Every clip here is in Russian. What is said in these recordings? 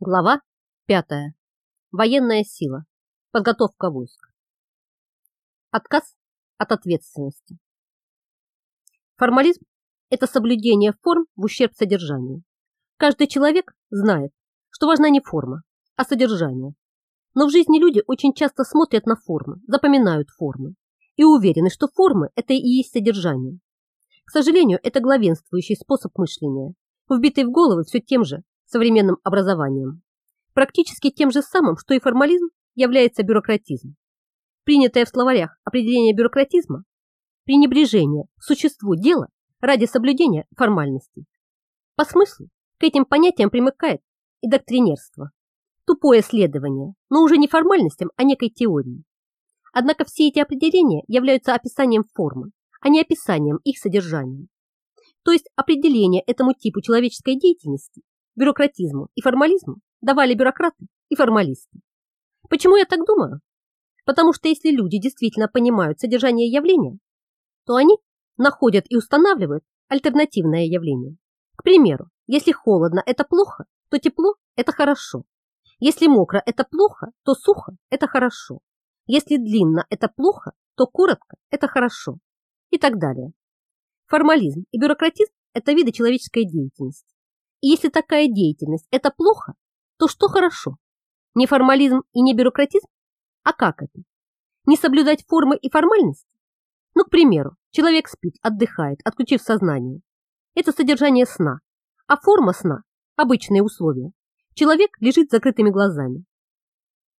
Глава 5. Военная сила. Подготовка войск. Отказ от ответственности. Формализм – это соблюдение форм в ущерб содержанию. Каждый человек знает, что важна не форма, а содержание. Но в жизни люди очень часто смотрят на формы, запоминают формы и уверены, что формы – это и есть содержание. К сожалению, это главенствующий способ мышления, вбитый в головы все тем же современным образованием. Практически тем же самым, что и формализм, является бюрократизм. Принятое в словарях определение бюрократизма – пренебрежение к существу дела ради соблюдения формальностей. По смыслу к этим понятиям примыкает и доктринерство. Тупое следование, но уже не формальностям, а некой теории. Однако все эти определения являются описанием формы, а не описанием их содержания. То есть определение этому типу человеческой деятельности бюрократизму и формализму давали бюрократы и формалисты. Почему я так думаю? Потому что если люди действительно понимают содержание явления, то они находят и устанавливают альтернативное явление. К примеру, если холодно – это плохо, то тепло – это хорошо. Если мокро – это плохо, то сухо – это хорошо. Если длинно – это плохо, то коротко – это хорошо. И так далее. Формализм и бюрократизм – это виды человеческой деятельности. Если такая деятельность – это плохо, то что хорошо? Не формализм и не бюрократизм? А как это? Не соблюдать формы и формальности? Ну, к примеру, человек спит, отдыхает, отключив сознание. Это содержание сна. А форма сна – обычные условия. Человек лежит с закрытыми глазами.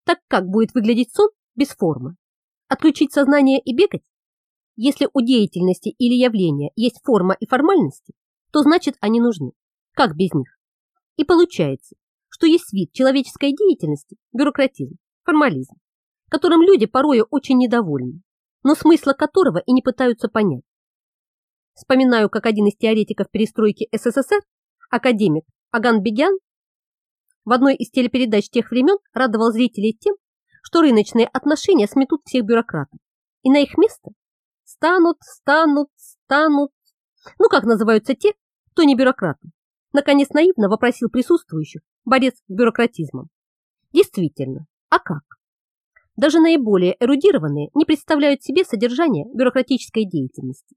Так как будет выглядеть сон без формы? Отключить сознание и бегать? Если у деятельности или явления есть форма и формальности, то значит они нужны. Как без них? И получается, что есть вид человеческой деятельности – бюрократизм, формализм, которым люди порою очень недовольны, но смысла которого и не пытаются понять. Вспоминаю, как один из теоретиков перестройки СССР, академик Аган Бегян, в одной из телепередач тех времен радовал зрителей тем, что рыночные отношения сметут всех бюрократов, и на их место станут, станут, станут, ну как называются те, кто не бюрократы, Наконец наивно вопросил присутствующих борец с бюрократизмом. Действительно, а как? Даже наиболее эрудированные не представляют себе содержание бюрократической деятельности.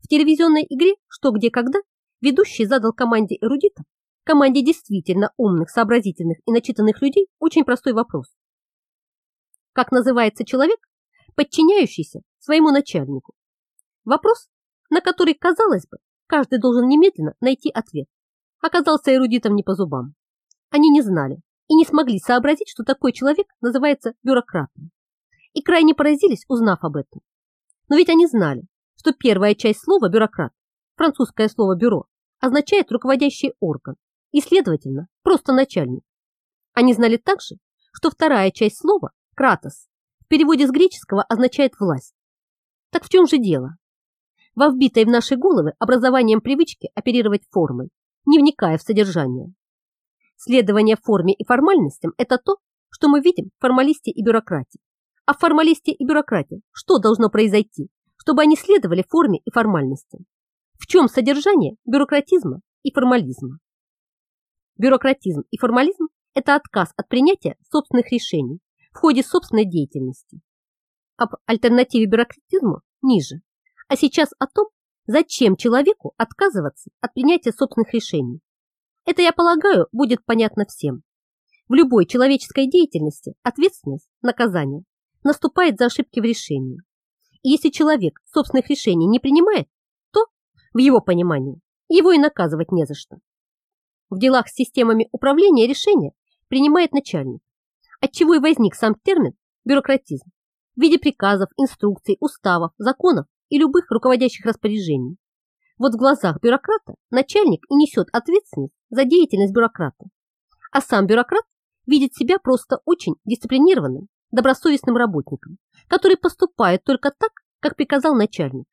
В телевизионной игре «Что, где, когда» ведущий задал команде эрудитов, команде действительно умных, сообразительных и начитанных людей очень простой вопрос. Как называется человек, подчиняющийся своему начальнику? Вопрос, на который, казалось бы, каждый должен немедленно найти ответ оказался эрудитом не по зубам. Они не знали и не смогли сообразить, что такой человек называется бюрократом. И крайне поразились, узнав об этом. Но ведь они знали, что первая часть слова «бюрократ», французское слово «бюро», означает руководящий орган и, следовательно, просто начальник. Они знали также, что вторая часть слова «кратос» в переводе с греческого означает «власть». Так в чем же дело? Во вбитой в наши головы образованием привычки оперировать формой не вникая в содержание. Следование форме и формальностям – это то, что мы видим в формалисте и бюрократе. А в формалисте и бюрократе что должно произойти, чтобы они следовали форме и формальностям? В чем содержание бюрократизма и формализма? Бюрократизм и формализм – это отказ от принятия собственных решений в ходе собственной деятельности. Об альтернативе бюрократизму ниже. А сейчас о том, Зачем человеку отказываться от принятия собственных решений? Это, я полагаю, будет понятно всем. В любой человеческой деятельности ответственность, наказание наступает за ошибки в решении. И если человек собственных решений не принимает, то, в его понимании, его и наказывать не за что. В делах с системами управления решения принимает начальник, отчего и возник сам термин бюрократизм в виде приказов, инструкций, уставов, законов и любых руководящих распоряжений. Вот в глазах бюрократа начальник и несет ответственность за деятельность бюрократа. А сам бюрократ видит себя просто очень дисциплинированным, добросовестным работником, который поступает только так, как приказал начальник.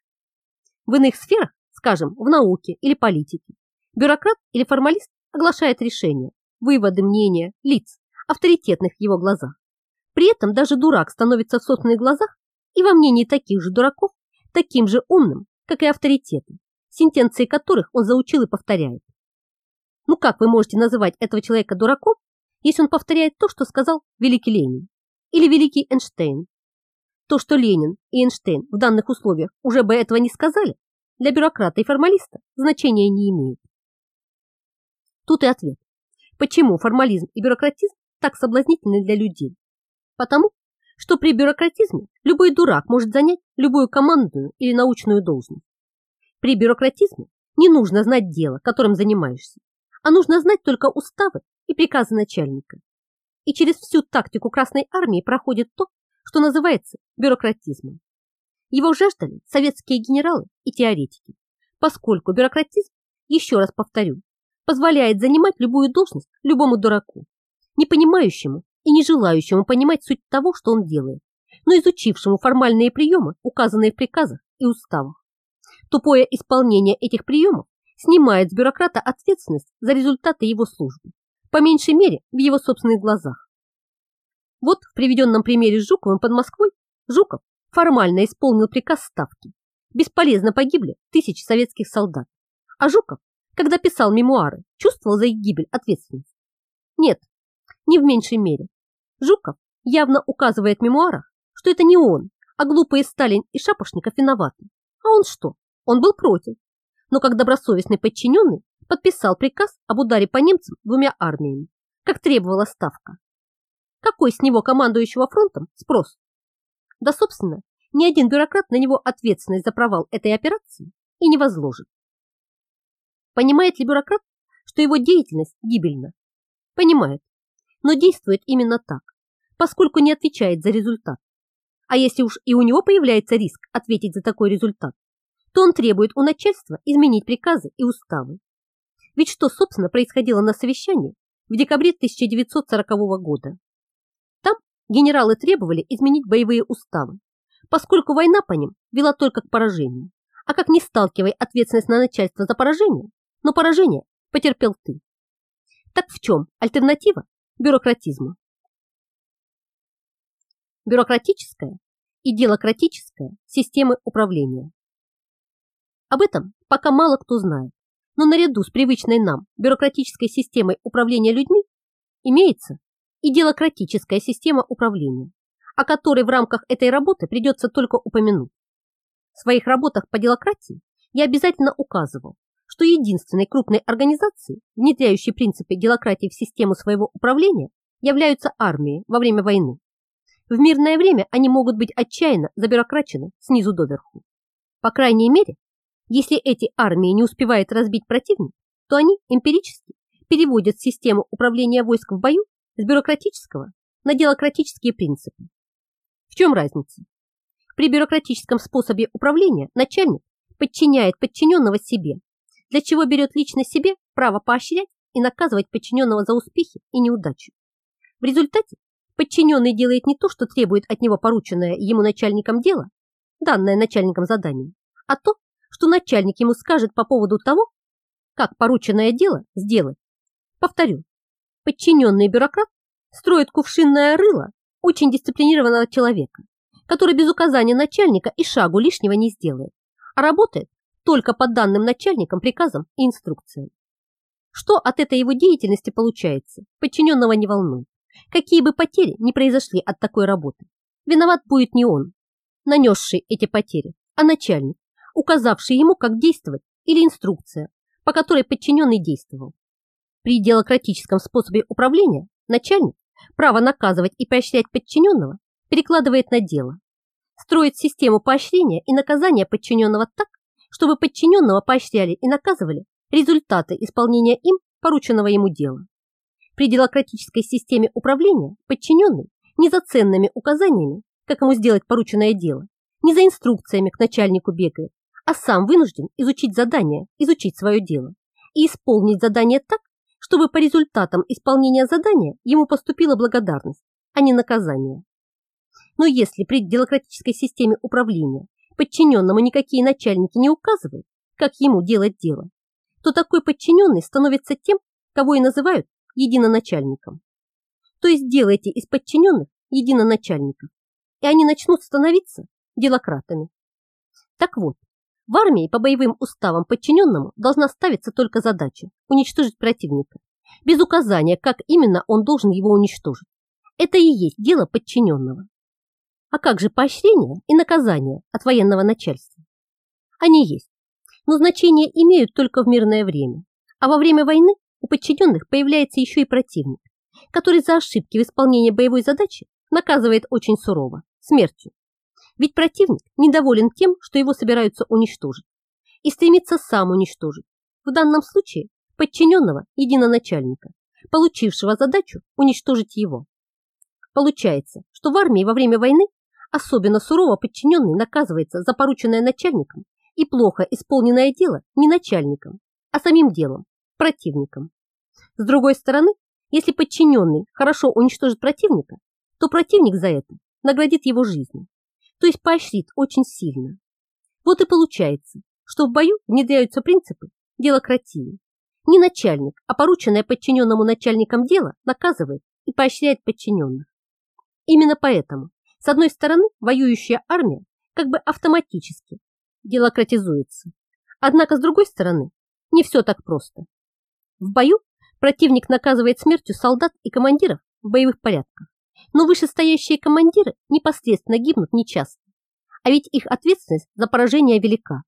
В иных сферах, скажем, в науке или политике, бюрократ или формалист оглашает решения, выводы, мнения, лиц, авторитетных в его глазах. При этом даже дурак становится в собственных глазах и во мнении таких же дураков таким же умным, как и авторитеты, сентенции которых он заучил и повторяет. Ну как вы можете называть этого человека дураком, если он повторяет то, что сказал великий Ленин или великий Эйнштейн. То, что Ленин и Эйнштейн в данных условиях уже бы этого не сказали, для бюрократа и формалиста значения не имеет. Тут и ответ. Почему формализм и бюрократизм так соблазнительны для людей? Потому, что при бюрократизме любой дурак может занять любую командную или научную должность. При бюрократизме не нужно знать дело, которым занимаешься, а нужно знать только уставы и приказы начальника. И через всю тактику Красной Армии проходит то, что называется бюрократизмом. Его жаждали советские генералы и теоретики, поскольку бюрократизм, еще раз повторю, позволяет занимать любую должность любому дураку, не понимающему и не желающему понимать суть того, что он делает, но изучившему формальные приемы, указанные в приказах и уставах. Тупое исполнение этих приемов снимает с бюрократа ответственность за результаты его службы, по меньшей мере в его собственных глазах. Вот в приведенном примере с Жуковым под Москвой Жуков формально исполнил приказ Ставки. Бесполезно погибли тысячи советских солдат. А Жуков, когда писал мемуары, чувствовал за их гибель ответственность? Нет, не в меньшей мере. Жуков явно указывает в мемуарах, что это не он, а глупые Сталин и Шапошников виноваты. А он что? Он был против. Но как добросовестный подчиненный подписал приказ об ударе по немцам двумя армиями, как требовала Ставка. Какой с него командующего фронтом спрос? Да, собственно, ни один бюрократ на него ответственность за провал этой операции и не возложит. Понимает ли бюрократ, что его деятельность гибельна? Понимает, но действует именно так, поскольку не отвечает за результат. А если уж и у него появляется риск ответить за такой результат, то он требует у начальства изменить приказы и уставы. Ведь что, собственно, происходило на совещании в декабре 1940 года? Там генералы требовали изменить боевые уставы, поскольку война по ним вела только к поражению. А как не сталкивай ответственность на начальство за поражение, но поражение потерпел ты. Так в чем альтернатива бюрократизму? Бюрократическая и делократическая системы управления. Об этом пока мало кто знает, но наряду с привычной нам бюрократической системой управления людьми имеется и делократическая система управления, о которой в рамках этой работы придется только упомянуть. В своих работах по делократии я обязательно указывал, что единственной крупной организацией, внедряющей принципы делократии в систему своего управления, являются армии во время войны. В мирное время они могут быть отчаянно забюрокрачены снизу доверху. По крайней мере, если эти армии не успевают разбить противника, то они эмпирически переводят систему управления войск в бою с бюрократического на делократические принципы. В чем разница? При бюрократическом способе управления начальник подчиняет подчиненного себе, для чего берет лично себе право поощрять и наказывать подчиненного за успехи и неудачи. В результате подчиненный делает не то, что требует от него порученное ему начальником дело, данное начальником заданием, а то, что начальник ему скажет по поводу того, как порученное дело сделать. Повторю, подчиненный бюрократ строит кувшинное рыло очень дисциплинированного человека, который без указания начальника и шагу лишнего не сделает, а работает только по данным начальникам, приказам и инструкциям. Что от этой его деятельности получается, подчиненного не волнует. Какие бы потери ни произошли от такой работы, виноват будет не он, нанесший эти потери, а начальник, указавший ему, как действовать, или инструкция, по которой подчиненный действовал. При делократическом способе управления начальник право наказывать и поощрять подчиненного перекладывает на дело, строит систему поощрения и наказания подчиненного так, чтобы подчиненного поощряли и наказывали результаты исполнения им порученного ему дела. При делократической системе управления подчиненный не за ценными указаниями, как ему сделать порученное дело, не за инструкциями к начальнику бегает, а сам вынужден изучить задание, изучить свое дело и исполнить задание так, чтобы по результатам исполнения задания ему поступила благодарность, а не наказание. Но если при демократической системе управления подчиненному никакие начальники не указывают, как ему делать дело, то такой подчиненный становится тем, кого и называют единоначальником. То есть делайте из подчиненных единоначальников, и они начнут становиться делократами. Так вот, в армии по боевым уставам подчиненному должна ставиться только задача уничтожить противника, без указания, как именно он должен его уничтожить. Это и есть дело подчиненного. А как же поощрение и наказание от военного начальства? Они есть, но значение имеют только в мирное время. А во время войны у подчиненных появляется еще и противник, который за ошибки в исполнении боевой задачи наказывает очень сурово, смертью. Ведь противник недоволен тем, что его собираются уничтожить, и стремится сам уничтожить, в данном случае подчиненного единоначальника, получившего задачу уничтожить его. Получается, что в армии во время войны особенно сурово подчиненный наказывается за порученное начальником и плохо исполненное дело не начальником, а самим делом, противником. С другой стороны, если подчиненный хорошо уничтожит противника, то противник за это наградит его жизнью, то есть поощрит очень сильно. Вот и получается, что в бою внедряются принципы делократии. Не начальник, а порученное подчиненному начальникам дело наказывает и поощряет подчиненных. Именно поэтому, с одной стороны, воюющая армия как бы автоматически делократизуется. Однако, с другой стороны, не все так просто. В бою противник наказывает смертью солдат и командиров в боевых порядках, но вышестоящие командиры непосредственно гибнут нечасто, а ведь их ответственность за поражение велика.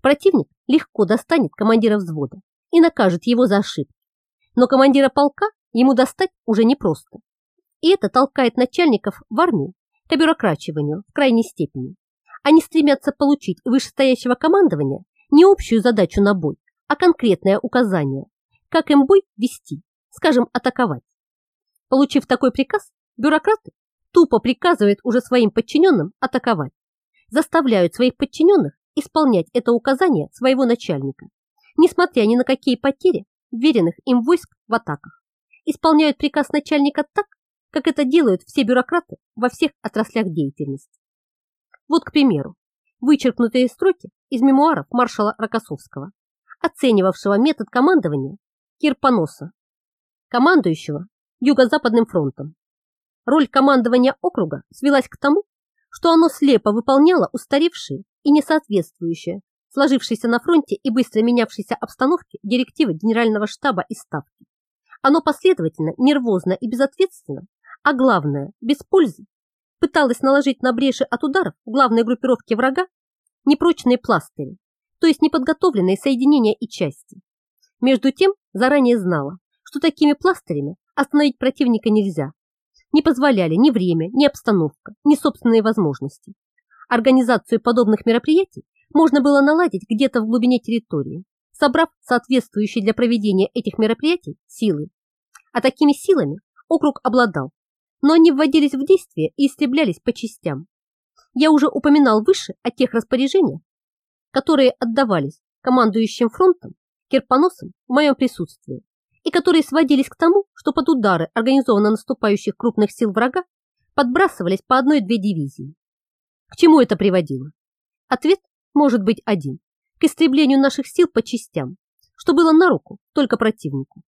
Противник легко достанет командира взвода и накажет его за ошибки, но командира полка ему достать уже непросто. И это толкает начальников в армии к бюрокрачиванию в крайней степени. Они стремятся получить вышестоящего командования не общую задачу на бой, а конкретное указание, как им бой вести, скажем, атаковать. Получив такой приказ, бюрократы тупо приказывают уже своим подчиненным атаковать, заставляют своих подчиненных исполнять это указание своего начальника, несмотря ни на какие потери веренных им войск в атаках. Исполняют приказ начальника так, как это делают все бюрократы во всех отраслях деятельности. Вот, к примеру, вычеркнутые строки из мемуаров маршала Рокоссовского, оценивавшего метод командования Кирпоноса, командующего Юго-Западным фронтом. Роль командования округа свелась к тому, что оно слепо выполняло устаревшие и несоответствующие сложившейся на фронте и быстро менявшейся обстановке директивы Генерального штаба и Ставки. Оно последовательно, нервозно и безответственно, а главное, без пользы, пыталось наложить на бреши от ударов главной группировки врага непрочные пластыри, то есть неподготовленные соединения и части. Между тем, заранее знала, что такими пластырями остановить противника нельзя. Не позволяли ни время, ни обстановка, ни собственные возможности. Организацию подобных мероприятий можно было наладить где-то в глубине территории, собрав соответствующие для проведения этих мероприятий силы. А такими силами округ обладал, но они вводились в действие и истреблялись по частям. Я уже упоминал выше о тех распоряжениях, которые отдавались командующим фронтом, Кирпоносом в моем присутствии, и которые сводились к тому, что под удары организованно наступающих крупных сил врага подбрасывались по одной-две дивизии. К чему это приводило? Ответ может быть один – к истреблению наших сил по частям, что было на руку только противнику.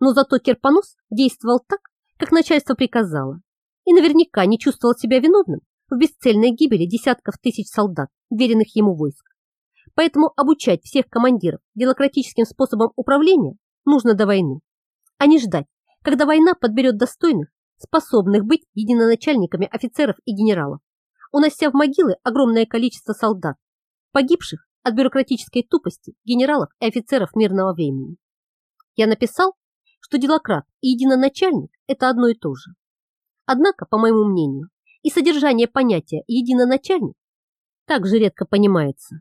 Но зато Керпонос действовал так, как начальство приказало, и наверняка не чувствовал себя виновным в бесцельной гибели десятков тысяч солдат, веренных ему войск. Поэтому обучать всех командиров демократическим способом управления нужно до войны, а не ждать, когда война подберет достойных, способных быть единоначальниками офицеров и генералов унося в могилы огромное количество солдат, погибших от бюрократической тупости генералов и офицеров мирного времени. Я написал, что делократ и единоначальник – это одно и то же. Однако, по моему мнению, и содержание понятия единоначальник также редко понимается.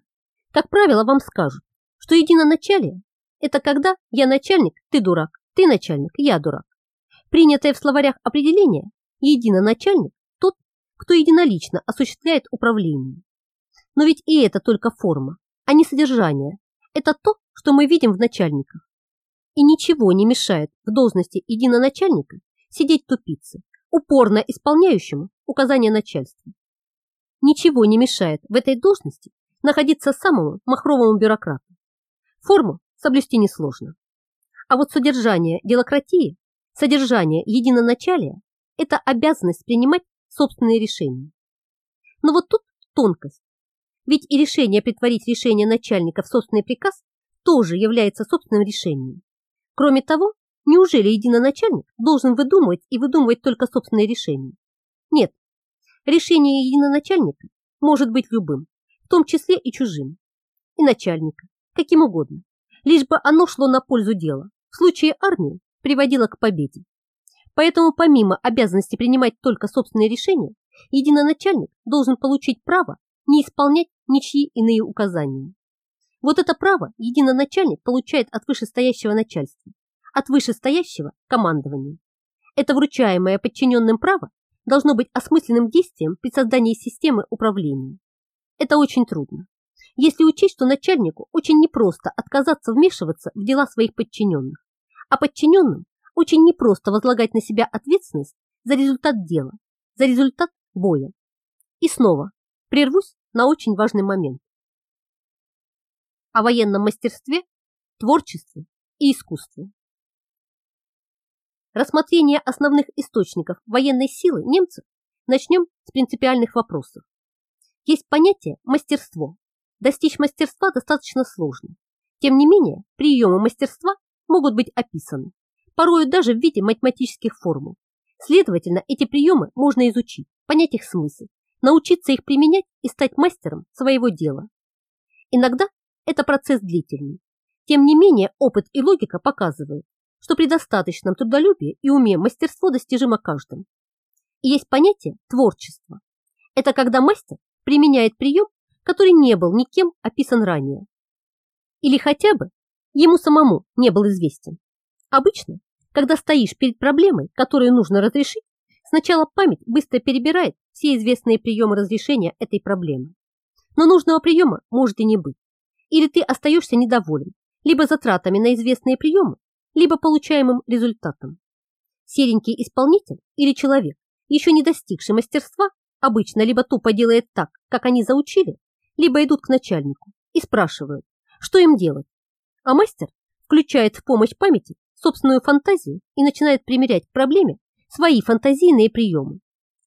Как правило, вам скажут, что единоначалие – это когда я начальник, ты дурак, ты начальник, я дурак. Принятое в словарях определение единоначальник кто единолично осуществляет управление. Но ведь и это только форма, а не содержание. Это то, что мы видим в начальниках. И ничего не мешает в должности единоначальника сидеть тупице, упорно исполняющему указания начальства. Ничего не мешает в этой должности находиться самому махровому бюрократу. Форму соблюсти несложно. А вот содержание делократии, содержание единоначалия – это обязанность принимать собственные решения. Но вот тут тонкость. Ведь и решение притворить решение начальника в собственный приказ тоже является собственным решением. Кроме того, Неужели единоначальник должен выдумывать и выдумывать только собственные решения? Нет, решение единоначальника может быть любым, в том числе и чужим, и начальника, каким угодно, лишь бы оно шло на пользу дела, в случае армии приводило к победе. Поэтому помимо обязанности принимать только собственные решения, единоначальник должен получить право не исполнять ничьи иные указания. Вот это право единоначальник получает от вышестоящего начальства, от вышестоящего командования. Это вручаемое подчиненным право должно быть осмысленным действием при создании системы управления. Это очень трудно. Если учесть, что начальнику очень непросто отказаться вмешиваться в дела своих подчиненных, а подчиненным очень непросто возлагать на себя ответственность за результат дела, за результат боя. И снова прервусь на очень важный момент. О военном мастерстве, творчестве и искусстве. Рассмотрение основных источников военной силы немцев начнем с принципиальных вопросов. Есть понятие мастерство. Достичь мастерства достаточно сложно. Тем не менее, приемы мастерства могут быть описаны, порою даже в виде математических формул. Следовательно, эти приемы можно изучить, понять их смысл, научиться их применять и стать мастером своего дела. Иногда это процесс длительный. Тем не менее, опыт и логика показывают, что при достаточном трудолюбии и уме мастерство достижимо каждым. И есть понятие творчества. Это когда мастер применяет прием, который не был никем описан ранее. Или хотя бы ему самому не был известен. Обычно, когда стоишь перед проблемой, которую нужно разрешить, сначала память быстро перебирает все известные приемы разрешения этой проблемы. Но нужного приема может и не быть. Или ты остаешься недоволен либо затратами на известные приемы, либо получаемым результатом. Серенький исполнитель или человек, еще не достигший мастерства, обычно либо тупо делает так, как они заучили, либо идут к начальнику и спрашивают, что им делать. А мастер включает в помощь памяти собственную фантазию и начинает примерять к проблеме свои фантазийные приемы.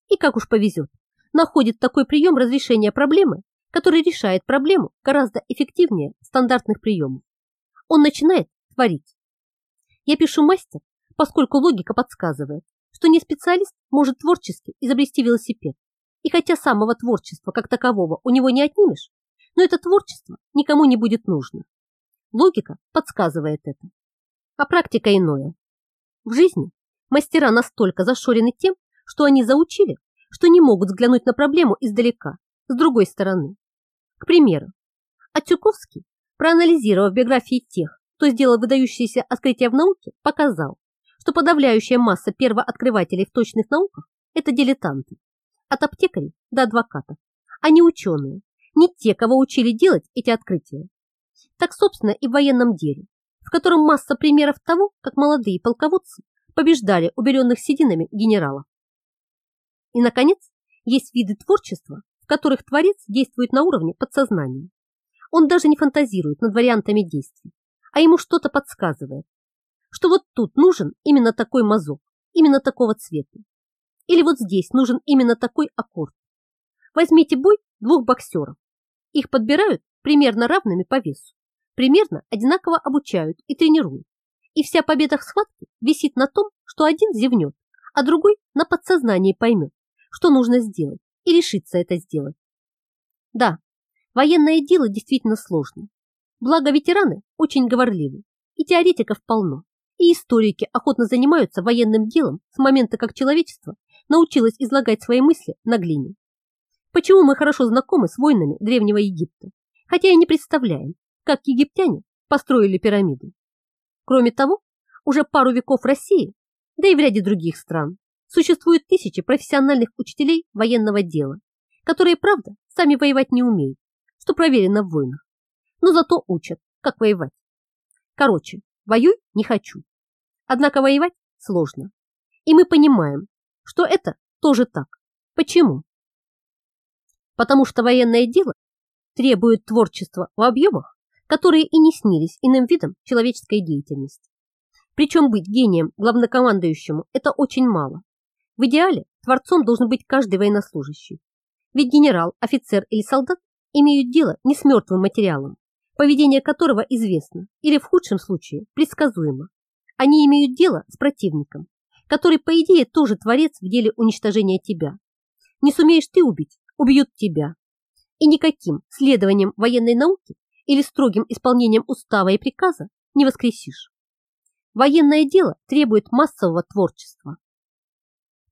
И как уж повезет, находит такой прием разрешения проблемы, который решает проблему гораздо эффективнее стандартных приемов. Он начинает творить. Я пишу мастер, поскольку логика подсказывает, что не специалист может творчески изобрести велосипед. И хотя самого творчества как такового у него не отнимешь, но это творчество никому не будет нужно. Логика подсказывает это а практика иное. В жизни мастера настолько зашорены тем, что они заучили, что не могут взглянуть на проблему издалека, с другой стороны. К примеру, Атюковский, проанализировав биографии тех, кто сделал выдающиеся открытия в науке, показал, что подавляющая масса первооткрывателей в точных науках – это дилетанты, от аптекарей до адвокатов, а не ученые, не те, кого учили делать эти открытия. Так, собственно, и в военном деле в котором масса примеров того, как молодые полководцы побеждали убеленных сединами генералов. И, наконец, есть виды творчества, в которых творец действует на уровне подсознания. Он даже не фантазирует над вариантами действий, а ему что-то подсказывает, что вот тут нужен именно такой мазок, именно такого цвета. Или вот здесь нужен именно такой аккорд. Возьмите бой двух боксеров. Их подбирают примерно равными по весу примерно одинаково обучают и тренируют. И вся победа в схватке висит на том, что один зевнет, а другой на подсознании поймет, что нужно сделать и решится это сделать. Да, военное дело действительно сложно. Благо ветераны очень говорливы, и теоретиков полно, и историки охотно занимаются военным делом с момента, как человечество научилось излагать свои мысли на глине. Почему мы хорошо знакомы с войнами Древнего Египта, хотя и не представляем, как египтяне построили пирамиды. Кроме того, уже пару веков России, да и в ряде других стран, существуют тысячи профессиональных учителей военного дела, которые, правда, сами воевать не умеют, что проверено в войнах, но зато учат, как воевать. Короче, воюй не хочу. Однако воевать сложно. И мы понимаем, что это тоже так. Почему? Потому что военное дело требует творчества в объемах, которые и не снились иным видом человеческой деятельности. Причем быть гением главнокомандующему – это очень мало. В идеале творцом должен быть каждый военнослужащий. Ведь генерал, офицер или солдат имеют дело не с мертвым материалом, поведение которого известно или в худшем случае предсказуемо, Они имеют дело с противником, который, по идее, тоже творец в деле уничтожения тебя. Не сумеешь ты убить, убьют тебя. И никаким следованием военной науки или строгим исполнением устава и приказа не воскресишь. Военное дело требует массового творчества.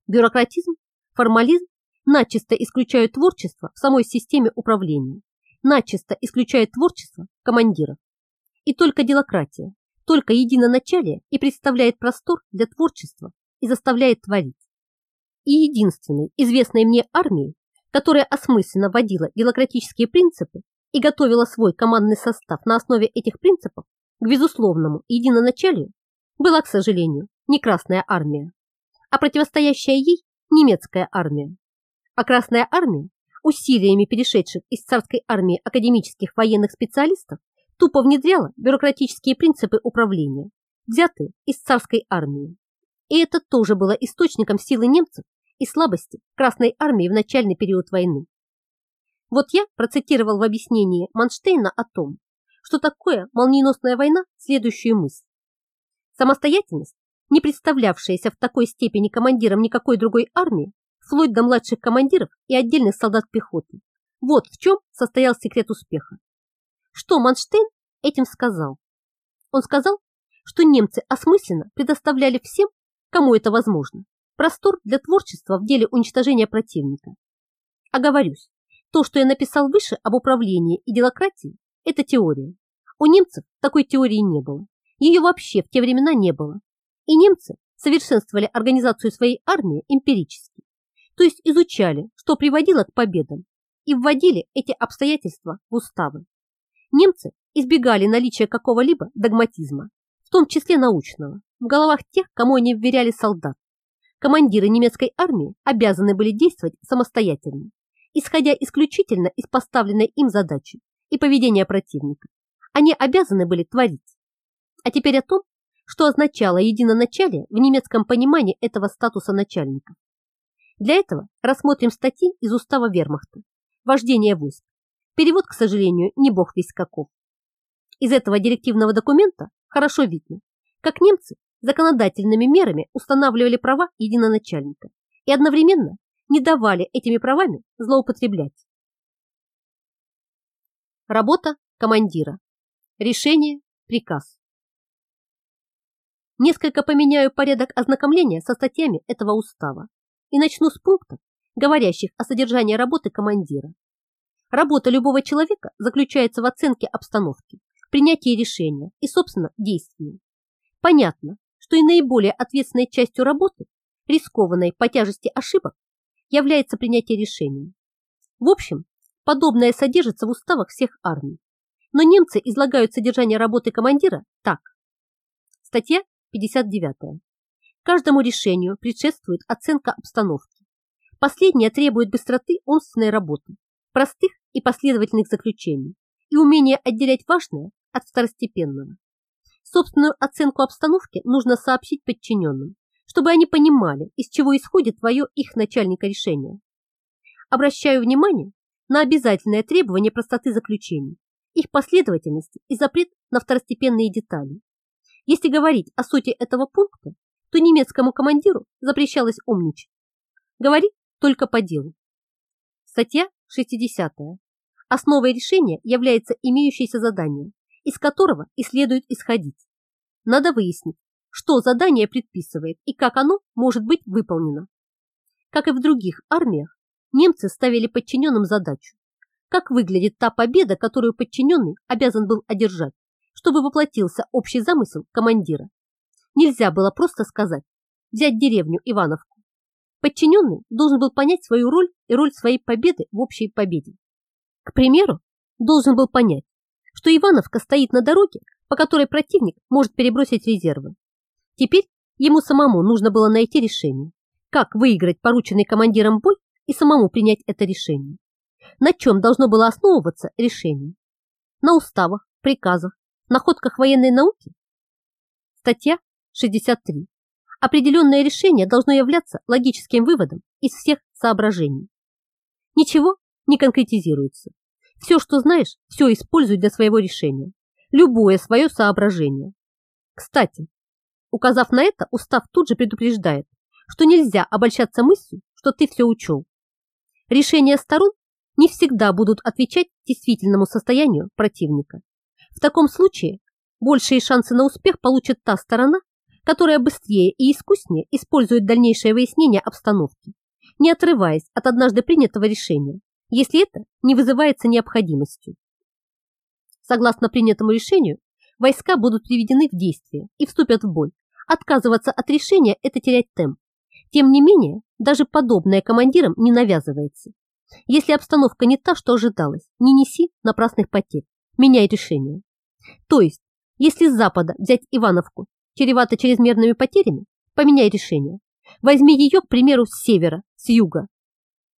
Бюрократизм, формализм начисто исключают творчество в самой системе управления, начисто исключают творчество командиров. И только делократия, только единоначалие и представляет простор для творчества и заставляет творить. И единственной известной мне армией, которая осмысленно вводила демократические принципы и готовила свой командный состав на основе этих принципов к безусловному единоначалию, была, к сожалению, не Красная армия, а противостоящая ей немецкая армия. А Красная армия, усилиями перешедших из царской армии академических военных специалистов, тупо внедряла бюрократические принципы управления, взятые из царской армии. И это тоже было источником силы немцев и слабости Красной армии в начальный период войны. Вот я процитировал в объяснении Манштейна о том, что такое молниеносная война, следующую мысль. Самостоятельность, не представлявшаяся в такой степени командиром никакой другой армии, вплоть до младших командиров и отдельных солдат пехоты. Вот в чем состоял секрет успеха. Что Манштейн этим сказал? Он сказал, что немцы осмысленно предоставляли всем кому это возможно, простор для творчества в деле уничтожения противника. Оговорюсь, то, что я написал выше об управлении и делократии, это теория. У немцев такой теории не было. Ее вообще в те времена не было. И немцы совершенствовали организацию своей армии эмпирически, то есть изучали, что приводило к победам, и вводили эти обстоятельства в уставы. Немцы избегали наличия какого-либо догматизма, в том числе научного, в головах тех, кому они вверяли солдат. Командиры немецкой армии обязаны были действовать самостоятельно, исходя исключительно из поставленной им задачи и поведения противника. Они обязаны были творить. А теперь о том, что означало единоначалие в немецком понимании этого статуса начальника. Для этого рассмотрим статьи из устава вермахта «Вождение войск». Перевод, к сожалению, не бог весь каков. Из этого директивного документа хорошо видно, как немцы законодательными мерами устанавливали права единоначальника и одновременно не давали этими правами злоупотреблять. Работа командира. Решение, приказ. Несколько поменяю порядок ознакомления со статьями этого устава и начну с пунктов, говорящих о содержании работы командира. Работа любого человека заключается в оценке обстановки, принятии решения и, собственно, действии. Понятно, что и наиболее ответственной частью работы, рискованной по тяжести ошибок, является принятие решения. В общем, подобное содержится в уставах всех армий. Но немцы излагают содержание работы командира так. Статья 59. Каждому решению предшествует оценка обстановки. Последняя требует быстроты умственной работы, простых и последовательных заключений и умения отделять важное от второстепенного. Собственную оценку обстановки нужно сообщить подчиненным, чтобы они понимали, из чего исходит твое их начальника решение. Обращаю внимание на обязательное требование простоты заключений, их последовательности и запрет на второстепенные детали. Если говорить о сути этого пункта, то немецкому командиру запрещалось умничать. Говори только по делу. Статья 60. Основой решения является имеющееся задание, из которого и следует исходить. Надо выяснить, что задание предписывает и как оно может быть выполнено. Как и в других армиях, немцы ставили подчиненным задачу, как выглядит та победа, которую подчиненный обязан был одержать, чтобы воплотился общий замысел командира. Нельзя было просто сказать «взять деревню Ивановку». Подчиненный должен был понять свою роль и роль своей победы в общей победе. К примеру, должен был понять, что Ивановка стоит на дороге, по которой противник может перебросить резервы. Теперь ему самому нужно было найти решение, как выиграть порученный командиром бой и самому принять это решение. На чем должно было основываться решение? На уставах, приказах, находках военной науки? Статья 63. Определенное решение должно являться логическим выводом из всех соображений. Ничего не конкретизируется. Все, что знаешь, все используй для своего решения. Любое свое соображение. Кстати, Указав на это, устав тут же предупреждает, что нельзя обольщаться мыслью, что ты все учел. Решения сторон не всегда будут отвечать действительному состоянию противника. В таком случае большие шансы на успех получит та сторона, которая быстрее и искуснее использует дальнейшее выяснение обстановки, не отрываясь от однажды принятого решения, если это не вызывается необходимостью. Согласно принятому решению, войска будут приведены в действие и вступят в бой. Отказываться от решения – это терять темп. Тем не менее, даже подобное командирам не навязывается. Если обстановка не та, что ожидалось, не неси напрасных потерь, меняй решение. То есть, если с запада взять Ивановку, чревато чрезмерными потерями, поменяй решение. Возьми ее, к примеру, с севера, с юга.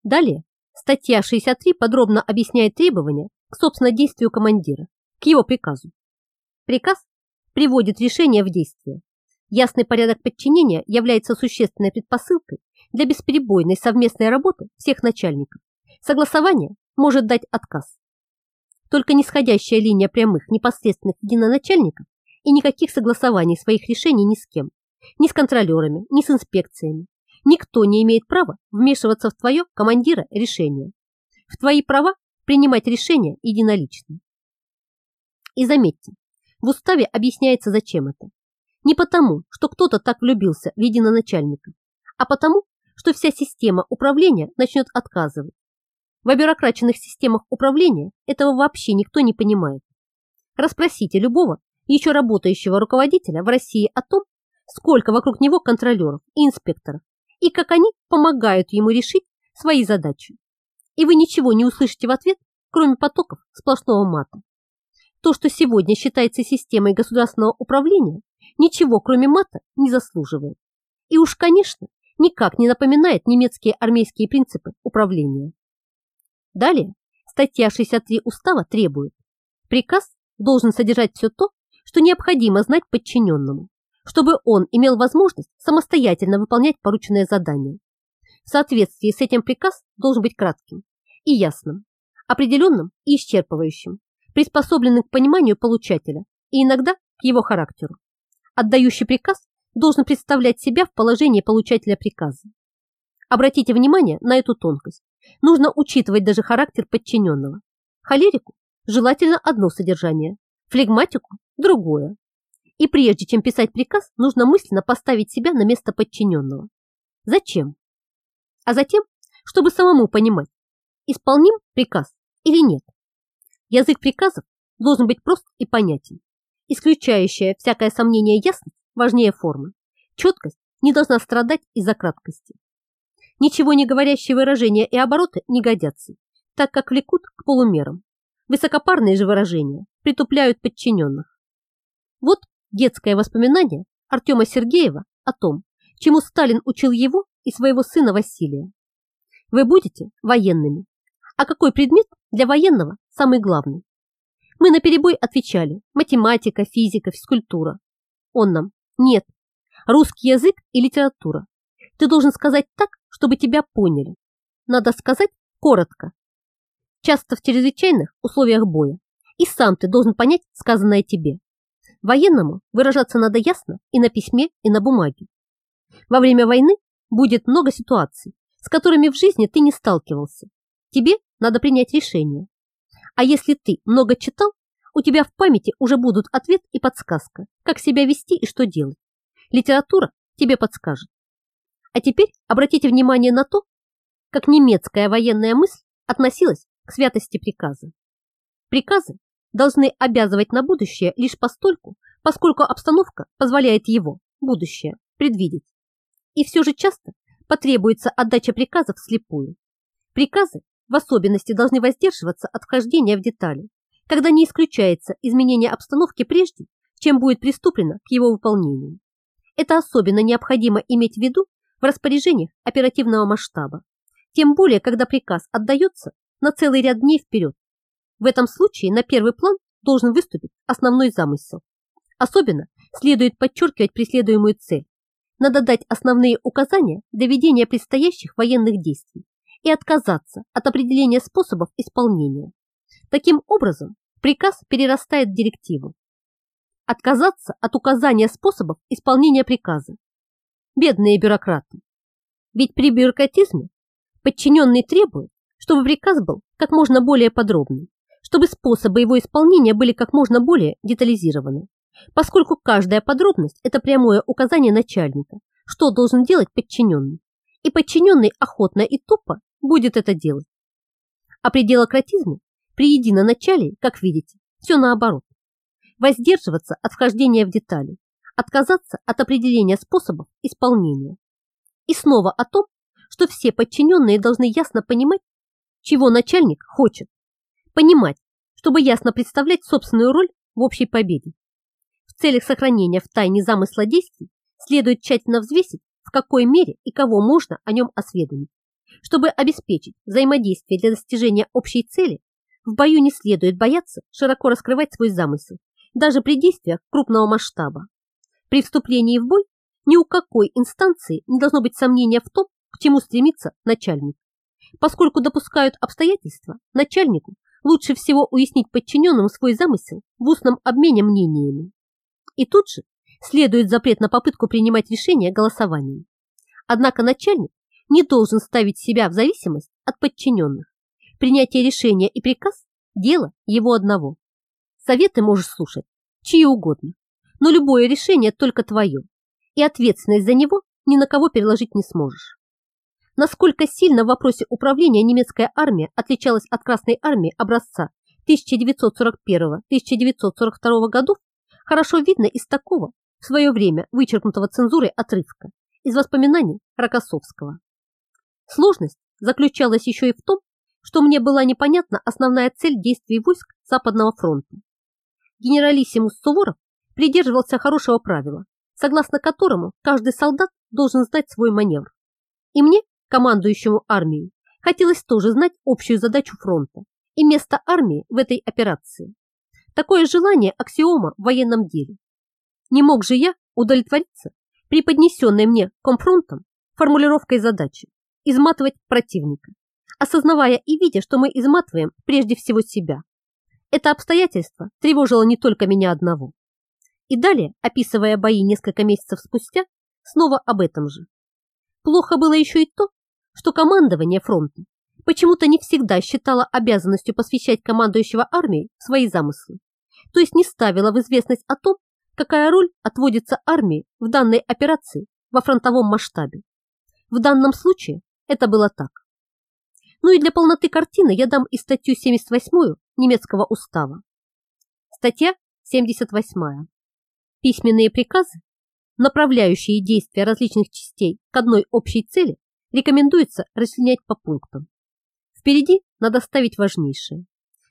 Далее, статья 63 подробно объясняет требования к собственно действию командира, к его приказу. Приказ приводит решение в действие. Ясный порядок подчинения является существенной предпосылкой для бесперебойной совместной работы всех начальников. Согласование может дать отказ. Только нисходящая линия прямых непосредственных единоначальников и никаких согласований своих решений ни с кем, ни с контролерами, ни с инспекциями. Никто не имеет права вмешиваться в твое командира решение. В твои права принимать решения единолично. И заметьте, в уставе объясняется, зачем это. Не потому, что кто-то так влюбился в единоначальника, а потому, что вся система управления начнет отказывать. В обюрокраченных системах управления этого вообще никто не понимает. Расспросите любого еще работающего руководителя в России о том, сколько вокруг него контролеров и инспекторов, и как они помогают ему решить свои задачи. И вы ничего не услышите в ответ, кроме потоков сплошного мата. То, что сегодня считается системой государственного управления, ничего, кроме мата, не заслуживает. И уж, конечно, никак не напоминает немецкие армейские принципы управления. Далее, статья 63 Устава требует, приказ должен содержать все то, что необходимо знать подчиненному, чтобы он имел возможность самостоятельно выполнять порученное задание. В соответствии с этим приказ должен быть кратким и ясным, определенным и исчерпывающим, приспособленным к пониманию получателя и иногда к его характеру. Отдающий приказ должен представлять себя в положении получателя приказа. Обратите внимание на эту тонкость. Нужно учитывать даже характер подчиненного. Холерику желательно одно содержание, флегматику – другое. И прежде чем писать приказ, нужно мысленно поставить себя на место подчиненного. Зачем? А затем, чтобы самому понимать, исполним приказ или нет. Язык приказов должен быть прост и понятен. Исключающая всякое сомнение ясность важнее формы. Четкость не должна страдать из-за краткости. Ничего не говорящие выражения и обороты не годятся, так как влекут к полумерам. Высокопарные же выражения притупляют подчиненных. Вот детское воспоминание Артема Сергеева о том, чему Сталин учил его и своего сына Василия. Вы будете военными. А какой предмет для военного самый главный. Мы наперебой отвечали математика, физика, физкультура. Он нам нет, русский язык и литература. Ты должен сказать так, чтобы тебя поняли. Надо сказать коротко. Часто в чрезвычайных условиях боя. И сам ты должен понять сказанное тебе. Военному выражаться надо ясно и на письме, и на бумаге. Во время войны будет много ситуаций, с которыми в жизни ты не сталкивался. Тебе надо принять решение. А если ты много читал, у тебя в памяти уже будут ответ и подсказка, как себя вести и что делать. Литература тебе подскажет. А теперь обратите внимание на то, как немецкая военная мысль относилась к святости приказа. Приказы должны обязывать на будущее лишь постольку, поскольку обстановка позволяет его, будущее, предвидеть. И все же часто потребуется отдача приказов вслепую. Приказы в особенности должны воздерживаться от вхождения в детали, когда не исключается изменение обстановки прежде, чем будет приступлено к его выполнению. Это особенно необходимо иметь в виду в распоряжениях оперативного масштаба, тем более, когда приказ отдается на целый ряд дней вперед. В этом случае на первый план должен выступить основной замысел. Особенно следует подчеркивать преследуемую цель. Надо дать основные указания для ведения предстоящих военных действий и отказаться от определения способов исполнения. Таким образом, приказ перерастает в директиву. отказаться от указания способов исполнения приказа. Бедные бюрократы. Ведь при бюрократизме подчиненный требует, чтобы приказ был как можно более подробным, чтобы способы его исполнения были как можно более детализированы, поскольку каждая подробность – это прямое указание начальника, что должен делать подчиненный, и подчиненный охотно и тупо будет это делать. А при делократизме, при единоначалии, как видите, все наоборот. Воздерживаться от вхождения в детали, отказаться от определения способов исполнения. И снова о том, что все подчиненные должны ясно понимать, чего начальник хочет. Понимать, чтобы ясно представлять собственную роль в общей победе. В целях сохранения в тайне замысла действий следует тщательно взвесить, в какой мере и кого можно о нем осведомить. Чтобы обеспечить взаимодействие для достижения общей цели, в бою не следует бояться широко раскрывать свой замысел, даже при действиях крупного масштаба. При вступлении в бой ни у какой инстанции не должно быть сомнения в том, к чему стремится начальник. Поскольку допускают обстоятельства, начальнику лучше всего уяснить подчиненным свой замысел в устном обмене мнениями. И тут же следует запрет на попытку принимать решения голосованием. Однако начальник не должен ставить себя в зависимость от подчиненных. Принятие решения и приказ – дело его одного. Советы можешь слушать, чьи угодно, но любое решение только твое, и ответственность за него ни на кого переложить не сможешь. Насколько сильно в вопросе управления немецкая армия отличалась от Красной армии образца 1941-1942 годов, хорошо видно из такого, в свое время вычеркнутого цензурой отрывка из воспоминаний Рокоссовского. Сложность заключалась еще и в том, что мне была непонятна основная цель действий войск Западного фронта. Генералиссимус Суворов придерживался хорошего правила, согласно которому каждый солдат должен знать свой маневр. И мне, командующему армией, хотелось тоже знать общую задачу фронта и место армии в этой операции. Такое желание – аксиома в военном деле. Не мог же я удовлетвориться преподнесенной мне комфронтом формулировкой задачи изматывать противника, осознавая и видя, что мы изматываем прежде всего себя. Это обстоятельство тревожило не только меня одного. И далее, описывая бои несколько месяцев спустя, снова об этом же. Плохо было еще и то, что командование фронта почему-то не всегда считало обязанностью посвящать командующего армией свои замыслы, то есть не ставило в известность о том, какая роль отводится армии в данной операции во фронтовом масштабе. В данном случае это было так. Ну и для полноты картины я дам и статью 78 немецкого устава. Статья 78. Письменные приказы, направляющие действия различных частей к одной общей цели, рекомендуется расчленять по пунктам. Впереди надо ставить важнейшее.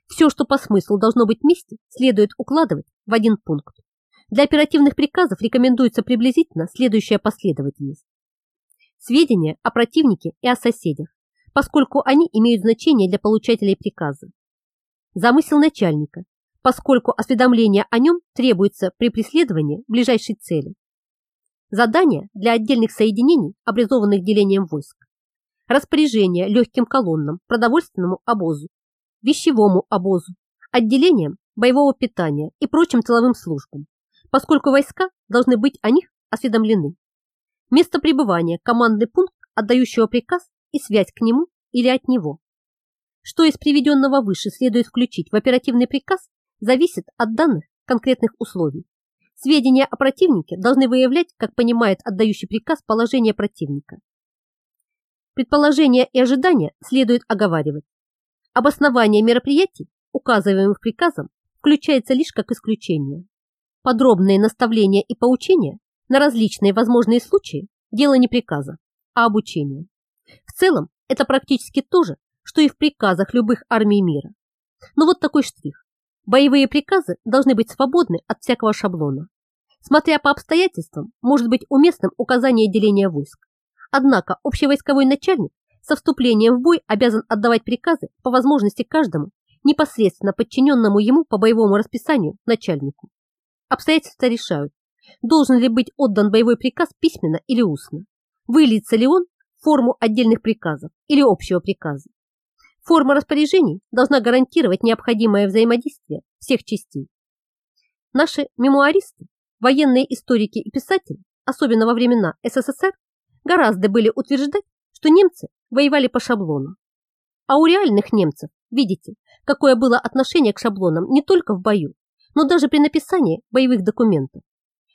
Все, что по смыслу должно быть вместе, следует укладывать в один пункт. Для оперативных приказов рекомендуется приблизительно следующая последовательность. Сведения о противнике и о соседях, поскольку они имеют значение для получателей приказа. Замысел начальника, поскольку осведомление о нем требуется при преследовании ближайшей цели. Задания для отдельных соединений, образованных делением войск. Распоряжение легким колоннам, продовольственному обозу, вещевому обозу, отделениям боевого питания и прочим тыловым службам поскольку войска должны быть о них осведомлены. Место пребывания – командный пункт, отдающего приказ и связь к нему или от него. Что из приведенного выше следует включить в оперативный приказ, зависит от данных конкретных условий. Сведения о противнике должны выявлять, как понимает отдающий приказ, положение противника. Предположения и ожидания следует оговаривать. Обоснование мероприятий, указываемых приказом, включается лишь как исключение. Подробные наставления и поучения на различные возможные случаи – дело не приказа, а обучения. В целом, это практически то же, что и в приказах любых армий мира. Но вот такой штрих. Боевые приказы должны быть свободны от всякого шаблона. Смотря по обстоятельствам, может быть уместным указание деления войск. Однако общевойсковой начальник со вступлением в бой обязан отдавать приказы по возможности каждому, непосредственно подчиненному ему по боевому расписанию начальнику. Обстоятельства решают, должен ли быть отдан боевой приказ письменно или устно, выльется ли он в форму отдельных приказов или общего приказа. Форма распоряжений должна гарантировать необходимое взаимодействие всех частей. Наши мемуаристы, военные историки и писатели, особенно во времена СССР, гораздо были утверждать, что немцы воевали по шаблону. А у реальных немцев, видите, какое было отношение к шаблонам не только в бою, но даже при написании боевых документов.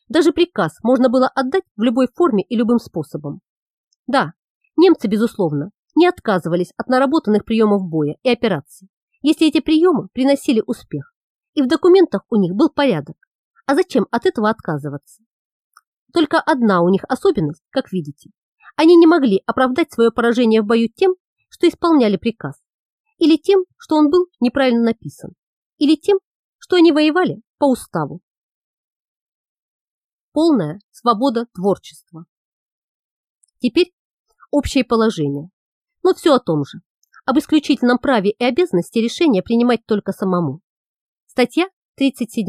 Даже приказ можно было отдать в любой форме и любым способом. Да, немцы, безусловно, не отказывались от наработанных приемов боя и операций, если эти приемы приносили успех, и в документах у них был порядок. А зачем от этого отказываться? Только одна у них особенность, как видите. Они не могли оправдать свое поражение в бою тем, что исполняли приказ, или тем, что он был неправильно написан, или тем, что они воевали по уставу. Полная свобода творчества. Теперь общее положение, но все о том же, об исключительном праве и обязанности решения принимать только самому. Статья 37.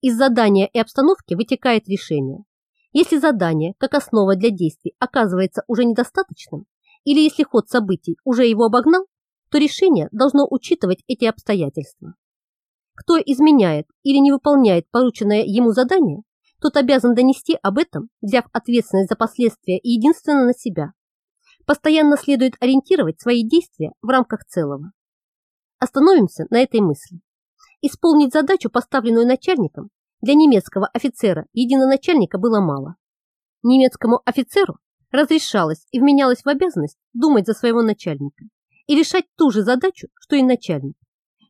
Из задания и обстановки вытекает решение. Если задание, как основа для действий, оказывается уже недостаточным, или если ход событий уже его обогнал, то решение должно учитывать эти обстоятельства. Кто изменяет или не выполняет порученное ему задание, тот обязан донести об этом, взяв ответственность за последствия единственно на себя. Постоянно следует ориентировать свои действия в рамках целого. Остановимся на этой мысли. Исполнить задачу, поставленную начальником, для немецкого офицера единоначальника было мало. Немецкому офицеру разрешалось и вменялось в обязанность думать за своего начальника и решать ту же задачу, что и начальник.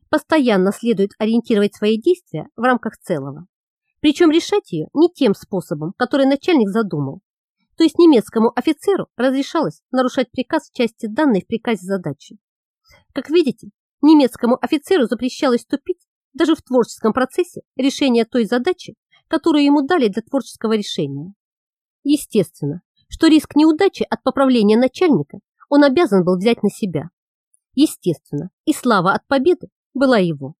Постоянно следует ориентировать свои действия в рамках целого. Причем решать ее не тем способом, который начальник задумал. То есть немецкому офицеру разрешалось нарушать приказ в части данной в приказе задачи. Как видите, немецкому офицеру запрещалось вступить даже в творческом процессе решения той задачи, которую ему дали для творческого решения. Естественно, что риск неудачи от поправления начальника он обязан был взять на себя. Естественно, и слава от победы была его.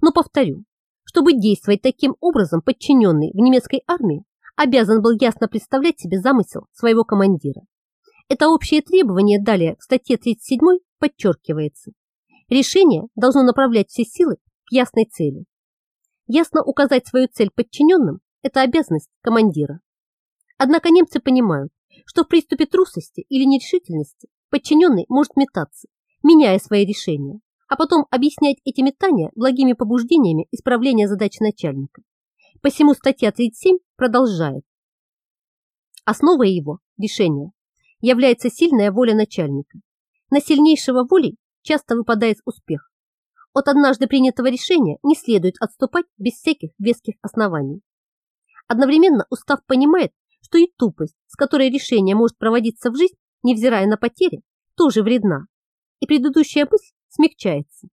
Но повторю, чтобы действовать таким образом, подчиненный в немецкой армии обязан был ясно представлять себе замысел своего командира. Это общее требование далее в статье 37 подчеркивается. Решение должно направлять все силы к ясной цели. Ясно указать свою цель подчиненным – это обязанность командира. Однако немцы понимают, что в приступе трусости или нерешительности подчиненный может метаться, меняя свои решения, а потом объяснять эти метания благими побуждениями исправления задач начальника. Посему статья 37 продолжает. Основой его решения является сильная воля начальника. На сильнейшего воли часто выпадает успех. От однажды принятого решения не следует отступать без всяких веских оснований. Одновременно устав понимает, что и тупость, с которой решение может проводиться в жизнь, невзирая на потери, тоже вредна. И предыдущая мысль смягчается.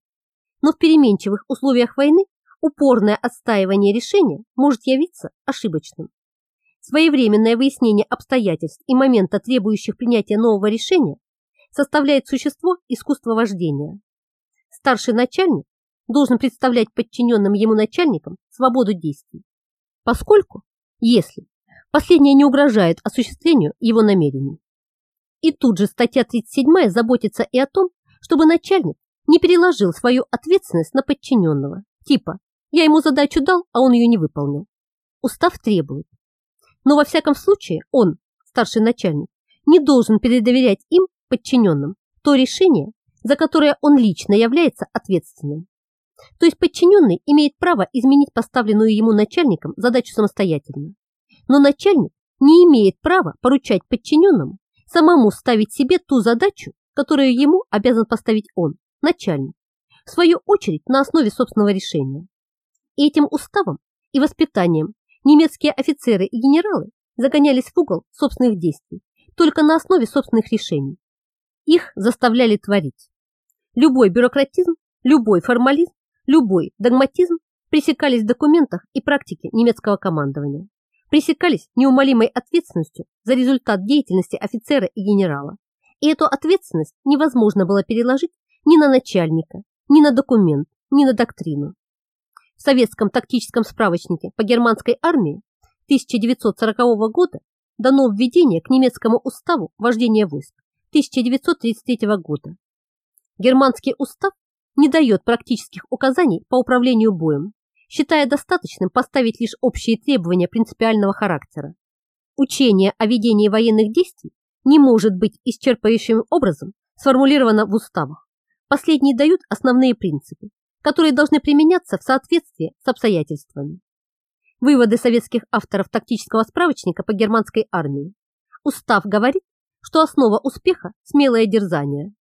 Но в переменчивых условиях войны упорное отстаивание решения может явиться ошибочным. Своевременное выяснение обстоятельств и момента, требующих принятия нового решения, составляет существо искусства вождения. Старший начальник должен представлять подчиненным ему начальникам свободу действий, поскольку, если последнее не угрожает осуществлению его намерений. И тут же статья 37 заботится и о том, чтобы начальник не переложил свою ответственность на подчиненного. Типа, я ему задачу дал, а он ее не выполнил. Устав требует. Но во всяком случае он, старший начальник, не должен передоверять им, подчиненным, то решение, за которое он лично является ответственным. То есть подчиненный имеет право изменить поставленную ему начальником задачу самостоятельно. Но начальник не имеет права поручать подчиненному самому ставить себе ту задачу, которую ему обязан поставить он, начальник, в свою очередь на основе собственного решения. И этим уставом и воспитанием немецкие офицеры и генералы загонялись в угол собственных действий только на основе собственных решений. Их заставляли творить. Любой бюрократизм, любой формализм, любой догматизм пресекались в документах и практике немецкого командования. Пресекались неумолимой ответственностью за результат деятельности офицера и генерала. И эту ответственность невозможно было переложить ни на начальника, ни на документ, ни на доктрину. В советском тактическом справочнике по германской армии 1940 года дано введение к немецкому уставу вождения войск 1933 года. Германский устав не дает практических указаний по управлению боем, считая достаточным поставить лишь общие требования принципиального характера. Учение о ведении военных действий не может быть исчерпывающим образом сформулировано в уставах. Последние дают основные принципы, которые должны применяться в соответствии с обстоятельствами. Выводы советских авторов тактического справочника по германской армии. Устав говорит, что основа успеха – смелое дерзание.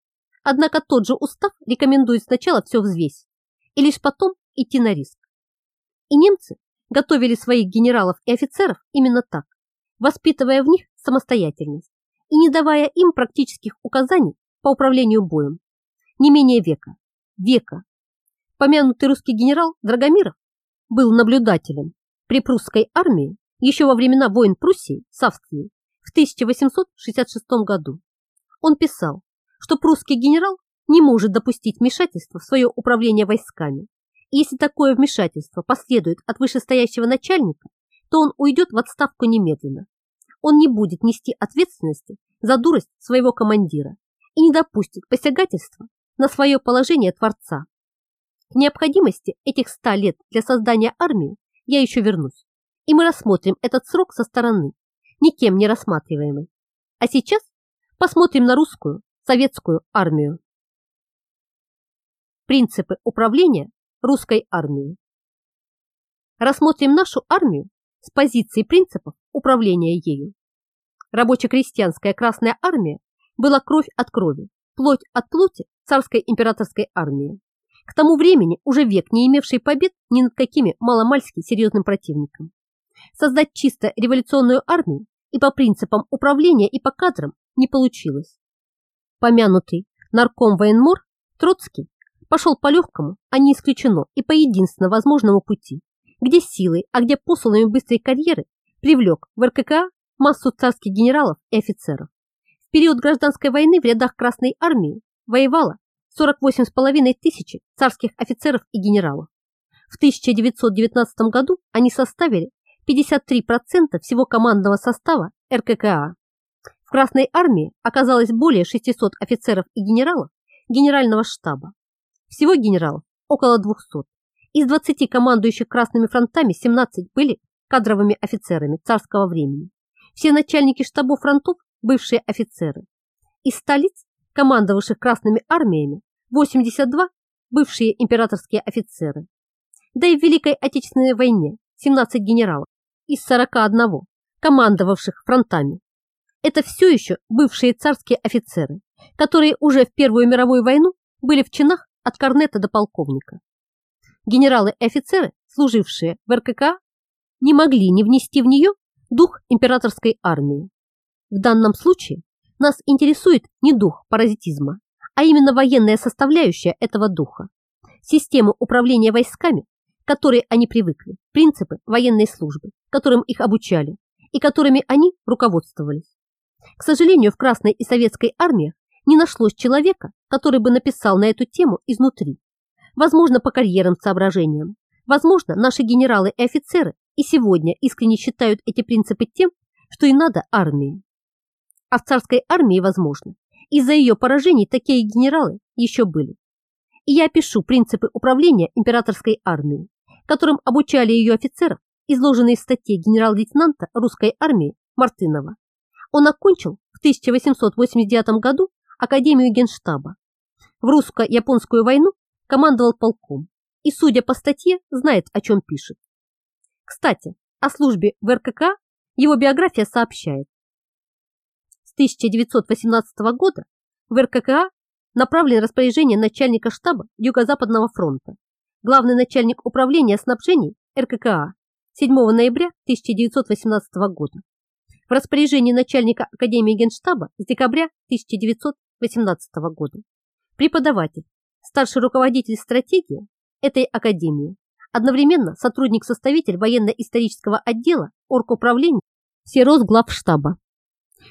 Однако тот же устав рекомендует сначала все взвесить и лишь потом идти на риск. И немцы готовили своих генералов и офицеров именно так, воспитывая в них самостоятельность и не давая им практических указаний по управлению боем. Не менее века. Века. Помянутый русский генерал Драгомиров был наблюдателем при прусской армии еще во времена войн Пруссии с Австрией в 1866 году. Он писал, что прусский генерал не может допустить вмешательства в свое управление войсками. И если такое вмешательство последует от вышестоящего начальника, то он уйдет в отставку немедленно. Он не будет нести ответственности за дурость своего командира и не допустит посягательства на свое положение Творца. К необходимости этих ста лет для создания армии я еще вернусь, и мы рассмотрим этот срок со стороны, никем не рассматриваемый. А сейчас посмотрим на русскую советскую армию. Принципы управления русской армией. Рассмотрим нашу армию с позиции принципов управления ею. Рабоче-крестьянская Красная армия была кровь от крови, плоть от плоти царской императорской армии. К тому времени уже век не имевший побед ни над какими маломальски серьезным противником. Создать чисто революционную армию и по принципам управления, и по кадрам не получилось. Помянутый нарком военмор Троцкий пошел по легкому, а не исключено, и по единственно возможному пути, где силой, а где посланными быстрой карьеры привлек в РККА массу царских генералов и офицеров. В период гражданской войны в рядах Красной армии воевало 48,5 тысячи царских офицеров и генералов. В 1919 году они составили 53% всего командного состава РККА. В Красной армии оказалось более 600 офицеров и генералов генерального штаба. Всего генералов около 200. Из 20 командующих Красными фронтами 17 были кадровыми офицерами царского времени. Все начальники штабов фронтов – бывшие офицеры. Из столиц, командовавших Красными армиями, 82 – бывшие императорские офицеры. Да и в Великой Отечественной войне 17 генералов из 41, командовавших фронтами, это все еще бывшие царские офицеры, которые уже в Первую мировую войну были в чинах от корнета до полковника. Генералы и офицеры, служившие в РКК, не могли не внести в нее дух императорской армии. В данном случае нас интересует не дух паразитизма, а именно военная составляющая этого духа, система управления войсками, к которой они привыкли, принципы военной службы, которым их обучали и которыми они руководствовались. К сожалению, в Красной и Советской армиях не нашлось человека, который бы написал на эту тему изнутри. Возможно, по карьерным соображениям. Возможно, наши генералы и офицеры и сегодня искренне считают эти принципы тем, что и надо армии. А в царской армии, возможно, из-за ее поражений такие генералы еще были. И я опишу принципы управления императорской армией, которым обучали ее офицеров, изложенные в статье генерал-лейтенанта русской армии Мартынова он окончил в 1889 году Академию Генштаба. В русско-японскую войну командовал полком и, судя по статье, знает, о чем пишет. Кстати, о службе в РКК его биография сообщает. С 1918 года в РККА направлен распоряжение начальника штаба Юго-Западного фронта, главный начальник управления снабжений РККА 7 ноября 1918 года в распоряжении начальника Академии Генштаба с декабря 1918 года. Преподаватель, старший руководитель стратегии этой академии, одновременно сотрудник-составитель военно-исторического отдела Оргуправления Всеросглавштаба.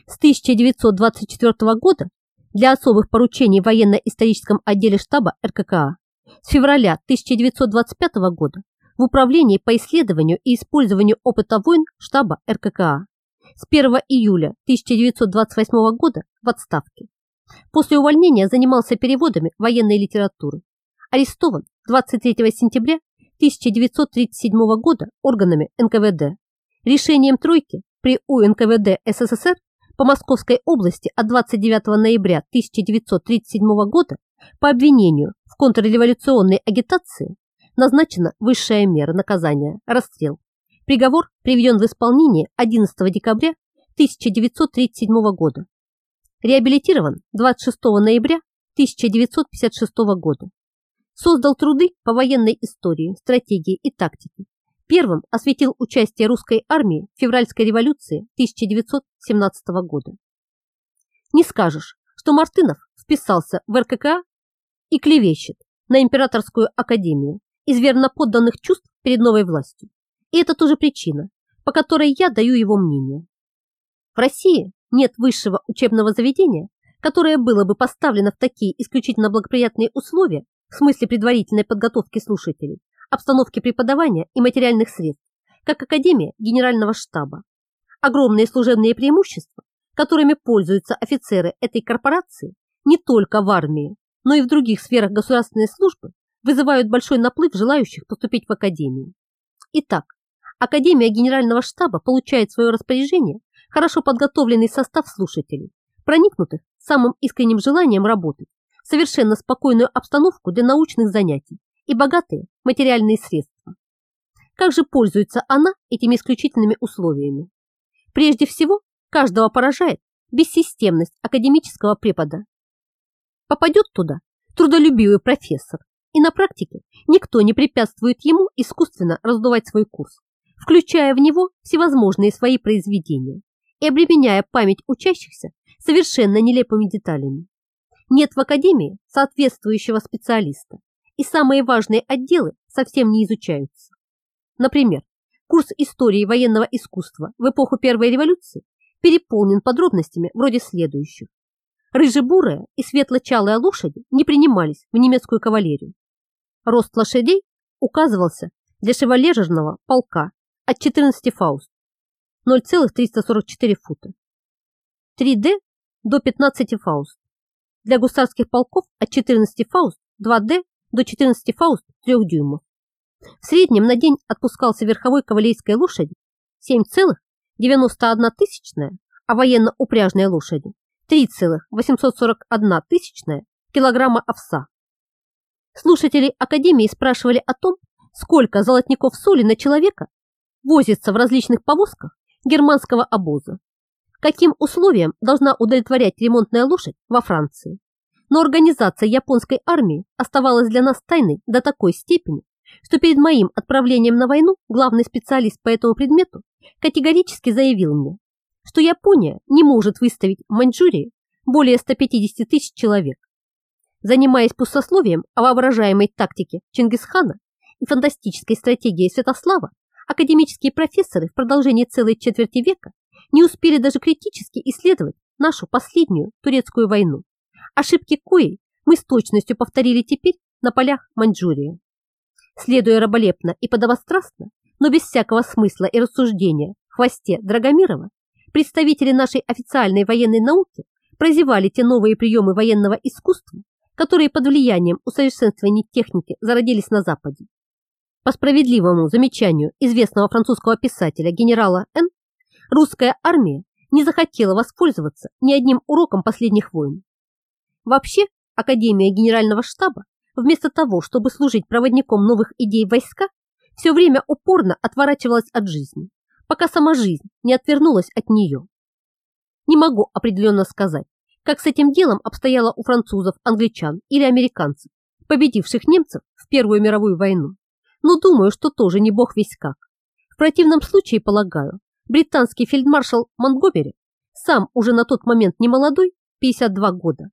С 1924 года для особых поручений в военно-историческом отделе штаба РККА с февраля 1925 года в Управлении по исследованию и использованию опыта войн штаба РККА с 1 июля 1928 года в отставке. После увольнения занимался переводами военной литературы. Арестован 23 сентября 1937 года органами НКВД. Решением тройки при УНКВД СССР по Московской области от 29 ноября 1937 года по обвинению в контрреволюционной агитации назначена высшая мера наказания – расстрел. Приговор приведен в исполнение 11 декабря 1937 года. Реабилитирован 26 ноября 1956 года. Создал труды по военной истории, стратегии и тактике. Первым осветил участие русской армии в февральской революции 1917 года. Не скажешь, что Мартынов вписался в РКК и клевещет на императорскую академию из верноподданных чувств перед новой властью. И это тоже причина, по которой я даю его мнение. В России нет высшего учебного заведения, которое было бы поставлено в такие исключительно благоприятные условия в смысле предварительной подготовки слушателей, обстановки преподавания и материальных средств, как Академия Генерального штаба. Огромные служебные преимущества, которыми пользуются офицеры этой корпорации не только в армии, но и в других сферах государственной службы, вызывают большой наплыв желающих поступить в Академию. Итак, Академия Генерального штаба получает в свое распоряжение хорошо подготовленный состав слушателей, проникнутых самым искренним желанием работать, совершенно спокойную обстановку для научных занятий и богатые материальные средства. Как же пользуется она этими исключительными условиями? Прежде всего, каждого поражает бессистемность академического препода. Попадет туда трудолюбивый профессор, и на практике никто не препятствует ему искусственно раздувать свой курс, включая в него всевозможные свои произведения и обременяя память учащихся совершенно нелепыми деталями. Нет в академии соответствующего специалиста, и самые важные отделы совсем не изучаются. Например, курс истории военного искусства в эпоху Первой революции переполнен подробностями вроде следующих. Рыжебурая и светло-чалая лошади не принимались в немецкую кавалерию. Рост лошадей указывался для шевалежерного полка от 14 фауст 0,344 фута. 3D до 15 фауст. Для гусарских полков от 14 фауст 2D до 14 фауст 3 дюймов. В среднем на день отпускался верховой кавалерийской лошади 7,91 тысячная, а военно-упряжной лошади 3,841 тысячная килограмма овса. Слушатели Академии спрашивали о том, сколько золотников соли на человека возится в различных повозках германского обоза. Каким условиям должна удовлетворять ремонтная лошадь во Франции? Но организация японской армии оставалась для нас тайной до такой степени, что перед моим отправлением на войну главный специалист по этому предмету категорически заявил мне, что Япония не может выставить в Маньчжурии более 150 тысяч человек. Занимаясь пустословием о воображаемой тактике Чингисхана и фантастической стратегией Святослава, академические профессоры в продолжении целой четверти века не успели даже критически исследовать нашу последнюю турецкую войну. Ошибки кои мы с точностью повторили теперь на полях Маньчжурии. Следуя раболепно и подобострастно, но без всякого смысла и рассуждения в хвосте Драгомирова, представители нашей официальной военной науки прозевали те новые приемы военного искусства, которые под влиянием усовершенствования техники зародились на Западе. По справедливому замечанию известного французского писателя генерала Н, русская армия не захотела воспользоваться ни одним уроком последних войн. Вообще, Академия Генерального штаба, вместо того, чтобы служить проводником новых идей войска, все время упорно отворачивалась от жизни, пока сама жизнь не отвернулась от нее. Не могу определенно сказать, как с этим делом обстояло у французов, англичан или американцев, победивших немцев в Первую мировую войну но думаю, что тоже не бог весь как. В противном случае, полагаю, британский фельдмаршал Монгомери, сам уже на тот момент не молодой, 52 года,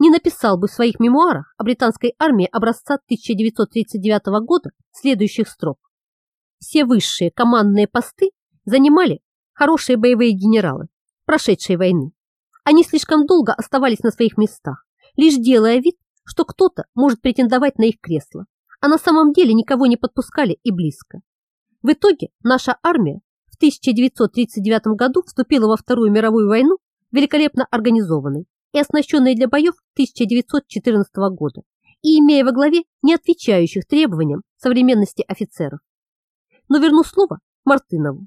не написал бы в своих мемуарах о британской армии образца 1939 года следующих строк. Все высшие командные посты занимали хорошие боевые генералы, прошедшие войны. Они слишком долго оставались на своих местах, лишь делая вид, что кто-то может претендовать на их кресло а на самом деле никого не подпускали и близко. В итоге наша армия в 1939 году вступила во Вторую мировую войну великолепно организованной и оснащенной для боев 1914 года и имея во главе не отвечающих требованиям современности офицеров. Но верну слово Мартынову.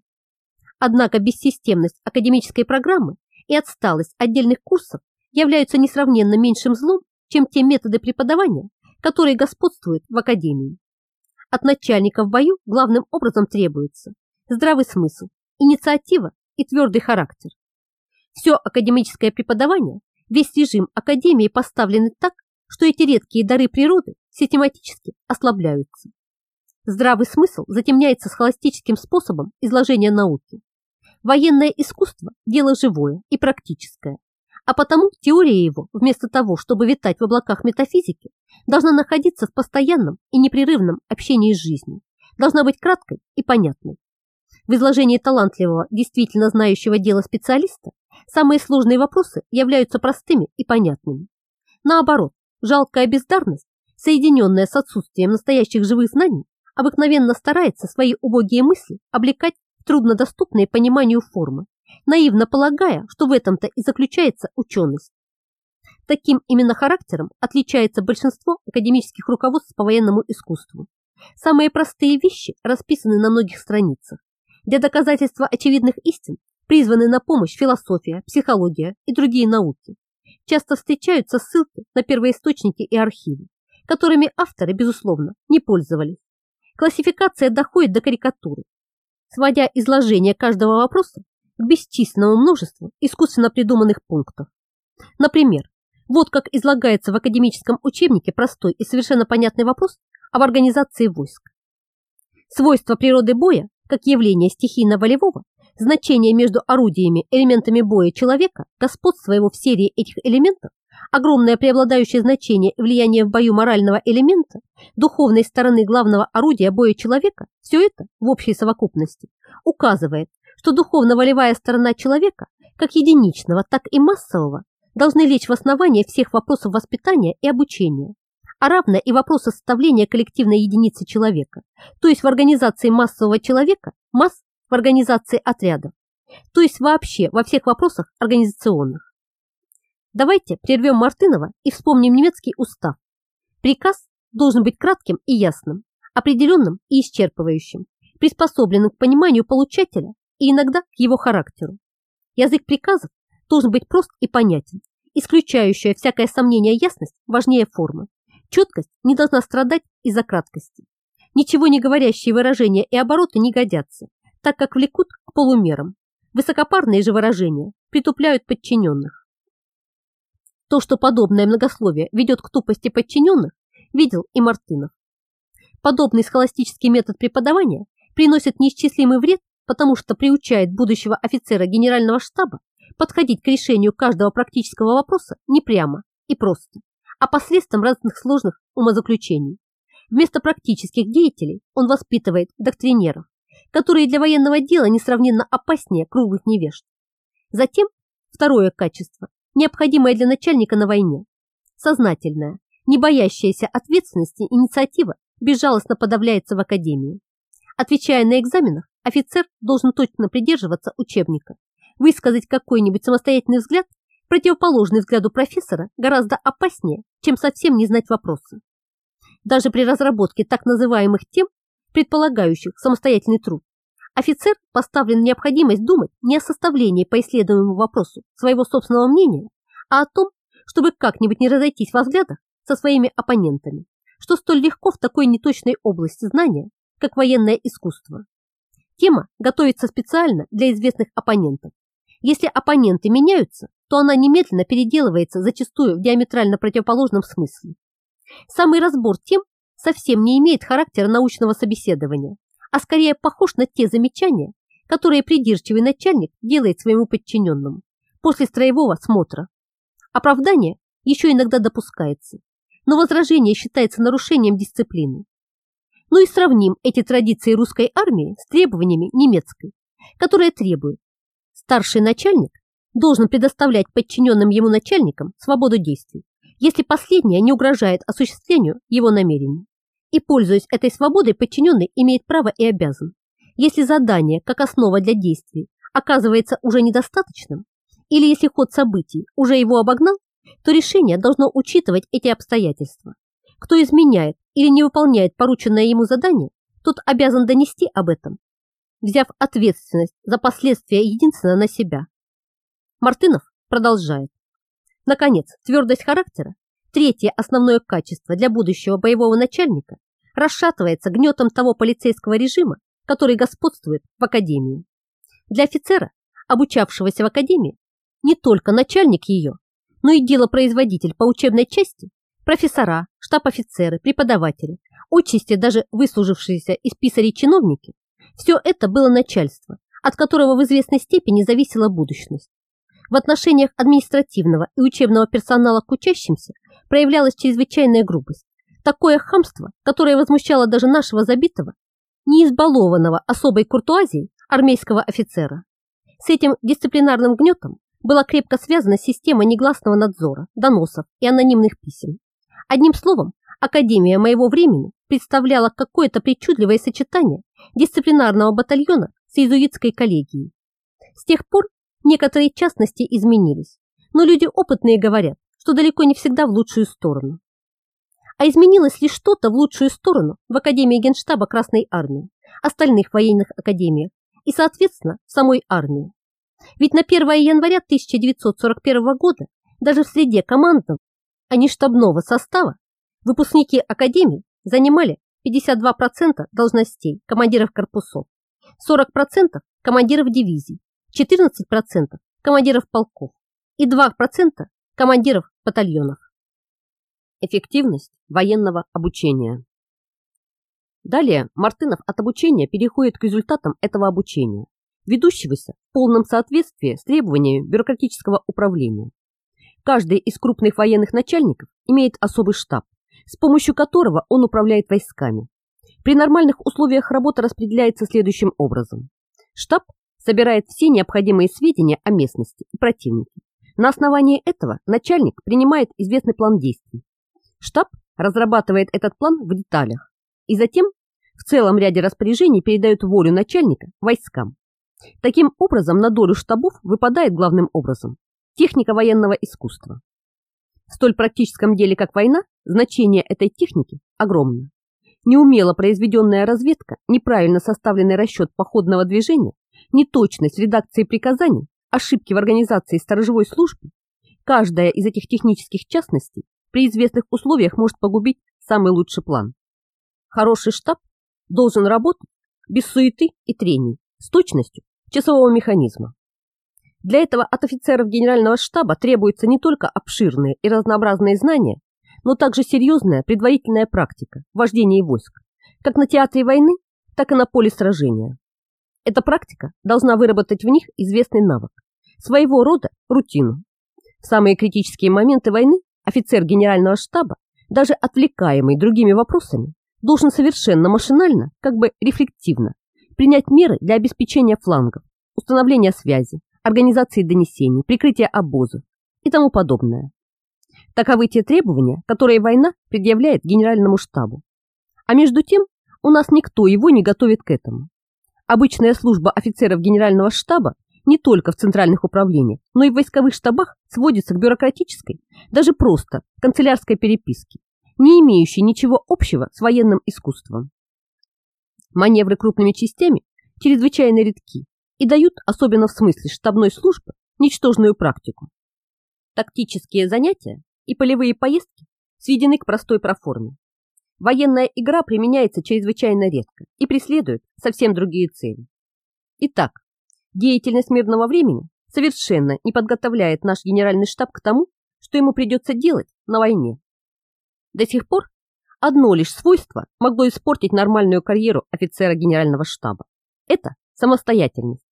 Однако бессистемность академической программы и отсталость отдельных курсов являются несравненно меньшим злом, чем те методы преподавания, которые господствуют в академии. От начальника в бою главным образом требуется здравый смысл, инициатива и твердый характер. Все академическое преподавание, весь режим академии поставлены так, что эти редкие дары природы систематически ослабляются. Здравый смысл затемняется схоластическим способом изложения науки. Военное искусство – дело живое и практическое, а потому теория его, вместо того, чтобы витать в облаках метафизики, должна находиться в постоянном и непрерывном общении с жизнью, должна быть краткой и понятной. В изложении талантливого, действительно знающего дело специалиста самые сложные вопросы являются простыми и понятными. Наоборот, жалкая бездарность, соединенная с отсутствием настоящих живых знаний, обыкновенно старается свои убогие мысли облекать в труднодоступные пониманию формы, наивно полагая, что в этом-то и заключается ученость. Таким именно характером отличается большинство академических руководств по военному искусству. Самые простые вещи расписаны на многих страницах, для доказательства очевидных истин призваны на помощь философия, психология и другие науки. Часто встречаются ссылки на первоисточники и архивы, которыми авторы, безусловно, не пользовались. Классификация доходит до карикатуры, сводя изложение каждого вопроса к бесчисленному множеству искусственно придуманных пунктов. Например, вот как излагается в академическом учебнике простой и совершенно понятный вопрос об организации войск. Свойства природы боя как явление стихийно-волевого, значение между орудиями, элементами боя человека, господство его в серии этих элементов, огромное преобладающее значение и влияние в бою морального элемента, духовной стороны главного орудия боя человека, все это в общей совокупности указывает, что духовно-волевая сторона человека, как единичного, так и массового, должны лечь в основание всех вопросов воспитания и обучения а равно и вопрос составления коллективной единицы человека, то есть в организации массового человека, масс в организации отрядов, то есть вообще во всех вопросах организационных. Давайте прервем Мартынова и вспомним немецкий устав. Приказ должен быть кратким и ясным, определенным и исчерпывающим, приспособленным к пониманию получателя и иногда к его характеру. Язык приказов должен быть прост и понятен, исключающая всякое сомнение ясность важнее формы. Четкость не должна страдать из-за краткости. Ничего не говорящие выражения и обороты не годятся, так как влекут к полумерам. Высокопарные же выражения притупляют подчиненных. То, что подобное многословие ведет к тупости подчиненных, видел и Мартынов. Подобный схоластический метод преподавания приносит неисчислимый вред, потому что приучает будущего офицера генерального штаба подходить к решению каждого практического вопроса не прямо и просто, а посредством разных сложных умозаключений. Вместо практических деятелей он воспитывает доктринеров, которые для военного дела несравненно опаснее круглых невежд. Затем второе качество, необходимое для начальника на войне, сознательная, не боящаяся ответственности инициатива безжалостно подавляется в академии. Отвечая на экзаменах, офицер должен точно придерживаться учебника, высказать какой-нибудь самостоятельный взгляд противоположный взгляду профессора гораздо опаснее, чем совсем не знать вопроса. Даже при разработке так называемых тем, предполагающих самостоятельный труд, офицер поставлен необходимость думать не о составлении по исследуемому вопросу своего собственного мнения, а о том, чтобы как-нибудь не разойтись во взглядах со своими оппонентами, что столь легко в такой неточной области знания, как военное искусство. Тема готовится специально для известных оппонентов. Если оппоненты меняются, то она немедленно переделывается зачастую в диаметрально противоположном смысле. Самый разбор тем совсем не имеет характера научного собеседования, а скорее похож на те замечания, которые придирчивый начальник делает своему подчиненному после строевого смотра. Оправдание еще иногда допускается, но возражение считается нарушением дисциплины. Ну и сравним эти традиции русской армии с требованиями немецкой, которая требует старший начальник должен предоставлять подчиненным ему начальникам свободу действий, если последняя не угрожает осуществлению его намерений. И, пользуясь этой свободой, подчиненный имеет право и обязан. Если задание, как основа для действий, оказывается уже недостаточным, или если ход событий уже его обогнал, то решение должно учитывать эти обстоятельства. Кто изменяет или не выполняет порученное ему задание, тот обязан донести об этом, взяв ответственность за последствия единственно на себя. Мартынов продолжает. Наконец, твердость характера, третье основное качество для будущего боевого начальника, расшатывается гнетом того полицейского режима, который господствует в академии. Для офицера, обучавшегося в академии, не только начальник ее, но и делопроизводитель по учебной части, профессора, штаб-офицеры, преподаватели, отчасти даже выслужившиеся из писарей чиновники, все это было начальство, от которого в известной степени зависела будущность. В отношениях административного и учебного персонала к учащимся проявлялась чрезвычайная грубость, такое хамство, которое возмущало даже нашего забитого, не избалованного особой куртуазией армейского офицера. С этим дисциплинарным гнетом была крепко связана система негласного надзора, доносов и анонимных писем. Одним словом, Академия моего времени представляла какое-то причудливое сочетание дисциплинарного батальона с иезуитской коллегией. С тех пор некоторые частности изменились, но люди опытные говорят, что далеко не всегда в лучшую сторону. А изменилось ли что-то в лучшую сторону в Академии Генштаба Красной Армии, остальных военных академиях и, соответственно, самой армии. Ведь на 1 января 1941 года даже в среде командного, а не штабного состава выпускники Академии занимали 52% должностей командиров корпусов, 40% командиров дивизий, 14% командиров полков и 2% командиров батальонов. Эффективность военного обучения. Далее Мартынов от обучения переходит к результатам этого обучения, ведущегося в полном соответствии с требованиями бюрократического управления. Каждый из крупных военных начальников имеет особый штаб, с помощью которого он управляет войсками. При нормальных условиях работа распределяется следующим образом. Штаб собирает все необходимые сведения о местности и противнике. На основании этого начальник принимает известный план действий. Штаб разрабатывает этот план в деталях и затем в целом ряде распоряжений передают волю начальника войскам. Таким образом, на долю штабов выпадает главным образом техника военного искусства. В столь практическом деле, как война, значение этой техники огромно. Неумело произведенная разведка, неправильно составленный расчет походного движения, неточность редакции приказаний, ошибки в организации сторожевой службы, каждая из этих технических частностей при известных условиях может погубить самый лучший план. Хороший штаб должен работать без суеты и трений, с точностью часового механизма. Для этого от офицеров генерального штаба требуются не только обширные и разнообразные знания, но также серьезная предварительная практика вождения войск, как на театре войны, так и на поле сражения. Эта практика должна выработать в них известный навык, своего рода рутину. В самые критические моменты войны офицер генерального штаба, даже отвлекаемый другими вопросами, должен совершенно машинально, как бы рефлективно, принять меры для обеспечения флангов, установления связи, организации донесений, прикрытия обозов и тому подобное. Таковы те требования, которые война предъявляет генеральному штабу. А между тем у нас никто его не готовит к этому. Обычная служба офицеров генерального штаба не только в центральных управлениях, но и в войсковых штабах сводится к бюрократической, даже просто канцелярской переписке, не имеющей ничего общего с военным искусством. Маневры крупными частями чрезвычайно редки и дают, особенно в смысле штабной службы, ничтожную практику. Тактические занятия и полевые поездки сведены к простой проформе. Военная игра применяется чрезвычайно редко и преследует совсем другие цели. Итак, деятельность мирного времени совершенно не подготовляет наш генеральный штаб к тому, что ему придется делать на войне. До сих пор одно лишь свойство могло испортить нормальную карьеру офицера генерального штаба. Это самостоятельность.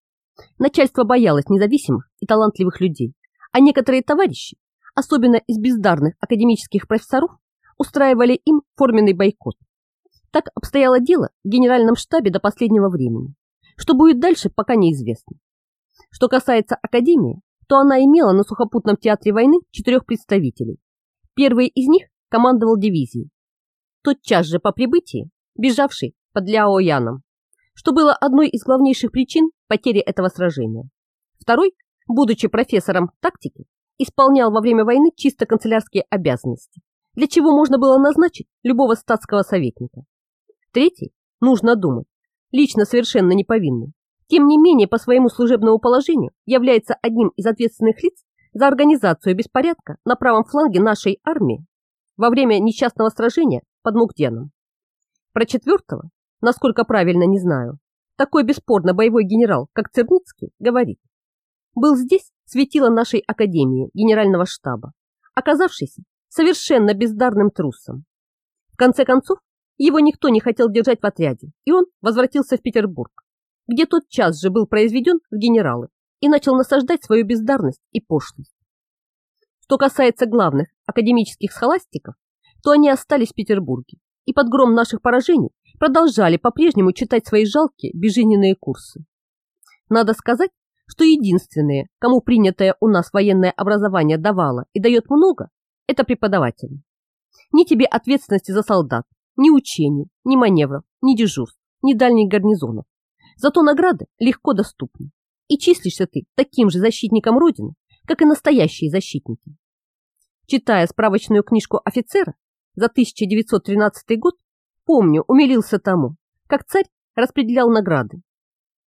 Начальство боялось независимых и талантливых людей, а некоторые товарищи, особенно из бездарных академических профессоров, устраивали им форменный бойкот. Так обстояло дело в генеральном штабе до последнего времени. Что будет дальше, пока неизвестно. Что касается Академии, то она имела на сухопутном театре войны четырех представителей. Первый из них командовал дивизией. Тотчас же по прибытии бежавший под Ляояном что было одной из главнейших причин потери этого сражения. Второй, будучи профессором тактики, исполнял во время войны чисто канцелярские обязанности, для чего можно было назначить любого статского советника. Третий, нужно думать, лично совершенно неповинный, тем не менее по своему служебному положению является одним из ответственных лиц за организацию беспорядка на правом фланге нашей армии во время несчастного сражения под Мугденом. Про четвертого, насколько правильно не знаю, такой бесспорно боевой генерал, как Церницкий, говорит. Был здесь светило нашей академии генерального штаба, оказавшийся совершенно бездарным трусом. В конце концов, его никто не хотел держать в отряде, и он возвратился в Петербург, где тот час же был произведен в генералы и начал насаждать свою бездарность и пошлость. Что касается главных академических схоластиков, то они остались в Петербурге и под гром наших поражений продолжали по-прежнему читать свои жалкие безжизненные курсы. Надо сказать, что единственные, кому принятое у нас военное образование давало и дает много, это преподаватели. Ни тебе ответственности за солдат, ни учений, ни маневров, ни дежурств, ни дальних гарнизонов. Зато награды легко доступны. И числишься ты таким же защитником Родины, как и настоящие защитники. Читая справочную книжку офицера за 1913 год, помню, умилился тому, как царь распределял награды.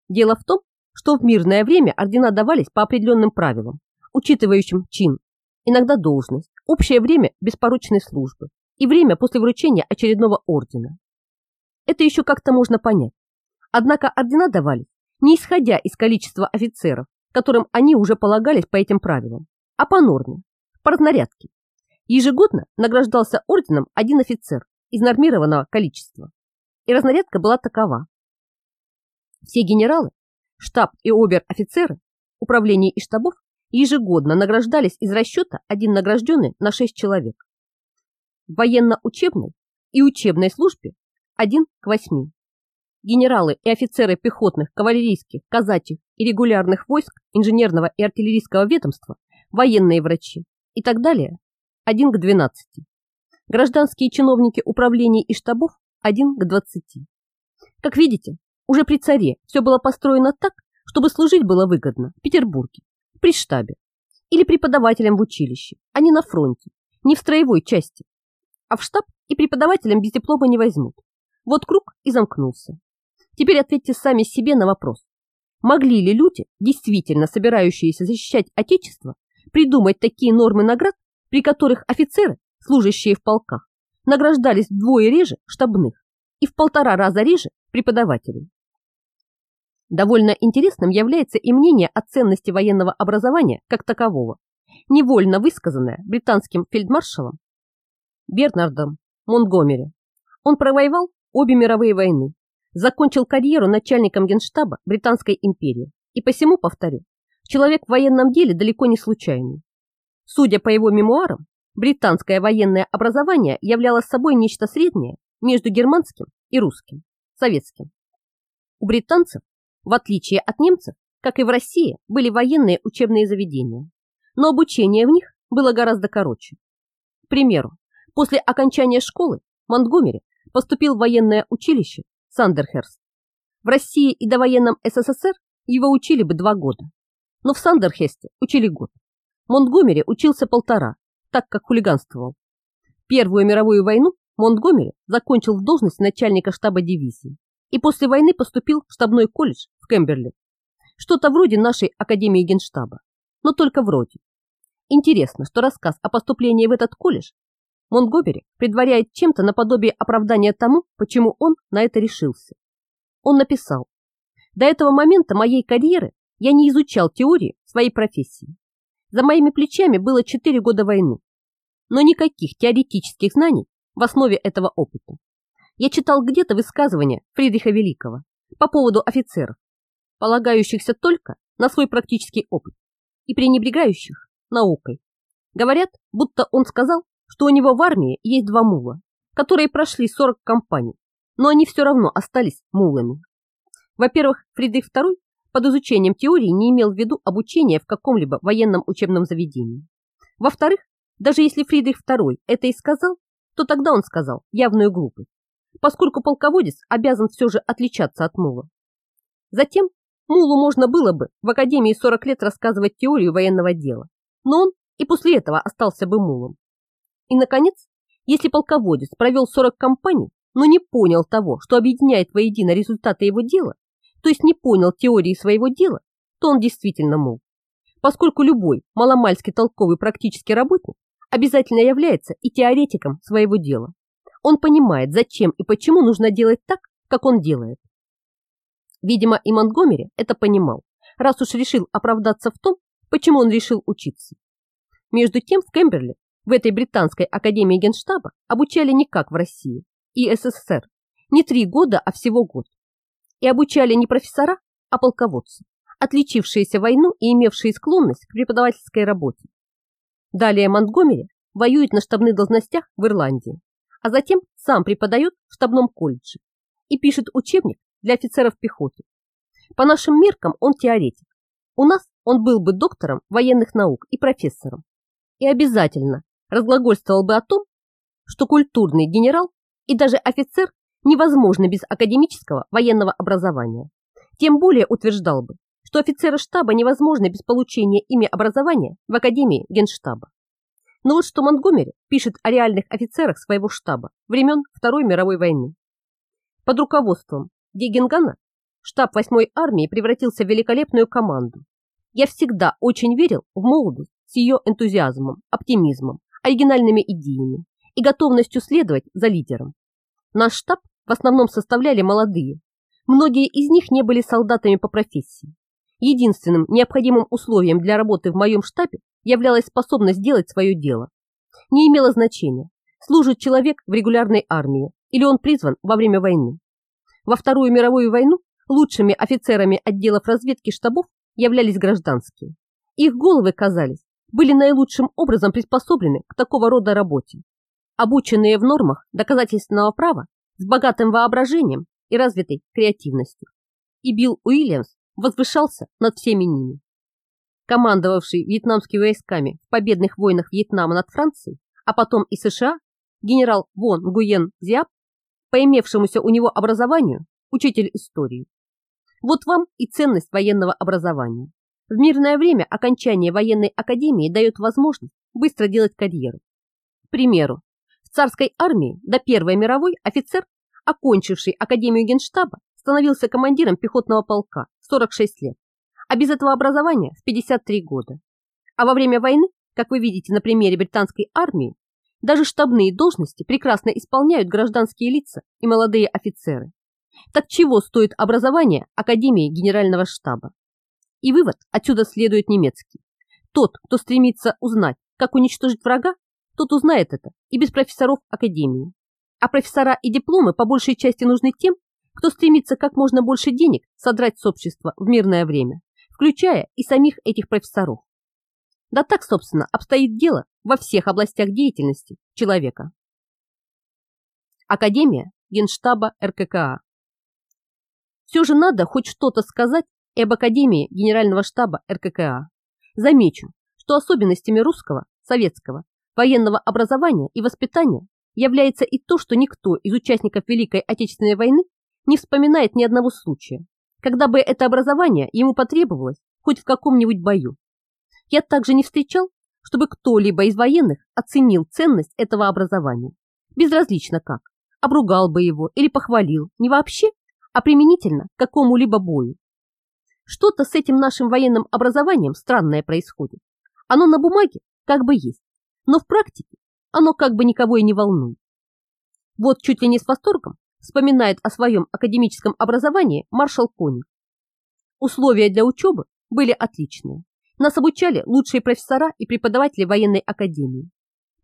Дело в том, что в мирное время ордена давались по определенным правилам, учитывающим чин, иногда должность, общее время беспорочной службы и время после вручения очередного ордена. Это еще как-то можно понять. Однако ордена давались не исходя из количества офицеров, которым они уже полагались по этим правилам, а по норме, по разнарядке. Ежегодно награждался орденом один офицер из нормированного количества. И разнарядка была такова. Все генералы, штаб и обер-офицеры, управление и штабов ежегодно награждались из расчета один награжденный на 6 человек. В военно-учебной и учебной службе один к восьми. Генералы и офицеры пехотных, кавалерийских, казачьих и регулярных войск, инженерного и артиллерийского ведомства, военные врачи и так далее один к 12. Гражданские чиновники управлений и штабов один к 20. Как видите, уже при царе все было построено так, чтобы служить было выгодно в Петербурге, при штабе или преподавателям в училище, а не на фронте, не в строевой части. А в штаб и преподавателям без диплома не возьмут. Вот круг и замкнулся. Теперь ответьте сами себе на вопрос. Могли ли люди, действительно собирающиеся защищать Отечество, придумать такие нормы наград, при которых офицеры, служащие в полках, награждались вдвое реже штабных и в полтора раза реже преподавателей. Довольно интересным является и мнение о ценности военного образования как такового, невольно высказанное британским фельдмаршалом Бернардом Монгомери. Он провоевал обе мировые войны, закончил карьеру начальником генштаба Британской империи и посему, повторю, человек в военном деле далеко не случайный. Судя по его мемуарам, британское военное образование являло собой нечто среднее между германским и русским, советским. У британцев, в отличие от немцев, как и в России, были военные учебные заведения, но обучение в них было гораздо короче. К примеру, после окончания школы Монтгомери поступил в военное училище Сандерхерст. В России и довоенном СССР его учили бы два года, но в Сандерхесте учили год. Монтгомери учился полтора, так как хулиганствовал. Первую мировую войну Монтгомери закончил в должности начальника штаба дивизии и после войны поступил в штабной колледж в Кемберли. Что-то вроде нашей Академии Генштаба, но только вроде. Интересно, что рассказ о поступлении в этот колледж Монтгомери предваряет чем-то наподобие оправдания тому, почему он на это решился. Он написал, до этого момента моей карьеры я не изучал теории своей профессии. За моими плечами было 4 года войны, но никаких теоретических знаний в основе этого опыта. Я читал где-то высказывания Фридриха Великого по поводу офицеров, полагающихся только на свой практический опыт и пренебрегающих наукой. Говорят, будто он сказал, что у него в армии есть два мула, которые прошли 40 компаний, но они все равно остались мулами. Во-первых, Фридрих II под изучением теории не имел в виду обучение в каком-либо военном учебном заведении. Во-вторых, даже если Фридрих II это и сказал, то тогда он сказал явную глупость, поскольку полководец обязан все же отличаться от мула. Затем мулу можно было бы в академии 40 лет рассказывать теорию военного дела, но он и после этого остался бы мулом. И, наконец, Если полководец провел 40 кампаний, но не понял того, что объединяет воедино результаты его дела, то есть не понял теории своего дела, то он действительно мол. Поскольку любой маломальски толковый практический работник обязательно является и теоретиком своего дела. Он понимает, зачем и почему нужно делать так, как он делает. Видимо, и Монтгомери это понимал, раз уж решил оправдаться в том, почему он решил учиться. Между тем в Кемберли, в этой британской академии генштаба, обучали не как в России и СССР, не три года, а всего год. И обучали не профессора, а полководцы, отличившиеся войну и имевшие склонность к преподавательской работе. Далее Монтгомери воюет на штабных должностях в Ирландии, а затем сам преподает в штабном колледже и пишет учебник для офицеров пехоты. По нашим меркам он теоретик. У нас он был бы доктором военных наук и профессором. И обязательно разглагольствовал бы о том, что культурный генерал и даже офицер невозможны без академического военного образования. Тем более утверждал бы, что офицеры штаба невозможны без получения ими образования в Академии Генштаба. Но вот что Монтгомери пишет о реальных офицерах своего штаба времен Второй мировой войны. Под руководством Гегенгана штаб 8-й армии превратился в великолепную команду. Я всегда очень верил в молодость с ее энтузиазмом, оптимизмом, оригинальными идеями и готовностью следовать за лидером. Наш штаб в основном составляли молодые. Многие из них не были солдатами по профессии. Единственным необходимым условием для работы в моем штабе являлась способность делать свое дело. Не имело значения, служит человек в регулярной армии или он призван во время войны. Во Вторую мировую войну лучшими офицерами отделов разведки штабов являлись гражданские. Их головы, казались, были наилучшим образом приспособлены к такого рода работе. Обученные в нормах доказательственного права, с богатым воображением и развитой креативностью. И Билл Уильямс возвышался над всеми ними. Командовавший вьетнамскими войсками в победных войнах Вьетнама над Францией, а потом и США, генерал Вон Гуен Зиап, по имевшемуся у него образованию, учитель истории. Вот вам и ценность военного образования. В мирное время окончание военной академии дает возможность быстро делать карьеру. К примеру, в царской армии до Первой мировой офицер, окончивший Академию Генштаба, становился командиром пехотного полка в 46 лет, а без этого образования в 53 года. А во время войны, как вы видите на примере британской армии, даже штабные должности прекрасно исполняют гражданские лица и молодые офицеры. Так чего стоит образование Академии Генерального штаба? И вывод отсюда следует немецкий. Тот, кто стремится узнать, как уничтожить врага, тот узнает это и без профессоров Академии. А профессора и дипломы по большей части нужны тем, кто стремится как можно больше денег содрать с общества в мирное время, включая и самих этих профессоров. Да так, собственно, обстоит дело во всех областях деятельности человека. Академия Генштаба РККА. Все же надо хоть что-то сказать и об Академии Генерального штаба РККА. Замечу, что особенностями русского, советского, военного образования и воспитания является и то, что никто из участников Великой Отечественной войны не вспоминает ни одного случая, когда бы это образование ему потребовалось хоть в каком-нибудь бою. Я также не встречал, чтобы кто-либо из военных оценил ценность этого образования. Безразлично как, обругал бы его или похвалил, не вообще, а применительно к какому-либо бою. Что-то с этим нашим военным образованием странное происходит. Оно на бумаге как бы есть, но в практике оно как бы никого и не волнует. Вот чуть ли не с восторгом вспоминает о своем академическом образовании маршал Кони. Условия для учебы были отличные. Нас обучали лучшие профессора и преподаватели военной академии.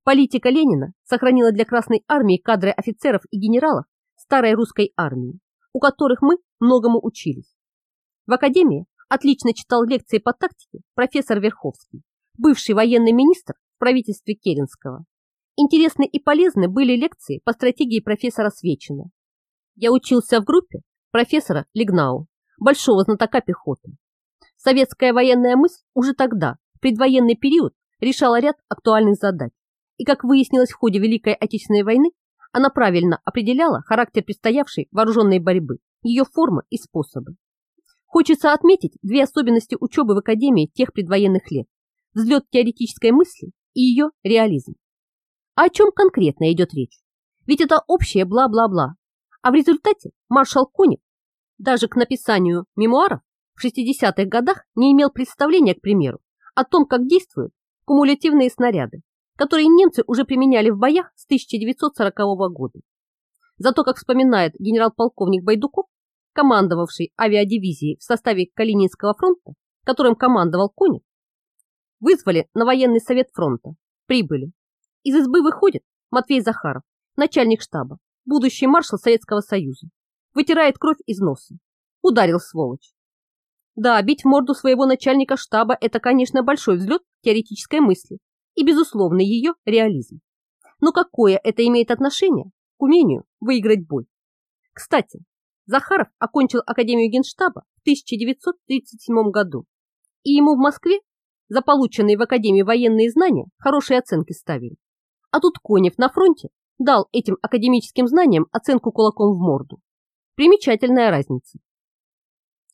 Политика Ленина сохранила для Красной армии кадры офицеров и генералов старой русской армии, у которых мы многому учились. В академии отлично читал лекции по тактике профессор Верховский, бывший военный министр в правительстве Керенского. Интересны и полезны были лекции по стратегии профессора Свечина, я учился в группе профессора Лигнау, большого знатока пехоты. Советская военная мысль уже тогда, в предвоенный период, решала ряд актуальных задач. И, как выяснилось в ходе Великой Отечественной войны, она правильно определяла характер предстоявшей вооруженной борьбы, ее формы и способы. Хочется отметить две особенности учебы в Академии тех предвоенных лет – взлет теоретической мысли и ее реализм. О чем конкретно идет речь? Ведь это общее бла-бла-бла. А в результате маршал Конев даже к написанию мемуаров в 60-х годах не имел представления, к примеру, о том, как действуют кумулятивные снаряды, которые немцы уже применяли в боях с 1940 года. Зато, как вспоминает генерал-полковник Байдуков, командовавший авиадивизией в составе Калининского фронта, которым командовал Конев, вызвали на военный совет фронта, прибыли. Из избы выходит Матвей Захаров, начальник штаба, будущий маршал Советского Союза, вытирает кровь из носа. Ударил сволочь. Да, бить в морду своего начальника штаба – это, конечно, большой взлет теоретической мысли и, безусловно, ее реализм. Но какое это имеет отношение к умению выиграть бой? Кстати, Захаров окончил Академию Генштаба в 1937 году, и ему в Москве за полученные в Академии военные знания хорошие оценки ставили. А тут Конев на фронте дал этим академическим знаниям оценку кулаком в морду. Примечательная разница.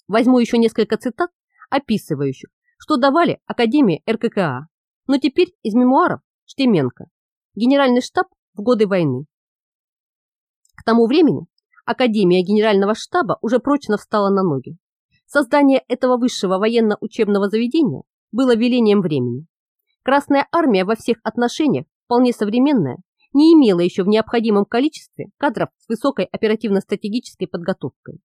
Возьму еще несколько цитат, описывающих, что давали Академии РККА, но теперь из мемуаров Штеменко, Генеральный штаб в годы войны. К тому времени Академия Генерального штаба уже прочно встала на ноги. Создание этого высшего военно-учебного заведения было велением времени. Красная армия во всех отношениях, вполне современная, не имела еще в необходимом количестве кадров с высокой оперативно-стратегической подготовкой.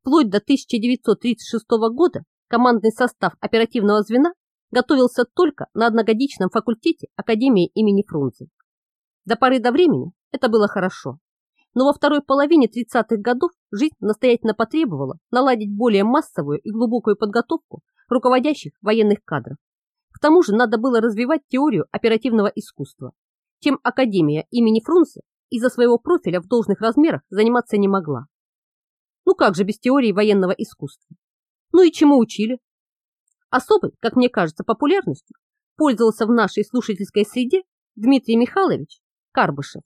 Вплоть до 1936 года командный состав оперативного звена готовился только на одногодичном факультете Академии имени Фрунзе. До поры до времени это было хорошо. Но во второй половине 30-х годов жизнь настоятельно потребовала наладить более массовую и глубокую подготовку руководящих военных кадров. К тому же надо было развивать теорию оперативного искусства, чем Академия имени Фрунзе из-за своего профиля в должных размерах заниматься не могла. Ну как же без теории военного искусства? Ну и чему учили? Особой, как мне кажется, популярностью пользовался в нашей слушательской среде Дмитрий Михайлович Карбышев,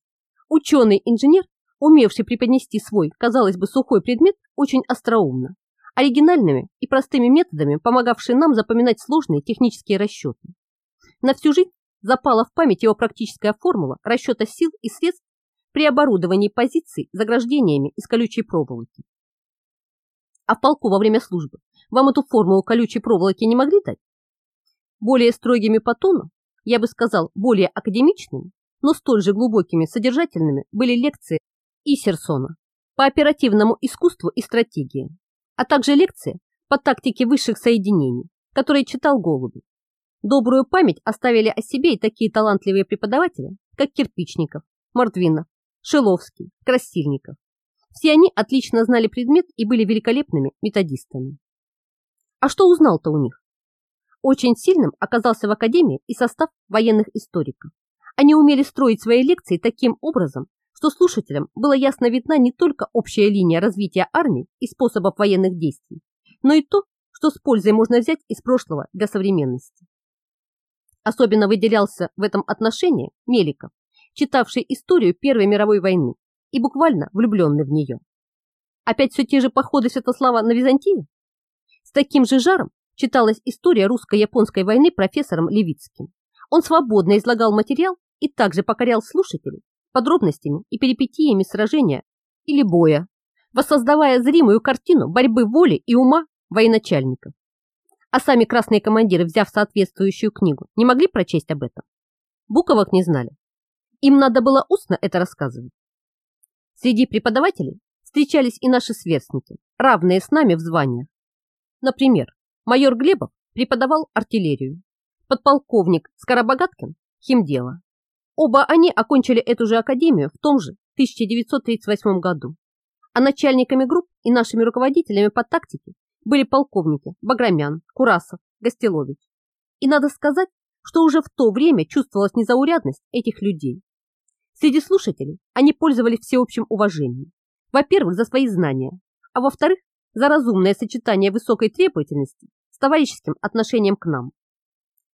ученый-инженер, умевший преподнести свой, казалось бы, сухой предмет очень остроумно, оригинальными и простыми методами, помогавший нам запоминать сложные технические расчеты. На всю жизнь запала в память его практическая формула расчета сил и средств при оборудовании позиций заграждениями из колючей проволоки. А в полку во время службы вам эту формулу колючей проволоки не могли дать? Более строгими по тону, я бы сказал, более академичными, но столь же глубокими содержательными были лекции Исерсона по оперативному искусству и стратегии, а также лекции по тактике высших соединений, которые читал Голубев. Добрую память оставили о себе и такие талантливые преподаватели, как Кирпичников, Мордвинов, Шиловский, Красильников. Все они отлично знали предмет и были великолепными методистами. А что узнал-то у них? Очень сильным оказался в Академии и состав военных историков. Они умели строить свои лекции таким образом, что слушателям было ясно видна не только общая линия развития армии и способов военных действий, но и то, что с пользой можно взять из прошлого для современности. Особенно выделялся в этом отношении Меликов, читавший историю Первой мировой войны и буквально влюбленный в нее. Опять все те же походы Святослава на Византию? С таким же жаром читалась история русско-японской войны профессором Левицким. Он свободно излагал материал и также покорял слушателей подробностями и перипетиями сражения или боя, воссоздавая зримую картину борьбы воли и ума военачальников. А сами красные командиры, взяв соответствующую книгу, не могли прочесть об этом. Буковок не знали. Им надо было устно это рассказывать. Среди преподавателей встречались и наши сверстники, равные с нами в званиях. Например, майор Глебов преподавал артиллерию, подполковник Скоробогаткин – химдело. Оба они окончили эту же академию в том же 1938 году. А начальниками групп и нашими руководителями по тактике были полковники Баграмян, Курасов, Гостелович. И надо сказать, что уже в то время чувствовалась незаурядность этих людей. Среди слушателей они пользовались всеобщим уважением. Во-первых, за свои знания, а во-вторых, за разумное сочетание высокой требовательности с товарищеским отношением к нам.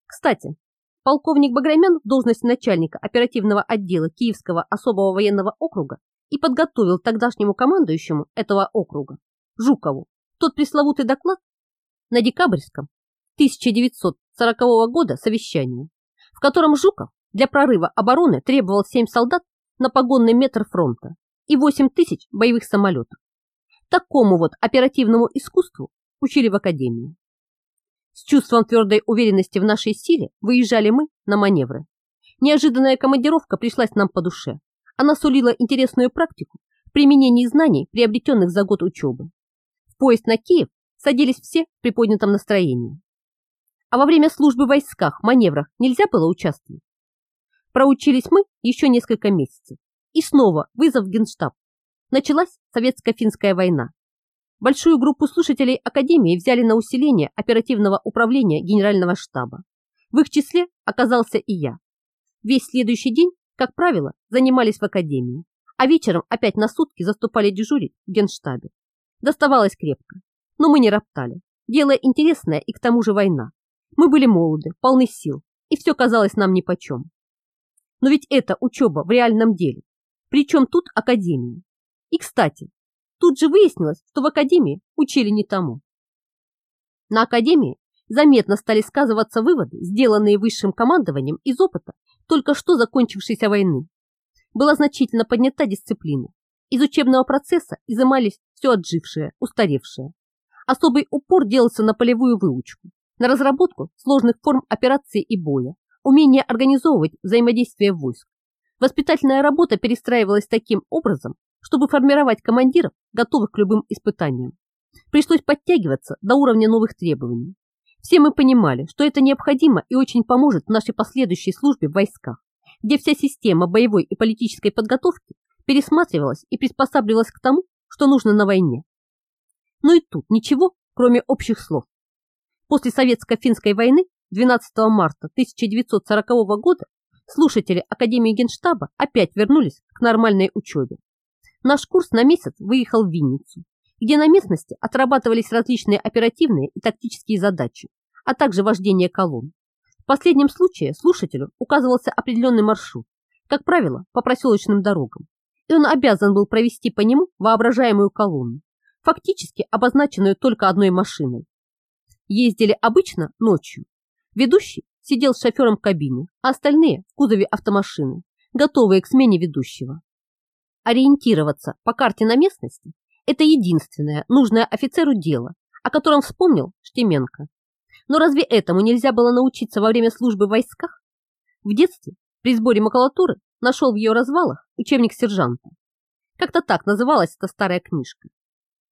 Кстати, полковник Баграмян в должности начальника оперативного отдела Киевского особого военного округа и подготовил тогдашнему командующему этого округа, Жукову, тот пресловутый доклад на декабрьском 1940 года совещании, в котором Жуков Для прорыва обороны требовал 7 солдат на погонный метр фронта и 8 тысяч боевых самолетов. Такому вот оперативному искусству учили в академии. С чувством твердой уверенности в нашей силе выезжали мы на маневры. Неожиданная командировка пришлась нам по душе. Она сулила интересную практику в применении знаний, приобретенных за год учебы. В поезд на Киев садились все при поднятом настроении. А во время службы в войсках, маневрах нельзя было участвовать. Проучились мы еще несколько месяцев. И снова вызов в Генштаб. Началась советско-финская война. Большую группу слушателей Академии взяли на усиление оперативного управления Генерального штаба. В их числе оказался и я. Весь следующий день, как правило, занимались в Академии, а вечером опять на сутки заступали дежурить в Генштабе. Доставалось крепко, но мы не роптали. Дело интересное и к тому же война. Мы были молоды, полны сил, и все казалось нам нипочем. Но ведь это учеба в реальном деле. Причем тут академия. И, кстати, тут же выяснилось, что в академии учили не тому. На академии заметно стали сказываться выводы, сделанные высшим командованием из опыта только что закончившейся войны. Была значительно поднята дисциплина. Из учебного процесса изымались все отжившее, устаревшее. Особый упор делался на полевую выучку, на разработку сложных форм операции и боя, умение организовывать взаимодействие войск. Воспитательная работа перестраивалась таким образом, чтобы формировать командиров, готовых к любым испытаниям. Пришлось подтягиваться до уровня новых требований. Все мы понимали, что это необходимо и очень поможет нашей последующей службе в войсках, где вся система боевой и политической подготовки пересматривалась и приспосабливалась к тому, что нужно на войне. Но и тут ничего, кроме общих слов. После советско-финской войны 12 марта 1940 года слушатели Академии Генштаба опять вернулись к нормальной учебе. Наш курс на месяц выехал в Винницу, где на местности отрабатывались различные оперативные и тактические задачи, а также вождение колонн. В последнем случае слушателю указывался определенный маршрут, как правило, по проселочным дорогам, и он обязан был провести по нему воображаемую колонну, фактически обозначенную только одной машиной. Ездили обычно ночью, Ведущий сидел с шофером в кабине, а остальные в кузове автомашины, готовые к смене ведущего. Ориентироваться по карте на местности – это единственное нужное офицеру дело, о котором вспомнил Штеменко. Но разве этому нельзя было научиться во время службы в войсках? В детстве при сборе макулатуры нашел в ее развалах учебник сержанта. Как-то так называлась эта старая книжка.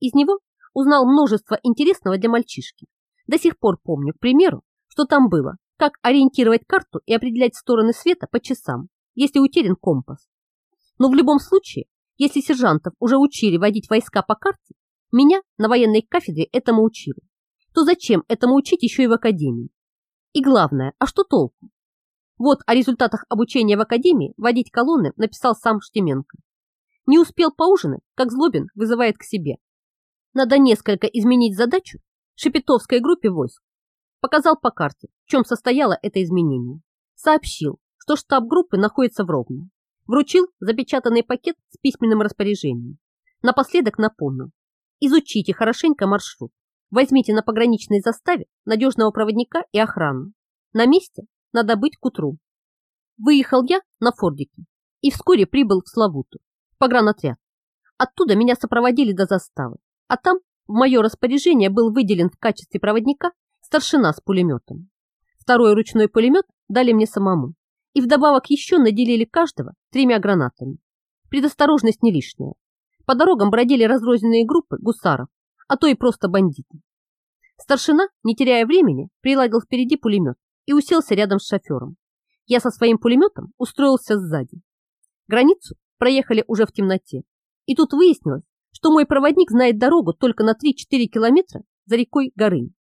Из него узнал множество интересного для мальчишки. До сих пор помню, к примеру, что там было, как ориентировать карту и определять стороны света по часам, если утерян компас. Но в любом случае, если сержантов уже учили водить войска по карте, меня на военной кафедре этому учили, то зачем этому учить еще и в академии? И главное, а что толку? Вот о результатах обучения в академии водить колонны написал сам Штеменко. Не успел поужинать, как Злобин вызывает к себе. Надо несколько изменить задачу Шепетовской группе войск Показал по карте, в чем состояло это изменение. Сообщил, что штаб группы находится в Ровно. Вручил запечатанный пакет с письменным распоряжением. Напоследок напомнил. Изучите хорошенько маршрут. Возьмите на пограничной заставе надежного проводника и охрану. На месте надо быть к утру. Выехал я на Фордике и вскоре прибыл в Славуту, погранотряд. Оттуда меня сопроводили до заставы, а там в мое распоряжение был выделен в качестве проводника старшина с пулеметом. Второй ручной пулемет дали мне самому. И вдобавок еще наделили каждого тремя гранатами. Предосторожность не лишняя. По дорогам бродили разрозненные группы гусаров, а то и просто бандиты. Старшина, не теряя времени, приладил впереди пулемет и уселся рядом с шофером. Я со своим пулеметом устроился сзади. Границу проехали уже в темноте. И тут выяснилось, что мой проводник знает дорогу только на 3-4 километра за рекой Горынь.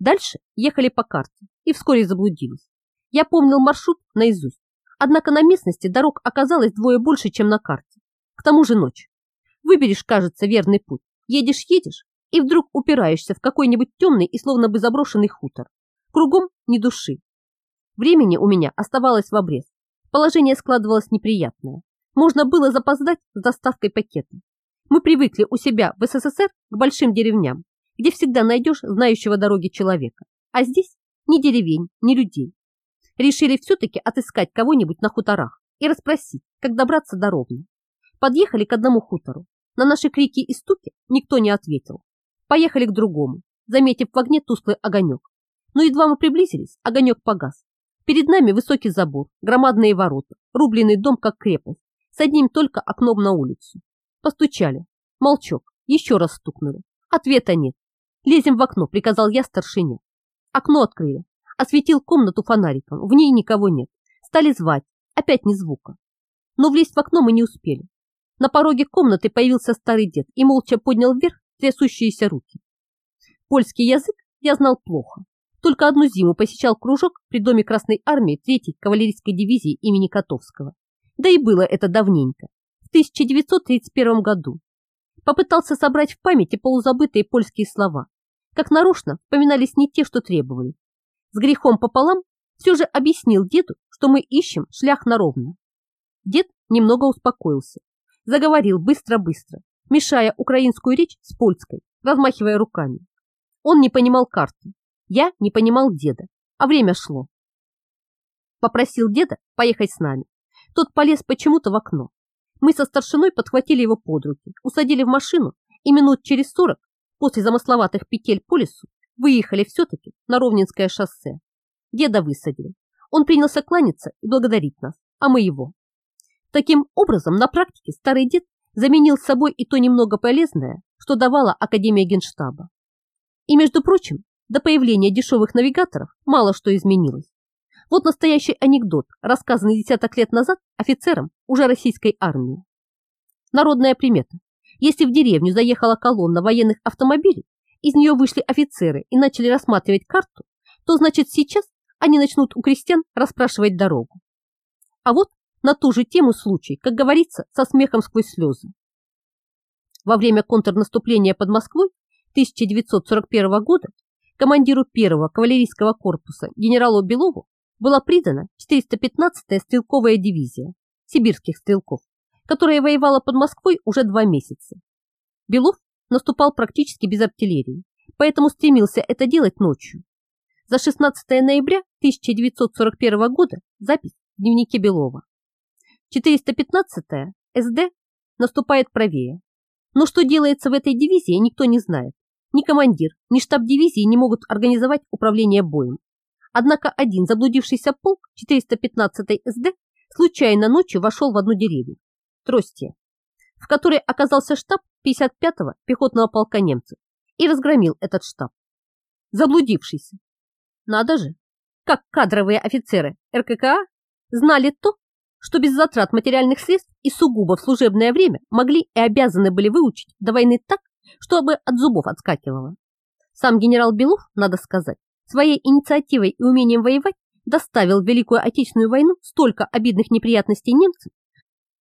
Дальше ехали по карте и вскоре заблудились. Я помнил маршрут наизусть, однако на местности дорог оказалось двое больше, чем на карте. К тому же ночь. Выберешь, кажется, верный путь. Едешь-едешь, и вдруг упираешься в какой-нибудь темный и словно бы заброшенный хутор. Кругом ни души. Времени у меня оставалось в обрез. Положение складывалось неприятное. Можно было запоздать с доставкой пакета. Мы привыкли у себя в СССР к большим деревням, где всегда найдешь знающего дороги человека. А здесь ни деревень, ни людей. Решили все-таки отыскать кого-нибудь на хуторах и расспросить, как добраться до Ровно. Подъехали к одному хутору. На наши крики и стуки никто не ответил. Поехали к другому, заметив в огне тусклый огонек. Но едва мы приблизились, огонек погас. Перед нами высокий забор, громадные ворота, рубленый дом как крепость, с одним только окном на улицу. Постучали. Молчок. Еще раз стукнули. Ответа нет. Лезем в окно, приказал я старшине. Окно открыли. Осветил комнату фонариком. В ней никого нет. Стали звать. Опять ни звука. Но влезть в окно мы не успели. На пороге комнаты появился старый дед и молча поднял вверх трясущиеся руки. Польский язык я знал плохо. Только одну зиму посещал кружок при доме Красной Армии 3-й кавалерийской дивизии имени Котовского. Да и было это давненько, в 1931 году. Попытался собрать в памяти полузабытые польские слова. Как нарочно вспоминались не те, что требовали. С грехом пополам все же объяснил деду, что мы ищем шлях на ровно. Дед немного успокоился, заговорил быстро-быстро, мешая украинскую речь с польской, размахивая руками. Он не понимал карты, я не понимал деда, а время шло. Попросил деда поехать с нами. Тот полез почему-то в окно. Мы со старшиной подхватили его под руки, усадили в машину и минут через сорок после замысловатых петель по лесу выехали все-таки на Ровненское шоссе. Деда высадили. Он принялся кланяться и благодарить нас, а мы его. Таким образом, на практике старый дед заменил собой и то немного полезное, что давала Академия Генштаба. И, между прочим, до появления дешевых навигаторов мало что изменилось. Вот настоящий анекдот, рассказанный десяток лет назад офицерам уже российской армии. Народная примета. Если в деревню заехала колонна военных автомобилей, из нее вышли офицеры и начали рассматривать карту, то значит сейчас они начнут у крестьян расспрашивать дорогу. А вот на ту же тему случай, как говорится, со смехом сквозь слезы. Во время контрнаступления под Москвой 1941 года командиру первого кавалерийского корпуса генералу Белову была придана 415-я стрелковая дивизия сибирских стрелков, которая воевала под Москвой уже два месяца. Белов наступал практически без артиллерии, поэтому стремился это делать ночью. За 16 ноября 1941 года запись в дневнике Белова. 415-я СД наступает правее. Но что делается в этой дивизии, никто не знает. Ни командир, ни штаб дивизии не могут организовать управление боем. Однако один заблудившийся полк 415 СД случайно ночью вошел в одну деревню, Тростие, в которой оказался штаб 55-го пехотного полка немцев и разгромил этот штаб. Заблудившийся. Надо же, как кадровые офицеры РККА знали то, что без затрат материальных средств и сугубо в служебное время могли и обязаны были выучить до войны так, чтобы от зубов отскакивало. Сам генерал Белов, надо сказать, своей инициативой и умением воевать доставил в Великую Отечественную войну столько обидных неприятностей немцам,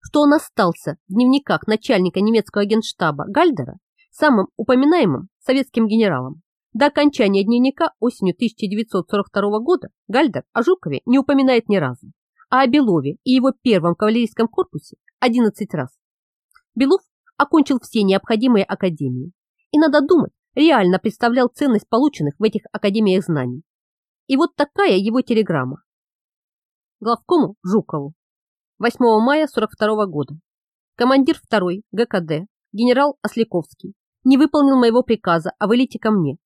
что он остался в дневниках начальника немецкого генштаба Гальдера самым упоминаемым советским генералом. До окончания дневника осенью 1942 года Гальдер о Жукове не упоминает ни разу, а о Белове и его первом кавалерийском корпусе 11 раз. Белов окончил все необходимые академии. И надо думать, реально представлял ценность полученных в этих академиях знаний. И вот такая его телеграмма. Главкому Жукову. 8 мая 42 года. Командир 2 ГКД, генерал Осляковский, не выполнил моего приказа о вылете ко мне.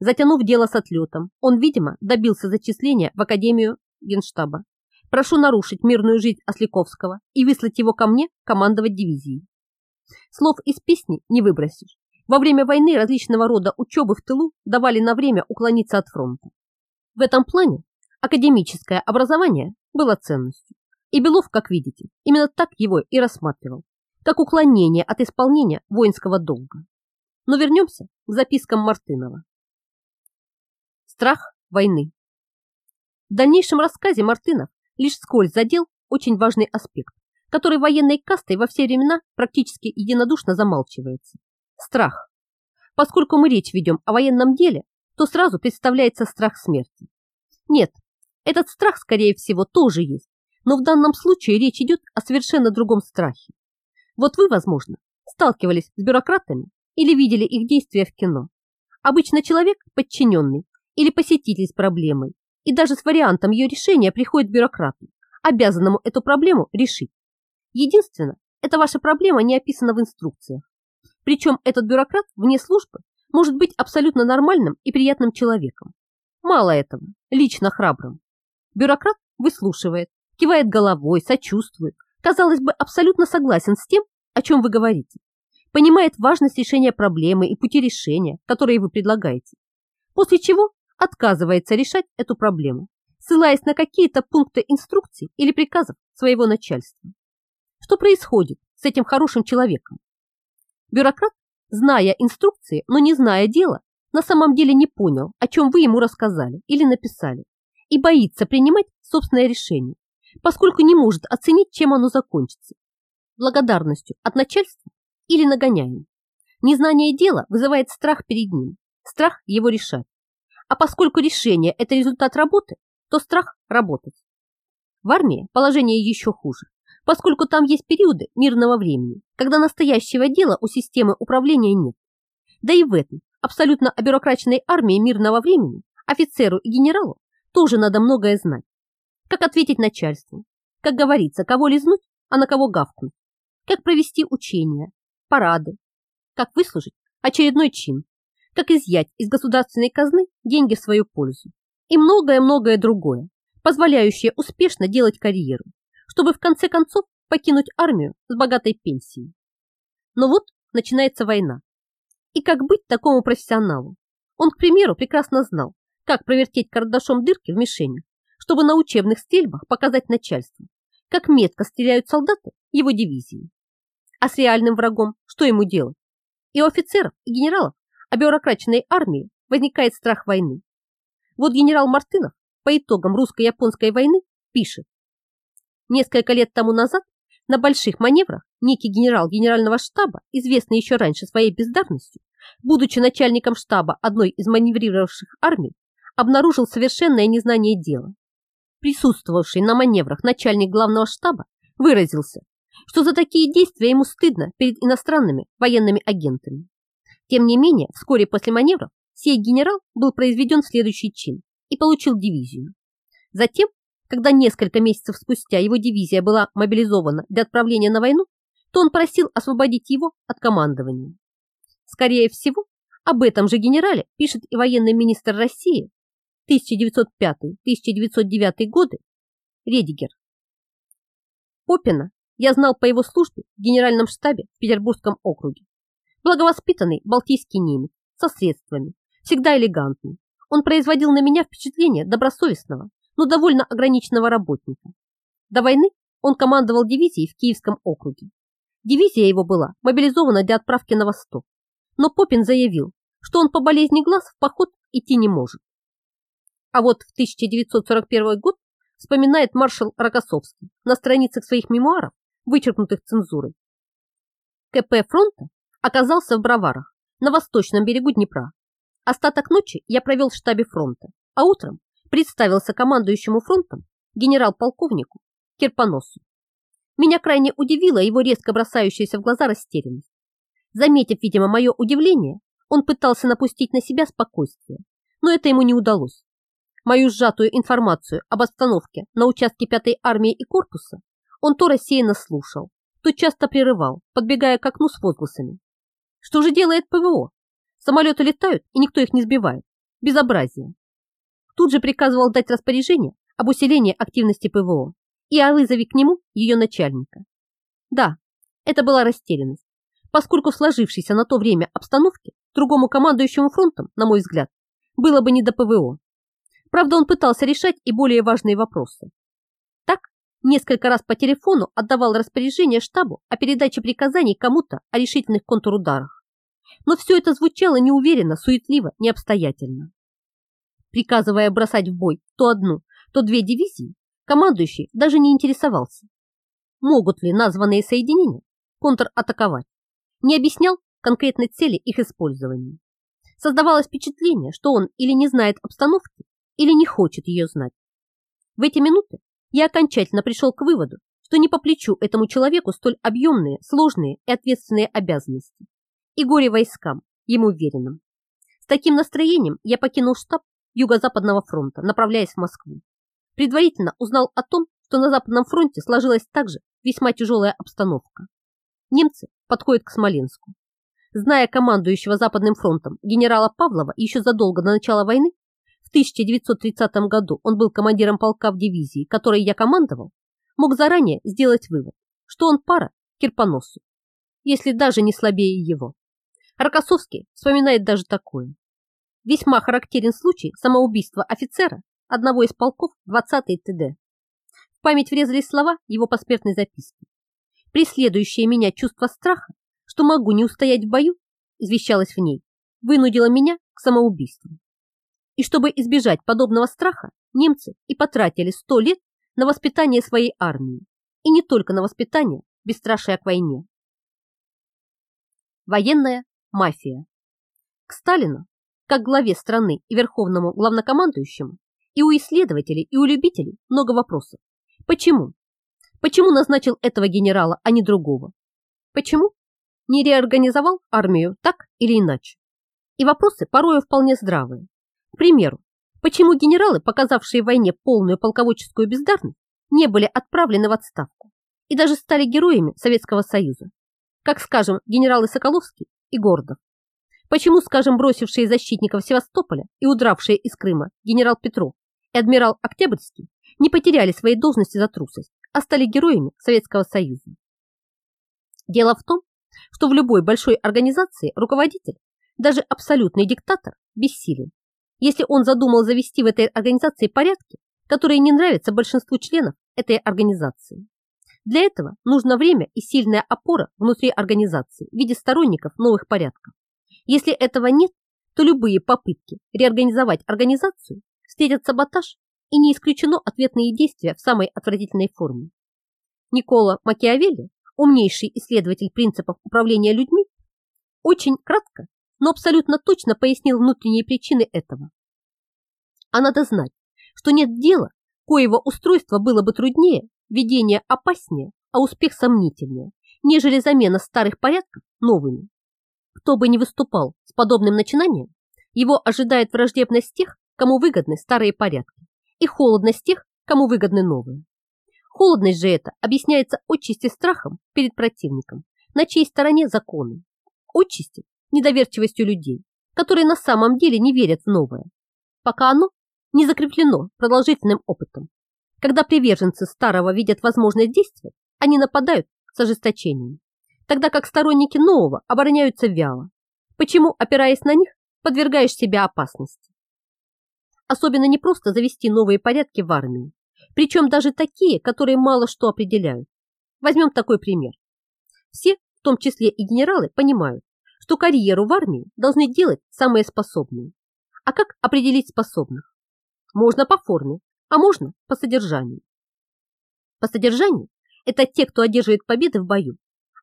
Затянув дело с отлетом, он, видимо, добился зачисления в Академию Генштаба. Прошу нарушить мирную жизнь Осляковского и выслать его ко мне командовать дивизией. Слов из песни не выбросишь. Во время войны различного рода учебы в тылу давали на время уклониться от фронта. В этом плане академическое образование было ценностью. И Белов, как видите, именно так его и рассматривал, как уклонение от исполнения воинского долга. Но вернемся к запискам Мартынова. Страх войны. В дальнейшем рассказе Мартынов лишь скользь задел очень важный аспект, который военной кастой во все времена практически единодушно замалчивается. Страх. Поскольку мы речь ведем о военном деле, то сразу представляется страх смерти. Нет, этот страх, скорее всего, тоже есть, но в данном случае речь идет о совершенно другом страхе. Вот вы, возможно, сталкивались с бюрократами или видели их действия в кино. Обычно человек, подчиненный или посетитель с проблемой, и даже с вариантом ее решения приходит бюрократу, обязанному эту проблему решить. Единственное, эта ваша проблема не описана в инструкциях. Причем этот бюрократ вне службы может быть абсолютно нормальным и приятным человеком. Мало этого, лично храбрым. Бюрократ выслушивает, кивает головой, сочувствует, казалось бы, абсолютно согласен с тем, о чем вы говорите, понимает важность решения проблемы и пути решения, которые вы предлагаете, после чего отказывается решать эту проблему, ссылаясь на какие-то пункты инструкций или приказов своего начальства. Что происходит с этим хорошим человеком? Бюрократ, зная инструкции, но не зная дела, на самом деле не понял, о чем вы ему рассказали или написали, и боится принимать собственное решение, поскольку не может оценить, чем оно закончится. Благодарностью от начальства или нагоняем. Незнание дела вызывает страх перед ним, страх его решать. А поскольку решение – это результат работы, то страх – работать. В армии положение еще хуже, поскольку там есть периоды мирного времени, когда настоящего дела у системы управления нет. Да и в этой абсолютно обюрокраченной армии мирного времени офицеру и генералу тоже надо многое знать. Как ответить начальству, как говорится, кого лизнуть, а на кого гавкнуть, как провести учения, парады, как выслужить очередной чин, как изъять из государственной казны деньги в свою пользу и многое-многое другое, позволяющее успешно делать карьеру, чтобы в конце концов покинуть армию с богатой пенсией. Но вот начинается война. И как быть такому профессионалу? Он, к примеру, прекрасно знал, как провертеть карандашом дырки в мишенях, чтобы на учебных стрельбах показать начальству, как метко стреляют солдаты его дивизии. А с реальным врагом что ему делать? И у офицеров, и генералов обюрокраченной армии возникает страх войны. Вот генерал Мартынов по итогам русско-японской войны пишет. Несколько лет тому назад на больших маневрах некий генерал генерального штаба, известный еще раньше своей бездарностью, будучи начальником штаба одной из маневрировавших армий, обнаружил совершенное незнание дела. Присутствовавший на маневрах начальник главного штаба выразился, что за такие действия ему стыдно перед иностранными военными агентами. Тем не менее, вскоре после маневров сей генерал был произведен в следующий чин и получил дивизию. Затем, когда несколько месяцев спустя его дивизия была мобилизована для отправления на войну, то он просил освободить его от командования. Скорее всего, об этом же генерале пишет и военный министр России 1905-1909 годы Редигер. Попина я знал по его службе в генеральном штабе в Петербургском округе. Благовоспитанный балтийский немец со средствами, всегда элегантный. Он производил на меня впечатление добросовестного, но довольно ограниченного работника. До войны он командовал дивизией в Киевском округе. Дивизия его была мобилизована для отправки на восток. Но Попин заявил, что он по болезни глаз в поход идти не может. А вот в 1941 год вспоминает маршал Рокоссовский на страницах своих мемуаров, вычеркнутых цензурой. КП фронта оказался в Броварах, на восточном берегу Днепра. Остаток ночи я провел в штабе фронта, а утром представился командующему фронтом генерал-полковнику Кирпоносу. Меня крайне удивила его резко бросающаяся в глаза растерянность. Заметив, видимо, мое удивление, он пытался напустить на себя спокойствие, но это ему не удалось. Мою сжатую информацию об обстановке на участке 5-й армии и корпуса он то рассеянно слушал, то часто прерывал, подбегая к окну с возгласами. Что же делает ПВО? Самолеты летают, и никто их не сбивает. Безобразие. Тут же приказывал дать распоряжение об усилении активности ПВО и о вызове к нему ее начальника. Да, это была растерянность, поскольку сложившейся на то время обстановке другому командующему фронтом, на мой взгляд, было бы не до ПВО. Правда, он пытался решать и более важные вопросы. Так, несколько раз по телефону отдавал распоряжение штабу о передаче приказаний кому-то о решительных контрударах. Но все это звучало неуверенно, суетливо, необстоятельно. Приказывая бросать в бой то одну, то две дивизии, командующий даже не интересовался. Могут ли названные соединения контратаковать? Не объяснял конкретной цели их использования. Создавалось впечатление, что он или не знает обстановки, или не хочет ее знать. В эти минуты я окончательно пришел к выводу, что не по плечу этому человеку столь объемные, сложные и ответственные обязанности. И горе войскам, ему уверенным. С таким настроением я покинул штаб Юго-Западного фронта, направляясь в Москву. Предварительно узнал о том, что на Западном фронте сложилась также весьма тяжелая обстановка. Немцы подходят к Смоленску. Зная командующего Западным фронтом генерала Павлова еще задолго до начала войны, 1930 году он был командиром полка в дивизии, которой я командовал, мог заранее сделать вывод, что он пара Кирпоносу, если даже не слабее его. Рокоссовский вспоминает даже такое. Весьма характерен случай самоубийства офицера одного из полков 20-й ТД. В память врезались слова его посмертной записки. Преследующее меня чувство страха, что могу не устоять в бою, извещалось в ней, вынудило меня к самоубийству. И чтобы избежать подобного страха, немцы и потратили сто лет на воспитание своей армии. И не только на воспитание, бесстрашие к войне. Военная мафия. К Сталину, как главе страны и верховному главнокомандующему, и у исследователей, и у любителей много вопросов. Почему? Почему назначил этого генерала, а не другого? Почему? Не реорганизовал армию так или иначе? И вопросы порою вполне здравые. К примеру, почему генералы, показавшие в войне полную полководческую бездарность, не были отправлены в отставку и даже стали героями Советского Союза, как, скажем, генералы Соколовский и Гордов? Почему, скажем, бросившие защитников Севастополя и удравшие из Крыма генерал Петров и адмирал Октябрьский не потеряли свои должности за трусость, а стали героями Советского Союза. Дело в том, что в любой большой организации руководитель, даже абсолютный диктатор, бессилен, если он задумал завести в этой организации порядки, которые не нравятся большинству членов этой организации. Для этого нужно время и сильная опора внутри организации в виде сторонников новых порядков. Если этого нет, то любые попытки реорганизовать организацию встретят саботаж и не исключено ответные действия в самой отвратительной форме. Никола Макиавелли, умнейший исследователь принципов управления людьми, очень кратко, но абсолютно точно пояснил внутренние причины этого. А надо знать, что нет дела, коего устройство было бы труднее, ведение опаснее, а успех сомнительнее, нежели замена старых порядков новыми. Кто бы ни выступал с подобным начинанием, его ожидает враждебность тех, кому выгодны старые порядки, и холодность тех, кому выгодны новые. Холодность же эта объясняется отчасти страхом перед противником, на чьей стороне законы, отчасти недоверчивостью людей, которые на самом деле не верят в новое, пока оно не закреплено продолжительным опытом. Когда приверженцы старого видят возможность действовать, они нападают с ожесточением, тогда как сторонники нового обороняются вяло. Почему, опираясь на них, подвергаешь себя опасности? Особенно непросто завести новые порядки в армии, причем даже такие, которые мало что определяют. Возьмем такой пример. Все, в том числе и генералы, понимают, что карьеру в армии должны делать самые способные. А как определить способных? Можно по форме, а можно по содержанию. По содержанию – это те, кто одерживает победы в бою,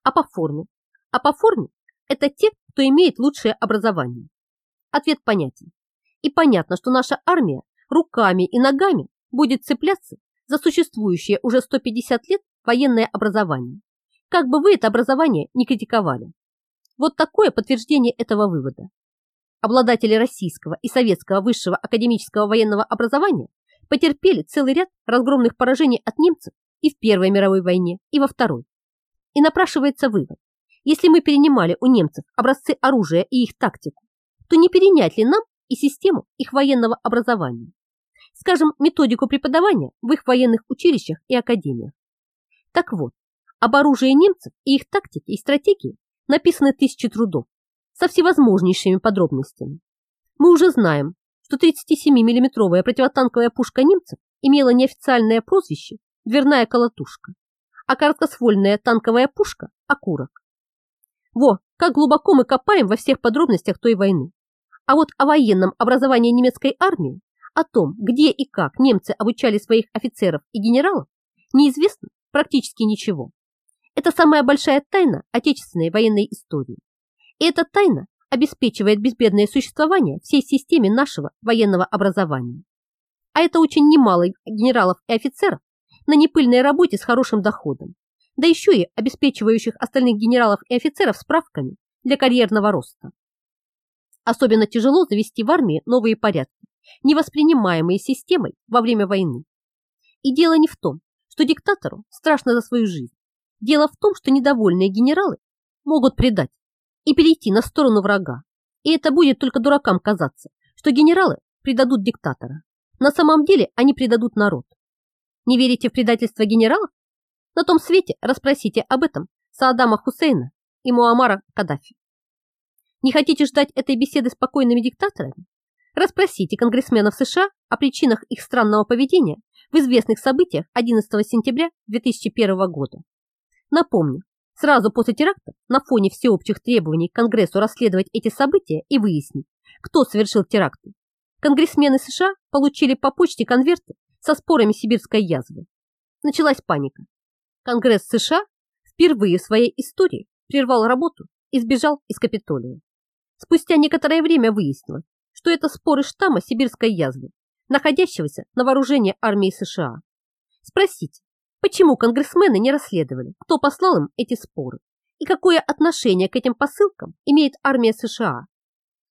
а по форме? А по форме – это те, кто имеет лучшее образование. Ответ понятен. И понятно, что наша армия руками и ногами будет цепляться за существующее уже 150 лет военное образование. Как бы вы это образование не критиковали. Вот такое подтверждение этого вывода. Обладатели российского и советского высшего академического военного образования потерпели целый ряд разгромных поражений от немцев и в Первой мировой войне, и во Второй. И напрашивается вывод. Если мы перенимали у немцев образцы оружия и их тактику, то не перенять ли нам и систему их военного образования? Скажем, методику преподавания в их военных училищах и академиях. Так вот, об оружии немцев и их тактике и стратегии написаны тысячи трудов со всевозможнейшими подробностями. Мы уже знаем, что 37-миллиметровая противотанковая пушка немцев имела неофициальное прозвище «дверная колотушка», а короткоствольная танковая пушка – окурок. Во, как глубоко мы копаем во всех подробностях той войны. А вот о военном образовании немецкой армии, о том, где и как немцы обучали своих офицеров и генералов, неизвестно практически ничего. Это самая большая тайна отечественной военной истории. И эта тайна обеспечивает безбедное существование всей системе нашего военного образования. А это очень немало генералов и офицеров, на непыльной работе с хорошим доходом, да еще и обеспечивающих остальных генералов и офицеров справками для карьерного роста. Особенно тяжело завести в армии новые порядки, не воспринимаемые системой во время войны. И дело не в том, что диктатору страшно за свою жизнь. Дело в том, что недовольные генералы могут предать и перейти на сторону врага. И это будет только дуракам казаться, что генералы предадут диктатора. На самом деле они предадут народ. Не верите в предательство генералов? На том свете расспросите об этом Саадама Хусейна и Муамара Каддафи. Не хотите ждать этой беседы с спокойными диктаторами? Расспросите конгрессменов США о причинах их странного поведения в известных событиях 11 сентября 2001 года. Напомню, сразу после теракта на фоне всеобщих требований к Конгрессу расследовать эти события и выяснить, кто совершил теракты, конгрессмены США получили по почте конверты со спорами сибирской язвы. Началась паника. Конгресс США впервые в своей истории прервал работу и сбежал из Капитолия. Спустя некоторое время выяснилось, что это споры штамма сибирской язвы, находящегося на вооружении армии США. Спросите, почему конгрессмены не расследовали, кто послал им эти споры и какое отношение к этим посылкам имеет армия США?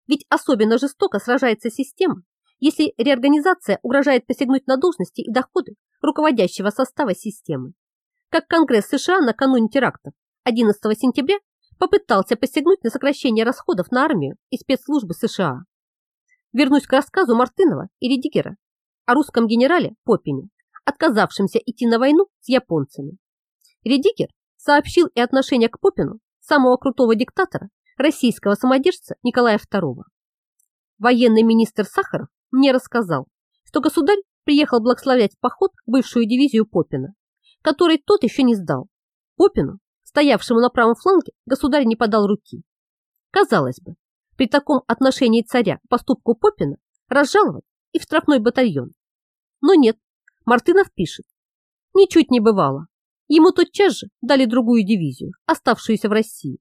Ведь особенно жестоко сражается система, если реорганизация угрожает посягнуть на должности и доходы руководящего состава системы. Как Конгресс США накануне терактов 11 сентября попытался посягнуть на сокращение расходов на армию и спецслужбы США. Вернусь к рассказу Мартынова и Редигера о русском генерале Попине, отказавшемся идти на войну с японцами. Редигер сообщил и отношение к Попину самого крутого диктатора, российского самодержца Николая II. Военный министр Сахаров мне рассказал, что государь приехал благословлять поход бывшую дивизию Попина, который тот еще не сдал. Попину, стоявшему на правом фланге, государь не подал руки. Казалось бы, при таком отношении царя к поступку Попина разжаловать и в штрафной батальон. Но нет, Мартынов пишет. Ничуть не бывало. Ему тотчас же дали другую дивизию, оставшуюся в России.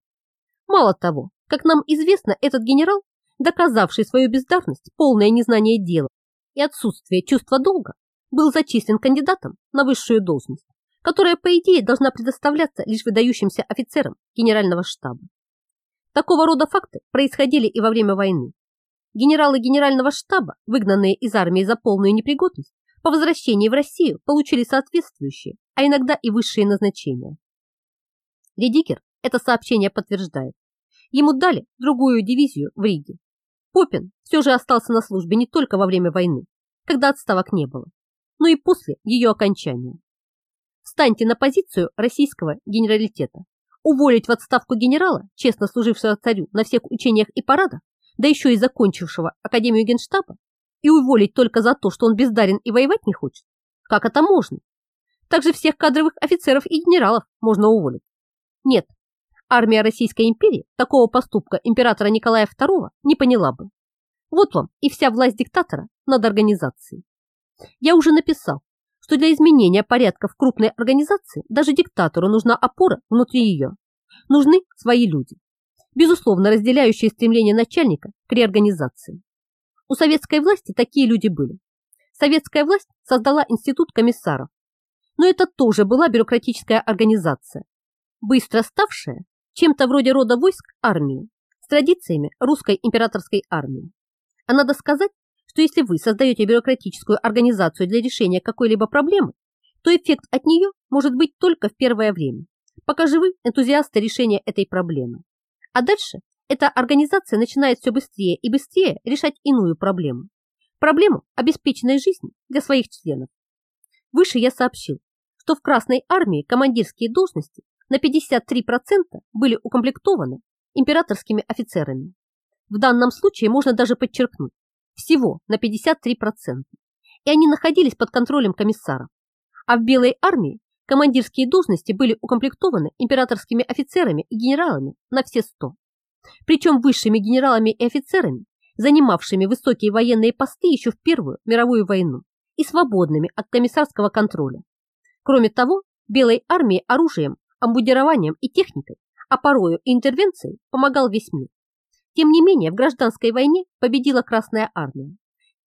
Мало того, как нам известно, этот генерал, доказавший свою бездарность, полное незнание дела и отсутствие чувства долга, был зачислен кандидатом на высшую должность, которая, по идее, должна предоставляться лишь выдающимся офицерам генерального штаба. Такого рода факты происходили и во время войны. Генералы генерального штаба, выгнанные из армии за полную непригодность, по возвращении в Россию получили соответствующие, а иногда и высшие назначения. Редикер это сообщение подтверждает. Ему дали другую дивизию в Риге. Попин все же остался на службе не только во время войны, когда отставок не было, но и после ее окончания. Встаньте на позицию российского генералитета уволить в отставку генерала, честно служившего царю на всех учениях и парадах, да еще и закончившего Академию Генштаба, и уволить только за то, что он бездарен и воевать не хочет? Как это можно? Также всех кадровых офицеров и генералов можно уволить. Нет, армия Российской империи такого поступка императора Николая II не поняла бы. Вот вам и вся власть диктатора над организацией. Я уже написал, что для изменения порядка в крупной организации даже диктатору нужна опора внутри ее. Нужны свои люди, безусловно разделяющие стремление начальника к реорганизации. У советской власти такие люди были. Советская власть создала институт комиссаров. Но это тоже была бюрократическая организация, быстро ставшая чем-то вроде рода войск армии, с традициями русской императорской армии. А надо сказать, что если вы создаете бюрократическую организацию для решения какой-либо проблемы, то эффект от нее может быть только в первое время, пока живы энтузиасты решения этой проблемы. А дальше эта организация начинает все быстрее и быстрее решать иную проблему. Проблему обеспеченной жизни для своих членов. Выше я сообщил, что в Красной армии командирские должности на 53% были укомплектованы императорскими офицерами. В данном случае можно даже подчеркнуть, всего на 53%, и они находились под контролем комиссаров. А в Белой армии командирские должности были укомплектованы императорскими офицерами и генералами на все 100. Причем высшими генералами и офицерами, занимавшими высокие военные посты еще в Первую мировую войну и свободными от комиссарского контроля. Кроме того, Белой армии оружием, амбудированием и техникой, а порою и интервенцией помогал весь мир. Тем не менее, в гражданской войне победила Красная Армия,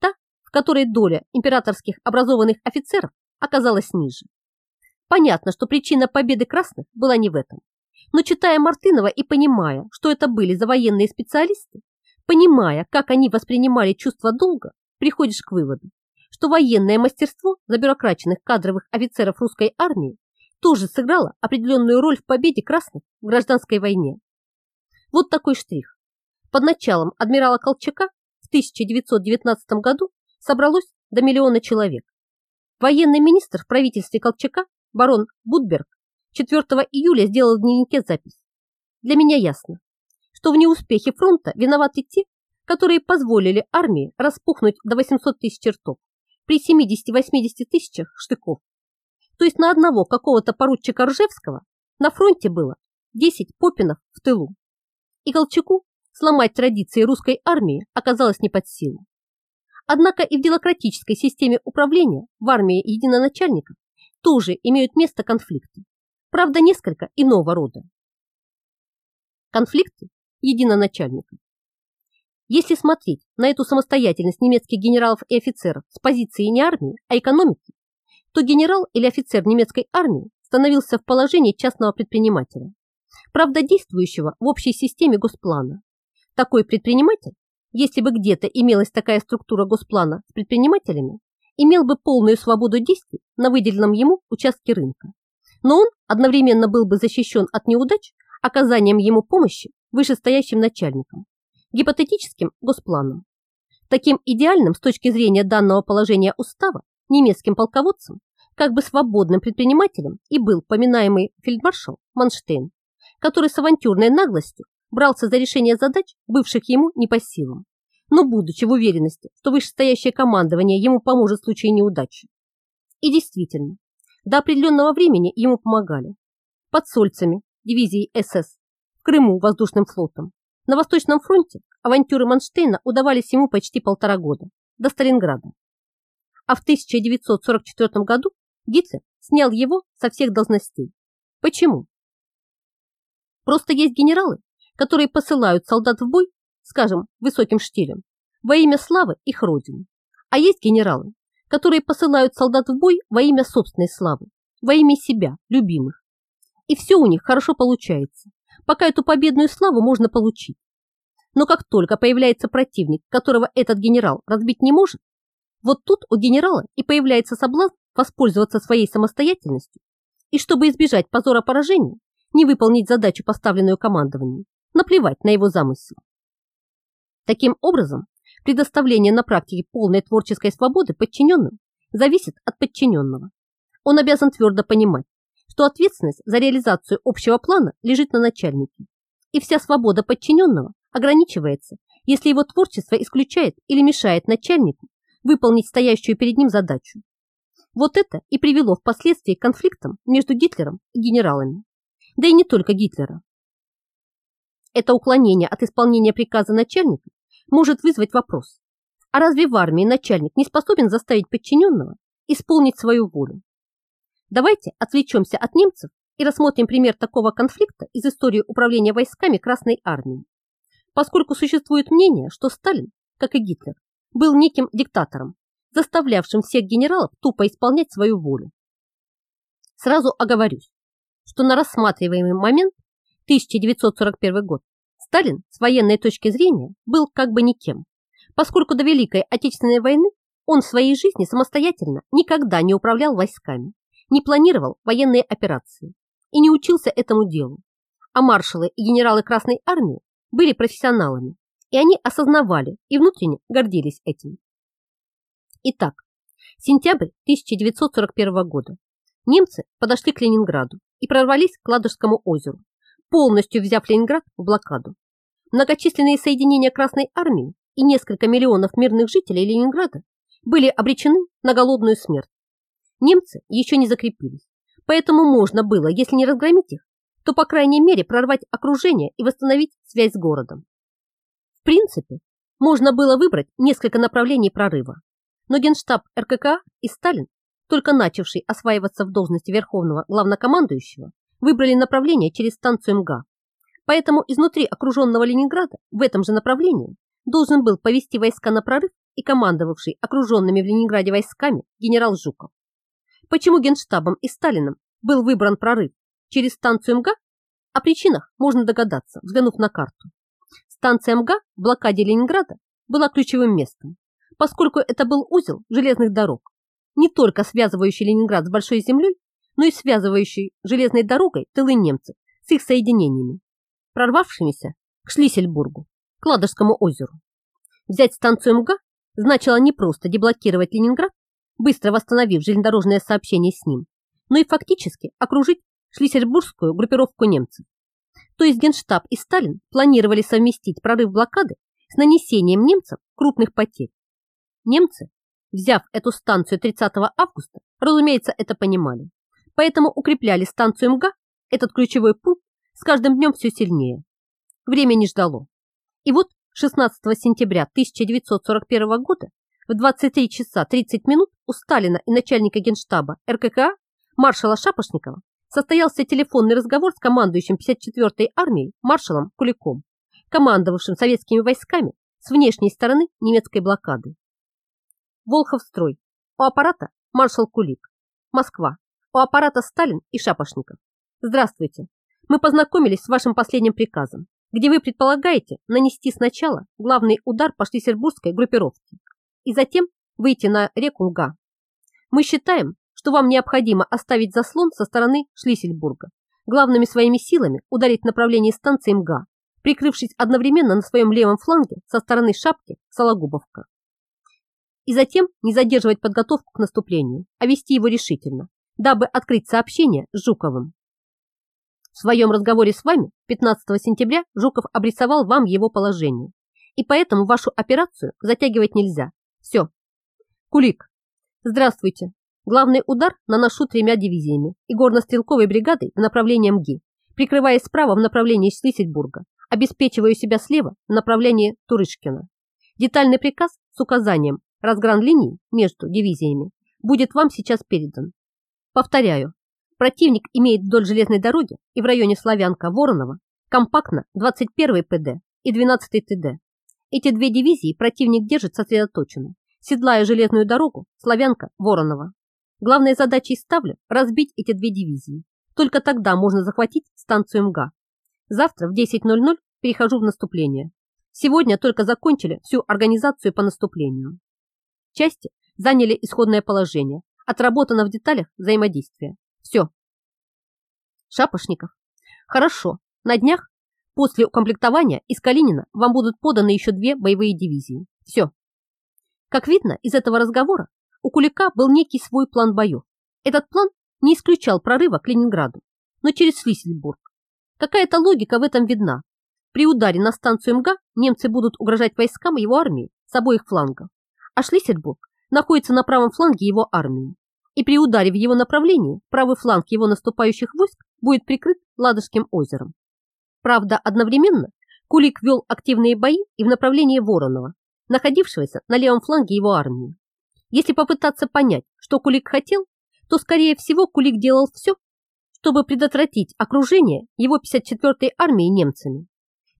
та, в которой доля императорских образованных офицеров оказалась ниже. Понятно, что причина победы красных была не в этом. Но читая Мартынова и понимая, что это были за военные специалисты, понимая, как они воспринимали чувство долга, приходишь к выводу, что военное мастерство забюрократичных кадровых офицеров русской армии тоже сыграло определенную роль в победе красных в гражданской войне. Вот такой штрих. Под началом адмирала Колчака в 1919 году собралось до миллиона человек. Военный министр в правительстве Колчака, барон Будберг, 4 июля сделал в дневнике запись. Для меня ясно, что в неуспехе фронта виноваты те, которые позволили армии распухнуть до 800 тысяч ртов при 70-80 тысячах штыков. То есть на одного какого-то поручика Ржевского на фронте было 10 попинов в тылу. И Колчаку сломать традиции русской армии оказалось не под силу. Однако и в демократической системе управления в армии единоначальников тоже имеют место конфликты. Правда, несколько иного рода. Конфликты единоначальников. Если смотреть на эту самостоятельность немецких генералов и офицеров с позиции не армии, а экономики, то генерал или офицер немецкой армии становился в положении частного предпринимателя, правда действующего в общей системе госплана. Такой предприниматель, если бы где-то имелась такая структура госплана с предпринимателями, имел бы полную свободу действий на выделенном ему участке рынка. Но он одновременно был бы защищен от неудач оказанием ему помощи вышестоящим начальникам, гипотетическим госпланом. Таким идеальным с точки зрения данного положения устава немецким полководцем, как бы свободным предпринимателем и был поминаемый фельдмаршал Манштейн, который с авантюрной наглостью брался за решение задач, бывших ему не по силам, но будучи в уверенности, что вышестоящее командование ему поможет в случае неудачи. И действительно, до определенного времени ему помогали. Под Сольцами, дивизией СС, в Крыму воздушным флотом. На Восточном фронте авантюры Манштейна удавались ему почти полтора года, до Сталинграда. А в 1944 году Гитлер снял его со всех должностей. Почему? Просто есть генералы, которые посылают солдат в бой, скажем, высоким штилем, во имя славы их родины. А есть генералы, которые посылают солдат в бой во имя собственной славы, во имя себя, любимых. И все у них хорошо получается, пока эту победную славу можно получить. Но как только появляется противник, которого этот генерал разбить не может, вот тут у генерала и появляется соблазн воспользоваться своей самостоятельностью и, чтобы избежать позора поражения, не выполнить задачу, поставленную командованием, наплевать на его замысел. Таким образом, предоставление на практике полной творческой свободы подчиненным зависит от подчиненного. Он обязан твердо понимать, что ответственность за реализацию общего плана лежит на начальнике, и вся свобода подчиненного ограничивается, если его творчество исключает или мешает начальнику выполнить стоящую перед ним задачу. Вот это и привело впоследствии к конфликтам между Гитлером и генералами. Да и не только Гитлера. Это уклонение от исполнения приказа начальника может вызвать вопрос, а разве в армии начальник не способен заставить подчиненного исполнить свою волю? Давайте отвлечемся от немцев и рассмотрим пример такого конфликта из истории управления войсками Красной Армии. Поскольку существует мнение, что Сталин, как и Гитлер, был неким диктатором, заставлявшим всех генералов тупо исполнять свою волю. Сразу оговорюсь, что на рассматриваемый момент 1941 год Сталин с военной точки зрения был как бы никем, поскольку до Великой Отечественной войны он в своей жизни самостоятельно никогда не управлял войсками не планировал военные операции и не учился этому делу. А маршалы и генералы Красной Армии были профессионалами, и они осознавали и внутренне гордились этим. Итак, сентябрь 1941 года. Немцы подошли к Ленинграду и прорвались к Ладожскому озеру, полностью взяв Ленинград в блокаду. Многочисленные соединения Красной Армии и несколько миллионов мирных жителей Ленинграда были обречены на голодную смерть немцы еще не закрепились, поэтому можно было, если не разгромить их, то, по крайней мере, прорвать окружение и восстановить связь с городом. В принципе, можно было выбрать несколько направлений прорыва, но Генштаб РКК и Сталин, только начавший осваиваться в должности верховного главнокомандующего, выбрали направление через станцию МГА. Поэтому изнутри окруженного Ленинграда в этом же направлении должен был повести войска на прорыв и командовавший окруженными в Ленинграде войсками генерал Жуков. Почему Генштабом и Сталином был выбран прорыв через станцию МГА? О причинах можно догадаться, взглянув на карту. Станция МГА в блокаде Ленинграда была ключевым местом, поскольку это был узел железных дорог, не только связывающий Ленинград с Большой землей, но и связывающий железной дорогой тылы немцев с их соединениями, прорвавшимися к Шлиссельбургу, к Ладожскому озеру. Взять станцию МГА значило не просто деблокировать Ленинград, быстро восстановив железнодорожное сообщение с ним, но и фактически окружить шлиссельбургскую группировку немцев. То есть Генштаб и Сталин планировали совместить прорыв блокады с нанесением немцам крупных потерь. Немцы, взяв эту станцию 30 августа, разумеется, это понимали. Поэтому укрепляли станцию МГА, этот ключевой пункт, с каждым днем все сильнее. Время не ждало. И вот 16 сентября 1941 года в 23 часа 30 минут у Сталина и начальника генштаба РККА маршала Шапошникова состоялся телефонный разговор с командующим 54-й армией маршалом Куликом, командовавшим советскими войсками с внешней стороны немецкой блокады. Волхов-строй. У аппарата маршал Кулик. Москва. У аппарата Сталин и Шапошников. Здравствуйте. Мы познакомились с вашим последним приказом, где вы предполагаете нанести сначала главный удар по шлиссельбургской группировке и затем выйти на реку Лга. Мы считаем, что вам необходимо оставить заслон со стороны Шлиссельбурга, главными своими силами ударить в направлении станции МГА, прикрывшись одновременно на своем левом фланге со стороны Шапки Сологубовка. И затем не задерживать подготовку к наступлению, а вести его решительно, дабы открыть сообщение с Жуковым. В своем разговоре с вами 15 сентября Жуков обрисовал вам его положение, и поэтому вашу операцию затягивать нельзя. Все. Кулик. Здравствуйте. Главный удар наношу тремя дивизиями и горно-стрелковой бригадой в направлении МГИ, прикрываясь справа в направлении Шлиссельбурга, обеспечиваю себя слева в направлении Турышкина. Детальный приказ с указанием разгран линий между дивизиями будет вам сейчас передан. Повторяю, противник имеет вдоль железной дороги и в районе Славянка-Воронова компактно 21 ПД и 12 ТД. Эти две дивизии противник держит сосредоточенно, седлая железную дорогу Славянка-Воронова. Главной задачей ставлю разбить эти две дивизии. Только тогда можно захватить станцию МГА. Завтра в 10.00 перехожу в наступление. Сегодня только закончили всю организацию по наступлению. Части заняли исходное положение. Отработано в деталях взаимодействия. Все. Шапошников. Хорошо. На днях после укомплектования из Калинина вам будут поданы еще две боевые дивизии. Все. Как видно из этого разговора, у Кулика был некий свой план боев. Этот план не исключал прорыва к Ленинграду, но через Шлиссельбург. Какая-то логика в этом видна. При ударе на станцию МГА немцы будут угрожать войскам его армии с обоих флангов, а Шлиссельбург находится на правом фланге его армии. И при ударе в его направлении правый фланг его наступающих войск будет прикрыт Ладожским озером. Правда, одновременно Кулик вел активные бои и в направлении Воронова, находившегося на левом фланге его армии. Если попытаться понять, что Кулик хотел, то, скорее всего, Кулик делал все, чтобы предотвратить окружение его 54-й армии немцами.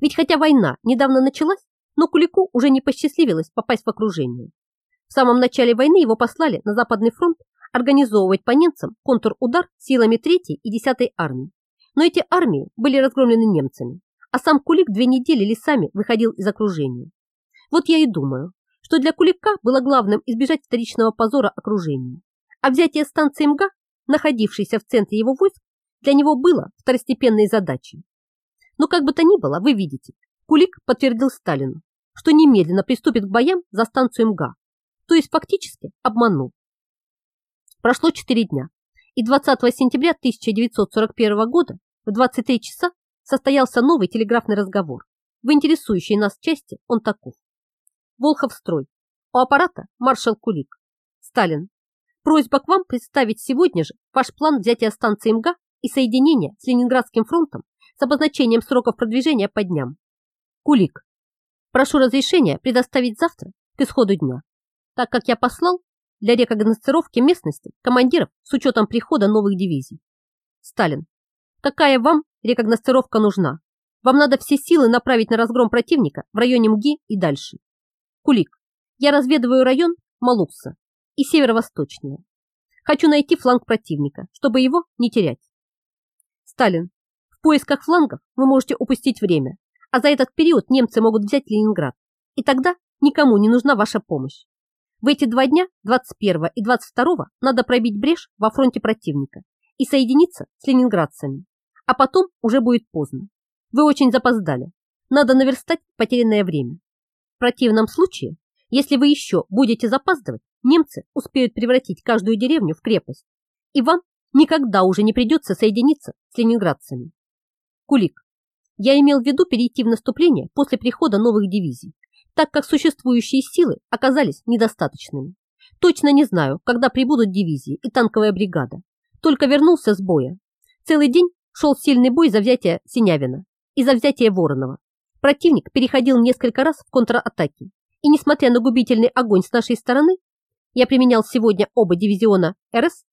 Ведь хотя война недавно началась, но Кулику уже не посчастливилось попасть в окружение. В самом начале войны его послали на Западный фронт организовывать по немцам контрудар силами 3-й и 10-й армии. Но эти армии были разгромлены немцами, а сам Кулик две недели лесами выходил из окружения. Вот я и думаю, что для Кулика было главным избежать вторичного позора окружения, а взятие станции МГА, находившейся в центре его войск, для него было второстепенной задачей. Но как бы то ни было, вы видите, Кулик подтвердил Сталину, что немедленно приступит к боям за станцию МГА, то есть фактически обманул. Прошло 4 дня, и 20 сентября 1941 года в 23 часа состоялся новый телеграфный разговор. В интересующей нас части он таков. Волхов строй. У аппарата маршал Кулик. Сталин. Просьба к вам представить сегодня же ваш план взятия станции МГА и соединения с Ленинградским фронтом с обозначением сроков продвижения по дням. Кулик. Прошу разрешения предоставить завтра к исходу дня, так как я послал для рекогносцировки местности командиров с учетом прихода новых дивизий. Сталин. Какая вам рекогносцировка нужна? Вам надо все силы направить на разгром противника в районе МГИ и дальше. Кулик, я разведываю район Малукса и северо-восточнее. Хочу найти фланг противника, чтобы его не терять. Сталин, в поисках флангов вы можете упустить время, а за этот период немцы могут взять Ленинград, и тогда никому не нужна ваша помощь. В эти два дня, 21 и 22, надо пробить брешь во фронте противника и соединиться с ленинградцами. А потом уже будет поздно. Вы очень запоздали. Надо наверстать потерянное время. В противном случае, если вы еще будете запаздывать, немцы успеют превратить каждую деревню в крепость, и вам никогда уже не придется соединиться с ленинградцами. Кулик, я имел в виду перейти в наступление после прихода новых дивизий, так как существующие силы оказались недостаточными. Точно не знаю, когда прибудут дивизии и танковая бригада. Только вернулся с боя. Целый день шел сильный бой за взятие Синявина и за взятие Воронова. Противник переходил несколько раз в контратаке. И несмотря на губительный огонь с нашей стороны, я применял сегодня оба дивизиона РС,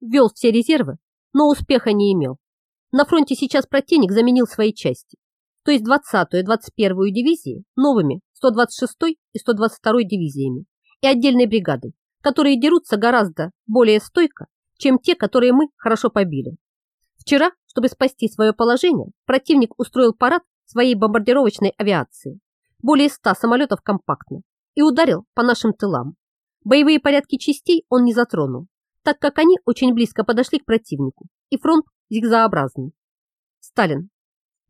ввел все резервы, но успеха не имел. На фронте сейчас противник заменил свои части, то есть 20-ю и 21-ю дивизии новыми 126-й и 122-й дивизиями и отдельной бригадой, которые дерутся гораздо более стойко, чем те, которые мы хорошо побили. Вчера, чтобы спасти свое положение, противник устроил парад своей бомбардировочной авиации, более 100 самолетов компактно, и ударил по нашим тылам. Боевые порядки частей он не затронул, так как они очень близко подошли к противнику, и фронт зигзообразный. Сталин.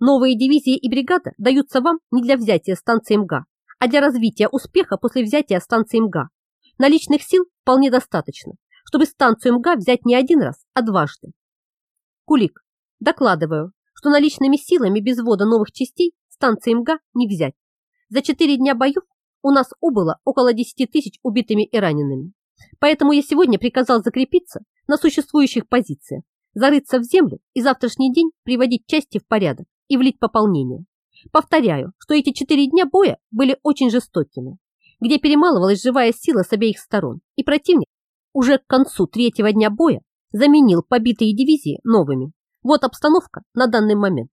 Новые дивизии и бригада даются вам не для взятия станции МГА, а для развития успеха после взятия станции МГА. Наличных сил вполне достаточно, чтобы станцию МГА взять не один раз, а дважды. Кулик. Докладываю, что наличными силами без ввода новых частей станции МГА не взять. За четыре дня боев у нас убыло около 10 тысяч убитыми и ранеными. Поэтому я сегодня приказал закрепиться на существующих позициях зарыться в землю и завтрашний день приводить части в порядок и влить пополнение. Повторяю, что эти четыре дня боя были очень жестокими, где перемалывалась живая сила с обеих сторон, и противник уже к концу третьего дня боя заменил побитые дивизии новыми. Вот обстановка на данный момент.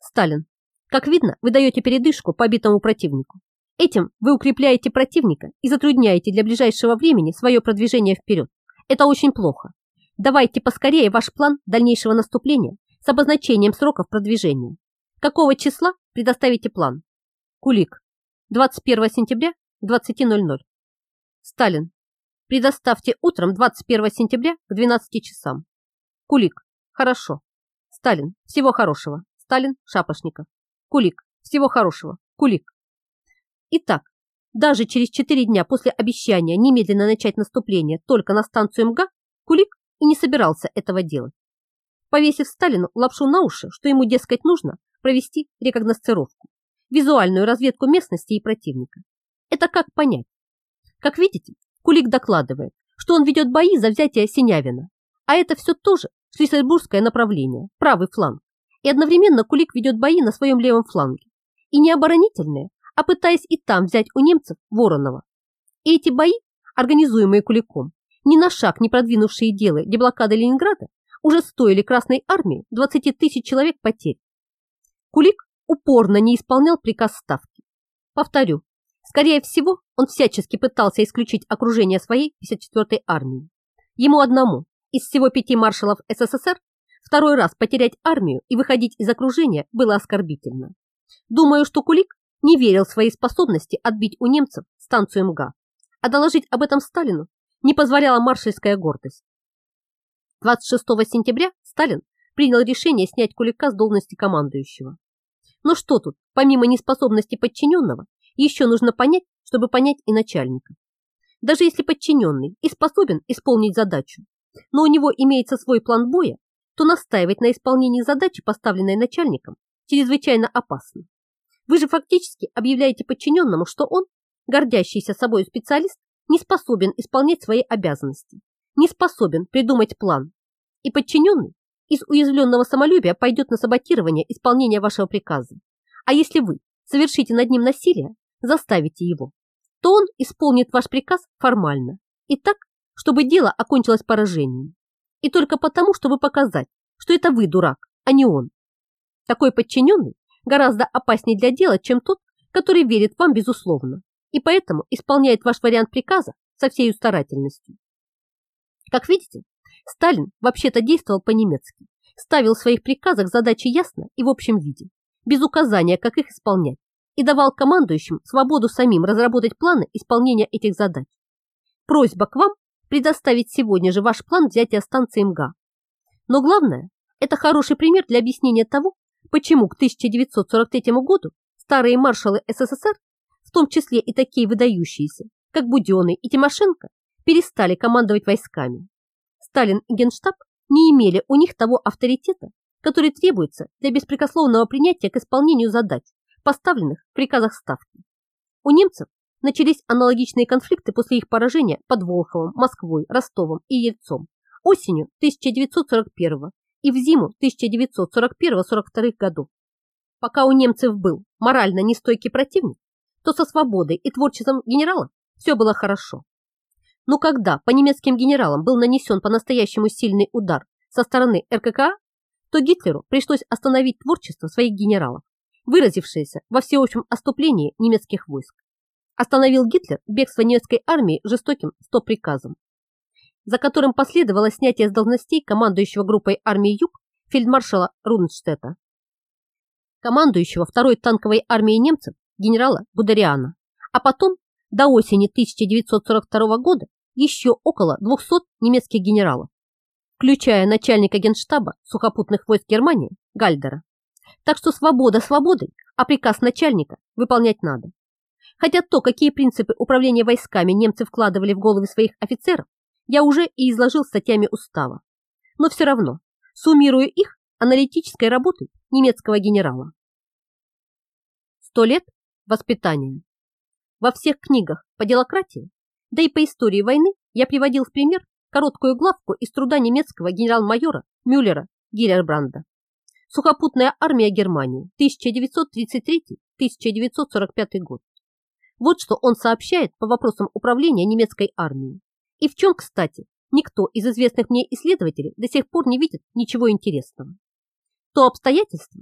Сталин. Как видно, вы даете передышку побитому противнику. Этим вы укрепляете противника и затрудняете для ближайшего времени свое продвижение вперед. Это очень плохо. Давайте поскорее ваш план дальнейшего наступления с обозначением сроков продвижения. Какого числа предоставите план? Кулик. 21 сентября 20.00. Сталин. Предоставьте утром 21 сентября к 12 часам. Кулик. Хорошо. Сталин. Всего хорошего. Сталин. Шапошников. Кулик. Всего хорошего. Кулик. Итак, даже через 4 дня после обещания немедленно начать наступление только на станцию МГА, Кулик и не собирался этого делать. Повесив Сталину лапшу на уши, что ему, дескать, нужно провести рекогносцировку, визуальную разведку местности и противника. Это как понять? Как видите, Кулик докладывает, что он ведет бои за взятие Синявина, а это все тоже шлиссельбургское направление, правый фланг. И одновременно Кулик ведет бои на своем левом фланге. И не оборонительные, а пытаясь и там взять у немцев Воронова. И эти бои, организуемые Куликом, ни на шаг не продвинувшие дело деблокады Ленинграда, уже стоили Красной Армии 20 тысяч человек потерь. Кулик упорно не исполнял приказ Ставки. Повторю, скорее всего, он всячески пытался исключить окружение своей 54-й армии. Ему одному из всего пяти маршалов СССР второй раз потерять армию и выходить из окружения было оскорбительно. Думаю, что Кулик не верил в свои способности отбить у немцев станцию МГА, а доложить об этом Сталину не позволяла маршальская гордость. 26 сентября Сталин принял решение снять Кулика с должности командующего. Но что тут, помимо неспособности подчиненного, еще нужно понять, чтобы понять и начальника. Даже если подчиненный и способен исполнить задачу, но у него имеется свой план боя, то настаивать на исполнении задачи, поставленной начальником, чрезвычайно опасно. Вы же фактически объявляете подчиненному, что он, гордящийся собой специалист, не способен исполнять свои обязанности, не способен придумать план. И подчиненный из уязвленного самолюбия пойдет на саботирование исполнения вашего приказа. А если вы совершите над ним насилие, заставите его, то он исполнит ваш приказ формально и так, чтобы дело окончилось поражением. И только потому, чтобы показать, что это вы дурак, а не он. Такой подчиненный гораздо опаснее для дела, чем тот, который верит вам безусловно и поэтому исполняет ваш вариант приказа со всей старательностью. Как видите, Сталин вообще-то действовал по-немецки, ставил в своих приказах задачи ясно и в общем виде, без указания, как их исполнять, и давал командующим свободу самим разработать планы исполнения этих задач. Просьба к вам предоставить сегодня же ваш план взятия станции МГА. Но главное, это хороший пример для объяснения того, почему к 1943 году старые маршалы СССР, в том числе и такие выдающиеся, как Буденный и Тимошенко, перестали командовать войсками. Сталин и Генштаб не имели у них того авторитета, который требуется для беспрекословного принятия к исполнению задач, поставленных в приказах Ставки. У немцев начались аналогичные конфликты после их поражения под Волховом, Москвой, Ростовом и Ельцом осенью 1941 и в зиму 1941-42 годов. Пока у немцев был морально нестойкий противник, то со свободой и творчеством генерала все было хорошо. Но когда по немецким генералам был нанесен по-настоящему сильный удар со стороны РККА, то Гитлеру пришлось остановить творчество своих генералов, выразившееся во всеобщем оступлении немецких войск. Остановил Гитлер бегство немецкой армии жестоким стоп-приказом, за которым последовало снятие с должностей командующего группой армии Юг фельдмаршала Рунштета, командующего второй танковой армией немцев генерала Будариана, а потом до осени 1942 года еще около 200 немецких генералов, включая начальника генштаба сухопутных войск Германии Гальдера. Так что свобода свободой, а приказ начальника выполнять надо. Хотя то, какие принципы управления войсками немцы вкладывали в головы своих офицеров, я уже и изложил статьями устава. Но все равно суммирую их аналитической работой немецкого генерала. Сто лет воспитания. Во всех книгах по делократии, да и по истории войны я приводил в пример короткую главку из труда немецкого генерал-майора Мюллера Гиллербранда «Сухопутная армия Германии, 1933-1945 год». Вот что он сообщает по вопросам управления немецкой армией. И в чем, кстати, никто из известных мне исследователей до сих пор не видит ничего интересного. То обстоятельство,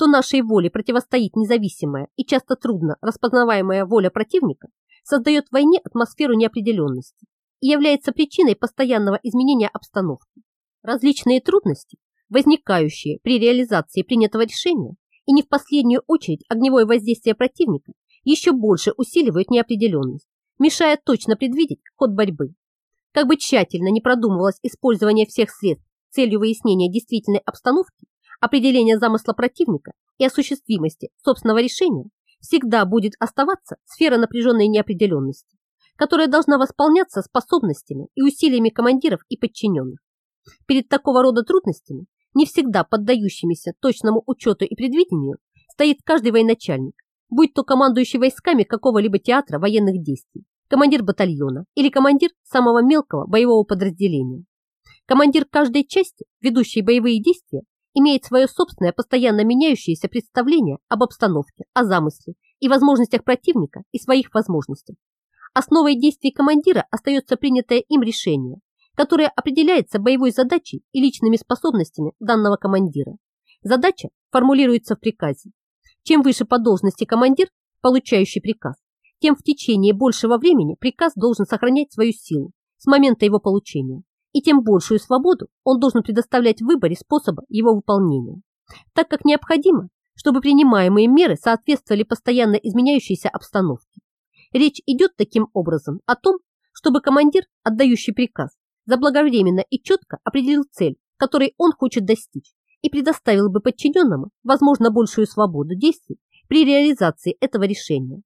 что нашей воле противостоит независимая и часто трудно распознаваемая воля противника, создает в войне атмосферу неопределенности и является причиной постоянного изменения обстановки. Различные трудности, возникающие при реализации принятого решения, и не в последнюю очередь огневое воздействие противника, еще больше усиливают неопределенность, мешая точно предвидеть ход борьбы. Как бы тщательно не продумывалось использование всех средств с целью выяснения действительной обстановки, определения замысла противника и осуществимости собственного решения всегда будет оставаться сфера напряженной неопределенности, которая должна восполняться способностями и усилиями командиров и подчиненных. Перед такого рода трудностями, не всегда поддающимися точному учету и предвидению, стоит каждый военачальник, будь то командующий войсками какого-либо театра военных действий, командир батальона или командир самого мелкого боевого подразделения. Командир каждой части, ведущей боевые действия, имеет свое собственное постоянно меняющееся представление об обстановке, о замысле и возможностях противника и своих возможностях. Основой действий командира остается принятое им решение, которое определяется боевой задачей и личными способностями данного командира. Задача формулируется в приказе. Чем выше по должности командир, получающий приказ, тем в течение большего времени приказ должен сохранять свою силу с момента его получения и тем большую свободу он должен предоставлять в выборе способа его выполнения, так как необходимо, чтобы принимаемые меры соответствовали постоянно изменяющейся обстановке. Речь идет таким образом о том, чтобы командир, отдающий приказ, заблаговременно и четко определил цель, которой он хочет достичь, и предоставил бы подчиненному, возможно, большую свободу действий при реализации этого решения.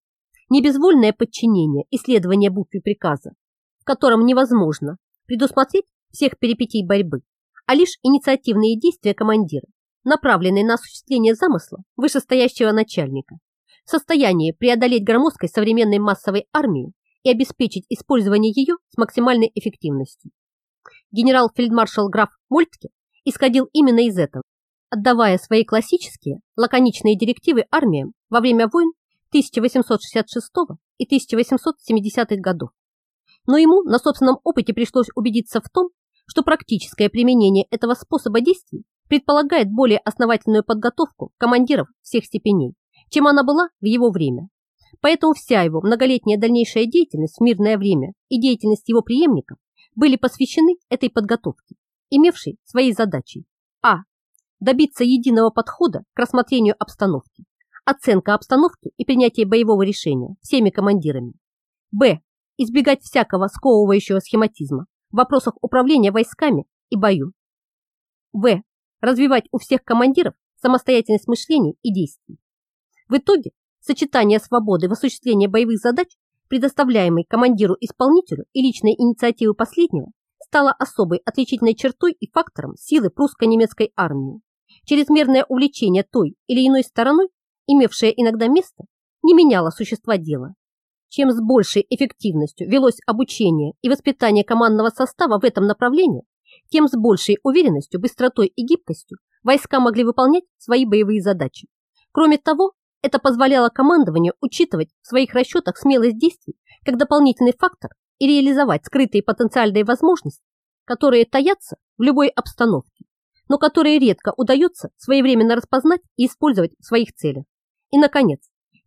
Не безвольное подчинение и следование букве приказа, в котором невозможно предусмотреть всех перипетий борьбы, а лишь инициативные действия командира, направленные на осуществление замысла вышестоящего начальника, в состоянии преодолеть громоздкость современной массовой армии и обеспечить использование ее с максимальной эффективностью. Генерал-фельдмаршал граф Мольтке исходил именно из этого, отдавая свои классические лаконичные директивы армиям во время войн 1866 и 1870 годов. Но ему на собственном опыте пришлось убедиться в том, что практическое применение этого способа действий предполагает более основательную подготовку командиров всех степеней, чем она была в его время. Поэтому вся его многолетняя дальнейшая деятельность в мирное время и деятельность его преемников были посвящены этой подготовке, имевшей своей задачей а. добиться единого подхода к рассмотрению обстановки, оценка обстановки и принятие боевого решения всеми командирами, б. избегать всякого сковывающего схематизма в вопросах управления войсками и бою. В. Развивать у всех командиров самостоятельность мышления и действий. В итоге сочетание свободы в осуществлении боевых задач, предоставляемой командиру-исполнителю и личной инициативы последнего, стало особой отличительной чертой и фактором силы прусско-немецкой армии. Чрезмерное увлечение той или иной стороной, имевшее иногда место, не меняло существа дела. Чем с большей эффективностью велось обучение и воспитание командного состава в этом направлении, тем с большей уверенностью, быстротой и гибкостью войска могли выполнять свои боевые задачи. Кроме того, это позволяло командованию учитывать в своих расчетах смелость действий как дополнительный фактор и реализовать скрытые потенциальные возможности, которые таятся в любой обстановке, но которые редко удается своевременно распознать и использовать в своих целях. И, наконец,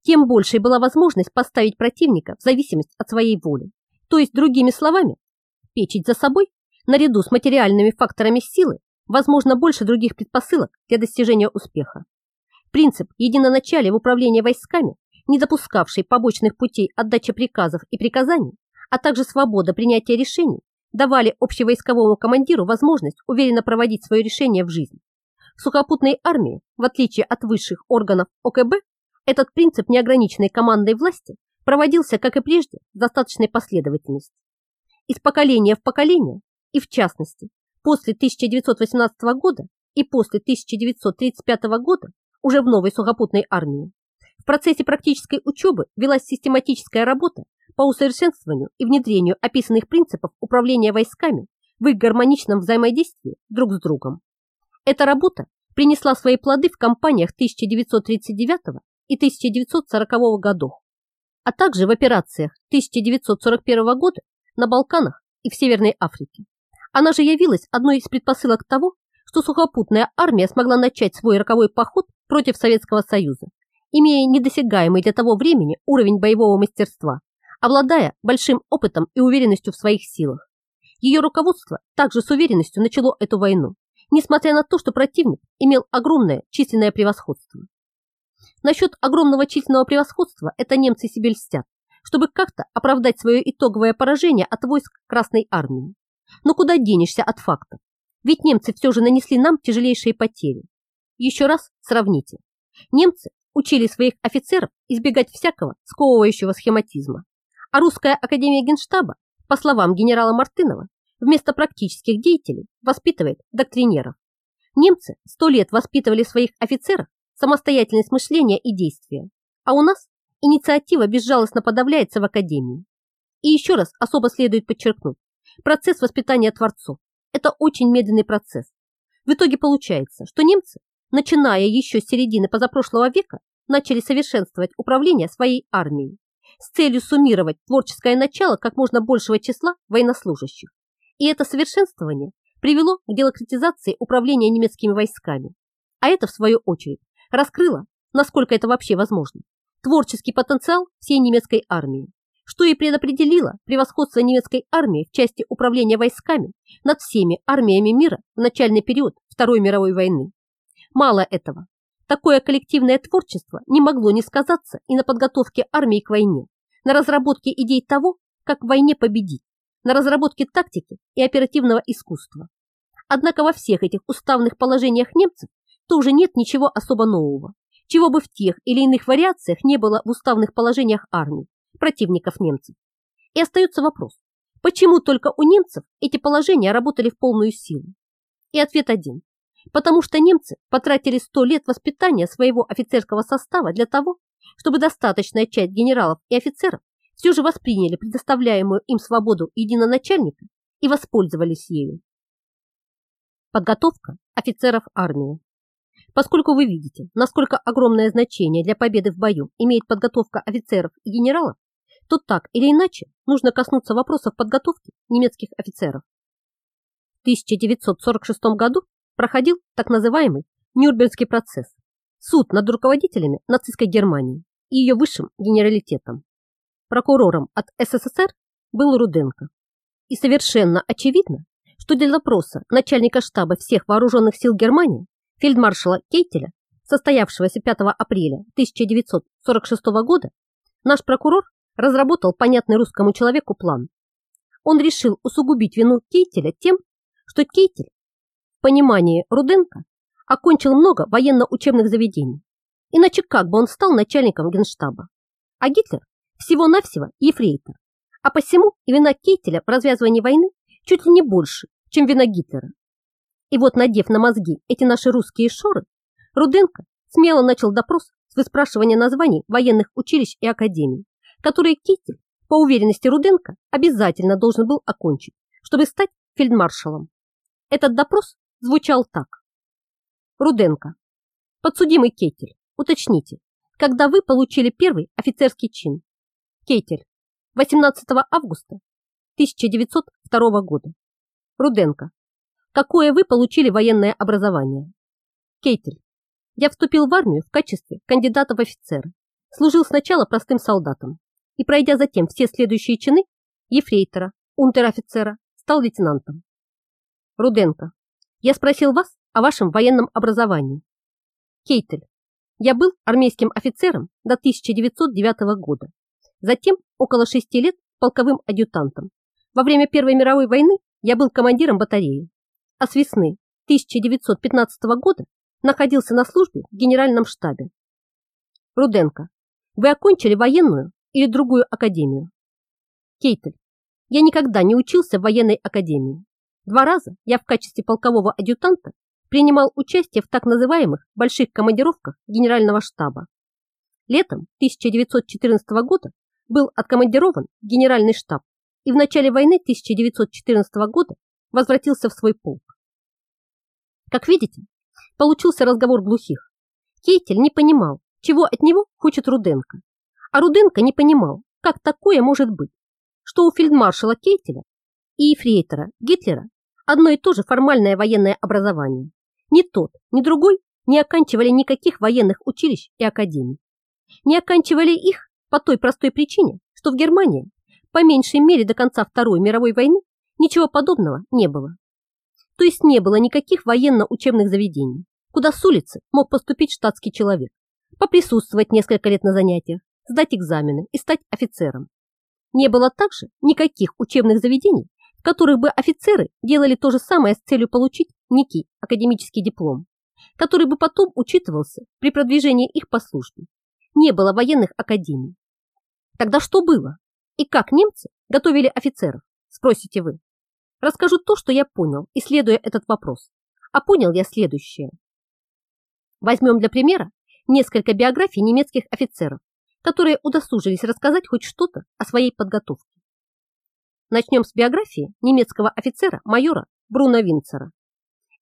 тем большей была возможность поставить противника в зависимость от своей воли. То есть, другими словами, печить за собой, наряду с материальными факторами силы, возможно больше других предпосылок для достижения успеха. Принцип единоначалия в управлении войсками, не допускавший побочных путей отдачи приказов и приказаний, а также свобода принятия решений, давали общевойсковому командиру возможность уверенно проводить свое решение в жизнь. В сухопутной армии, в отличие от высших органов ОКБ, этот принцип неограниченной командной власти проводился, как и прежде, в достаточной последовательности. Из поколения в поколение, и в частности, после 1918 года и после 1935 года уже в новой сухопутной армии, в процессе практической учебы велась систематическая работа по усовершенствованию и внедрению описанных принципов управления войсками в их гармоничном взаимодействии друг с другом. Эта работа принесла свои плоды в кампаниях 1939 и 1940 годов, а также в операциях 1941 года на Балканах и в Северной Африке. Она же явилась одной из предпосылок того, что сухопутная армия смогла начать свой роковой поход против Советского Союза, имея недосягаемый для того времени уровень боевого мастерства обладая большим опытом и уверенностью в своих силах. Ее руководство также с уверенностью начало эту войну, несмотря на то, что противник имел огромное численное превосходство. Насчет огромного численного превосходства это немцы себе льстят, чтобы как-то оправдать свое итоговое поражение от войск Красной Армии. Но куда денешься от фактов? Ведь немцы все же нанесли нам тяжелейшие потери. Еще раз сравните. Немцы учили своих офицеров избегать всякого сковывающего схематизма. А русская академия генштаба, по словам генерала Мартынова, вместо практических деятелей воспитывает доктринеров. Немцы сто лет воспитывали своих офицеров самостоятельность мышления и действия, а у нас инициатива безжалостно подавляется в академии. И еще раз особо следует подчеркнуть, процесс воспитания творцов – это очень медленный процесс. В итоге получается, что немцы, начиная еще с середины позапрошлого века, начали совершенствовать управление своей армией с целью суммировать творческое начало как можно большего числа военнослужащих. И это совершенствование привело к делократизации управления немецкими войсками. А это, в свою очередь, раскрыло, насколько это вообще возможно, творческий потенциал всей немецкой армии, что и предопределило превосходство немецкой армии в части управления войсками над всеми армиями мира в начальный период Второй мировой войны. Мало этого, Такое коллективное творчество не могло не сказаться и на подготовке армии к войне, на разработке идей того, как в войне победить, на разработке тактики и оперативного искусства. Однако во всех этих уставных положениях немцев тоже нет ничего особо нового, чего бы в тех или иных вариациях не было в уставных положениях армий, противников немцев. И остается вопрос, почему только у немцев эти положения работали в полную силу? И ответ один потому что немцы потратили сто лет воспитания своего офицерского состава для того, чтобы достаточная часть генералов и офицеров все же восприняли предоставляемую им свободу единоначальника и воспользовались ею. Подготовка офицеров армии. Поскольку вы видите, насколько огромное значение для победы в бою имеет подготовка офицеров и генералов, то так или иначе нужно коснуться вопросов подготовки немецких офицеров. В 1946 году проходил так называемый Нюрнбергский процесс, суд над руководителями нацистской Германии и ее высшим генералитетом. Прокурором от СССР был Руденко. И совершенно очевидно, что для допроса начальника штаба всех вооруженных сил Германии, фельдмаршала Кейтеля, состоявшегося 5 апреля 1946 года, наш прокурор разработал понятный русскому человеку план. Он решил усугубить вину Кейтеля тем, что Кейтель, в понимании Руденко, окончил много военно-учебных заведений. Иначе как бы он стал начальником генштаба? А Гитлер всего-навсего ефрейтор. А посему и вина Кейтеля в развязывании войны чуть ли не больше, чем вина Гитлера. И вот, надев на мозги эти наши русские шоры, Руденко смело начал допрос с выспрашивания названий военных училищ и академий, которые Кейтель, по уверенности Руденко, обязательно должен был окончить, чтобы стать фельдмаршалом. Этот допрос звучал так. Руденко. Подсудимый Кейтель, уточните, когда вы получили первый офицерский чин? Кейтель. 18 августа 1902 года. Руденко. Какое вы получили военное образование? Кейтель. Я вступил в армию в качестве кандидата в офицеры. Служил сначала простым солдатом и, пройдя затем все следующие чины, ефрейтора, унтер-офицера, стал лейтенантом. Руденко. Я спросил вас о вашем военном образовании. Кейтель. Я был армейским офицером до 1909 года. Затем около шести лет полковым адъютантом. Во время Первой мировой войны я был командиром батареи, а с весны 1915 года находился на службе в генеральном штабе. Руденко, вы окончили военную или другую академию? Кейтель, я никогда не учился в военной академии. Два раза я в качестве полкового адъютанта принимал участие в так называемых больших командировках генерального штаба. Летом 1914 года был откомандирован в генеральный штаб и в начале войны 1914 года возвратился в свой полк. Как видите, получился разговор глухих. Кейтель не понимал, чего от него хочет Руденко, а Руденко не понимал, как такое может быть, что у фельдмаршала Кейтеля и ефрейтора Гитлера одно и то же формальное военное образование. Ни тот, ни другой не оканчивали никаких военных училищ и академий. Не оканчивали их по той простой причине, что в Германии, по меньшей мере до конца Второй мировой войны, ничего подобного не было. То есть не было никаких военно-учебных заведений, куда с улицы мог поступить штатский человек, поприсутствовать несколько лет на занятиях, сдать экзамены и стать офицером. Не было также никаких учебных заведений, в которых бы офицеры делали то же самое с целью получить некий академический диплом, который бы потом учитывался при продвижении их по службе. Не было военных академий. Тогда что было? И как немцы готовили офицеров, спросите вы. Расскажу то, что я понял, исследуя этот вопрос. А понял я следующее. Возьмем для примера несколько биографий немецких офицеров, которые удосужились рассказать хоть что-то о своей подготовке. Начнем с биографии немецкого офицера майора Бруно Винцера.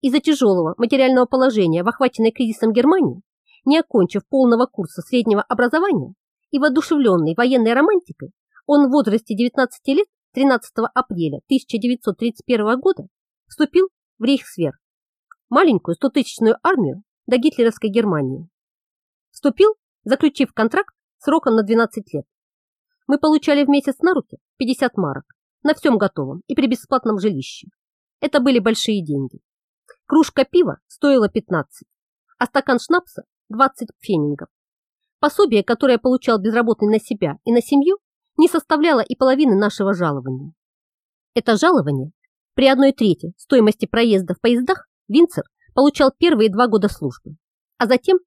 Из-за тяжелого материального положения в охваченной кризисом Германии, не окончив полного курса среднего образования и воодушевленный военной романтикой, он в возрасте 19 лет 13 апреля 1931 года вступил в Рейхсвер, маленькую 100-тысячную армию до гитлеровской Германии. Вступил, заключив контракт сроком на 12 лет. Мы получали в месяц на руки 50 марок, на всем готовом и при бесплатном жилище. Это были большие деньги. Кружка пива стоила 15, а стакан шнапса 20 фенингов. Пособие, которое получал безработный на себя и на семью, не составляло и половины нашего жалования. Это жалование при одной трети стоимости проезда в поездах Винцер получал первые два года службы, а затем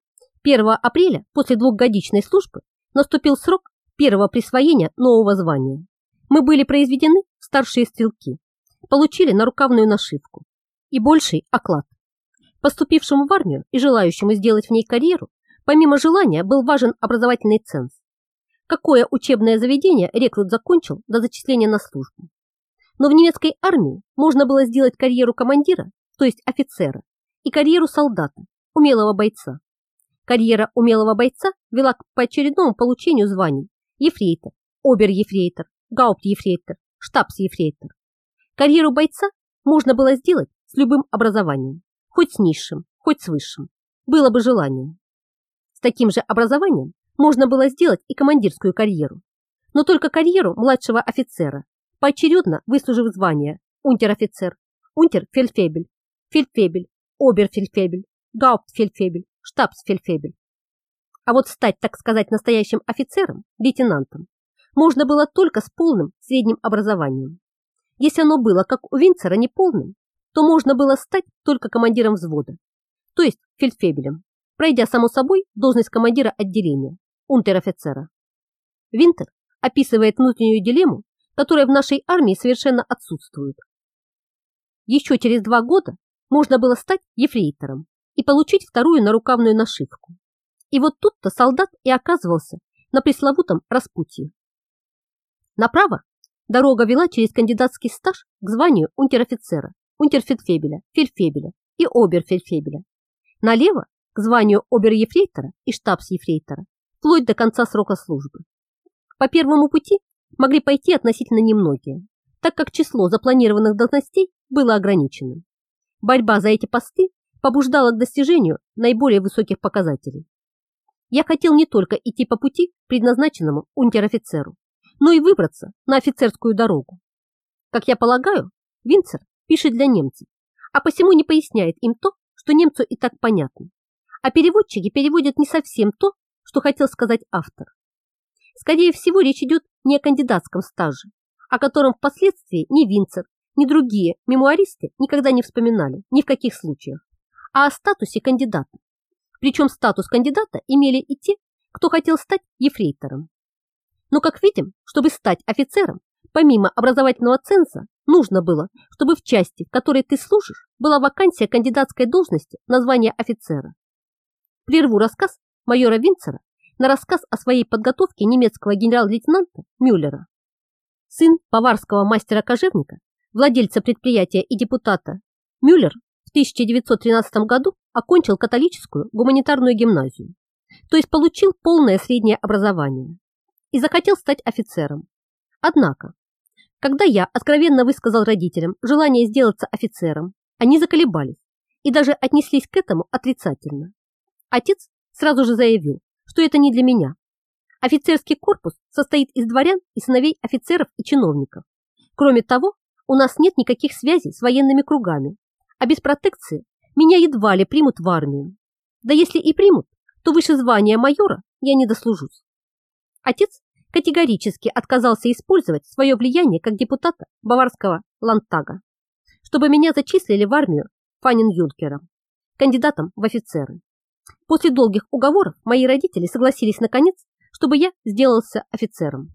1 апреля после двухгодичной службы наступил срок первого присвоения нового звания. Мы были произведены в старшие стрелки, получили нарукавную нашивку и больший оклад. Поступившему в армию и желающему сделать в ней карьеру, помимо желания был важен образовательный ценз. Какое учебное заведение рекрут закончил до зачисления на службу? Но в немецкой армии можно было сделать карьеру командира, то есть офицера, и карьеру солдата, умелого бойца. Карьера умелого бойца вела к поочередному получению званий ефрейтор, обер-ефрейтор, гаупть-ефрейтор, штабс-ефрейтор. Карьеру бойца можно было сделать с любым образованием, хоть с низшим, хоть с высшим. Было бы желание. С таким же образованием можно было сделать и командирскую карьеру, но только карьеру младшего офицера, поочередно выслужив звания унтер-офицер, унтер-фельдфебель, фельдфебель, обер-фельдфебель, гауптфельдфебель, штабс-фельдфебель. А вот стать, так сказать, настоящим офицером, лейтенантом, можно было только с полным средним образованием. Если оно было, как у Винцера, неполным, то можно было стать только командиром взвода, то есть фельдфебелем, пройдя, само собой, должность командира отделения, унтер-офицера. Винтер описывает внутреннюю дилемму, которая в нашей армии совершенно отсутствует. Еще через два года можно было стать ефрейтором и получить вторую нарукавную нашивку. И вот тут-то солдат и оказывался на пресловутом распутье. Направо дорога вела через кандидатский стаж к званию унтер-офицера, унтерфельдфебеля, фельдфебеля и оберфельдфебеля. Налево к званию обер-ефрейтора и штабс-ефрейтора, вплоть до конца срока службы. По первому пути могли пойти относительно немногие, так как число запланированных должностей было ограниченным. Борьба за эти посты побуждала к достижению наиболее высоких показателей. Я хотел не только идти по пути, предназначенному унтер-офицеру, но и выбраться на офицерскую дорогу. Как я полагаю, Винцер пишет для немцев, а посему не поясняет им то, что немцу и так понятно. А переводчики переводят не совсем то, что хотел сказать автор. Скорее всего, речь идет не о кандидатском стаже, о котором впоследствии ни Винцер, ни другие мемуаристы никогда не вспоминали, ни в каких случаях, а о статусе кандидата. Причем статус кандидата имели и те, кто хотел стать ефрейтором. Но, как видим, чтобы стать офицером, помимо образовательного ценза, нужно было, чтобы в части, в которой ты служишь, была вакансия кандидатской должности на звание офицера. Прерву рассказ майора Винцера на рассказ о своей подготовке немецкого генерал-лейтенанта Мюллера. Сын баварского мастера-кожевника, владельца предприятия и депутата Мюллер в 1913 году окончил католическую гуманитарную гимназию, то есть получил полное среднее образование и захотел стать офицером. Однако, когда я откровенно высказал родителям желание сделаться офицером, они заколебались и даже отнеслись к этому отрицательно. Отец сразу же заявил, что это не для меня. Офицерский корпус состоит из дворян и сыновей офицеров и чиновников. Кроме того, у нас нет никаких связей с военными кругами, а без протекции меня едва ли примут в армию. Да если и примут, то выше звания майора я не дослужусь. Отец категорически отказался использовать свое влияние как депутата баварского лантага, чтобы меня зачислили в армию Фанин-Юнкером, кандидатом в офицеры. После долгих уговоров мои родители согласились наконец, чтобы я сделался офицером.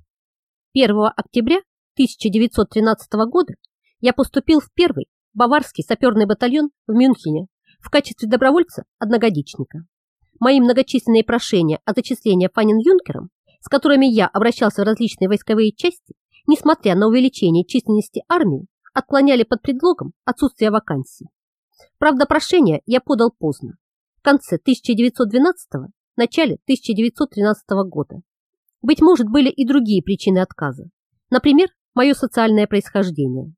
1 октября 1913 года я поступил в первый баварский саперный батальон в Мюнхене в качестве добровольца-одногодичника. Мои многочисленные прошения о зачислении Фанин-Юнкером, с которыми я обращался в различные войсковые части, несмотря на увеличение численности армии, отклоняли под предлогом отсутствия вакансий. Правда, прошение я подал поздно, конце 1912 начале 1913 года. Быть может, были и другие причины отказа. Например, мое социальное происхождение.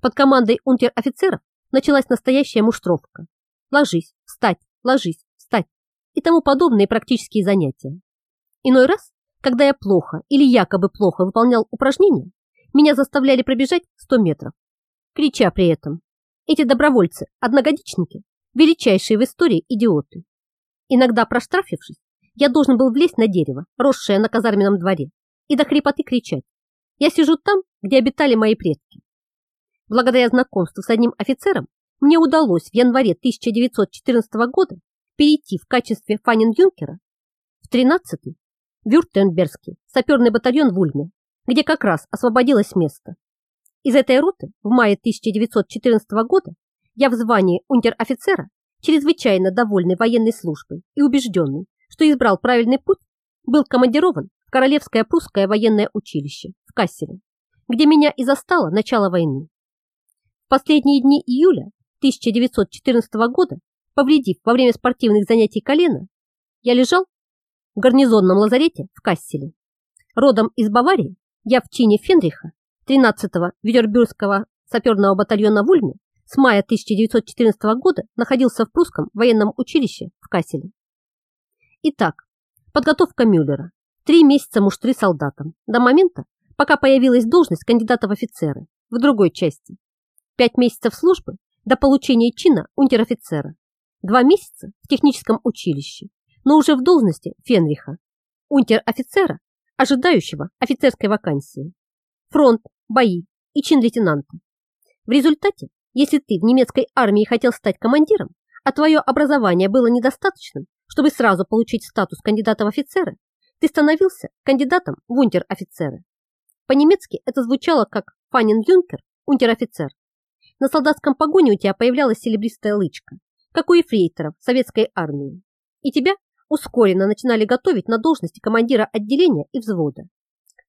Под командой унтер-офицеров началась настоящая муштровка. Ложись, встать, ложись, встать и тому подобные практические занятия. Иной раз, когда я плохо или якобы плохо выполнял упражнения, меня заставляли пробежать 100 метров, крича при этом. Эти добровольцы, одногодичники, величайшие в истории идиоты. Иногда проштрафившись, я должен был влезть на дерево, росшее на казарменном дворе, и до хрипоты кричать. Я сижу там, где обитали мои предки. Благодаря знакомству с одним офицером мне удалось в январе 1914 года перейти в качестве фанин-юнкера в 13-й Вюртембергский саперный батальон в Ульме, где как раз освободилось место. Из этой роты в мае 1914 года я в звании унтер-офицера, чрезвычайно довольный военной службой и убежденный, что избрал правильный путь, был командирован в Королевское прусское военное училище в Касселе, где меня и застало начало войны. В последние дни июля 1914 года, повредив во время спортивных занятий колено, я лежал в гарнизонном лазарете в Касселе. Родом из Баварии, я в чине Фенриха, 13-го Ветербюргского саперного батальона в Ульме, с мая 1914 года находился в прусском военном училище в Касселе. Итак, подготовка Мюллера. Три месяца муштры солдатам до момента, пока появилась должность кандидата в офицеры в другой части. Пять месяцев службы до получения чина унтер-офицера. Два месяца в техническом училище, но уже в должности Фенриха, унтер-офицера, ожидающего офицерской вакансии. Фронт, бои и чин лейтенанта. В результате, если ты в немецкой армии хотел стать командиром, а твое образование было недостаточным, чтобы сразу получить статус кандидата в офицеры, ты становился кандидатом в унтер-офицеры. По-немецки это звучало как «фанин юнкер», «унтер-офицер». На солдатском погоне у тебя появлялась серебристая лычка, как у ефрейторов советской армии, и тебя ускоренно начинали готовить на должности командира отделения и взвода.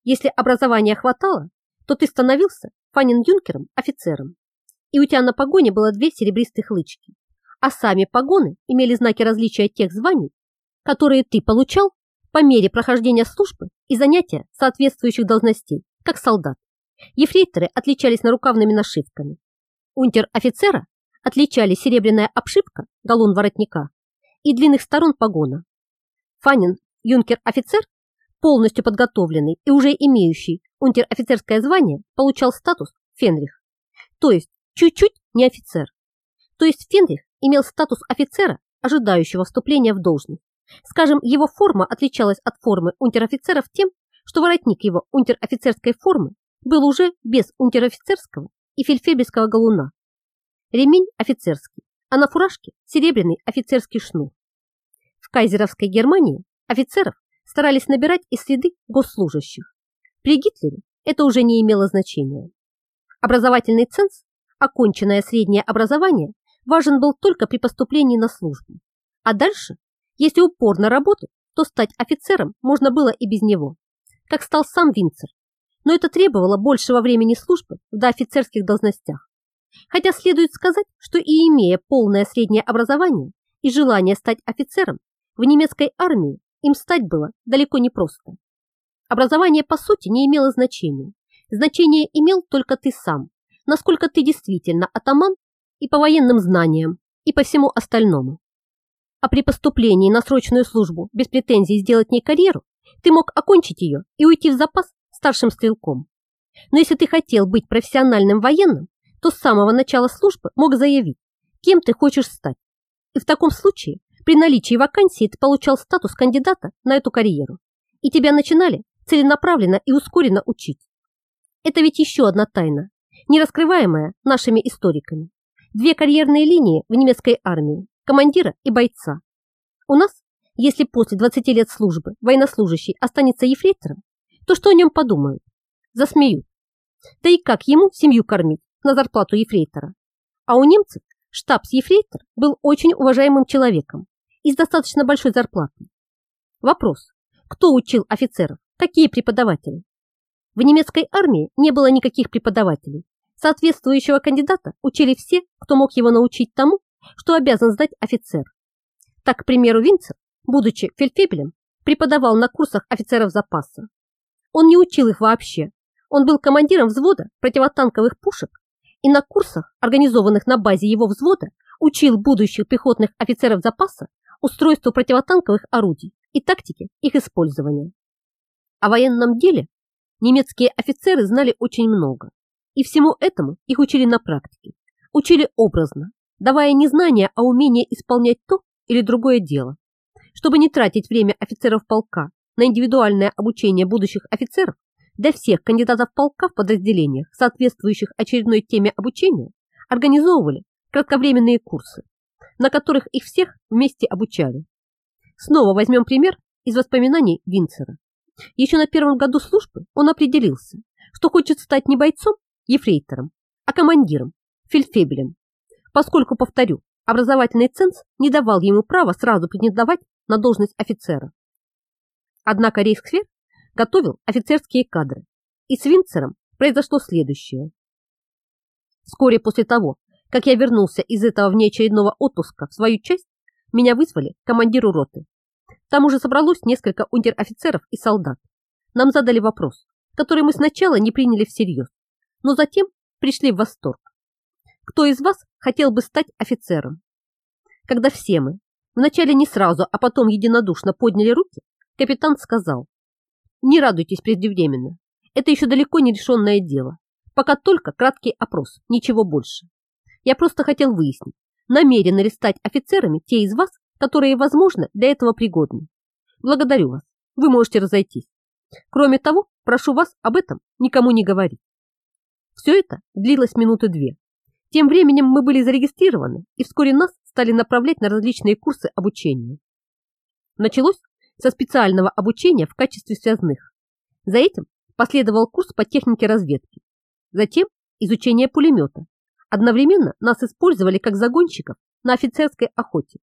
Если образования хватало, то ты становился фанин-юнкером, офицером. И у тебя на погоне было две серебристых лычки, а сами погоны имели знаки различия тех званий, которые ты получал по мере прохождения службы и занятия соответствующих должностей, как солдат. Ефрейторы отличались нарукавными нашивками. Унтер-офицера отличались серебряная обшивка, галун воротника и длинных сторон погона. Фанин, юнкер-офицер, полностью подготовленный и уже имеющий унтер-офицерское звание, получал статус Фенрих, то есть чуть-чуть не офицер. То есть Фенрих имел статус офицера, ожидающего вступления в должность. Скажем, его форма отличалась от формы унтер-офицеров тем, что воротник его унтер-офицерской формы был уже без унтер-офицерского и фельдфебельского галуна. Ремень офицерский, а на фуражке серебряный офицерский шнур. В кайзеровской Германии офицеров старались набирать из среды госслужащих. При Гитлере это уже не имело значения. Образовательный ценз, оконченное среднее образование, важен был только при поступлении на службу. А дальше, если упорно работать, то стать офицером можно было и без него, как стал сам Винцер. Но это требовало большего времени службы в доофицерских должностях. Хотя следует сказать, что и имея полное среднее образование и желание стать офицером, в немецкой армии им стать было далеко не просто. Образование по сути не имело значения. Значение имел только ты сам, насколько ты действительно атаман и по военным знаниям, и по всему остальному. А при поступлении на срочную службу без претензий сделать не карьеру, ты мог окончить ее и уйти в запас старшим стрелком. Но если ты хотел быть профессиональным военным, то с самого начала службы мог заявить, кем ты хочешь стать. И в таком случае при наличии вакансии ты получал статус кандидата на эту карьеру. И тебя начинали целенаправленно и ускоренно учить. Это ведь еще одна тайна, не раскрываемая нашими историками. Две карьерные линии в немецкой армии – командира и бойца. У нас, если после 20 лет службы военнослужащий останется ефрейтором, то что о нем подумают? Засмеют. Да и как ему семью кормить на зарплату ефрейтора? А у немцев штабс-ефрейтор был очень уважаемым человеком и с достаточно большой зарплатой. Вопрос, кто учил офицеров? Какие преподаватели? В немецкой армии не было никаких преподавателей. Соответствующего кандидата учили все, кто мог его научить тому, что обязан сдать офицер. Так, к примеру, Винцер, будучи фельдфебелем, преподавал на курсах офицеров запаса. Он не учил их вообще. Он был командиром взвода противотанковых пушек и на курсах, организованных на базе его взвода, учил будущих пехотных офицеров запаса устройству противотанковых орудий и тактике их использования. О военном деле немецкие офицеры знали очень много, и всему этому их учили на практике, учили образно, давая не знания, а умение исполнять то или другое дело. Чтобы не тратить время офицеров полка на индивидуальное обучение будущих офицеров, для всех кандидатов полка в подразделениях, соответствующих очередной теме обучения, организовывали кратковременные курсы, на которых их всех вместе обучали. Снова возьмем пример из воспоминаний Винцера. Еще на первом году службы он определился, что хочет стать не бойцом, ефрейтором, а командиром, фельдфебелем, поскольку, повторю, образовательный ценз не давал ему права сразу претендовать на должность офицера. Однако Рейхсфер готовил офицерские кадры, и с Винцером произошло следующее. Вскоре после того, как я вернулся из этого внеочередного отпуска в свою часть, меня вызвали к командиру роты. Там уже собралось несколько унтер-офицеров и солдат. Нам задали вопрос, который мы сначала не приняли всерьез, но затем пришли в восторг. Кто из вас хотел бы стать офицером? Когда все мы, вначале не сразу, а потом единодушно подняли руки, капитан сказал, не радуйтесь преждевременно, это еще далеко не решенное дело, пока только краткий опрос, ничего больше. Я просто хотел выяснить, намерены ли стать офицерами те из вас, которые, возможно, для этого пригодны. Благодарю вас. Вы можете разойтись. Кроме того, прошу вас об этом никому не говорить. Все это длилось минуты две. Тем временем мы были зарегистрированы, и вскоре нас стали направлять на различные курсы обучения. Началось со специального обучения в качестве связных. За этим последовал курс по технике разведки. Затем изучение пулемета. Одновременно нас использовали как загонщиков на офицерской охоте.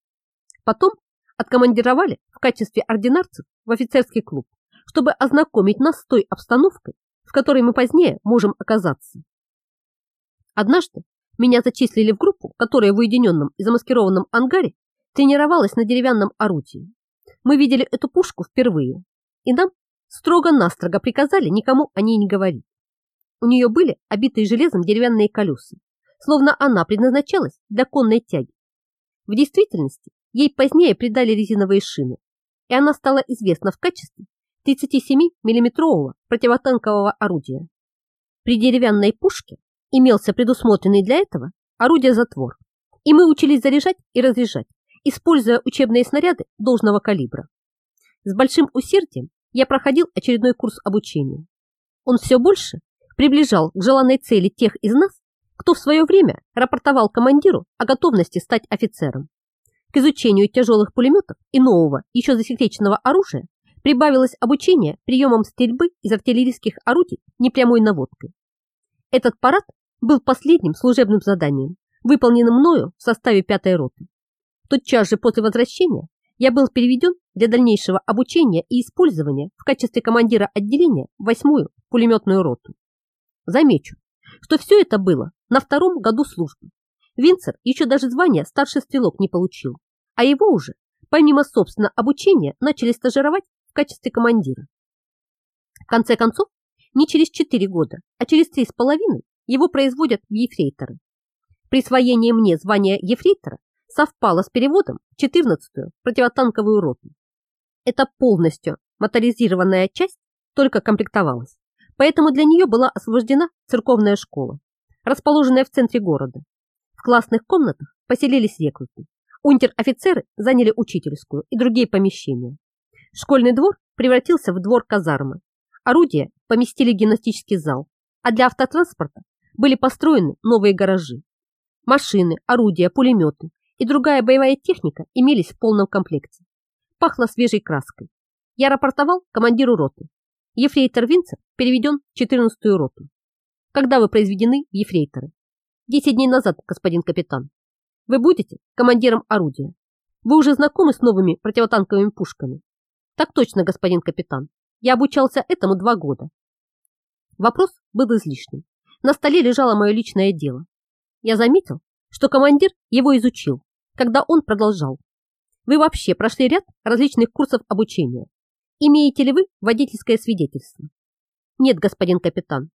Потом откомандировали в качестве ординарцев в офицерский клуб, чтобы ознакомить нас с той обстановкой, которой мы позднее можем оказаться. Однажды меня зачислили в группу, которая в уединенном и замаскированном ангаре тренировалась на деревянном орудии. Мы видели эту пушку впервые, и нам строго-настрого приказали никому о ней не говорить. У нее были обитые железом деревянные колеса, словно она предназначалась для конной тяги. В действительности ей позднее придали резиновые шины, и она стала известна в качестве 37 миллиметрового противотанкового орудия. При деревянной пушке имелся предусмотренный для этого орудие-затвор, и мы учились заряжать и разряжать, используя учебные снаряды должного калибра. С большим усердием я проходил очередной курс обучения. Он все больше приближал к желанной цели тех из нас, кто в свое время рапортовал командиру о готовности стать офицером. К изучению тяжелых пулеметов и нового, еще засекреченного оружия прибавилось обучение приемам стрельбы из артиллерийских орудий непрямой наводкой. Этот парад был последним служебным заданием, выполненным мною в составе пятой роты. Тотчас же после возвращения я был переведен для дальнейшего обучения и использования в качестве командира отделения восьмую пулеметную роту. Замечу, что все это было на втором году службы. Винцер еще даже звания старший стрелок не получил, а его уже, помимо собственного обучения, начали стажировать качестве командира. В конце концов, не через 4 года, а через три с половиной его производят в ефрейторы. Присвоение мне звания ефрейтора совпало с переводом в 14-ю противотанковую роту. Эта полностью моторизированная часть только комплектовалась, поэтому для нее была освобождена церковная школа, расположенная в центре города. В классных комнатах поселились рекруты. Унтер-офицеры заняли учительскую и другие помещения. Школьный двор превратился в двор казармы. Орудия поместили в гимнастический зал, а для автотранспорта были построены новые гаражи. Машины, орудия, пулеметы и другая боевая техника имелись в полном комплекте. Пахло свежей краской. Я рапортовал командиру роты. Ефрейтор Винцер переведен в 14-ю роту. Когда вы произведены в ефрейторы? Десять дней назад, господин капитан. Вы будете командиром орудия. Вы уже знакомы с новыми противотанковыми пушками? Так точно, господин капитан. Я обучался этому два года. Вопрос был излишним. На столе лежало мое личное дело. Я заметил, что командир его изучил, когда он продолжал. Вы вообще прошли ряд различных курсов обучения. Имеете ли вы водительское свидетельство? Нет, господин капитан.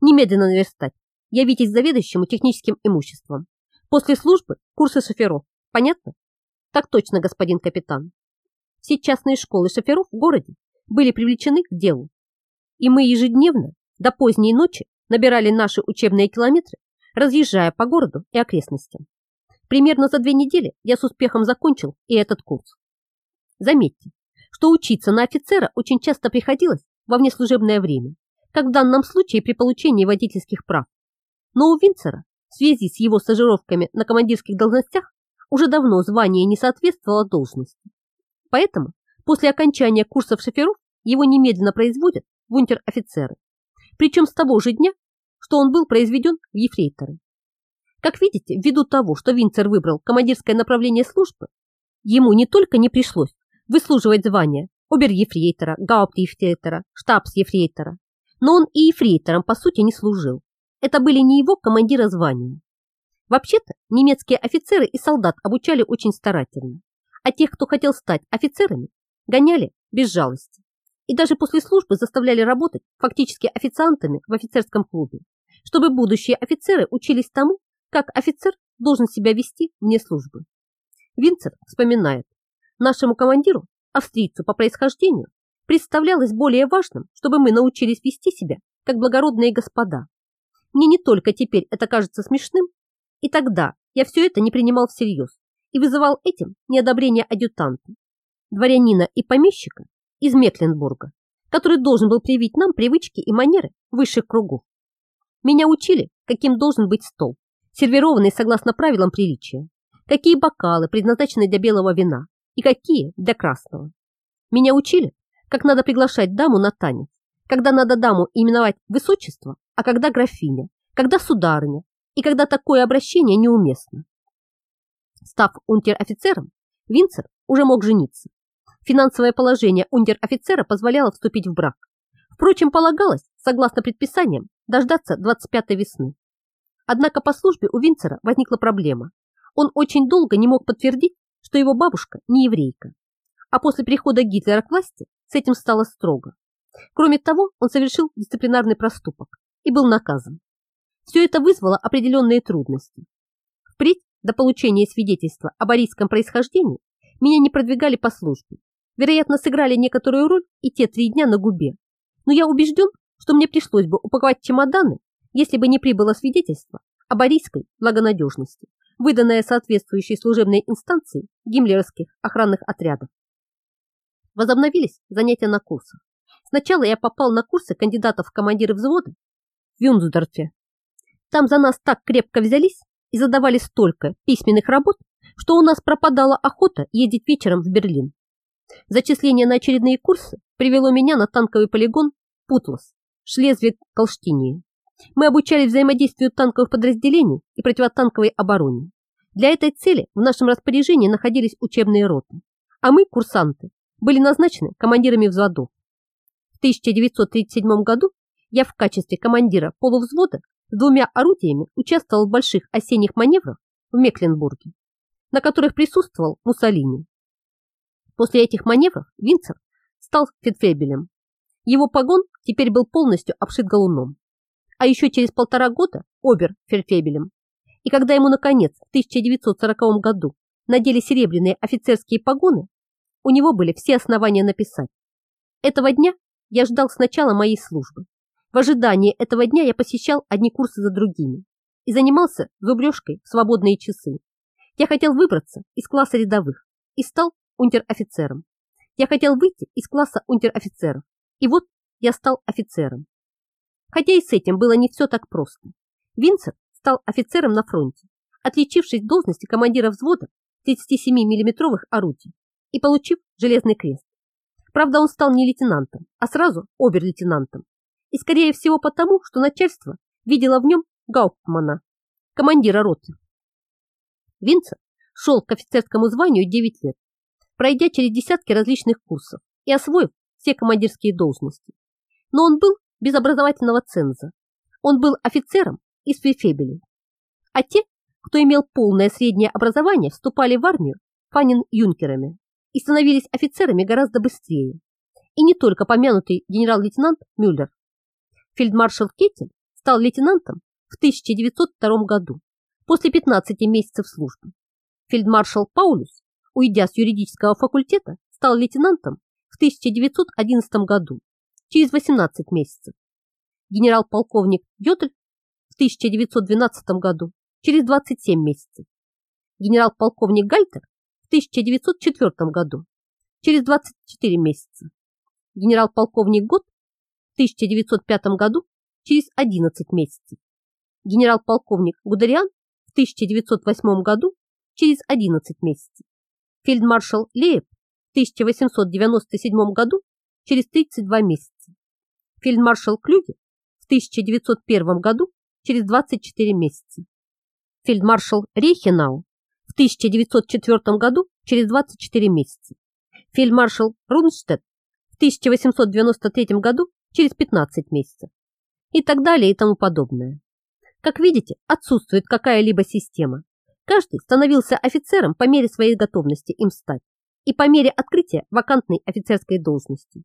Немедленно наверстать. Явитесь заведующему техническим имуществом. После службы курсы шоферов. Понятно? Так точно, господин капитан. Все частные школы шоферов в городе были привлечены к делу. И мы ежедневно до поздней ночи набирали наши учебные километры, разъезжая по городу и окрестностям. Примерно за две недели я с успехом закончил и этот курс. Заметьте, что учиться на офицера очень часто приходилось во внеслужебное время, как в данном случае при получении водительских прав. Но у Винцера в связи с его стажировками на командирских должностях уже давно звание не соответствовало должности. Поэтому после окончания курсов шоферов его немедленно производят в унтер-офицеры причем с того же дня, что он был произведен в ефрейторы. Как видите, ввиду того, что Винцер выбрал командирское направление службы, ему не только не пришлось выслуживать звания обер-ефрейтора, гаупть-ефрейтора, штабс-ефрейтора, но он и ефрейтором по сути не служил. Это были не его командиры звания. Вообще-то немецкие офицеры и солдат обучали очень старательно, а тех, кто хотел стать офицерами, гоняли без жалости и даже после службы заставляли работать фактически официантами в офицерском клубе, чтобы будущие офицеры учились тому, как офицер должен себя вести вне службы. Винцер вспоминает, нашему командиру, австрийцу по происхождению, представлялось более важным, чтобы мы научились вести себя как благородные господа. Мне не только теперь это кажется смешным, и тогда я все это не принимал всерьез и вызывал этим неодобрение адъютанта, дворянина и помещика из Мекленбурга, который должен был привить нам привычки и манеры высших кругов. Меня учили, каким должен быть стол, сервированный согласно правилам приличия, какие бокалы предназначены для белого вина и какие для красного. Меня учили, как надо приглашать даму на танец, когда надо даму именовать высочество, а когда графиня, когда сударыня и когда такое обращение неуместно. Став унтер-офицером, Винцер уже мог жениться. Финансовое положение унтер-офицера позволяло вступить в брак. Впрочем, полагалось, согласно предписаниям, дождаться 25-й весны. Однако по службе у Винцера возникла проблема. Он очень долго не мог подтвердить, что его бабушка не еврейка. А после прихода Гитлера к власти с этим стало строго. Кроме того, он совершил дисциплинарный проступок и был наказан. Все это вызвало определенные трудности. Впредь до получения свидетельства об арийском происхождении меня не продвигали по службе. Вероятно, сыграли некоторую роль и те три дня на губе. Но я убежден, что мне пришлось бы упаковать чемоданы, если бы не прибыло свидетельство об арийской благонадежности, выданное соответствующей служебной инстанцией гиммлеровских охранных отрядов. Возобновились занятия на курсах. Сначала я попал на курсы кандидатов в командиры взвода в Юнсдорфе. Там за нас так крепко взялись и задавали столько письменных работ, что у нас пропадала охота ездить вечером в Берлин. Зачисление на очередные курсы привело меня на танковый полигон Путлас, Шлезвиг-Колштинии. Мы обучали взаимодействию танковых подразделений и противотанковой обороне. Для этой цели в нашем распоряжении находились учебные роты, а мы, курсанты, были назначены командирами взводов. В 1937 году я в качестве командира полувзвода двумя орудиями участвовал в больших осенних маневрах в Мекленбурге, на которых присутствовал Муссолини. После этих маневров Винцер стал фельдфебелем. Его погон теперь был полностью обшит галуном, а еще через полтора года обер-фельдфебелем. И когда ему, наконец, в 1940 году надели серебряные офицерские погоны, у него были все основания написать. Этого дня я ждал с начала моей службы. В ожидании этого дня я посещал одни курсы за другими и занимался зубрежкой в свободные часы. Я хотел выбраться из класса рядовых и стал унтер-офицером. Я хотел выйти из класса унтер-офицеров, и вот я стал офицером. Хотя и с этим было не все так просто. Винсент стал офицером на фронте, отличившись в должности командира взвода 37 миллиметровых орудий и получив железный крест. Правда, он стал не лейтенантом, а сразу обер-лейтенантом. И скорее всего потому, что начальство видело в нем Гауптмана, командира роты. Винцер шел к офицерскому званию 9 лет пройдя через десятки различных курсов и освоив все командирские должности. Но он был без образовательного ценза. Он был офицером из фельдфебелей. А те, кто имел полное среднее образование, вступали в армию фанин-юнкерами и становились офицерами гораздо быстрее. И не только помянутый генерал-лейтенант Мюллер. Фельдмаршал Кетель стал лейтенантом в 1902 году, после 15 месяцев службы. Фельдмаршал Паулюс уйдя с юридического факультета, стал лейтенантом в 1911 году, через 18 месяцев. Генерал-полковник Йотль в 1912 году, через 27 месяцев. Генерал-полковник Гальтер в 1904 году, через 24 месяца. Генерал-полковник Гот 1905 году, через 11 месяцев. Генерал-полковник Гудериан в 1908 году, через 11 месяцев. Фельдмаршал Леев в 1897 году через 32 месяца, фельдмаршал Клюге в 1901 году через 24 месяца, фельдмаршал Рейхенау в 1904 году через 24 месяца, фельдмаршал Рунштедт в 1893 году через 15 месяцев и так далее и тому подобное. Как видите, отсутствует какая-либо система, Каждый становился офицером по мере своей готовности им стать и по мере открытия вакантной офицерской должности.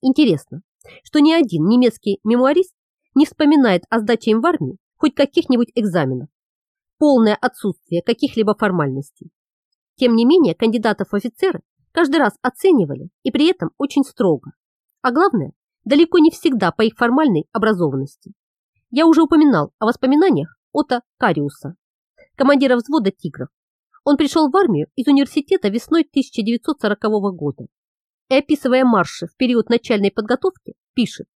Интересно, что ни один немецкий мемуарист не вспоминает о сдаче им в армию хоть каких-нибудь экзаменов. Полное отсутствие каких-либо формальностей. Тем не менее, кандидатов в офицеры каждый раз оценивали и при этом очень строго. А главное, далеко не всегда по их формальной образованности. Я уже упоминал о воспоминаниях Ота Кариуса, командира взвода «Тигров». Он пришел в армию из университета весной 1940 года. и описывая марши в период начальной подготовки, пишет.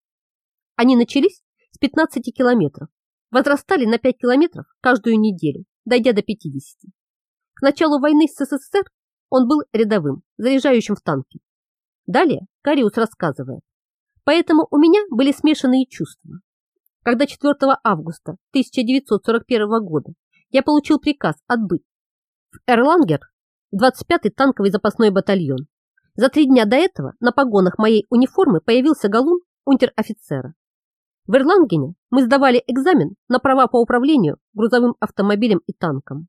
Они начались с 15 километров, возрастали на 5 километров каждую неделю, дойдя до 50. К началу войны с СССР он был рядовым, заезжающим в танки. Далее Кариус рассказывает. Поэтому у меня были смешанные чувства. Когда 4 августа 1941 года я получил приказ отбыть в Эрлангер, 25-й танковый запасной батальон, за три дня до этого на погонах моей униформы появился галун унтер-офицера. В Эрлангене мы сдавали экзамен на права по управлению грузовым автомобилем и танком.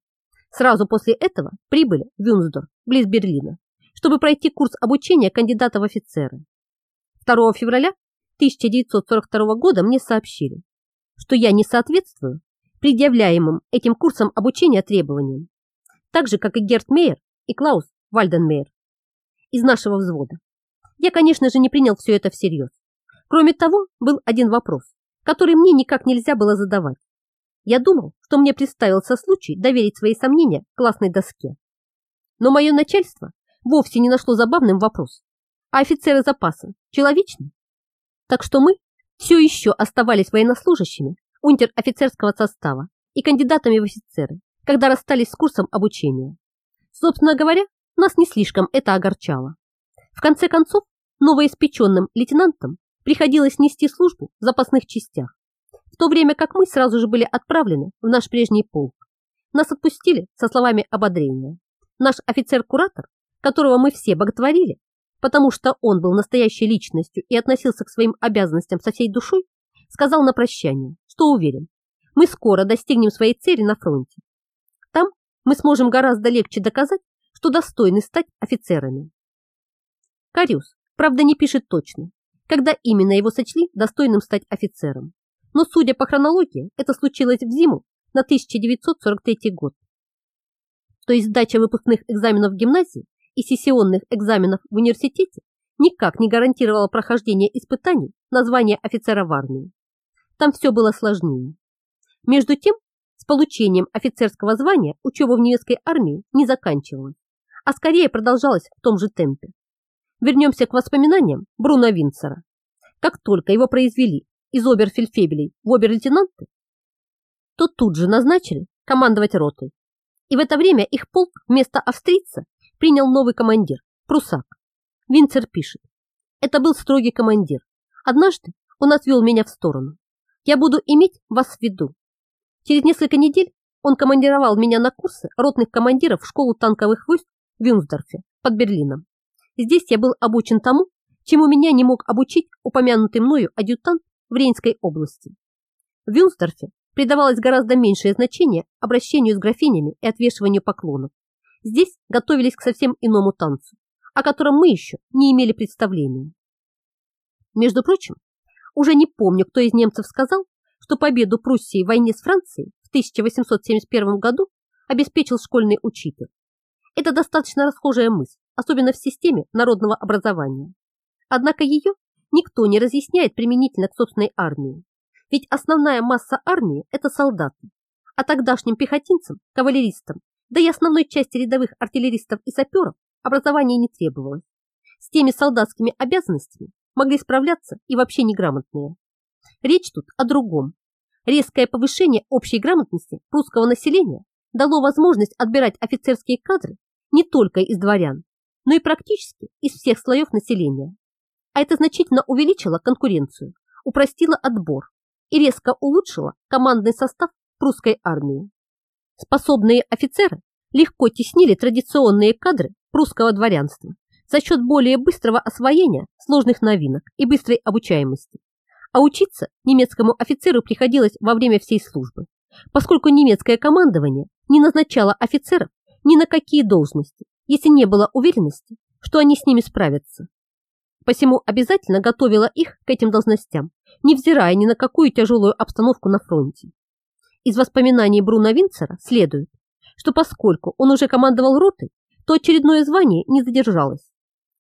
Сразу после этого прибыли в Вюнсдорф, близ Берлина, чтобы пройти курс обучения кандидата в офицеры. 2 февраля 1942 года мне сообщили, что я не соответствую предъявляемым этим курсом обучения требованиям, так же, как и Герт Мейер и Клаус Вальденмейер из нашего взвода. Я, конечно же, не принял все это всерьез. Кроме того, был один вопрос, который мне никак нельзя было задавать. Я думал, что мне представился случай доверить свои сомнения классной доске. Но мое начальство вовсе не нашло забавным вопрос. А офицеры запаса человечны? Так что мы все еще оставались военнослужащими унтер-офицерского состава и кандидатами в офицеры, когда расстались с курсом обучения. Собственно говоря, нас не слишком это огорчало. В конце концов, новоиспеченным лейтенантам приходилось нести службу в запасных частях, в то время как мы сразу же были отправлены в наш прежний полк. Нас отпустили со словами ободрения. Наш офицер-куратор, которого мы все боготворили, потому что он был настоящей личностью и относился к своим обязанностям со всей душой, сказал на прощание, что уверен, мы скоро достигнем своей цели на фронте. Там мы сможем гораздо легче доказать, что достойны стать офицерами. Кариус, правда, не пишет точно, когда именно его сочли достойным стать офицером но, судя по хронологии, это случилось в зиму на 1943 год. То есть сдача выпускных экзаменов в гимназии и сессионных экзаменов в университете никак не гарантировала прохождение испытаний на звание офицера в армии. Там все было сложнее. Между тем, с получением офицерского звания учеба в немецкой армии не заканчивалась, а скорее продолжалась в том же темпе. Вернемся к воспоминаниям Бруно Винцера. Как только его произвели из оберфельдфебелей в обер-лейтенанты, то тут же назначили командовать ротой. И в это время их полк вместо австрийца принял новый командир, прусак. Винцер пишет. Это был строгий командир. Однажды он отвел меня в сторону. Я буду иметь вас в виду. Через несколько недель он командировал меня на курсы ротных командиров в школу танковых войск в Вюнсдорфе под Берлином. Здесь я был обучен тому, чему меня не мог обучить упомянутый мною адъютант в Рейнской области. В Вюнсдорфе придавалось гораздо меньшее значение обращению с графинями и отвешиванию поклонов. Здесь готовились к совсем иному танцу, о котором мы еще не имели представления. Между прочим, уже не помню, кто из немцев сказал, что победу Пруссии в войне с Францией в 1871 году обеспечил школьный учитель. Это достаточно расхожая мысль, особенно в системе народного образования. Однако ее никто не разъясняет применительно к собственной армии. Ведь основная масса армии – это солдаты, а тогдашним пехотинцам, кавалеристам, да и основной части рядовых артиллеристов и саперов образования не требовалось. С теми солдатскими обязанностями могли справляться и вообще неграмотные. Речь тут о другом. Резкое повышение общей грамотности русского населения дало возможность отбирать офицерские кадры не только из дворян, но и практически из всех слоев населения а это значительно увеличило конкуренцию, упростило отбор и резко улучшило командный состав прусской армии. Способные офицеры легко теснили традиционные кадры прусского дворянства за счет более быстрого освоения сложных новинок и быстрой обучаемости. А учиться немецкому офицеру приходилось во время всей службы, поскольку немецкое командование не назначало офицеров ни на какие должности, если не было уверенности, что они с ними справятся посему обязательно готовила их к этим должностям, невзирая ни на какую тяжелую обстановку на фронте. Из воспоминаний Бруно Винцера следует, что поскольку он уже командовал ротой, то очередное звание не задержалось.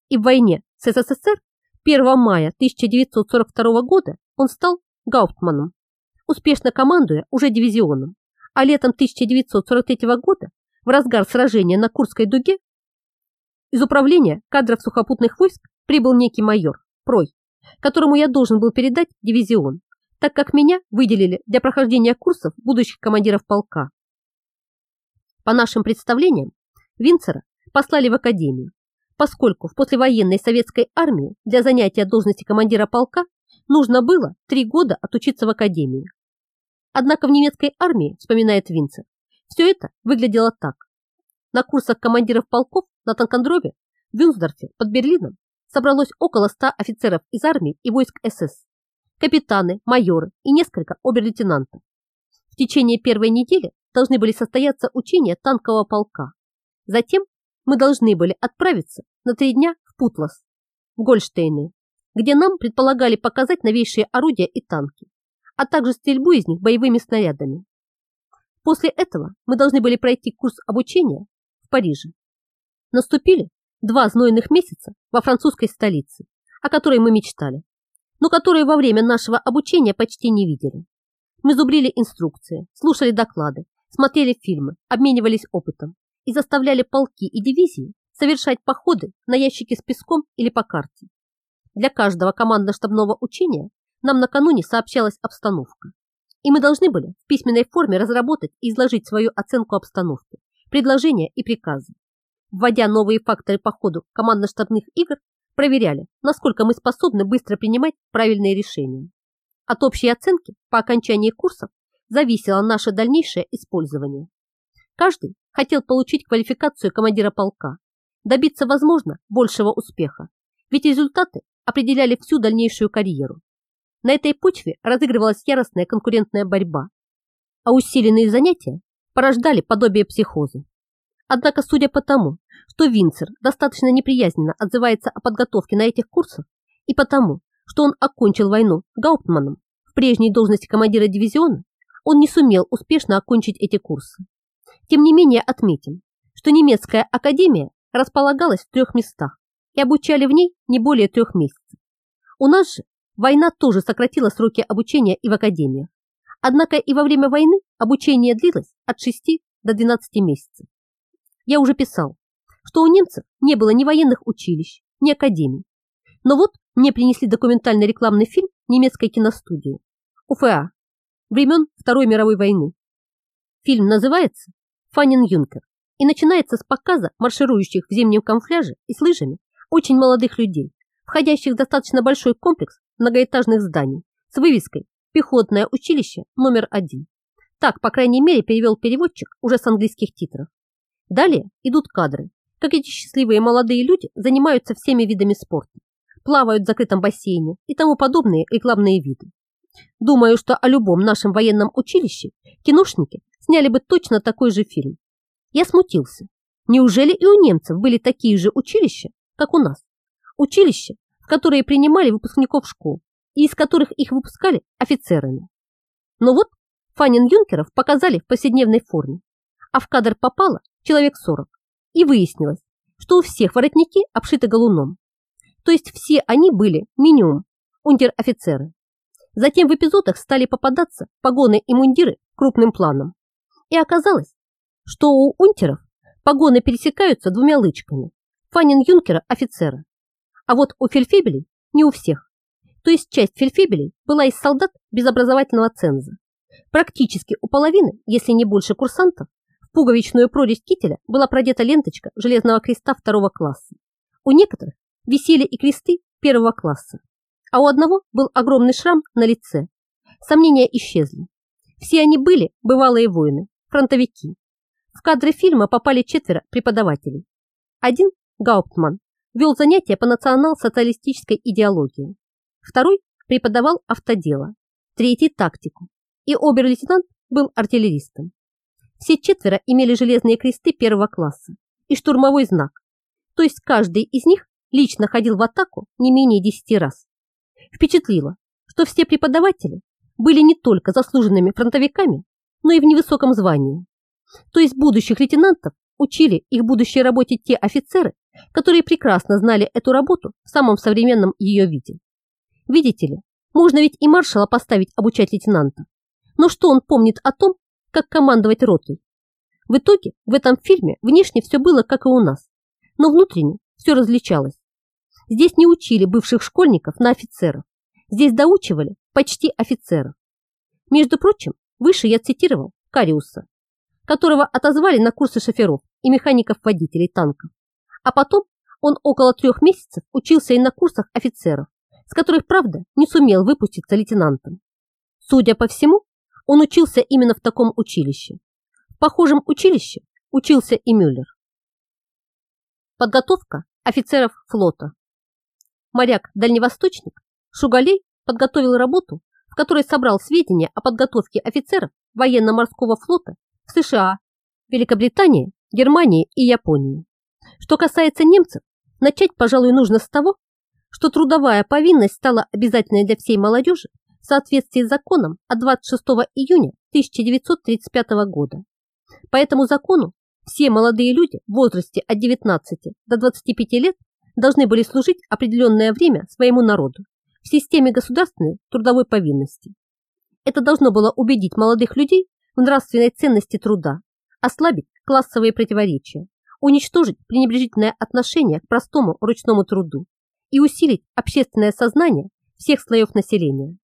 И в войне с СССР 1 мая 1942 года он стал гауптманом, успешно командуя уже дивизионом, а летом 1943 года в разгар сражения на Курской дуге из управления кадров сухопутных войск прибыл некий майор, Прой, которому я должен был передать дивизион, так как меня выделили для прохождения курсов будущих командиров полка. По нашим представлениям, Винцера послали в академию, поскольку в послевоенной советской армии для занятия должности командира полка нужно было три года отучиться в академии. Однако в немецкой армии, вспоминает Винцер, все это выглядело так. На курсах командиров полков на Танкандрове, в Вюнсдорфе под Берлином собралось около 100 офицеров из армии и войск СС, капитаны, майоры и несколько обер-лейтенантов. В течение первой недели должны были состояться учения танкового полка. Затем мы должны были отправиться на три дня в Путлас, в Гольштейны, где нам предполагали показать новейшие орудия и танки, а также стрельбу из них боевыми снарядами. После этого мы должны были пройти курс обучения в Париже. Наступили два знойных месяца во французской столице, о которой мы мечтали, но которые во время нашего обучения почти не видели. Мы зубрили инструкции, слушали доклады, смотрели фильмы, обменивались опытом и заставляли полки и дивизии совершать походы на ящики с песком или по карте. Для каждого командно-штабного учения нам накануне сообщалась обстановка, и мы должны были в письменной форме разработать и изложить свою оценку обстановки, предложения и приказы. Вводя новые факторы по ходу командно-штабных игр, проверяли, насколько мы способны быстро принимать правильные решения. От общей оценки по окончании курсов зависело наше дальнейшее использование. Каждый хотел получить квалификацию командира полка, добиться, возможно, большего успеха, ведь результаты определяли всю дальнейшую карьеру. На этой почве разыгрывалась яростная конкурентная борьба, а усиленные занятия порождали подобие психоза. Однако, судя по тому, что Винцер достаточно неприязненно отзывается о подготовке на этих курсах и потому, что он окончил войну Гауптманом в прежней должности командира дивизиона, он не сумел успешно окончить эти курсы. Тем не менее отметим, что немецкая академия располагалась в трех местах и обучали в ней не более трех месяцев. У нас же война тоже сократила сроки обучения и в академиях. Однако и во время войны обучение длилось от 6 до 12 месяцев. Я уже писал, что у немцев не было ни военных училищ, ни академий. Но вот мне принесли документальный рекламный фильм немецкой киностудии УФА времен Второй мировой войны. Фильм называется «Фанин Юнкер» и начинается с показа марширующих в зимнем камуфляже и с лыжами очень молодых людей, входящих в достаточно большой комплекс многоэтажных зданий с вывеской «Пехотное училище номер один». Так, по крайней мере, перевел переводчик уже с английских титров. Далее идут кадры, как эти счастливые молодые люди занимаются всеми видами спорта, плавают в закрытом бассейне и тому подобные рекламные виды. Думаю, что о любом нашем военном училище киношники сняли бы точно такой же фильм. Я смутился. Неужели и у немцев были такие же училища, как у нас? Училища, в которые принимали выпускников школ и из которых их выпускали офицерами. Но вот Фанин Юнкеров показали в повседневной форме, а в кадр попало человек 40, и выяснилось, что у всех воротники обшиты галуном. То есть все они были минимум унтер-офицеры. Затем в эпизодах стали попадаться погоны и мундиры крупным планом. И оказалось, что у унтеров погоны пересекаются двумя лычками. Фанин юнкера офицера. А вот у фельфебелей не у всех. То есть часть фельфебелей была из солдат без образовательного ценза. Практически у половины, если не больше курсантов, пуговичную прорезь кителя была продета ленточка железного креста второго класса. У некоторых висели и кресты первого класса, а у одного был огромный шрам на лице. Сомнения исчезли. Все они были бывалые воины, фронтовики. В кадры фильма попали четверо преподавателей. Один, Гауптман, вел занятия по национал-социалистической идеологии. Второй преподавал автодело. Третий – тактику. И обер-лейтенант был артиллеристом. Все четверо имели железные кресты первого класса и штурмовой знак, то есть каждый из них лично ходил в атаку не менее десяти раз. Впечатлило, что все преподаватели были не только заслуженными фронтовиками, но и в невысоком звании. То есть будущих лейтенантов учили их будущей работе те офицеры, которые прекрасно знали эту работу в самом современном ее виде. Видите ли, можно ведь и маршала поставить обучать лейтенанта. Но что он помнит о том, как командовать ротой. В итоге в этом фильме внешне все было как и у нас, но внутренне все различалось. Здесь не учили бывших школьников на офицеров. Здесь доучивали почти офицеров. Между прочим, выше я цитировал Кариуса, которого отозвали на курсы шоферов и механиков-водителей танков. А потом он около трех месяцев учился и на курсах офицеров, с которых, правда, не сумел выпуститься лейтенантом. Судя по всему, он учился именно в таком училище. В похожем училище учился и Мюллер. Подготовка офицеров флота. Моряк-дальневосточник Шугалей подготовил работу, в которой собрал сведения о подготовке офицеров военно-морского флота в США, Великобритании, Германии и Японии. Что касается немцев, начать, пожалуй, нужно с того, что трудовая повинность стала обязательной для всей молодежи в соответствии с законом от 26 июня 1935 года. По этому закону все молодые люди в возрасте от 19 до 25 лет должны были служить определенное время своему народу в системе государственной трудовой повинности. Это должно было убедить молодых людей в нравственной ценности труда, ослабить классовые противоречия, уничтожить пренебрежительное отношение к простому ручному труду и усилить общественное сознание всех слоев населения.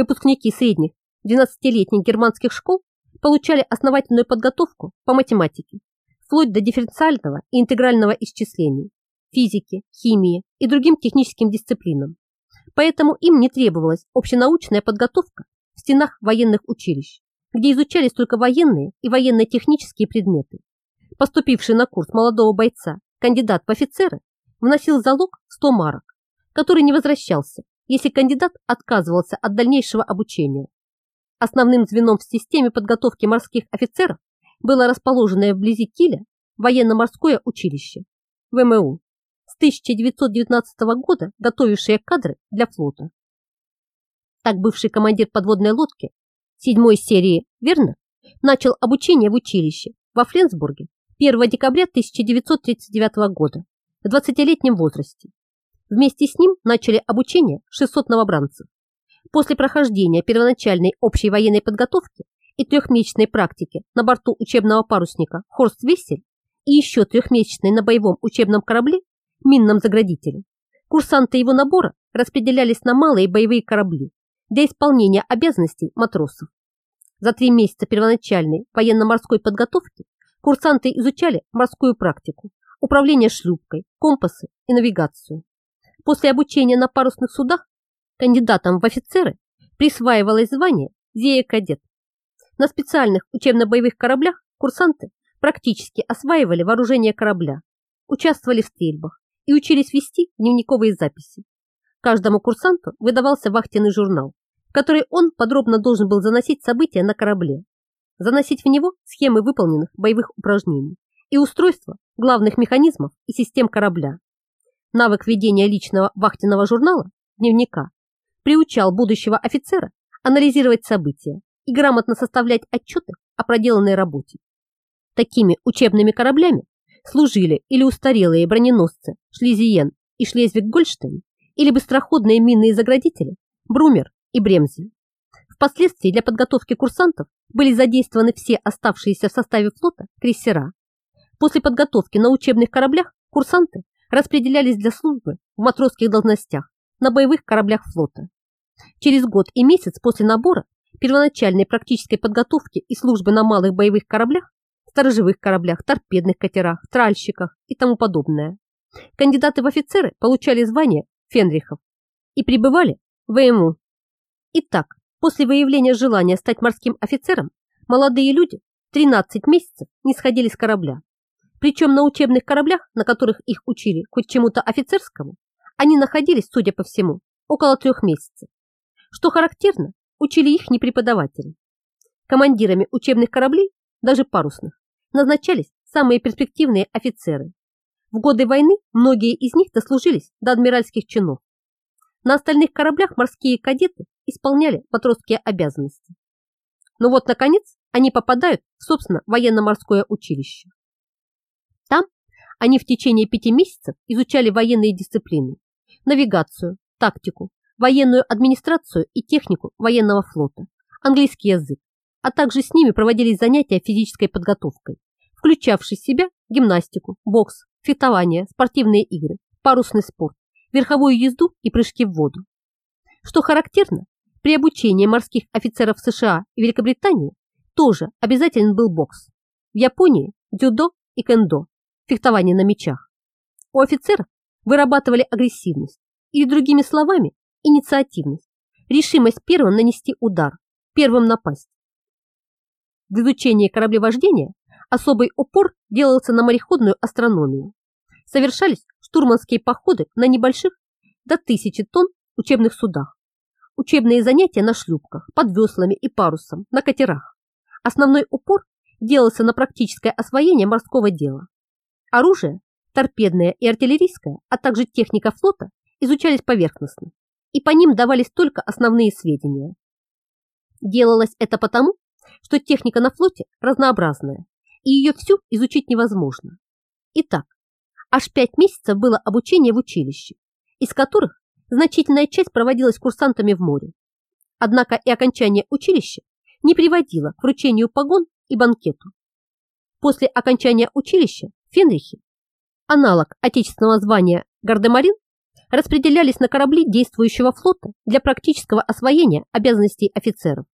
Выпускники средних 12-летних германских школ получали основательную подготовку по математике, вплоть до дифференциального и интегрального исчислений, физики, химии и другим техническим дисциплинам. Поэтому им не требовалась общенаучная подготовка в стенах военных училищ, где изучались только военные и военно-технические предметы. Поступивший на курс молодого бойца кандидат в офицеры вносил залог 100 марок, который не возвращался, если кандидат отказывался от дальнейшего обучения. Основным звеном в системе подготовки морских офицеров было расположенное вблизи Киля военно-морское училище, ВМУ, с 1919 года готовившее кадры для флота. Так бывший командир подводной лодки седьмой серии Вернер начал обучение в училище во Фленсбурге 1 декабря 1939 года в 20-летнем возрасте. Вместе с ним начали обучение 600 новобранцев. После прохождения первоначальной общей военной подготовки и трехмесячной практики на борту учебного парусника Хорст Вессель и еще трехмесячной на боевом учебном корабле минном заградителе, курсанты его набора распределялись на малые боевые корабли для исполнения обязанностей матросов. За три месяца первоначальной военно-морской подготовки курсанты изучали морскую практику, управление шлюпкой, компасы и навигацию. После обучения на парусных судах кандидатам в офицеры присваивалось звание зея-кадет. На специальных учебно-боевых кораблях курсанты практически осваивали вооружение корабля, участвовали в стрельбах и учились вести дневниковые записи. Каждому курсанту выдавался вахтенный журнал, в который он подробно должен был заносить события на корабле, заносить в него схемы выполненных боевых упражнений и устройства главных механизмов и систем корабля. Навык ведения личного вахтенного журнала, дневника, приучал будущего офицера анализировать события и грамотно составлять отчеты о проделанной работе. Такими учебными кораблями служили или устарелые броненосцы Шлизиен и Шлезвиг-Гольштейн, или быстроходные минные заградители Брумер и Бремзи. Впоследствии для подготовки курсантов были задействованы все оставшиеся в составе флота крейсера. После подготовки на учебных кораблях курсанты распределялись для службы в матросских должностях на боевых кораблях флота. Через год и месяц после набора первоначальной практической подготовки и службы на малых боевых кораблях, сторожевых кораблях, торпедных катерах, тральщиках и тому подобное, кандидаты в офицеры получали звание фенрихов и прибывали в ВМУ. Итак, после выявления желания стать морским офицером, молодые люди 13 месяцев не сходили с корабля. Причем на учебных кораблях, на которых их учили хоть чему-то офицерскому, они находились, судя по всему, около трех месяцев. Что характерно, учили их не преподаватели. Командирами учебных кораблей, даже парусных, назначались самые перспективные офицеры. В годы войны многие из них дослужились до адмиральских чинов. На остальных кораблях морские кадеты исполняли матросские обязанности. Но вот, наконец, они попадают в, собственно, военно-морское училище. Они в течение пяти месяцев изучали военные дисциплины, навигацию, тактику, военную администрацию и технику военного флота, английский язык, а также с ними проводились занятия физической подготовкой, включавшие в себя гимнастику, бокс, фехтование, спортивные игры, парусный спорт, верховую езду и прыжки в воду. Что характерно, при обучении морских офицеров США и Великобритании тоже обязателен был бокс. В Японии – дзюдо и кендо, фехтование на мечах. У офицеров вырабатывали агрессивность или, другими словами, инициативность, решимость первым нанести удар, первым напасть. В изучении кораблевождения особый упор делался на мореходную астрономию. Совершались штурманские походы на небольших до тысячи тонн учебных судах, учебные занятия на шлюпках, под веслами и парусом, на катерах. Основной упор делался на практическое освоение морского дела. Оружие, торпедное и артиллерийское, а также техника флота изучались поверхностно, и по ним давались только основные сведения. Делалось это потому, что техника на флоте разнообразная, и ее всю изучить невозможно. Итак, аж пять месяцев было обучение в училище, из которых значительная часть проводилась курсантами в море. Однако и окончание училища не приводило к вручению погон и банкету. После окончания училища Фенрихи, аналог отечественного звания гардемарин, распределялись на корабли действующего флота для практического освоения обязанностей офицеров.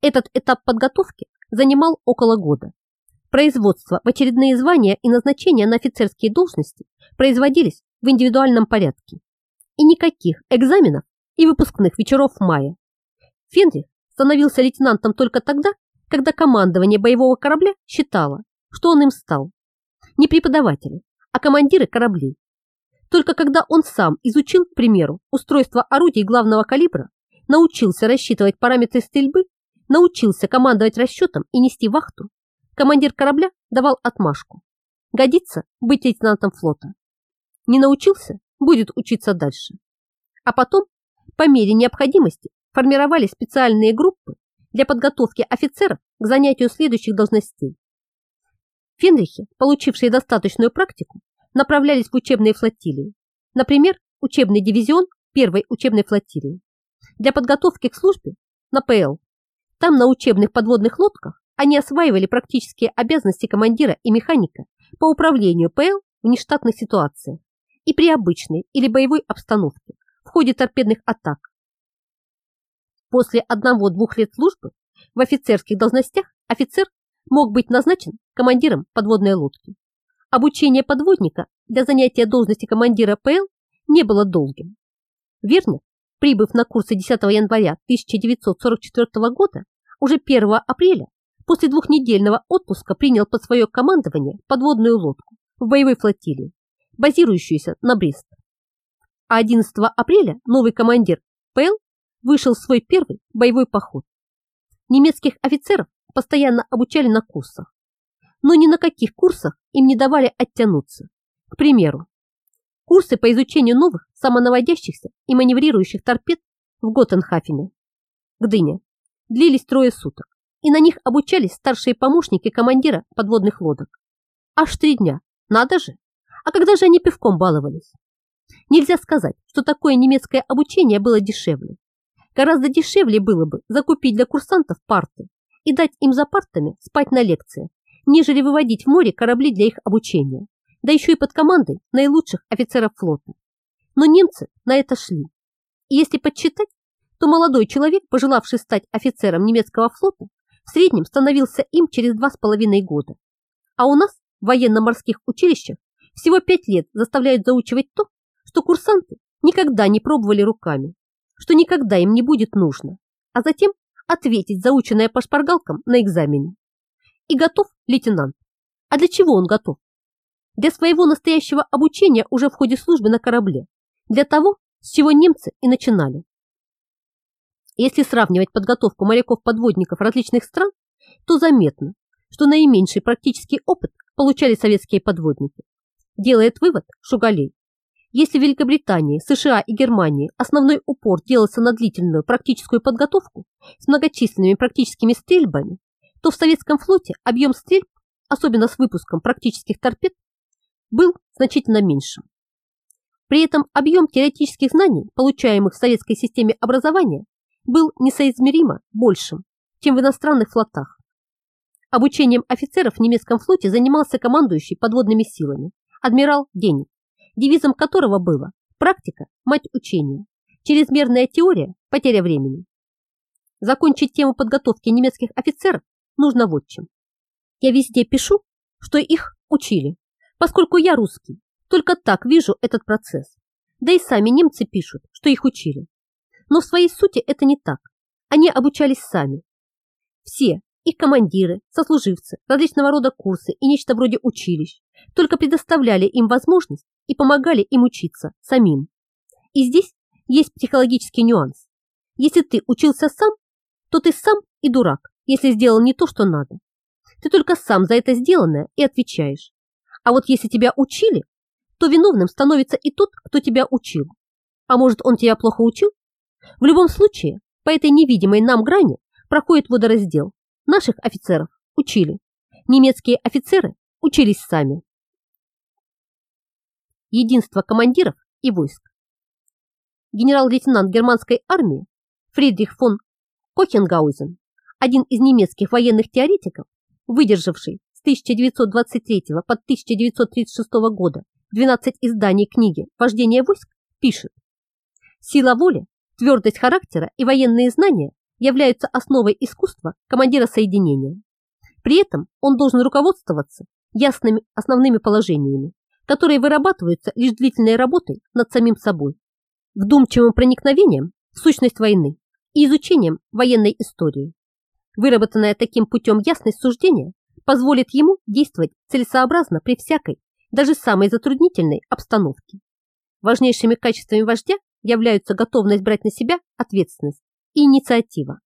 Этот этап подготовки занимал около года. Производство в очередные звания и назначения на офицерские должности производились в индивидуальном порядке. И никаких экзаменов и выпускных вечеров в мае. Фенрих становился лейтенантом только тогда, когда командование боевого корабля считало, что он им стал. Не преподаватели, а командиры кораблей. Только когда он сам изучил, к примеру, устройство орудий главного калибра, научился рассчитывать параметры стрельбы, научился командовать расчетом и нести вахту, командир корабля давал отмашку. Годится быть лейтенантом флота. Не научился, будет учиться дальше. А потом, по мере необходимости, формировали специальные группы для подготовки офицеров к занятию следующих должностей. Фенрихи, получившие достаточную практику, направлялись в учебные флотилии, например, учебный дивизион первой учебной флотилии, для подготовки к службе на ПЛ. Там на учебных подводных лодках они осваивали практические обязанности командира и механика по управлению ПЛ в нештатных ситуациях и при обычной или боевой обстановке в ходе торпедных атак. После одного-двух лет службы в офицерских должностях офицер мог быть назначен командиром подводной лодки. Обучение подводника для занятия должности командира ПЛ не было долгим. Вернер, прибыв на курсы 10 января 1944 года, уже 1 апреля после двухнедельного отпуска принял под свое командование подводную лодку в боевой флотилии, базирующуюся на Брест. А 11 апреля новый командир ПЛ вышел в свой первый боевой поход. Немецких офицеров постоянно обучали на курсах, но ни на каких курсах им не давали оттянуться. К примеру, курсы по изучению новых самонаводящихся и маневрирующих торпед в Готтенхафене, Гдыня, длились трое суток и на них обучались старшие помощники командира подводных лодок. Аж три дня, надо же! А когда же они пивком баловались? Нельзя сказать, что такое немецкое обучение было дешевле. Гораздо дешевле было бы закупить для курсантов парты и дать им за партами спать на лекциях, нежели выводить в море корабли для их обучения, да еще и под командой наилучших офицеров флота. Но немцы на это шли. И если подсчитать, то молодой человек, пожелавший стать офицером немецкого флота, в среднем становился им через два с половиной года. А у нас в военно-морских училищах всего пять лет заставляют заучивать то, что курсанты никогда не пробовали руками, что никогда им не будет нужно, а затем ответить заученное по шпаргалкам на экзамене. И готов лейтенант. А для чего он готов? Для своего настоящего обучения уже в ходе службы на корабле. Для того, с чего немцы и начинали. Если сравнивать подготовку моряков-подводников различных стран, то заметно, что наименьший практический опыт получали советские подводники. Делает вывод Шугалей. Если в Великобритании, США и Германии основной упор делался на длительную практическую подготовку с многочисленными практическими стрельбами, то в советском флоте объем стрельб, особенно с выпуском практических торпед, был значительно меньшим. При этом объем теоретических знаний, получаемых в советской системе образования, был несоизмеримо большим, чем в иностранных флотах. Обучением офицеров в немецком флоте занимался командующий подводными силами, адмирал Денник, девизом которого было Практика – мать учения. Чрезмерная теория – потеря времени. Закончить тему подготовки немецких офицеров нужно вот чем. Я везде пишу, что их учили, поскольку я русский, только так вижу этот процесс. Да и сами немцы пишут, что их учили. Но в своей сути это не так. Они обучались сами. Все, их командиры, сослуживцы, различного рода курсы и нечто вроде училищ, только предоставляли им возможность и помогали им учиться самим. И здесь есть психологический нюанс. Если ты учился сам, то ты сам и дурак, если сделал не то, что надо. Ты только сам за это сделанное и отвечаешь. А вот если тебя учили, то виновным становится и тот, кто тебя учил. А может, он тебя плохо учил? В любом случае, по этой невидимой нам грани проходит водораздел. Наших офицеров учили. Немецкие офицеры учились сами. Единство командиров и войск. Генерал-лейтенант германской армии Фридрих фон Кохенгаузен, один из немецких военных теоретиков, выдержавший с 1923 по 1936 года 12 изданий книги «Вождение войск», пишет «Сила воли, твердость характера и военные знания являются основой искусства командира соединения. При этом он должен руководствоваться ясными основными положениями, которые вырабатываются лишь длительной работой над самим собой, вдумчивым проникновением в сущность войны и изучением военной истории. Выработанная таким путем ясность суждения позволит ему действовать целесообразно при всякой, даже самой затруднительной обстановке. Важнейшими качествами вождя являются готовность брать на себя ответственность и инициатива.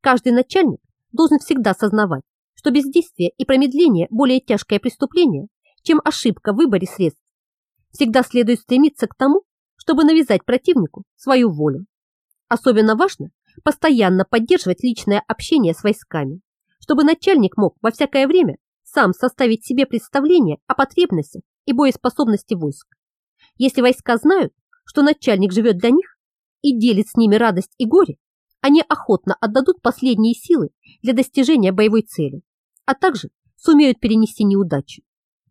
Каждый начальник должен всегда сознавать, что бездействие и промедление более тяжкое преступление, чем ошибка в выборе средств. Всегда следует стремиться к тому, чтобы навязать противнику свою волю. Особенно важно постоянно поддерживать личное общение с войсками, чтобы начальник мог во всякое время сам составить себе представление о потребностях и боеспособности войск. Если войска знают, что начальник живет для них и делит с ними радость и горе, они охотно отдадут последние силы для достижения боевой цели, а также сумеют перенести неудачу.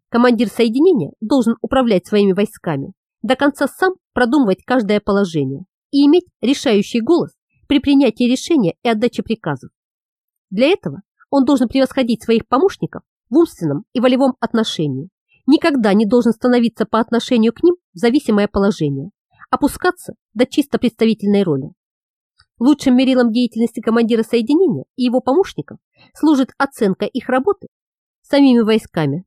Командир соединения должен управлять своими войсками, до конца сам продумывать каждое положение и иметь решающий голос при принятии решения и отдаче приказов. Для этого он должен превосходить своих помощников в умственном и волевом отношении, никогда не должен становиться по отношению к ним в зависимое положение, опускаться до чисто представительной роли. Лучшим мерилом деятельности командира соединения и его помощников служит оценка их работы самими войсками.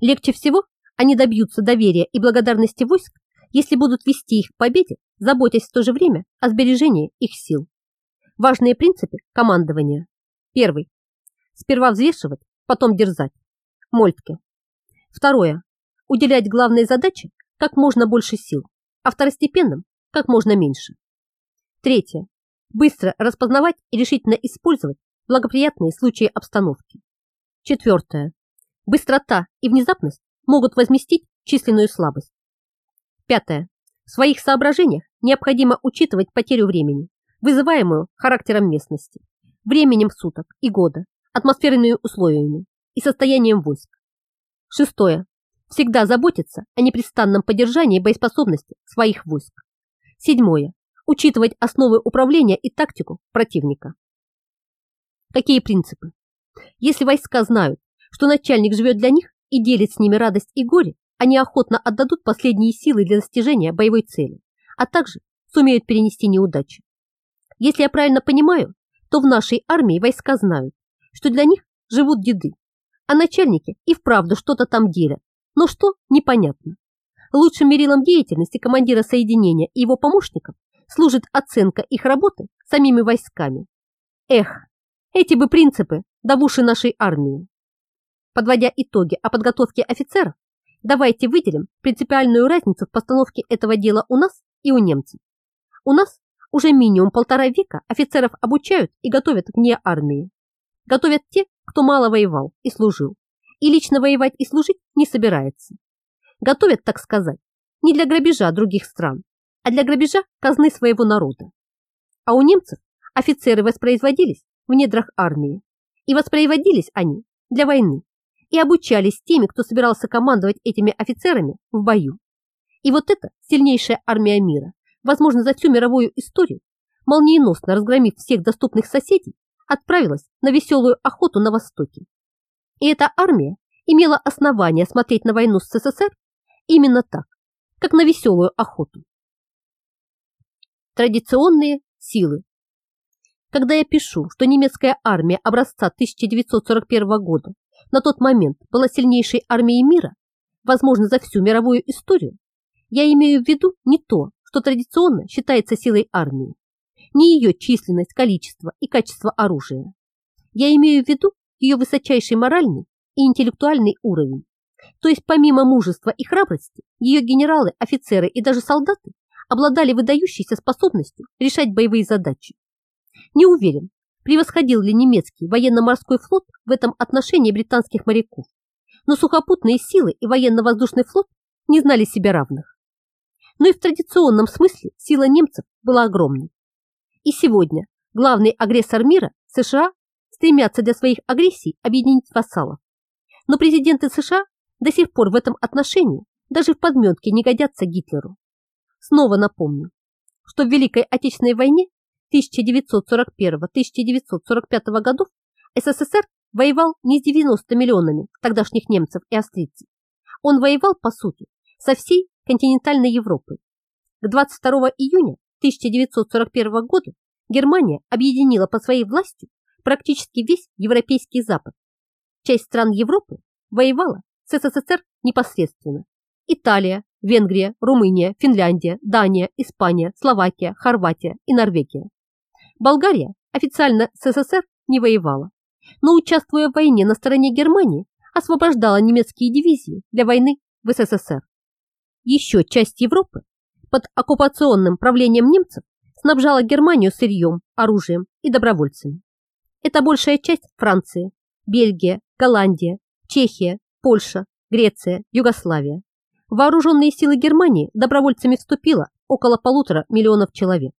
Легче всего они добьются доверия и благодарности войск, если будут вести их к победе, заботясь в то же время о сбережении их сил. Важные принципы командования. Первый. Сперва взвешивать, потом дерзать. Мольтке. Второе. Уделять главной задаче как можно больше сил, а второстепенным как можно меньше. Третье. Быстро распознавать и решительно использовать благоприятные случаи обстановки. Четвертое. Быстрота и внезапность могут возместить численную слабость. Пятое. В своих соображениях необходимо учитывать потерю времени, вызываемую характером местности, временем суток и года, атмосферными условиями и состоянием войск. Шестое. Всегда заботиться о непрестанном поддержании боеспособности своих войск. Седьмое. Учитывать основы управления и тактику противника. Какие принципы? Если войска знают, что начальник живет для них и делит с ними радость и горе, они охотно отдадут последние силы для достижения боевой цели, а также сумеют перенести неудачи. Если я правильно понимаю, то в нашей армии войска знают, что для них живут деды, а начальники и вправду что-то там делят, но что – непонятно. Лучшим мерилом деятельности командира соединения и его помощников служит оценка их работы самими войсками. Эх, эти бы принципы до уши нашей армии. Подводя итоги о подготовке офицеров, давайте выделим принципиальную разницу в постановке этого дела у нас и у немцев. У нас уже минимум полтора века офицеров обучают и готовят вне армии. Готовят те, кто мало воевал и служил, и лично воевать и служить не собирается. Готовят, так сказать, не для грабежа других стран, а для грабежа казны своего народа. А у немцев офицеры воспроизводились в недрах армии, и воспроизводились они для войны, и обучались теми, кто собирался командовать этими офицерами в бою. И вот эта сильнейшая армия мира, возможно, за всю мировую историю, молниеносно разгромив всех доступных соседей, отправилась на веселую охоту на Востоке. И эта армия имела основание смотреть на войну с СССР именно так, как на веселую охоту. Традиционные силы. Когда я пишу, что немецкая армия образца 1941 года на тот момент была сильнейшей армией мира, возможно, за всю мировую историю, я имею в виду не то, что традиционно считается силой армии, не ее численность, количество и качество оружия. Я имею в виду ее высочайший моральный и интеллектуальный уровень. То есть помимо мужества и храбрости, ее генералы, офицеры и даже солдаты обладали выдающейся способностью решать боевые задачи. Не уверен, превосходил ли немецкий военно-морской флот в этом отношении британских моряков, но сухопутные силы и военно-воздушный флот не знали себе равных. Но и в традиционном смысле сила немцев была огромной. И сегодня главный агрессор мира, США, стремятся для своих агрессий объединить вассалов. Но президенты США до сих пор в этом отношении даже в подметке не годятся Гитлеру. Снова напомню, что в Великой Отечественной войне 1941-1945 годов СССР воевал не с 90 миллионами тогдашних немцев и австрийцев. Он воевал, по сути, со всей континентальной Европой. К 22 июня 1941 года Германия объединила по своей власти практически весь Европейский Запад. Часть стран Европы воевала с СССР непосредственно. Италия, Венгрия, Румыния, Финляндия, Дания, Испания, Словакия, Хорватия и Норвегия. Болгария официально с СССР не воевала, но участвуя в войне на стороне Германии, освобождала немецкие дивизии для войны в СССР. Еще часть Европы под оккупационным правлением немцев снабжала Германию сырьем, оружием и добровольцами. Это большая часть Франции, Бельгия, Голландия, Чехия, Польша, Греция, Югославия. Вооруженные силы Германии добровольцами вступило около полутора миллионов человек.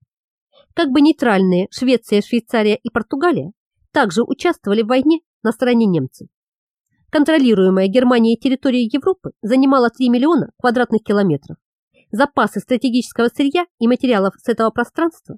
Как бы нейтральные Швеция, Швейцария и Португалия также участвовали в войне на стороне немцев. Контролируемая Германией территория Европы занимала 3 миллиона квадратных километров запасы стратегического сырья и материалов с этого пространства,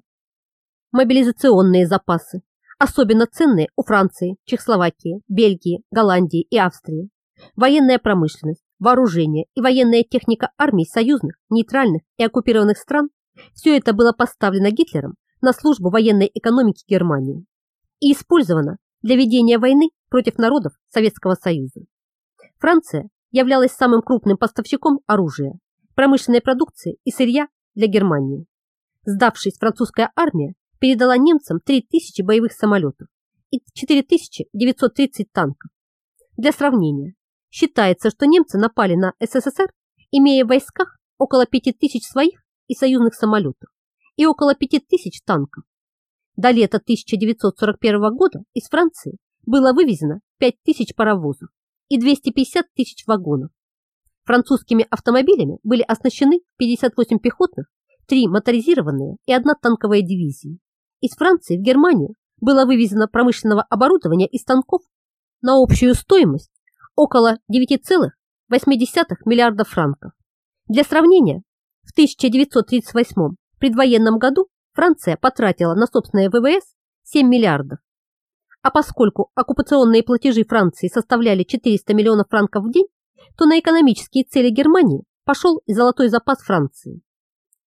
мобилизационные запасы, особенно ценные у Франции, Чехословакии, Бельгии, Голландии и Австрии, военная промышленность, вооружение и военная техника армий союзных, нейтральных и оккупированных стран – все это было поставлено Гитлером на службу военной экономики Германии и использовано для ведения войны против народов Советского Союза. Франция являлась самым крупным поставщиком оружия, промышленной продукции и сырья для Германии. Сдавшись, французская армия передала немцам 3000 боевых самолетов и 4930 танков. Для сравнения, считается, что немцы напали на СССР, имея в войсках около 5000 своих и союзных самолетов и около 5000 танков. До лета 1941 года из Франции было вывезено 5000 паровозов и 250 тысяч вагонов, Французскими автомобилями были оснащены 58 пехотных, 3 моторизированные и одна танковая дивизия. Из Франции в Германию было вывезено промышленного оборудования и станков на общую стоимость около 9,8 миллиардов франков. Для сравнения, в 1938 предвоенном году Франция потратила на собственное ВВС 7 миллиардов. А поскольку оккупационные платежи Франции составляли 400 миллионов франков в день, то на экономические цели Германии пошел золотой запас Франции.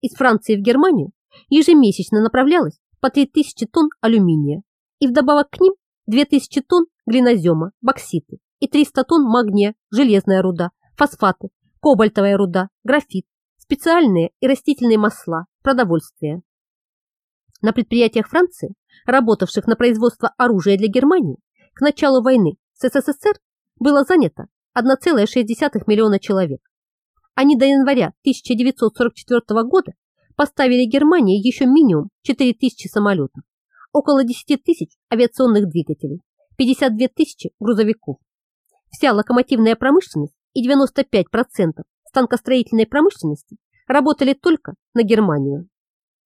Из Франции в Германию ежемесячно направлялось по 3000 тонн алюминия и вдобавок к ним 2000 тонн глинозема, бокситы и 300 тонн магния, железная руда, фосфаты, кобальтовая руда, графит, специальные и растительные масла, продовольствие. На предприятиях Франции, работавших на производство оружия для Германии, к началу войны с СССР было занято 1,6 миллиона человек. Они до января 1944 года поставили Германии еще минимум 4 тысячи самолетов, около 10 тысяч авиационных двигателей, 52 тысячи грузовиков. Вся локомотивная промышленность и 95% станкостроительной промышленности работали только на Германию.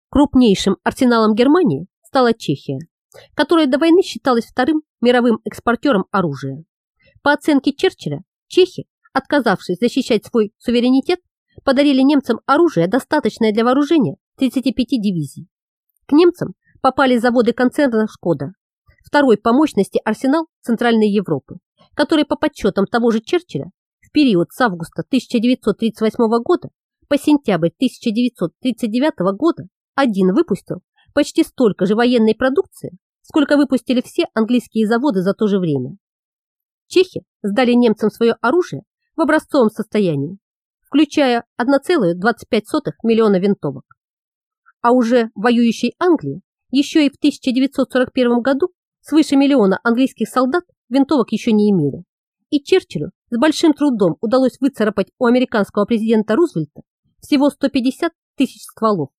Крупнейшим арсеналом Германии стала Чехия, которая до войны считалась вторым мировым экспортером оружия. По оценке Черчилля, Чехи, отказавшись защищать свой суверенитет, подарили немцам оружие, достаточное для вооружения 35 дивизий. К немцам попали заводы концерна «Шкода», второй по мощности арсенал Центральной Европы, который по подсчетам того же Черчилля в период с августа 1938 года по сентябрь 1939 года один выпустил почти столько же военной продукции, сколько выпустили все английские заводы за то же время. Чехи сдали немцам свое оружие в образцовом состоянии, включая 1,25 миллиона винтовок. А уже воюющей Англии еще и в 1941 году свыше миллиона английских солдат винтовок еще не имели. И Черчиллю с большим трудом удалось выцарапать у американского президента Рузвельта всего 150 тысяч стволов.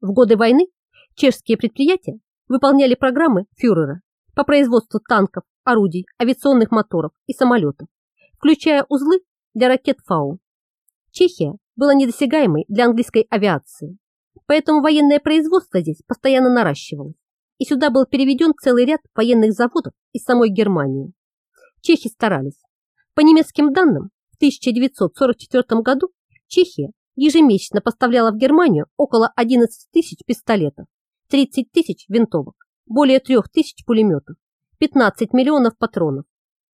В годы войны чешские предприятия выполняли программы фюрера по производству танков, орудий, авиационных моторов и самолетов, включая узлы для ракет ФАУ. Чехия была недосягаемой для английской авиации, поэтому военное производство здесь постоянно наращивалось, и сюда был переведен целый ряд военных заводов из самой Германии. Чехи старались. По немецким данным, в 1944 году Чехия ежемесячно поставляла в Германию около 11 тысяч пистолетов, 30 тысяч винтовок, более 3 тысяч пулеметов, 15 миллионов патронов,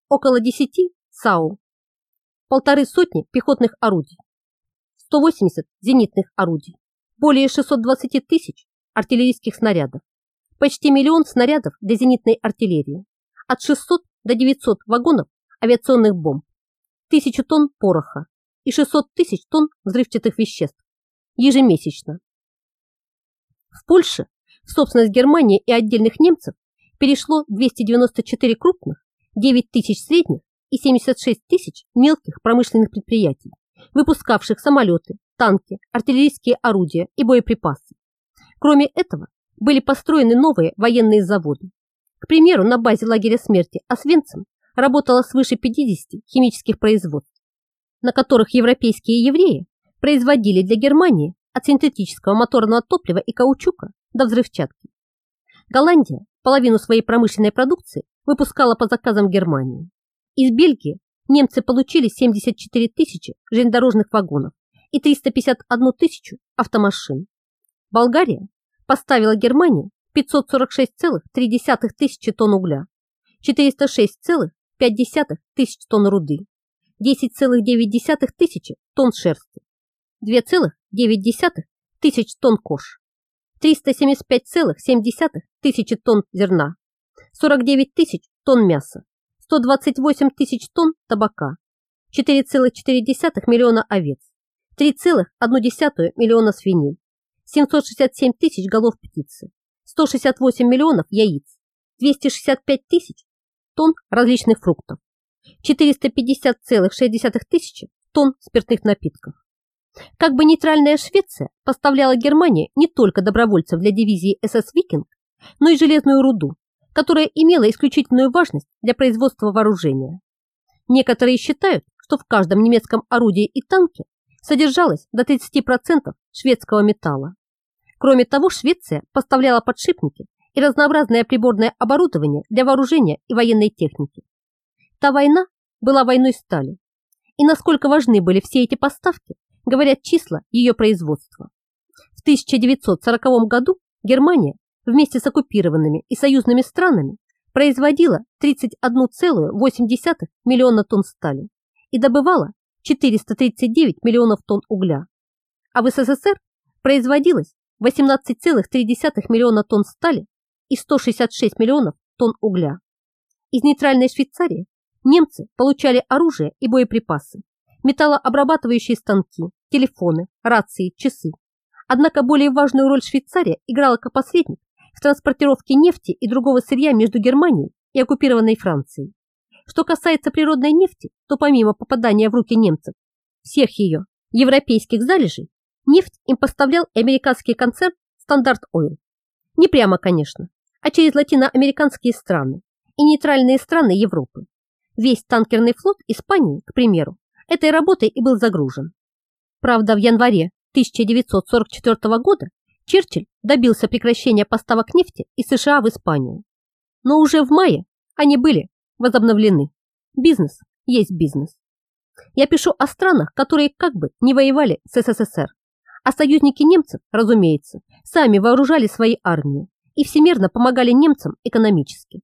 около 10 САУ, полторы сотни пехотных орудий, 180 зенитных орудий, более 620 тысяч артиллерийских снарядов, почти миллион снарядов для зенитной артиллерии, от 600 до 900 вагонов авиационных бомб, тысячу тонн пороха и 600 тысяч тонн взрывчатых веществ ежемесячно. В Польше, в собственность Германии и отдельных немцев перешло 294 крупных, 9 тысяч средних и 76 тысяч мелких промышленных предприятий, выпускавших самолеты, танки, артиллерийские орудия и боеприпасы. Кроме этого, были построены новые военные заводы. К примеру, на базе лагеря смерти Освенцим работало свыше 50 химических производств, на которых европейские евреи производили для Германии от синтетического моторного топлива и каучука до взрывчатки. Голландия половину своей промышленной продукции выпускала по заказам Германии. Из Бельгии немцы получили 74 тысячи железнодорожных вагонов и 351 тысячу автомашин. Болгария поставила Германии 546,3 тысячи тонн угля, 406,5 тысяч тонн руды, 10,9 тысячи тонн шерсти, 2,9 тысяч тонн кож, 375,7 тысячи тонн зерна, 49 тысяч тонн мяса, 128 тысяч тонн табака, 4,4 миллиона овец, 3,1 миллиона свиней, 767 тысяч голов птицы, 168 миллионов яиц, 265 тысяч тонн различных фруктов, 450,6 тысячи тонн спиртных напитков. Как бы нейтральная Швеция поставляла Германии не только добровольцев для дивизии СС «Викинг», но и железную руду, которая имела исключительную важность для производства вооружения. Некоторые считают, что в каждом немецком орудии и танке содержалось до 30% шведского металла. Кроме того, Швеция поставляла подшипники и разнообразное приборное оборудование для вооружения и военной техники. Та война была войной стали. И насколько важны были все эти поставки, говорят числа ее производства. В 1940 году Германия вместе с оккупированными и союзными странами производила 31,8 миллиона тонн стали и добывала 439 миллионов тонн угля. А в СССР производилось 18,3 миллиона тонн стали и 166 миллионов тонн угля. Из нейтральной Швейцарии немцы получали оружие и боеприпасы, металлообрабатывающие станки, телефоны, рации, часы. Однако более важную роль Швейцария играла как посредник в транспортировке нефти и другого сырья между Германией и оккупированной Францией. Что касается природной нефти, то помимо попадания в руки немцев, всех ее европейских залежей, нефть им поставлял американский концерн Стандарт Ойл. Не прямо, конечно, а через латиноамериканские страны и нейтральные страны Европы. Весь танкерный флот Испании, к примеру, этой работой и был загружен. Правда, в январе 1944 года Черчилль добился прекращения поставок нефти из США в Испанию. Но уже в мае они были возобновлены. Бизнес есть бизнес. Я пишу о странах, которые как бы не воевали с СССР. А союзники немцев, разумеется, сами вооружали свои армии и всемирно помогали немцам экономически.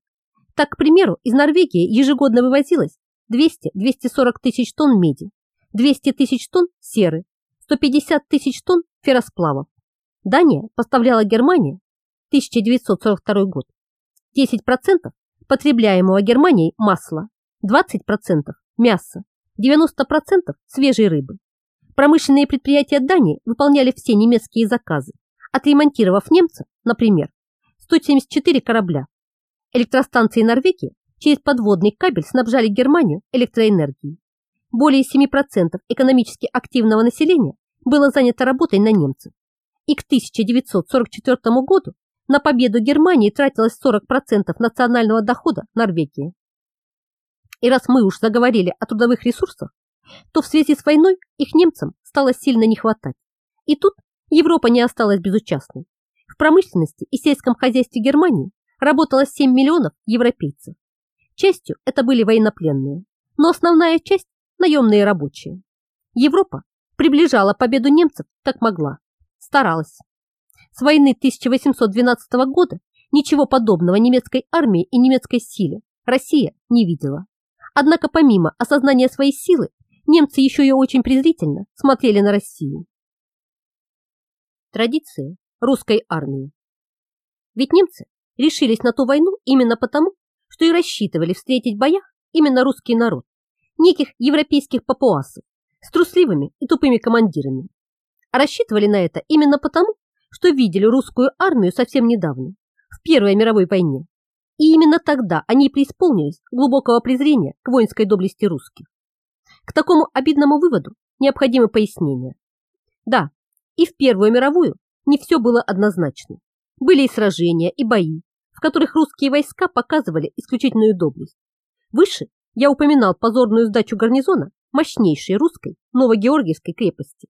Так, к примеру, из Норвегии ежегодно вывозилось 200-240 тысяч тонн меди, 200 тысяч тонн серы, 150 тысяч тонн ферросплавов. Дания поставляла Германии 1942 год 10% потребляемого Германией масла, 20% мяса, 90% свежей рыбы. Промышленные предприятия Дании выполняли все немецкие заказы, отремонтировав немцев, например, 174 корабля. Электростанции Норвегии через подводный кабель снабжали Германию электроэнергией. Более 7% экономически активного населения было занято работой на немцев. И к 1944 году на победу Германии тратилось 40% национального дохода Норвегии. И раз мы уж заговорили о трудовых ресурсах, то в связи с войной их немцам стало сильно не хватать. И тут Европа не осталась безучастной. В промышленности и сельском хозяйстве Германии работало 7 миллионов европейцев. Частью это были военнопленные, но основная часть – наемные рабочие. Европа приближала победу немцев как могла, старалась. С войны 1812 года ничего подобного немецкой армии и немецкой силе Россия не видела. Однако помимо осознания своей силы, немцы еще и очень презрительно смотрели на Россию. Традиции русской армии. Ведь немцы решились на ту войну именно потому, что и рассчитывали встретить в боях именно русский народ, неких европейских папуасов с трусливыми и тупыми командирами. А рассчитывали на это именно потому, что видели русскую армию совсем недавно, в Первой мировой войне, и именно тогда они преисполнились глубокого презрения к воинской доблести русских. К такому обидному выводу необходимы пояснения. Да, и в Первую мировую не все было однозначно. Были и сражения, и бои, в которых русские войска показывали исключительную доблесть. Выше я упоминал позорную сдачу гарнизона мощнейшей русской Новогеоргиевской крепости.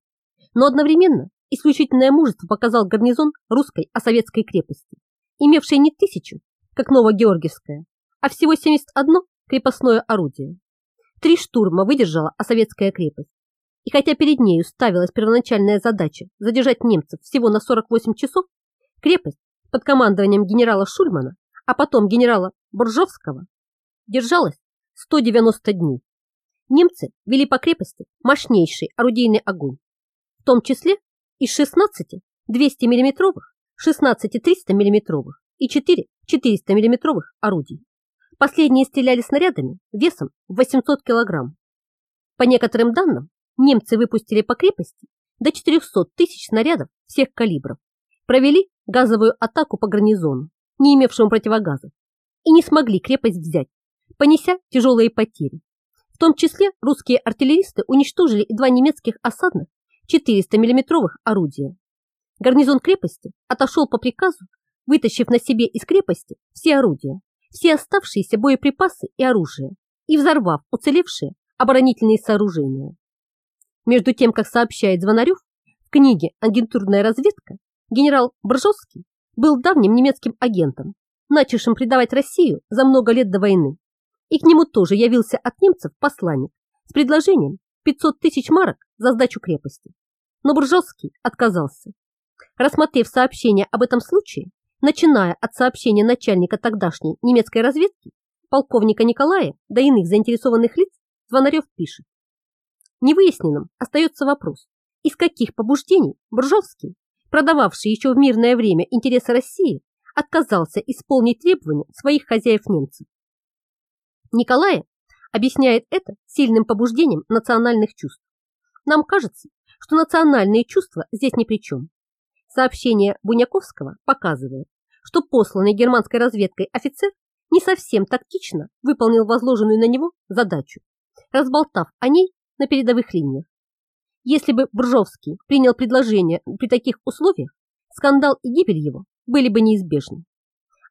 Но одновременно исключительное мужество показал гарнизон русской а советской крепости, имевшей не тысячу, как Новогеоргиевская, а всего 71 крепостное орудие. Три штурма выдержала Осоветская крепость. И хотя перед нею ставилась первоначальная задача задержать немцев всего на 48 часов, крепость под командованием генерала Шульмана, а потом генерала Буржовского, держалась 190 дней. Немцы вели по крепости мощнейший орудийный огонь, в том числе из 16 200 миллиметровых, 16 300 миллиметровых и 4 400 миллиметровых орудий. Последние стреляли снарядами весом 800 килограмм. По некоторым данным, немцы выпустили по крепости до 400 тысяч снарядов всех калибров, провели газовую атаку по гарнизону, не имевшему противогазов, и не смогли крепость взять, понеся тяжелые потери. В том числе русские артиллеристы уничтожили и два немецких осадных 400 миллиметровых орудия. Гарнизон крепости отошел по приказу вытащив на себе из крепости все орудия, все оставшиеся боеприпасы и оружие и взорвав уцелевшие оборонительные сооружения. Между тем, как сообщает Звонарев, в книге «Агентурная разведка» генерал Бржовский был давним немецким агентом, начавшим предавать Россию за много лет до войны. И к нему тоже явился от немцев посланник с предложением 500 тысяч марок за сдачу крепости. Но Бржовский отказался. Рассмотрев сообщение об этом случае, начиная от сообщения начальника тогдашней немецкой разведки, полковника Николая до иных заинтересованных лиц, Звонарев пишет. Невыясненным остается вопрос, из каких побуждений Буржовский, продававший еще в мирное время интересы России, отказался исполнить требования своих хозяев-немцев. Николая объясняет это сильным побуждением национальных чувств. Нам кажется, что национальные чувства здесь ни при чем. Сообщение Буняковского показывает, что посланный германской разведкой офицер не совсем тактично выполнил возложенную на него задачу, разболтав о ней на передовых линиях. Если бы Бржовский принял предложение при таких условиях, скандал и гибель его были бы неизбежны.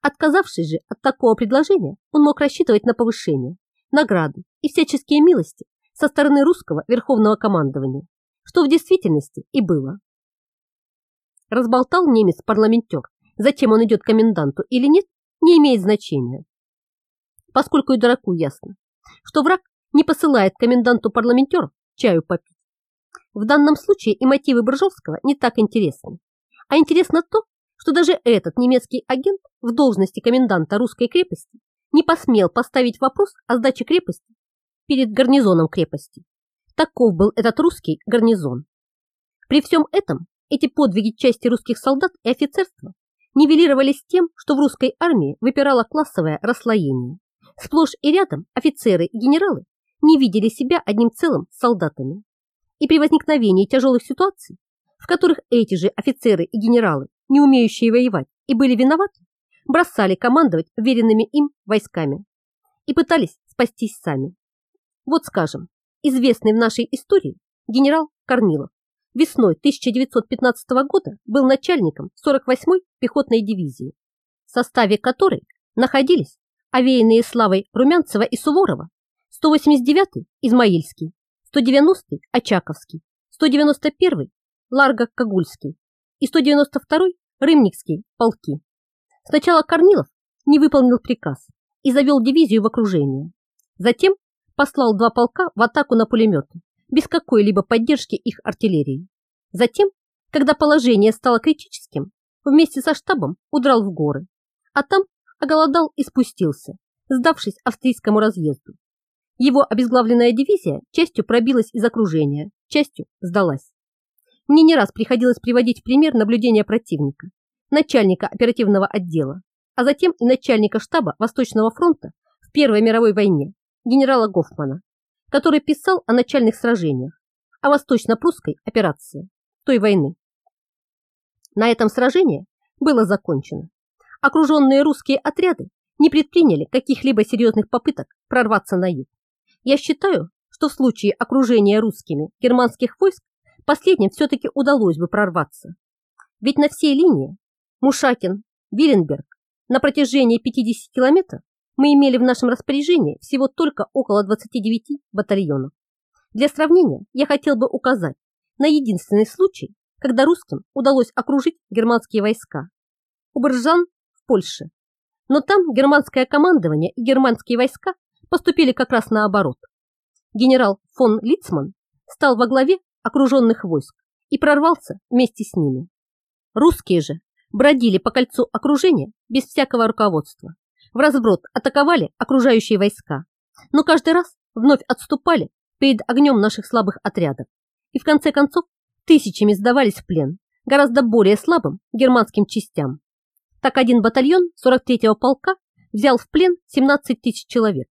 Отказавшись же от такого предложения, он мог рассчитывать на повышение, награды и всяческие милости со стороны русского верховного командования, что в действительности и было. Разболтал немец-парламентер, зачем он идет к коменданту или нет, не имеет значения. Поскольку и дураку ясно, что враг не посылает коменданту парламентеров чаю попить. В данном случае и мотивы Бржовского не так интересны. А интересно то, что даже этот немецкий агент в должности коменданта русской крепости не посмел поставить вопрос о сдаче крепости перед гарнизоном крепости. Таков был этот русский гарнизон. При всем этом эти подвиги части русских солдат и офицерства нивелировались тем, что в русской армии выпирало классовое расслоение. Сплошь и рядом офицеры и генералы не видели себя одним целым с солдатами. И при возникновении тяжелых ситуаций, в которых эти же офицеры и генералы, не умеющие воевать и были виноваты, бросали командовать веренными им войсками и пытались спастись сами. Вот скажем, известный в нашей истории генерал Корнилов весной 1915 года был начальником 48-й пехотной дивизии, в составе которой находились овеянные славой Румянцева и Суворова 189-й Измаильский, 190-й Очаковский, 191-й Ларго-Кагульский и 192-й Рымникский полки. Сначала Корнилов не выполнил приказ и завел дивизию в окружение. Затем послал два полка в атаку на пулеметы, без какой-либо поддержки их артиллерии. Затем, когда положение стало критическим, вместе со штабом удрал в горы, а там оголодал и спустился, сдавшись австрийскому разъезду. Его обезглавленная дивизия частью пробилась из окружения, частью сдалась. Мне не раз приходилось приводить в пример наблюдения противника, начальника оперативного отдела, а затем и начальника штаба Восточного фронта в Первой мировой войне, генерала Гофмана, который писал о начальных сражениях, о восточно-прусской операции той войны. На этом сражение было закончено. Окруженные русские отряды не предприняли каких-либо серьезных попыток прорваться на юг. Я считаю, что в случае окружения русскими германских войск последним все-таки удалось бы прорваться. Ведь на всей линии Мушакин, Виленберг на протяжении 50 километров мы имели в нашем распоряжении всего только около 29 батальонов. Для сравнения я хотел бы указать на единственный случай, когда русским удалось окружить германские войска. У Боржан в Польше. Но там германское командование и германские войска поступили как раз наоборот. Генерал фон Лицман стал во главе окруженных войск и прорвался вместе с ними. Русские же бродили по кольцу окружения без всякого руководства в разброд атаковали окружающие войска, но каждый раз вновь отступали перед огнем наших слабых отрядов и в конце концов тысячами сдавались в плен гораздо более слабым германским частям. Так один батальон 43-го полка взял в плен 17 тысяч человек.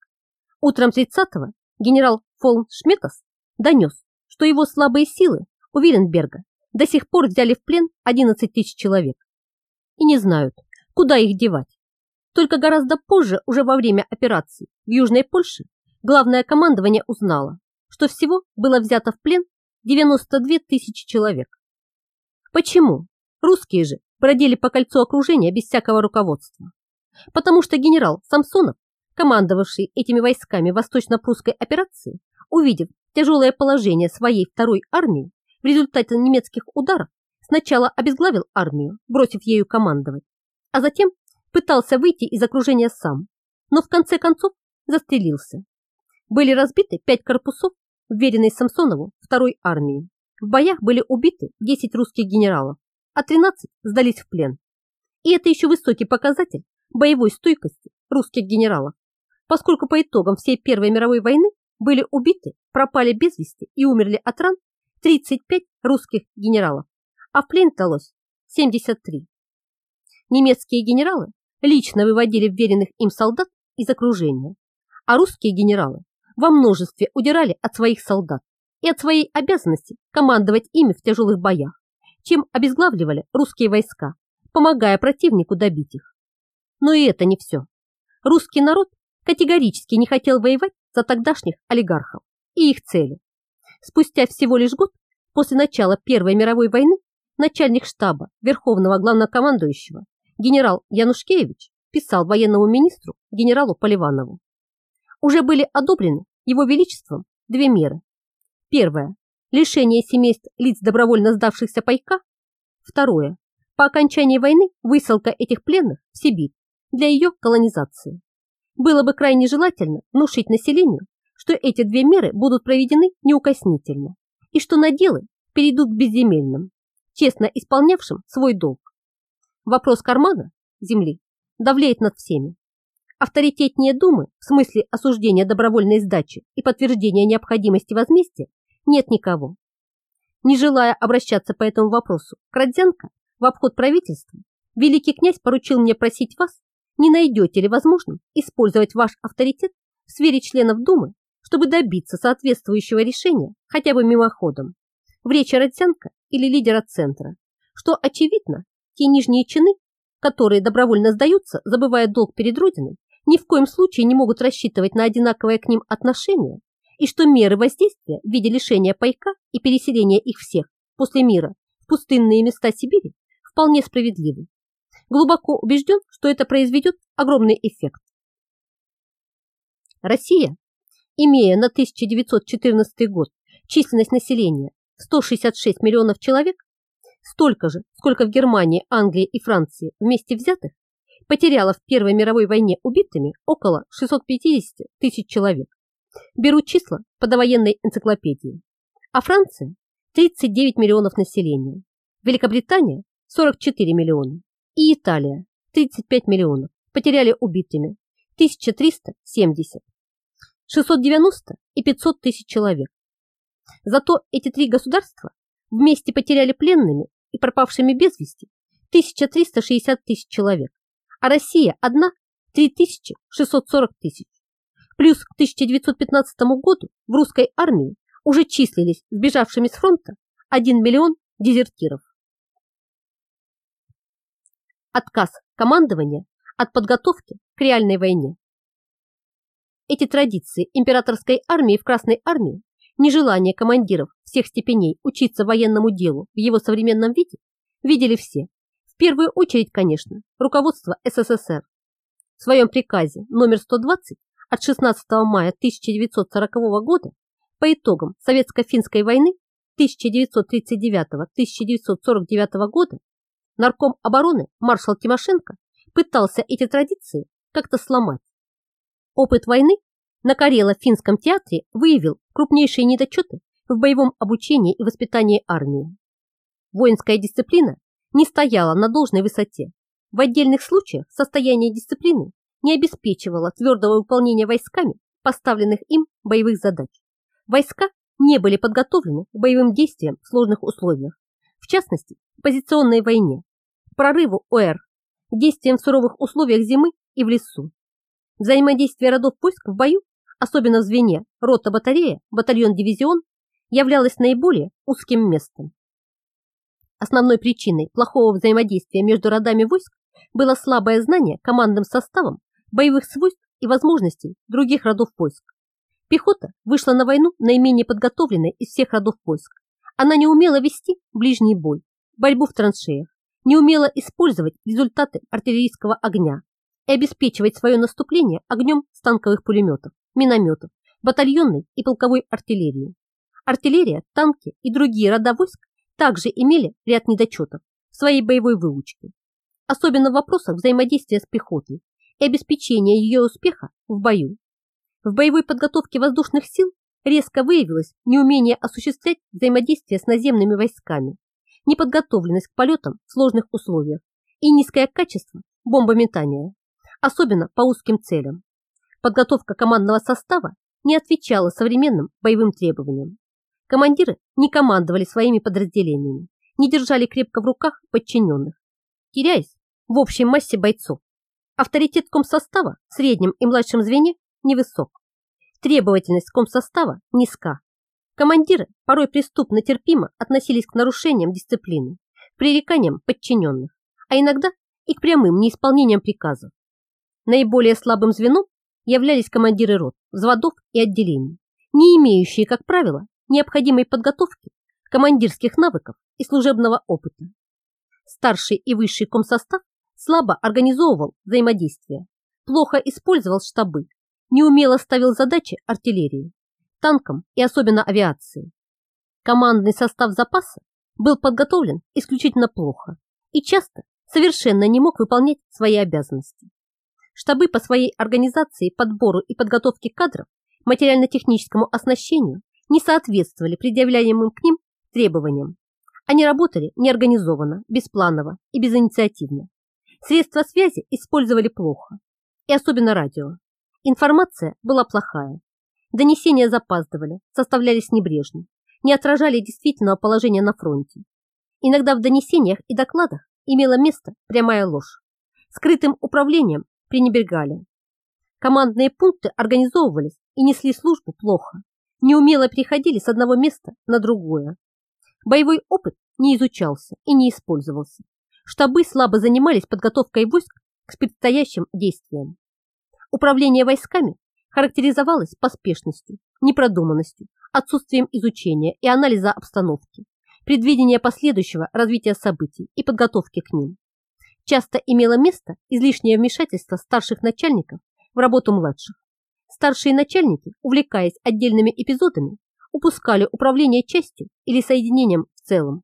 Утром 30-го генерал фон Шметас донес, что его слабые силы у Виленберга до сих пор взяли в плен 11 тысяч человек и не знают, куда их девать. Только гораздо позже, уже во время операции в Южной Польше, главное командование узнало, что всего было взято в плен 92 тысячи человек. Почему? Русские же бродили по кольцу окружения без всякого руководства. Потому что генерал Самсонов, командовавший этими войсками восточно-прусской операции, увидев тяжелое положение своей второй армии в результате немецких ударов, сначала обезглавил армию, бросив ею командовать, а затем пытался выйти из окружения сам, но в конце концов застрелился. Были разбиты пять корпусов, вверенной Самсонову второй армии. В боях были убиты 10 русских генералов, а 13 сдались в плен. И это еще высокий показатель боевой стойкости русских генералов, поскольку по итогам всей Первой мировой войны были убиты, пропали без вести и умерли от ран 35 русских генералов, а в плен далось 73. Немецкие генералы лично выводили вверенных им солдат из окружения, а русские генералы во множестве удирали от своих солдат и от своей обязанности командовать ими в тяжелых боях, чем обезглавливали русские войска, помогая противнику добить их. Но и это не все. Русский народ категорически не хотел воевать за тогдашних олигархов и их цели. Спустя всего лишь год после начала Первой мировой войны начальник штаба Верховного главнокомандующего генерал Янушкевич писал военному министру генералу Поливанову. Уже были одобрены его величеством две меры. Первое – лишение семейств лиц добровольно сдавшихся пайка. Второе – по окончании войны высылка этих пленных в Сибирь для ее колонизации. Было бы крайне желательно внушить населению, что эти две меры будут проведены неукоснительно и что наделы перейдут к безземельным, честно исполнявшим свой долг. Вопрос кармана, земли, давлеет над всеми. Авторитетнее думы в смысле осуждения добровольной сдачи и подтверждения необходимости возмездия нет никого. Не желая обращаться по этому вопросу к Родзенко в обход правительства, великий князь поручил мне просить вас, не найдете ли возможным использовать ваш авторитет в сфере членов Думы, чтобы добиться соответствующего решения хотя бы мимоходом в речи Родзенко или лидера центра, что, очевидно, те нижние чины, которые добровольно сдаются, забывая долг перед Родиной, ни в коем случае не могут рассчитывать на одинаковое к ним отношение и что меры воздействия в виде лишения пайка и переселения их всех после мира в пустынные места Сибири вполне справедливы. Глубоко убежден, что это произведет огромный эффект. Россия, имея на 1914 год численность населения 166 миллионов человек, столько же, сколько в Германии, Англии и Франции вместе взятых, потеряла в Первой мировой войне убитыми около 650 тысяч человек. Беру числа по довоенной энциклопедии. А Франция – 39 миллионов населения, Великобритания – 44 миллиона и Италия – 35 миллионов потеряли убитыми 1370, 690 и 500 тысяч человек. Зато эти три государства вместе потеряли пленными и пропавшими без вести 1360 тысяч человек а Россия одна 3640 тысяч. Плюс к 1915 году в русской армии уже числились сбежавшими с фронта 1 миллион дезертиров. Отказ командования от подготовки к реальной войне. Эти традиции императорской армии в Красной армии, нежелание командиров всех степеней учиться военному делу в его современном виде, видели все в первую очередь, конечно, руководство СССР. В своем приказе номер 120 от 16 мая 1940 года по итогам Советско-финской войны 1939-1949 года нарком обороны маршал Тимошенко пытался эти традиции как-то сломать. Опыт войны на Карело-финском театре выявил крупнейшие недочеты в боевом обучении и воспитании армии. Воинская дисциплина не стояла на должной высоте. В отдельных случаях состояние дисциплины не обеспечивало твердого выполнения войсками поставленных им боевых задач. Войска не были подготовлены к боевым действиям в сложных условиях, в частности, в позиционной войне, прорыву ОР, действиям в суровых условиях зимы и в лесу. Взаимодействие родов войск в бою, особенно в звене рота-батарея, батальон-дивизион, являлось наиболее узким местом. Основной причиной плохого взаимодействия между родами войск было слабое знание командным составом боевых свойств и возможностей других родов войск. Пехота вышла на войну наименее подготовленной из всех родов войск. Она не умела вести ближний бой, борьбу в траншеях, не умела использовать результаты артиллерийского огня и обеспечивать свое наступление огнем станковых пулеметов, минометов, батальонной и полковой артиллерии. Артиллерия, танки и другие рода войск также имели ряд недочетов в своей боевой выучке, особенно в вопросах взаимодействия с пехотой и обеспечения ее успеха в бою. В боевой подготовке воздушных сил резко выявилось неумение осуществлять взаимодействие с наземными войсками, неподготовленность к полетам в сложных условиях и низкое качество бомбометания, особенно по узким целям. Подготовка командного состава не отвечала современным боевым требованиям. Командиры не командовали своими подразделениями, не держали крепко в руках подчиненных, теряясь в общей массе бойцов. Авторитет комсостава в среднем и младшем звене невысок. Требовательность комсостава низка. Командиры порой преступно терпимо относились к нарушениям дисциплины, пререканиям подчиненных, а иногда и к прямым неисполнениям приказов. Наиболее слабым звеном являлись командиры рот, взводов и отделений, не имеющие, как правило, необходимой подготовки, командирских навыков и служебного опыта. Старший и высший комсостав слабо организовывал взаимодействие, плохо использовал штабы, неумело ставил задачи артиллерии, танкам и особенно авиации. Командный состав запаса был подготовлен исключительно плохо и часто совершенно не мог выполнять свои обязанности. Штабы по своей организации, подбору и подготовке кадров материально-техническому оснащению не соответствовали предъявляемым к ним требованиям. Они работали неорганизованно, беспланово и безинициативно. Средства связи использовали плохо, и особенно радио. Информация была плохая. Донесения запаздывали, составлялись небрежно, не отражали действительного положения на фронте. Иногда в донесениях и докладах имела место прямая ложь. Скрытым управлением пренебрегали. Командные пункты организовывались и несли службу плохо, неумело переходили с одного места на другое. Боевой опыт не изучался и не использовался. Штабы слабо занимались подготовкой войск к предстоящим действиям. Управление войсками характеризовалось поспешностью, непродуманностью, отсутствием изучения и анализа обстановки, предвидения последующего развития событий и подготовки к ним. Часто имело место излишнее вмешательство старших начальников в работу младших. Старшие начальники, увлекаясь отдельными эпизодами, упускали управление частью или соединением в целом.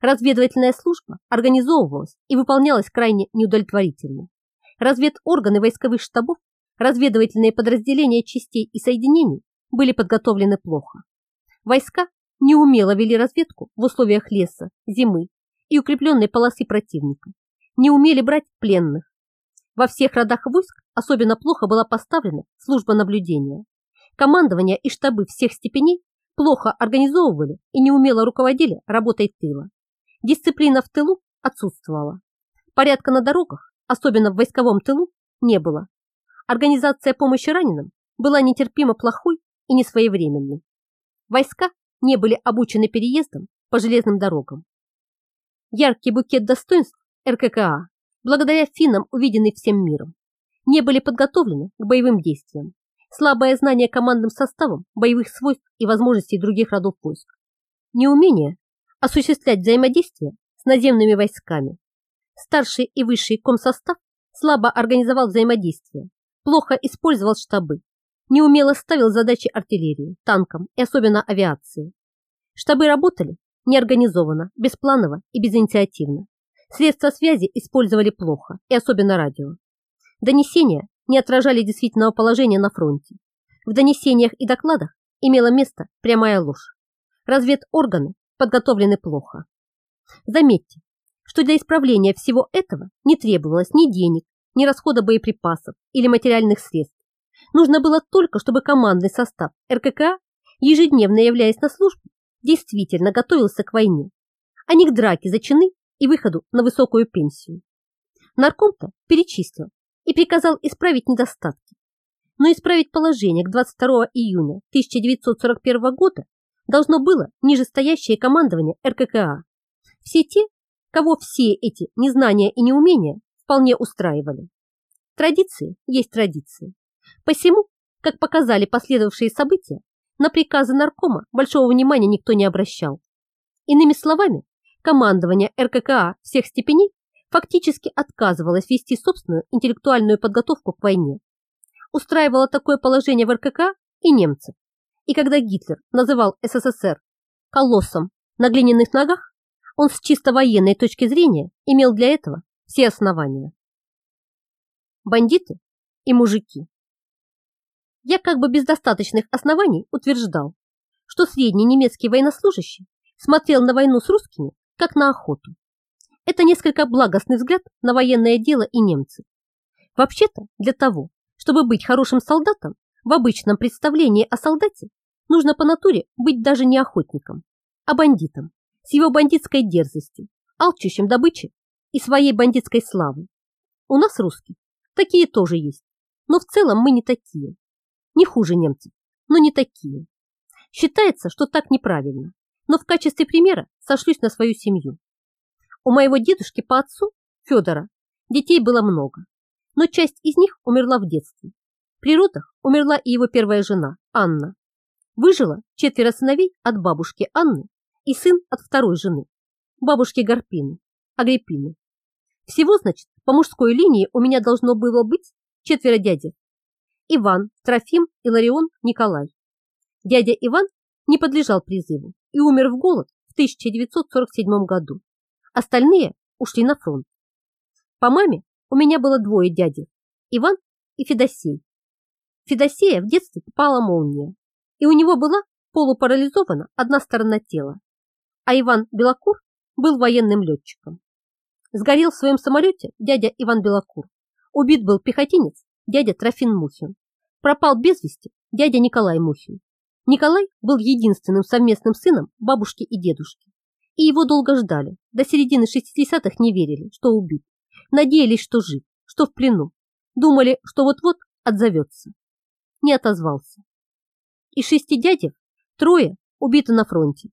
Разведывательная служба организовывалась и выполнялась крайне неудовлетворительно. Разведорганы войсковых штабов, разведывательные подразделения частей и соединений были подготовлены плохо. Войска неумело вели разведку в условиях леса, зимы и укрепленной полосы противника, не умели брать пленных. Во всех родах войск особенно плохо была поставлена служба наблюдения. Командование и штабы всех степеней плохо организовывали и неумело руководили работой тыла. Дисциплина в тылу отсутствовала. Порядка на дорогах, особенно в войсковом тылу, не было. Организация помощи раненым была нетерпимо плохой и несвоевременной. Войска не были обучены переездом по железным дорогам. Яркий букет достоинств РККА, благодаря финнам, увиденный всем миром, не были подготовлены к боевым действиям. Слабое знание командным составом боевых свойств и возможностей других родов войск. Неумение осуществлять взаимодействие с наземными войсками. Старший и высший комсостав слабо организовал взаимодействие, плохо использовал штабы, неумело ставил задачи артиллерии, танкам и особенно авиации. Штабы работали неорганизованно, беспланово и безинициативно. Средства связи использовали плохо, и особенно радио. Донесения не отражали действительного положения на фронте. В донесениях и докладах имела место прямая ложь. Разведорганы подготовлены плохо. Заметьте, что для исправления всего этого не требовалось ни денег, ни расхода боеприпасов или материальных средств. Нужно было только, чтобы командный состав РКК, ежедневно являясь на службу, действительно готовился к войне, а не к драке за чины и выходу на высокую пенсию. Нарком-то перечислил и приказал исправить недостатки. Но исправить положение к 22 июня 1941 года должно было нижестоящее командование РККА. Все те, кого все эти незнания и неумения вполне устраивали. Традиции есть традиции. Посему, как показали последовавшие события, на приказы наркома большого внимания никто не обращал. Иными словами, командование РККА всех степеней фактически отказывалось вести собственную интеллектуальную подготовку к войне. Устраивало такое положение в РКК и немцев. И когда Гитлер называл СССР колоссом на глиняных ногах, он с чисто военной точки зрения имел для этого все основания. Бандиты и мужики. Я как бы без достаточных оснований утверждал, что средний немецкий военнослужащий смотрел на войну с русскими как на охоту. Это несколько благостный взгляд на военное дело и немцев. Вообще-то для того, чтобы быть хорошим солдатом, в обычном представлении о солдате нужно по натуре быть даже не охотником, а бандитом с его бандитской дерзостью, алчущим добычи и своей бандитской славой. У нас русские такие тоже есть, но в целом мы не такие. Не хуже немцев, но не такие. Считается, что так неправильно, но в качестве примера сошлюсь на свою семью. У моего дедушки по отцу, Федора, детей было много, но часть из них умерла в детстве. При родах умерла и его первая жена, Анна. Выжило четверо сыновей от бабушки Анны и сын от второй жены, бабушки Гарпины, Агриппины. Всего, значит, по мужской линии у меня должно было быть четверо дядей. Иван, Трофим, Иларион, Николай. Дядя Иван не подлежал призыву и умер в голод в 1947 году. Остальные ушли на фронт. По маме у меня было двое дядей, Иван и Федосей. Федосея в детстве попала молния, и у него была полупарализована одна сторона тела, а Иван Белокур был военным летчиком. Сгорел в своем самолете дядя Иван Белокур. Убит был пехотинец дядя Трофим Мухин. Пропал без вести дядя Николай Мухин. Николай был единственным совместным сыном бабушки и дедушки. И его долго ждали. До середины 60-х не верили, что убит. Надеялись, что жив, что в плену. Думали, что вот-вот отзовется. Не отозвался. Из шести дядев трое убиты на фронте.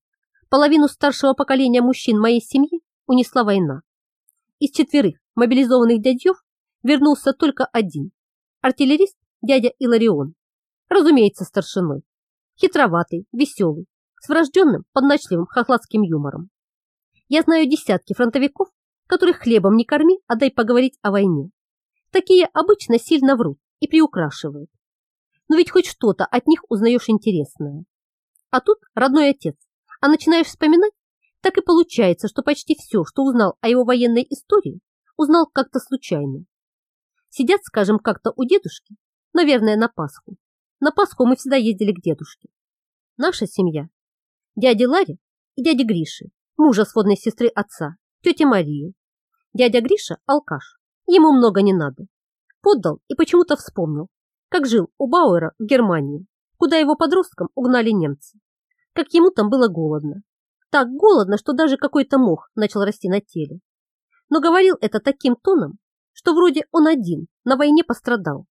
Половину старшего поколения мужчин моей семьи унесла война. Из четверых мобилизованных дядьев вернулся только один. Артиллерист дядя Иларион. Разумеется, старшиной. Хитроватый, веселый, с врожденным подначливым хохладским юмором. Я знаю десятки фронтовиков, которых хлебом не корми, а дай поговорить о войне. Такие обычно сильно врут и приукрашивают. Но ведь хоть что-то от них узнаешь интересное. А тут родной отец, а начинаешь вспоминать, так и получается, что почти все, что узнал о его военной истории, узнал как-то случайно. Сидят, скажем, как-то у дедушки, наверное, на Пасху. На Пасху мы всегда ездили к дедушке. Наша семья, дядя Ларри и дядя Гриши, мужа сводной сестры отца, тети Марии. Дядя Гриша – алкаш, ему много не надо. Поддал и почему-то вспомнил, как жил у Бауэра в Германии, куда его подросткам угнали немцы. Как ему там было голодно. Так голодно, что даже какой-то мох начал расти на теле. Но говорил это таким тоном, что вроде он один на войне пострадал,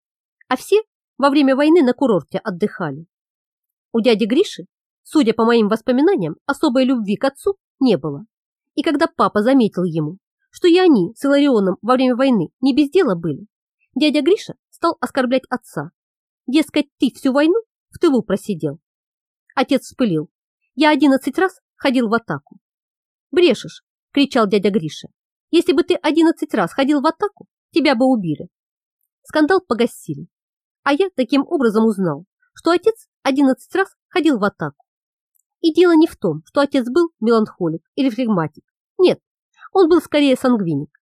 а все во время войны на курорте отдыхали. У дяди Гриши, судя по моим воспоминаниям, особой любви к отцу не было. И когда папа заметил ему, что и они с Иларионом во время войны не без дела были, дядя Гриша стал оскорблять отца. Дескать, ты всю войну в тылу просидел. Отец вспылил. Я одиннадцать раз ходил в атаку. Брешешь, кричал дядя Гриша. Если бы ты одиннадцать раз ходил в атаку, тебя бы убили. Скандал погасили. А я таким образом узнал, что отец одиннадцать раз ходил в атаку. И дело не в том, что отец был меланхолик или флегматик. Нет, он был скорее сангвиник.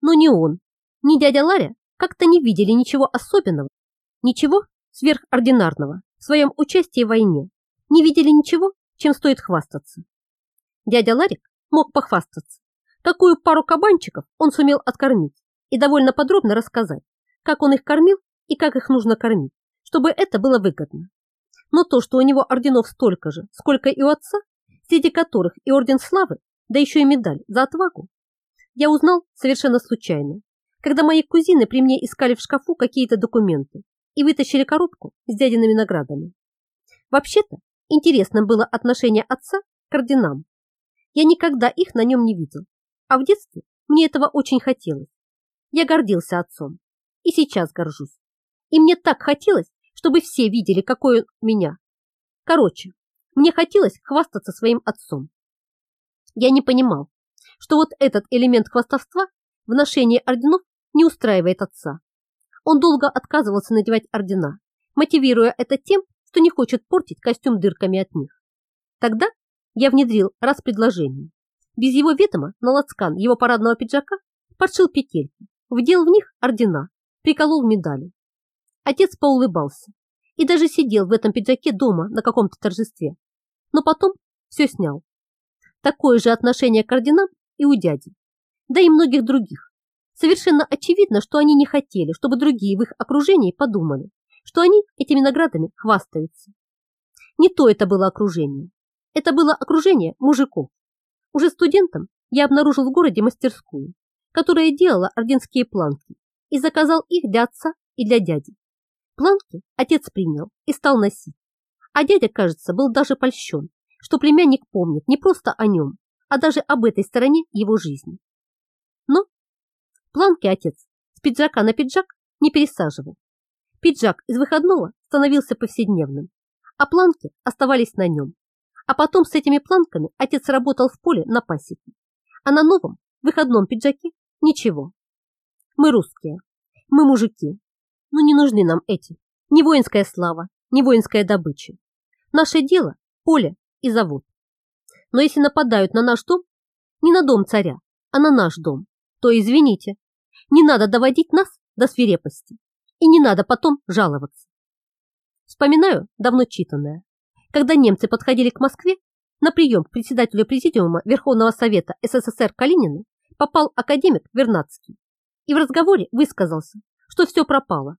Но ни он, ни дядя Ларя как-то не видели ничего особенного, ничего сверхординарного в своем участии в войне, не видели ничего, чем стоит хвастаться. Дядя Ларик мог похвастаться, какую пару кабанчиков он сумел откормить и довольно подробно рассказать, как он их кормил и как их нужно кормить, чтобы это было выгодно. Но то, что у него орденов столько же, сколько и у отца, среди которых и орден славы, да еще и медаль за отвагу, я узнал совершенно случайно, когда мои кузины при мне искали в шкафу какие-то документы и вытащили коробку с дядиными наградами. Вообще-то, интересным было отношение отца к орденам. Я никогда их на нем не видел, а в детстве мне этого очень хотелось. Я гордился отцом и сейчас горжусь. И мне так хотелось, чтобы все видели, какой он меня. Короче, мне хотелось хвастаться своим отцом. Я не понимал, что вот этот элемент хвастовства в ношении орденов не устраивает отца. Он долго отказывался надевать ордена, мотивируя это тем, что не хочет портить костюм дырками от них. Тогда я внедрил раз предложение. Без его ведома на лацкан его парадного пиджака подшил петельки, вдел в них ордена, приколол медали. Отец поулыбался и даже сидел в этом пиджаке дома на каком-то торжестве, но потом все снял. Такое же отношение к орденам и у дяди, да и многих других. Совершенно очевидно, что они не хотели, чтобы другие в их окружении подумали, что они этими наградами хвастаются. Не то это было окружение. Это было окружение мужиков. Уже студентом я обнаружил в городе мастерскую, которая делала орденские планки и заказал их для отца и для дяди. Планки отец принял и стал носить, а дядя, кажется, был даже польщен, что племянник помнит не просто о нем, а даже об этой стороне его жизни. Но планки отец с пиджака на пиджак не пересаживал. Пиджак из выходного становился повседневным, а планки оставались на нем. А потом с этими планками отец работал в поле на пасеке, а на новом выходном пиджаке ничего. Мы русские, мы мужики, но не нужны нам эти, ни воинская слава, ни воинская добыча. Наше дело – поле и завод. Но если нападают на наш дом, не на дом царя, а на наш дом, то извините, не надо доводить нас до свирепости и не надо потом жаловаться. Вспоминаю давно читанное. Когда немцы подходили к Москве, на прием к председателю Президиума Верховного Совета СССР Калинину попал академик Вернадский и в разговоре высказался, что все пропало.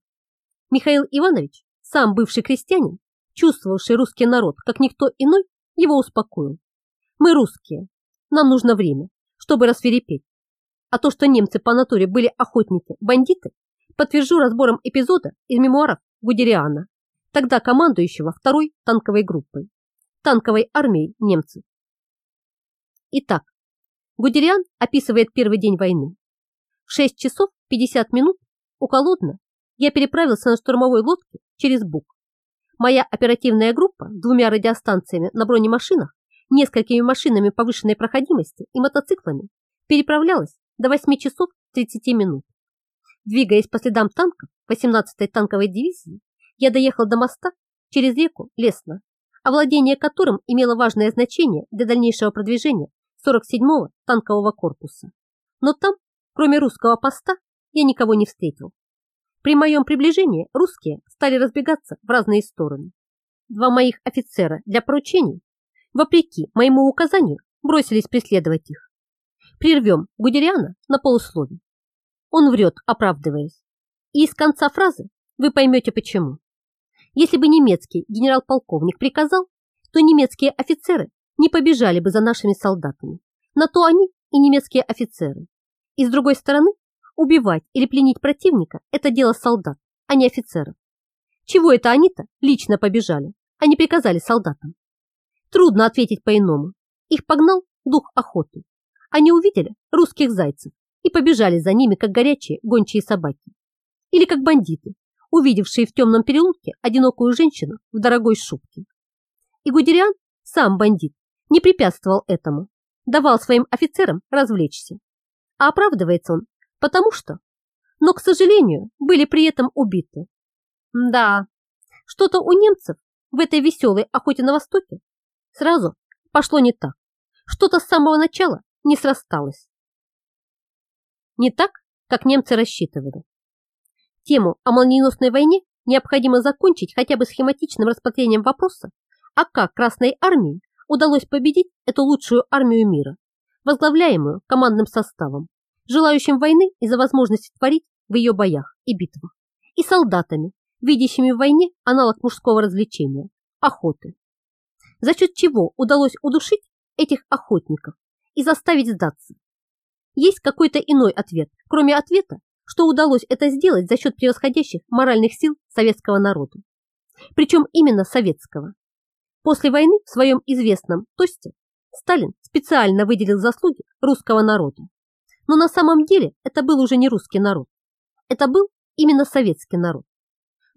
Михаил Иванович, сам бывший крестьянин, чувствовавший русский народ, как никто иной, его успокоил. Мы русские, нам нужно время, чтобы рассверепеть. А то, что немцы по натуре были охотники, бандиты, подтвержу разбором эпизода из мемуаров Гудериана, тогда командующего второй танковой группой, танковой армией немцев. Итак, Гудериан описывает первый день войны. В 6 часов 50 минут у Колодна я переправился на штурмовой лодке через Буг. Моя оперативная группа с двумя радиостанциями на бронемашинах, несколькими машинами повышенной проходимости и мотоциклами переправлялась до 8 часов 30 минут. Двигаясь по следам танков 18-й танковой дивизии, я доехал до моста через реку Лесно, овладение которым имело важное значение для дальнейшего продвижения 47-го танкового корпуса. Но там, кроме русского поста, я никого не встретил. При моем приближении русские стали разбегаться в разные стороны. Два моих офицера для поручений, вопреки моему указанию, бросились преследовать их. Прервем Гудериана на полусловие. Он врет, оправдываясь. И из конца фразы вы поймете почему. Если бы немецкий генерал-полковник приказал, то немецкие офицеры не побежали бы за нашими солдатами. На то они и немецкие офицеры. И с другой стороны, убивать или пленить противника – это дело солдат, а не офицеров. Чего это они-то лично побежали, а не приказали солдатам? Трудно ответить по-иному. Их погнал дух охоты. Они увидели русских зайцев и побежали за ними, как горячие гончие собаки. Или как бандиты, увидевшие в темном переулке одинокую женщину в дорогой шубке. И Гудериан, сам бандит, не препятствовал этому, давал своим офицерам развлечься. А оправдывается он, потому что, но, к сожалению, были при этом убиты. Да, что-то у немцев в этой веселой охоте на Востоке сразу пошло не так. Что-то с самого начала не срасталось. Не так, как немцы рассчитывали. Тему о молниеносной войне необходимо закончить хотя бы схематичным рассмотрением вопроса, а как Красной Армии удалось победить эту лучшую армию мира, возглавляемую командным составом, желающим войны из-за возможности творить в ее боях и битвах, и солдатами, видящими в войне аналог мужского развлечения – охоты. За счет чего удалось удушить этих охотников и заставить сдаться? Есть какой-то иной ответ, кроме ответа, что удалось это сделать за счет превосходящих моральных сил советского народа. Причем именно советского. После войны в своем известном тосте Сталин специально выделил заслуги русского народа. Но на самом деле это был уже не русский народ. Это был именно советский народ.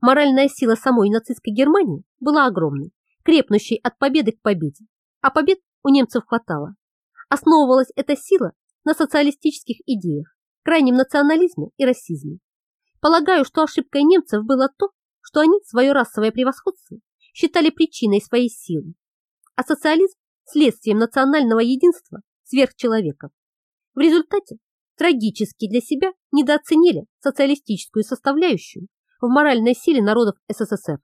Моральная сила самой нацистской Германии была огромной, крепнущей от победы к победе. А побед у немцев хватало. Основывалась эта сила на социалистических идеях, крайнем национализме и расизме. Полагаю, что ошибкой немцев было то, что они свое расовое превосходство считали причиной своей силы, а социализм – следствием национального единства сверхчеловеков. В результате трагически для себя недооценили социалистическую составляющую в моральной силе народов СССР.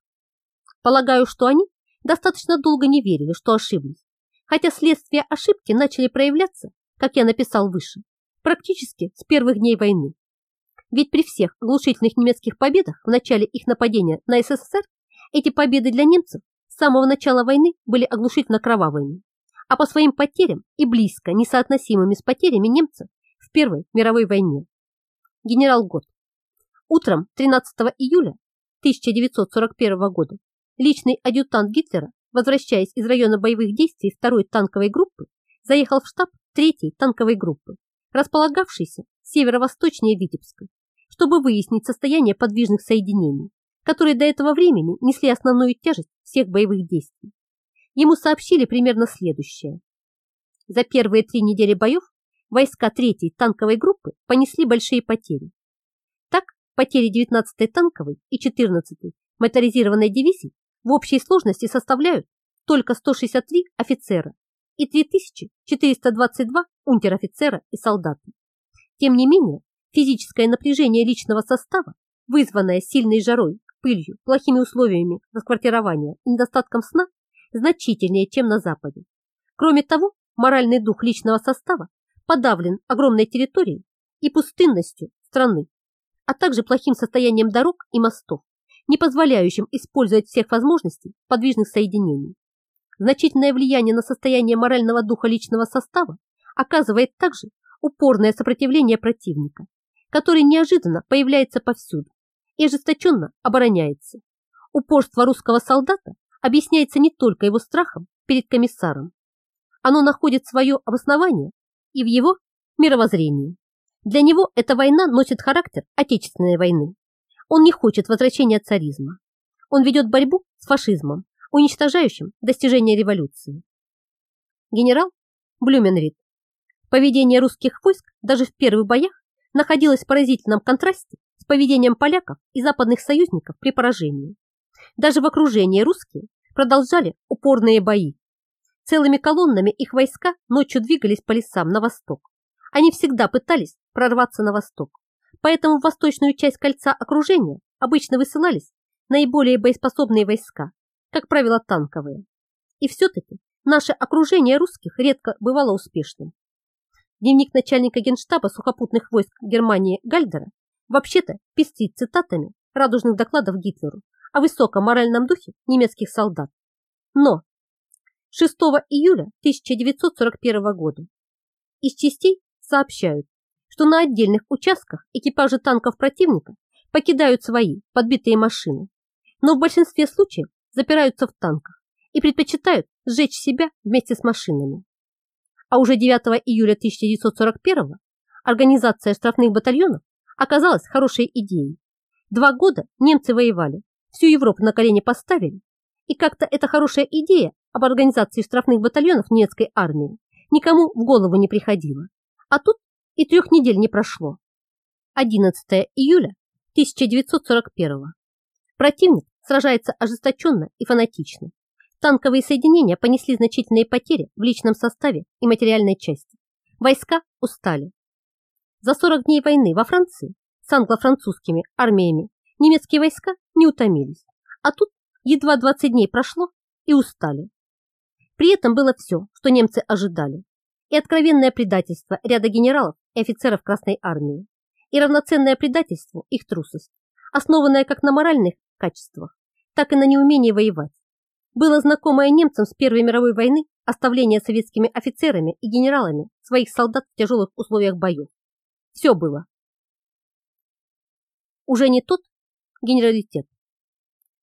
Полагаю, что они достаточно долго не верили, что ошиблись, хотя следствия ошибки начали проявляться, как я написал выше, практически с первых дней войны. Ведь при всех оглушительных немецких победах в начале их нападения на СССР эти победы для немцев с самого начала войны были оглушительно кровавыми, а по своим потерям и близко несоотносимыми с потерями немцев в Первой мировой войне. Генерал Гот. Утром 13 июля 1941 года личный адъютант Гитлера, возвращаясь из района боевых действий второй танковой группы, заехал в штаб третьей танковой группы располагавшийся северо-восточнее Витебска, чтобы выяснить состояние подвижных соединений, которые до этого времени несли основную тяжесть всех боевых действий. Ему сообщили примерно следующее. За первые три недели боев войска 3-й танковой группы понесли большие потери. Так, потери 19-й танковой и 14-й моторизированной дивизии в общей сложности составляют только 163 офицера и 3422 унтер-офицера и солдата. Тем не менее, физическое напряжение личного состава, вызванное сильной жарой, пылью, плохими условиями расквартирования и недостатком сна значительнее, чем на Западе. Кроме того, моральный дух личного состава подавлен огромной территорией и пустынностью страны, а также плохим состоянием дорог и мостов, не позволяющим использовать всех возможностей подвижных соединений. Значительное влияние на состояние морального духа личного состава оказывает также упорное сопротивление противника, который неожиданно появляется повсюду и ожесточенно обороняется. Упорство русского солдата объясняется не только его страхом перед комиссаром. Оно находит свое обоснование и в его мировоззрении. Для него эта война носит характер Отечественной войны. Он не хочет возвращения царизма. Он ведет борьбу с фашизмом, уничтожающим достижения революции. Генерал Блюменрид. Поведение русских войск даже в первых боях находилось в поразительном контрасте с поведением поляков и западных союзников при поражении. Даже в окружении русские продолжали упорные бои. Целыми колоннами их войска ночью двигались по лесам на восток. Они всегда пытались прорваться на восток. Поэтому в восточную часть кольца окружения обычно высылались наиболее боеспособные войска, как правило, танковые. И все-таки наше окружение русских редко бывало успешным. Дневник начальника генштаба сухопутных войск Германии Гальдера вообще-то пестит цитатами радужных докладов Гитлеру о высоком моральном духе немецких солдат. Но 6 июля 1941 года из частей сообщают, что на отдельных участках экипажи танков противника покидают свои подбитые машины, но в большинстве случаев запираются в танках и предпочитают сжечь себя вместе с машинами. А уже 9 июля 1941 организация штрафных батальонов оказалась хорошей идеей. Два года немцы воевали, всю Европу на колени поставили, и как-то эта хорошая идея об организации штрафных батальонов немецкой армии никому в голову не приходила. А тут и трех недель не прошло. 11 июля 1941. Противник сражается ожесточенно и фанатично. Танковые соединения понесли значительные потери в личном составе и материальной части. Войска устали. За 40 дней войны во Франции с англо-французскими армиями немецкие войска не утомились. А тут едва 20 дней прошло и устали. При этом было все, что немцы ожидали и откровенное предательство ряда генералов и офицеров Красной Армии, и равноценное предательству их трусость, основанная как на моральных качествах, так и на неумении воевать. Было знакомое немцам с Первой мировой войны оставление советскими офицерами и генералами своих солдат в тяжелых условиях боев. Все было. Уже не тот генералитет.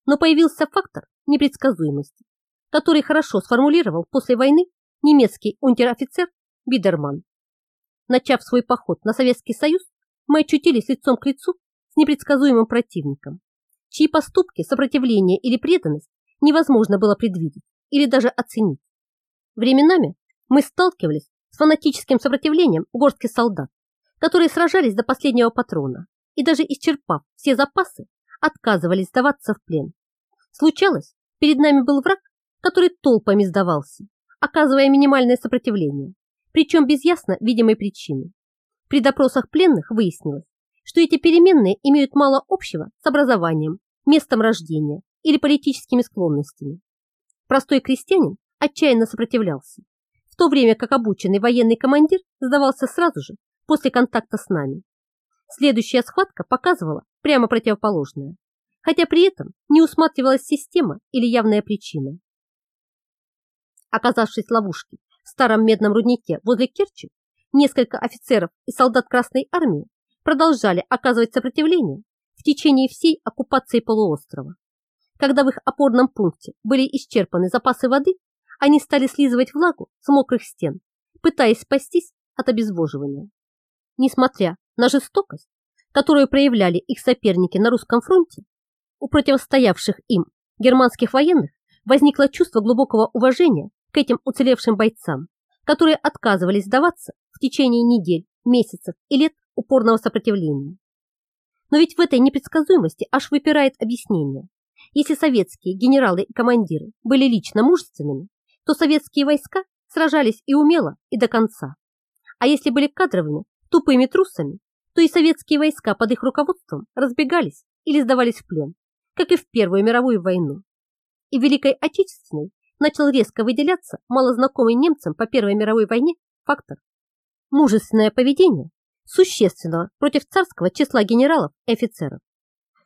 Но появился фактор непредсказуемости, который хорошо сформулировал после войны немецкий унтер-офицер Бидерман. Начав свой поход на Советский Союз, мы очутились лицом к лицу с непредсказуемым противником, чьи поступки, сопротивление или преданность невозможно было предвидеть или даже оценить. Временами мы сталкивались с фанатическим сопротивлением горстки солдат, которые сражались до последнего патрона и даже исчерпав все запасы, отказывались сдаваться в плен. Случалось, перед нами был враг, который толпами сдавался, оказывая минимальное сопротивление причем без ясно видимой причины. При допросах пленных выяснилось, что эти переменные имеют мало общего с образованием, местом рождения или политическими склонностями. Простой крестьянин отчаянно сопротивлялся, в то время как обученный военный командир сдавался сразу же после контакта с нами. Следующая схватка показывала прямо противоположное, хотя при этом не усматривалась система или явная причина. Оказавшись в ловушке в старом медном руднике возле Керчи несколько офицеров и солдат Красной Армии продолжали оказывать сопротивление в течение всей оккупации полуострова. Когда в их опорном пункте были исчерпаны запасы воды, они стали слизывать влагу с мокрых стен, пытаясь спастись от обезвоживания. Несмотря на жестокость, которую проявляли их соперники на русском фронте, у противостоявших им германских военных возникло чувство глубокого уважения к этим уцелевшим бойцам, которые отказывались сдаваться в течение недель, месяцев и лет упорного сопротивления. Но ведь в этой непредсказуемости аж выпирает объяснение. Если советские генералы и командиры были лично мужественными, то советские войска сражались и умело, и до конца. А если были кадровыми, тупыми трусами, то и советские войска под их руководством разбегались или сдавались в плен, как и в Первую мировую войну. И в Великой Отечественной начал резко выделяться малознакомый немцам по Первой мировой войне фактор. Мужественное поведение существенного против царского числа генералов и офицеров.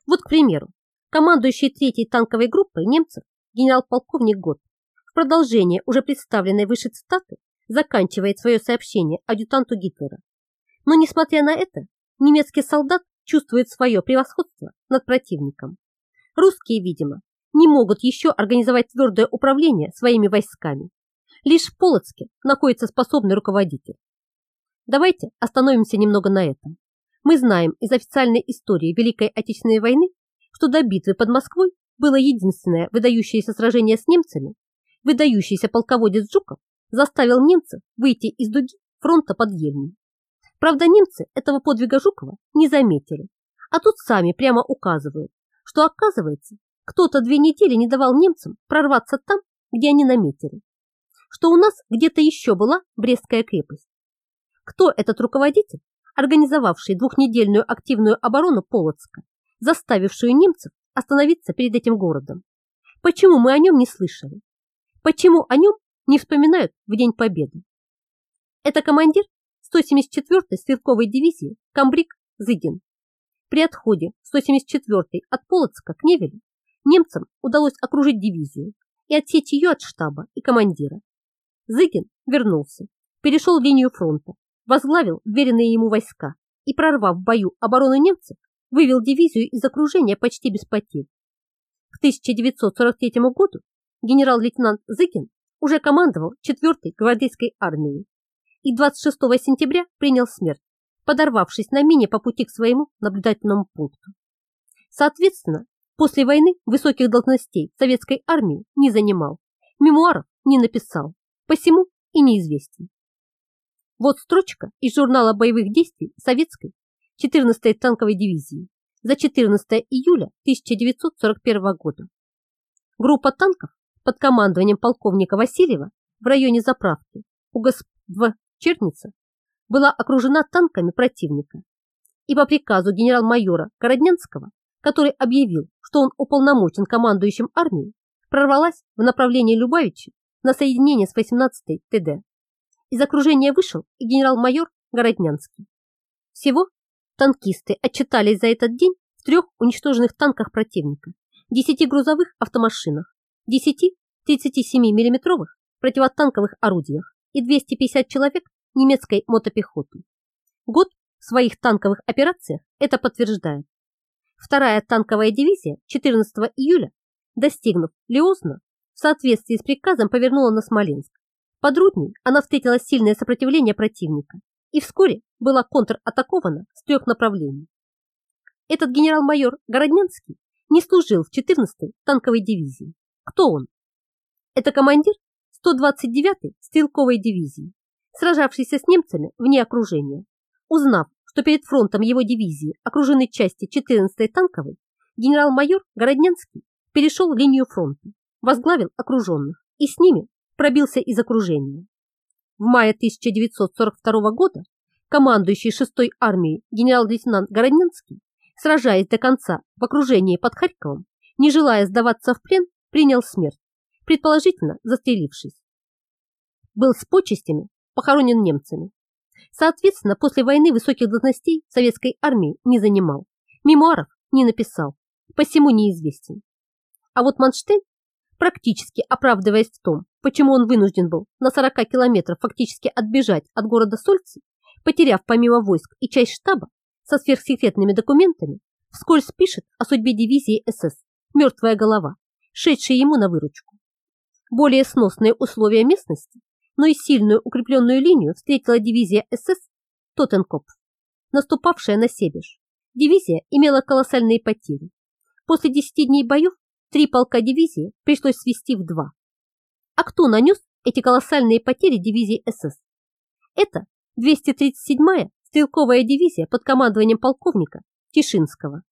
Вот, к примеру, командующий третьей танковой группой немцев генерал-полковник Гот в продолжение уже представленной выше цитаты заканчивает свое сообщение адъютанту Гитлера. Но, несмотря на это, немецкий солдат чувствует свое превосходство над противником. Русские, видимо, не могут еще организовать твердое управление своими войсками. Лишь в Полоцке находится способный руководитель. Давайте остановимся немного на этом. Мы знаем из официальной истории Великой Отечественной войны, что до битвы под Москвой было единственное выдающееся сражение с немцами. Выдающийся полководец Жуков заставил немцев выйти из дуги фронта под Ельней. Правда, немцы этого подвига Жукова не заметили, а тут сами прямо указывают, что оказывается, кто-то две недели не давал немцам прорваться там, где они наметили, что у нас где-то еще была Брестская крепость. Кто этот руководитель, организовавший двухнедельную активную оборону Полоцка, заставившую немцев остановиться перед этим городом? Почему мы о нем не слышали? Почему о нем не вспоминают в День Победы? Это командир 174-й стрелковой дивизии Камбрик Зыгин. При отходе 174-й от Полоцка к Невелю немцам удалось окружить дивизию и отсечь ее от штаба и командира. Зыгин вернулся, перешел линию фронта возглавил веренные ему войска и, прорвав в бою оборону немцев, вывел дивизию из окружения почти без потерь. К 1943 году генерал-лейтенант Зыкин уже командовал 4-й гвардейской армией и 26 сентября принял смерть, подорвавшись на мине по пути к своему наблюдательному пункту. Соответственно, после войны высоких должностей в советской армии не занимал, мемуаров не написал, посему и неизвестен. Вот строчка из журнала боевых действий советской 14-й танковой дивизии за 14 июля 1941 года. Группа танков под командованием полковника Васильева в районе заправки у ГАЗ-2 Черница была окружена танками противника. И по приказу генерал-майора Короднянского, который объявил, что он уполномочен командующим армией, прорвалась в направлении Любавичи на соединение с 18-й ТД. Из окружения вышел и генерал-майор Городнянский. Всего танкисты отчитались за этот день в трех уничтоженных танках противника, 10 грузовых автомашинах, 10 37 миллиметровых противотанковых орудиях и 250 человек немецкой мотопехоты. Год в своих танковых операциях это подтверждает. Вторая танковая дивизия 14 июля, достигнув Леозна, в соответствии с приказом повернула на Смоленск. Под Рудней она встретила сильное сопротивление противника и вскоре была контратакована с трех направлений. Этот генерал-майор Городнянский не служил в 14-й танковой дивизии. Кто он? Это командир 129-й стрелковой дивизии, сражавшийся с немцами вне окружения. Узнав, что перед фронтом его дивизии окружены части 14-й танковой, генерал-майор Городнянский перешел линию фронта, возглавил окруженных и с ними пробился из окружения. В мае 1942 года командующий 6-й армией генерал-лейтенант Городнянский, сражаясь до конца в окружении под Харьковом, не желая сдаваться в плен, принял смерть, предположительно застрелившись. Был с почестями похоронен немцами. Соответственно, после войны высоких должностей советской армии не занимал, мемуаров не написал, посему неизвестен. А вот Манштейн, практически оправдываясь в том, почему он вынужден был на 40 километров фактически отбежать от города Сольцы, потеряв помимо войск и часть штаба со сверхсекретными документами, вскользь пишет о судьбе дивизии СС «Мертвая голова», шедшей ему на выручку. Более сносные условия местности, но и сильную укрепленную линию встретила дивизия СС Тоттенкопф, наступавшая на Себеж. Дивизия имела колоссальные потери. После 10 дней боев три полка дивизии пришлось свести в два. А кто нанес эти колоссальные потери дивизии СС? Это 237-я стрелковая дивизия под командованием полковника Тишинского.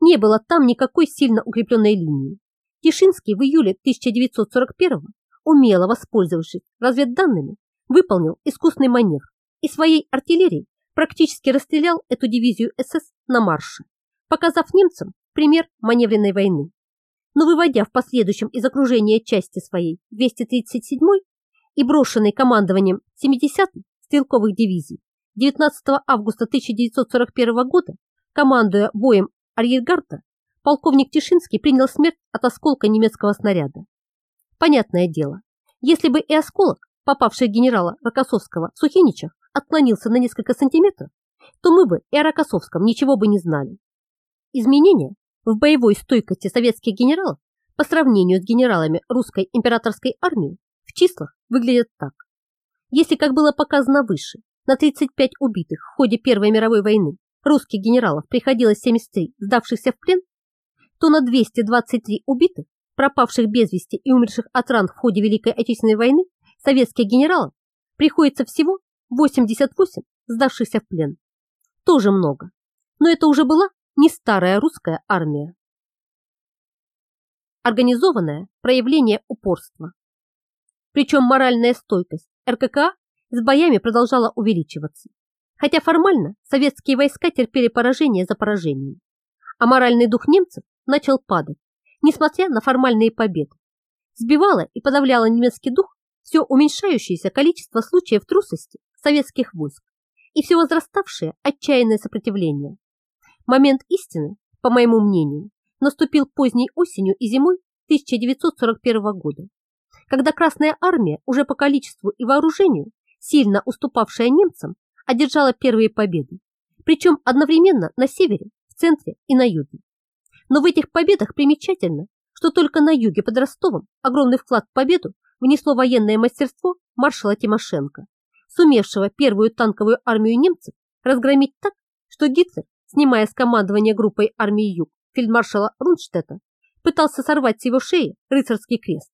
Не было там никакой сильно укрепленной линии. Тишинский в июле 1941 умело воспользовавшись разведданными, выполнил искусный маневр и своей артиллерией практически расстрелял эту дивизию СС на марше, показав немцам пример маневренной войны. но выводя в последующем из окружения части своей 237-й и брошенной командованием 70-й стрелковых дивизий 19 августа 1941 года, командуя боем арьергарда, полковник Тишинский принял смерть от осколка немецкого снаряда. Понятное дело, если бы и осколок, попавший генерала Рокоссовского в Сухиничах, отклонился на несколько сантиметров, то мы бы и о Рокоссовском ничего бы не знали. Изменения в боевой стойкости советских генералов по сравнению с генералами русской императорской армии в числах выглядят так. Если, как было показано выше, на 35 убитых в ходе Первой мировой войны русских генералов приходилось 73 сдавшихся в плен, то на 223 убитых, пропавших без вести и умерших от ран в ходе Великой Отечественной войны советских генералов приходится всего 88 сдавшихся в плен. Тоже много, но это уже была не старая русская армия. Организованное проявление упорства. Причем моральная стойкость РККА с боями продолжала увеличиваться. Хотя формально советские войска терпели поражение за поражением, а моральный дух немцев начал падать, несмотря на формальные победы. Сбивало и подавляло немецкий дух все уменьшающееся количество случаев трусости советских войск и все возраставшее отчаянное сопротивление. Момент истины, по моему мнению, наступил поздней осенью и зимой 1941 года, когда Красная Армия уже по количеству и вооружению, сильно уступавшая немцам, одержала первые победы, причем одновременно на севере, в центре и на юге. Но в этих победах примечательно, что только на юге под Ростовом огромный вклад в победу внесло военное мастерство маршала Тимошенко, сумевшего первую танковую армию немцев разгромить так, что Гитлер снимая с командования группой армии Юг фельдмаршала Рунштета, пытался сорвать с его шеи рыцарский крест.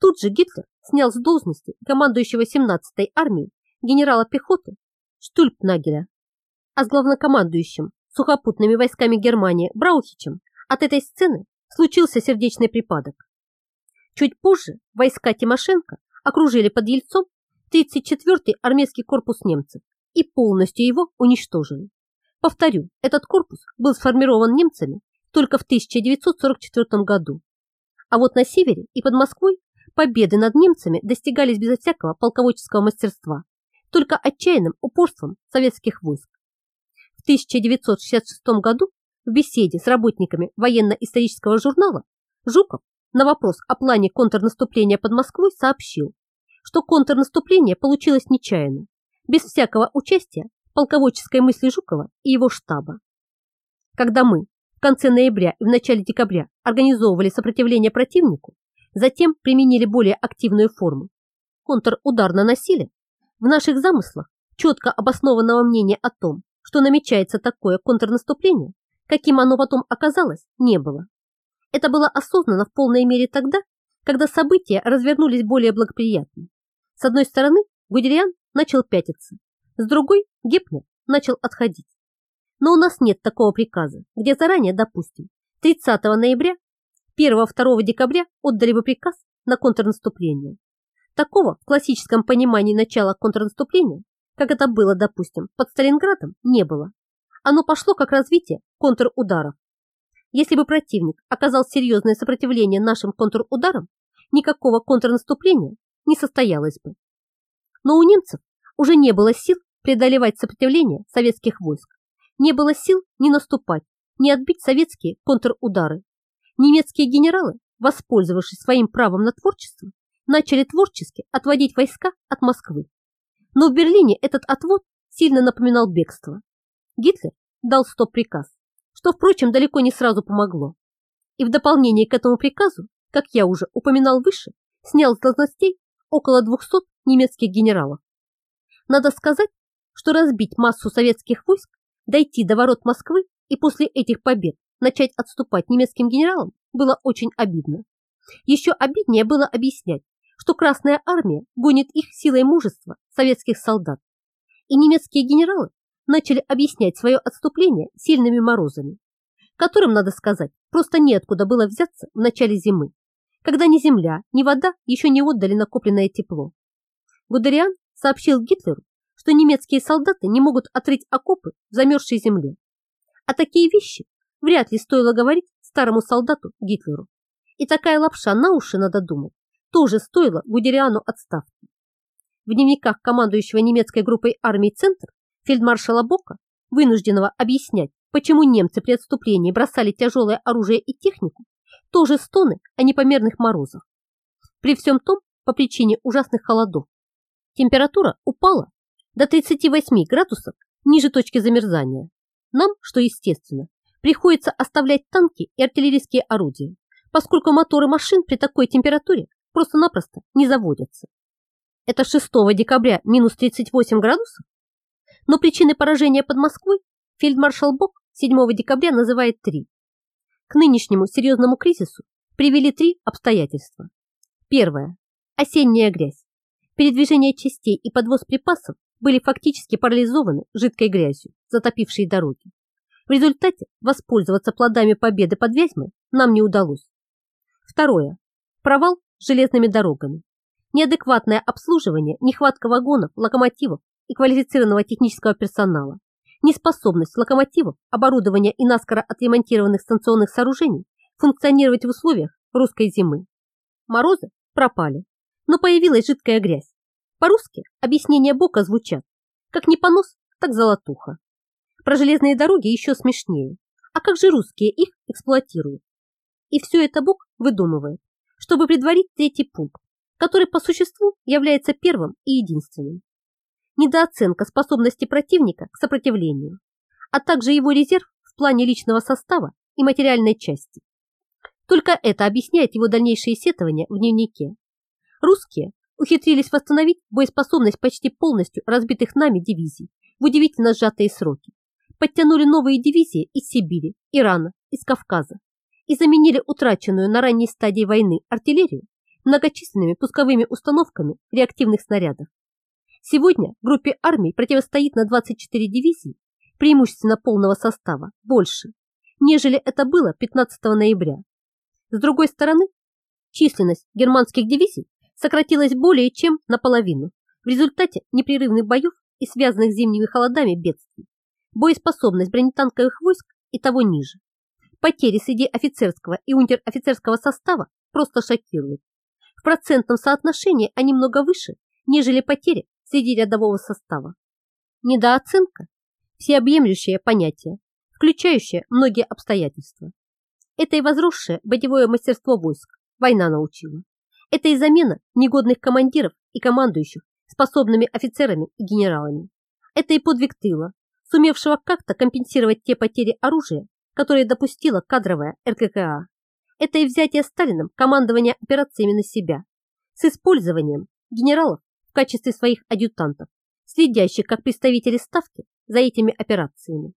Тут же Гитлер снял с должности командующего 17-й армией генерала пехоты Штульпнагеля, а с главнокомандующим сухопутными войсками Германии Браухичем от этой сцены случился сердечный припадок. Чуть позже войска Тимошенко окружили под Ельцом 34-й армейский корпус немцев и полностью его уничтожили. Повторю, этот корпус был сформирован немцами только в 1944 году. А вот на севере и под Москвой победы над немцами достигались безо всякого полководческого мастерства, только отчаянным упорством советских войск. В 1966 году в беседе с работниками военно-исторического журнала Жуков на вопрос о плане контрнаступления под Москвой сообщил, что контрнаступление получилось нечаянно, без всякого участия полководческой мысли Жукова и его штаба. Когда мы в конце ноября и в начале декабря организовывали сопротивление противнику, затем применили более активную форму – контрудар наносили, в наших замыслах четко обоснованного мнения о том, что намечается такое контрнаступление, каким оно потом оказалось, не было. Это было осознанно в полной мере тогда, когда события развернулись более благоприятно. С одной стороны, Гудериан начал пятиться, с другой Гепнер начал отходить. Но у нас нет такого приказа, где заранее, допустим, 30 ноября, 1-2 декабря отдали бы приказ на контрнаступление. Такого в классическом понимании начала контрнаступления, как это было, допустим, под Сталинградом, не было. Оно пошло как развитие контрударов. Если бы противник оказал серьезное сопротивление нашим контрударам, никакого контрнаступления не состоялось бы. Но у немцев уже не было сил преодолевать сопротивление советских войск. Не было сил ни наступать, ни отбить советские контрудары. Немецкие генералы, воспользовавшись своим правом на творчество, начали творчески отводить войска от Москвы. Но в Берлине этот отвод сильно напоминал бегство. Гитлер дал стоп-приказ, что, впрочем, далеко не сразу помогло. И в дополнение к этому приказу, как я уже упоминал выше, снял с должностей около 200 немецких генералов. Надо сказать, что разбить массу советских войск, дойти до ворот Москвы и после этих побед начать отступать немецким генералам было очень обидно. Еще обиднее было объяснять, что Красная Армия гонит их силой мужества советских солдат. И немецкие генералы начали объяснять свое отступление сильными морозами, которым, надо сказать, просто неоткуда было взяться в начале зимы, когда ни земля, ни вода еще не отдали накопленное тепло. Гудериан сообщил Гитлеру, что немецкие солдаты не могут отрыть окопы в замерзшей земле. А такие вещи вряд ли стоило говорить старому солдату Гитлеру. И такая лапша на уши, надо думать, тоже стоила Гудериану отставки. В дневниках командующего немецкой группой армий «Центр» фельдмаршала Бока, вынужденного объяснять, почему немцы при отступлении бросали тяжелое оружие и технику, тоже стоны о непомерных морозах. При всем том, по причине ужасных холодов, температура упала до 38 градусов ниже точки замерзания. Нам, что естественно, приходится оставлять танки и артиллерийские орудия, поскольку моторы машин при такой температуре просто-напросто не заводятся. Это 6 декабря минус 38 градусов? Но причины поражения под Москвой фельдмаршал Бок 7 декабря называет три. К нынешнему серьезному кризису привели три обстоятельства. Первое. Осенняя грязь. Передвижение частей и подвоз припасов были фактически парализованы жидкой грязью, затопившей дороги. В результате воспользоваться плодами победы под Вязьмой нам не удалось. Второе. Провал железными дорогами. Неадекватное обслуживание, нехватка вагонов, локомотивов и квалифицированного технического персонала, неспособность локомотивов, оборудования и наскоро отремонтированных станционных сооружений функционировать в условиях русской зимы. Морозы пропали, но появилась жидкая грязь. По-русски объяснения Бока звучат как не понос, так золотуха. Про железные дороги еще смешнее. А как же русские их эксплуатируют? И все это Бог выдумывает, чтобы предварить третий пункт, который по существу является первым и единственным. Недооценка способности противника к сопротивлению, а также его резерв в плане личного состава и материальной части. Только это объясняет его дальнейшие сетования в дневнике. Русские ухитрились восстановить боеспособность почти полностью разбитых нами дивизий в удивительно сжатые сроки подтянули новые дивизии из Сибири, Ирана, из Кавказа и заменили утраченную на ранней стадии войны артиллерию многочисленными пусковыми установками реактивных снарядов. Сегодня группе армий противостоит на 24 дивизии, преимущественно полного состава, больше, нежели это было 15 ноября. С другой стороны, численность германских дивизий сократилась более чем наполовину в результате непрерывных боев и связанных зимними холодами бедствий. Боеспособность бронетанковых войск и того ниже. Потери среди офицерского и унтер-офицерского состава просто шокируют. В процентном соотношении они много выше, нежели потери среди рядового состава. Недооценка – всеобъемлющее понятие, включающее многие обстоятельства. Это и возросшее боевое мастерство войск война научила. Это и замена негодных командиров и командующих способными офицерами и генералами. Это и подвиг тыла, сумевшего как-то компенсировать те потери оружия, которые допустила кадровая РККА. Это и взятие Сталином командования операциями на себя с использованием генералов в качестве своих адъютантов, следящих как представители Ставки за этими операциями.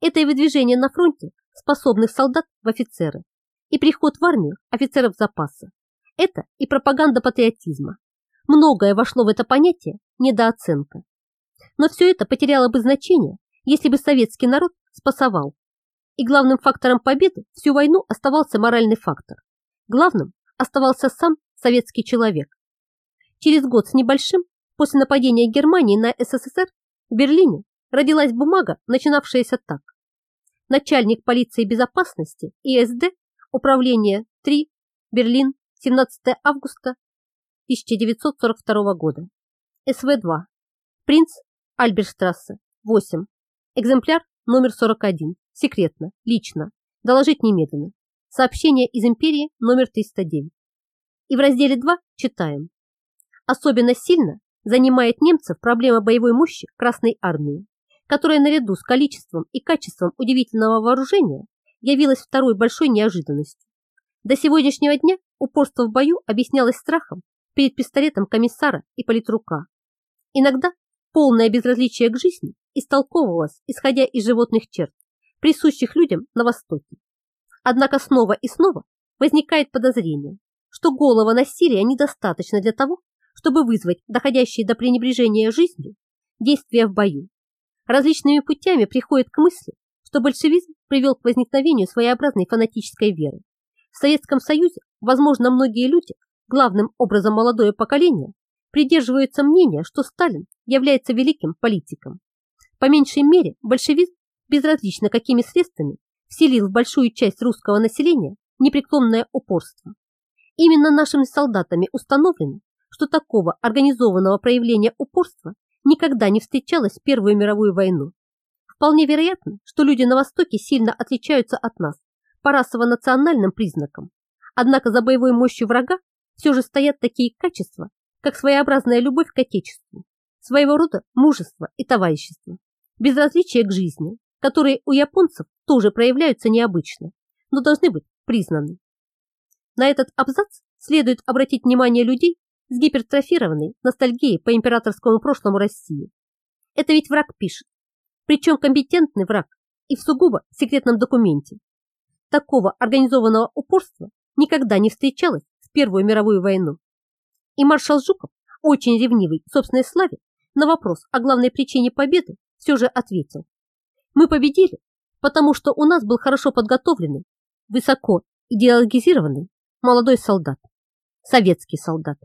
Это и выдвижение на фронте способных солдат в офицеры и приход в армию офицеров запаса. Это и пропаганда патриотизма. Многое вошло в это понятие недооценка. Но все это потеряло бы значение, если бы советский народ спасовал. И главным фактором победы всю войну оставался моральный фактор. Главным оставался сам советский человек. Через год с небольшим после нападения Германии на СССР в Берлине родилась бумага, начинавшаяся так. Начальник полиции безопасности ИСД, управление 3, Берлин, 17 августа 1942 года. СВ-2. Принц Альберштрассе, 8. Экземпляр номер 41. Секретно. Лично. Доложить немедленно. Сообщение из империи номер 309. И в разделе 2 читаем. Особенно сильно занимает немцев проблема боевой мощи Красной Армии, которая наряду с количеством и качеством удивительного вооружения явилась второй большой неожиданностью. До сегодняшнего дня упорство в бою объяснялось страхом перед пистолетом комиссара и политрука. Иногда полное безразличие к жизни истолковывалось, исходя из животных черт, присущих людям на Востоке. Однако снова и снова возникает подозрение, что голова насилия недостаточно для того, чтобы вызвать доходящие до пренебрежения жизнью действия в бою. Различными путями приходит к мысли, что большевизм привел к возникновению своеобразной фанатической веры. В Советском Союзе, возможно, многие люди, главным образом молодое поколение, придерживаются мнения, что Сталин является великим политиком. По меньшей мере, большевизм, безразлично какими средствами, вселил в большую часть русского населения непреклонное упорство. Именно нашими солдатами установлено, что такого организованного проявления упорства никогда не встречалось в Первую мировую войну. Вполне вероятно, что люди на Востоке сильно отличаются от нас по расово-национальным признакам. Однако за боевой мощью врага все же стоят такие качества, как своеобразная любовь к Отечеству, своего рода мужество и товарищество, безразличие к жизни, которые у японцев тоже проявляются необычно, но должны быть признаны. На этот абзац следует обратить внимание людей с гипертрофированной ностальгией по императорскому прошлому России. Это ведь враг пишет, причем компетентный враг и в сугубо секретном документе. Такого организованного упорства никогда не встречалось в Первую мировую войну. И маршал Жуков, очень ревнивый в собственной славе, на вопрос о главной причине победы все же ответил. Мы победили, потому что у нас был хорошо подготовленный, высоко идеологизированный молодой солдат, советский солдат.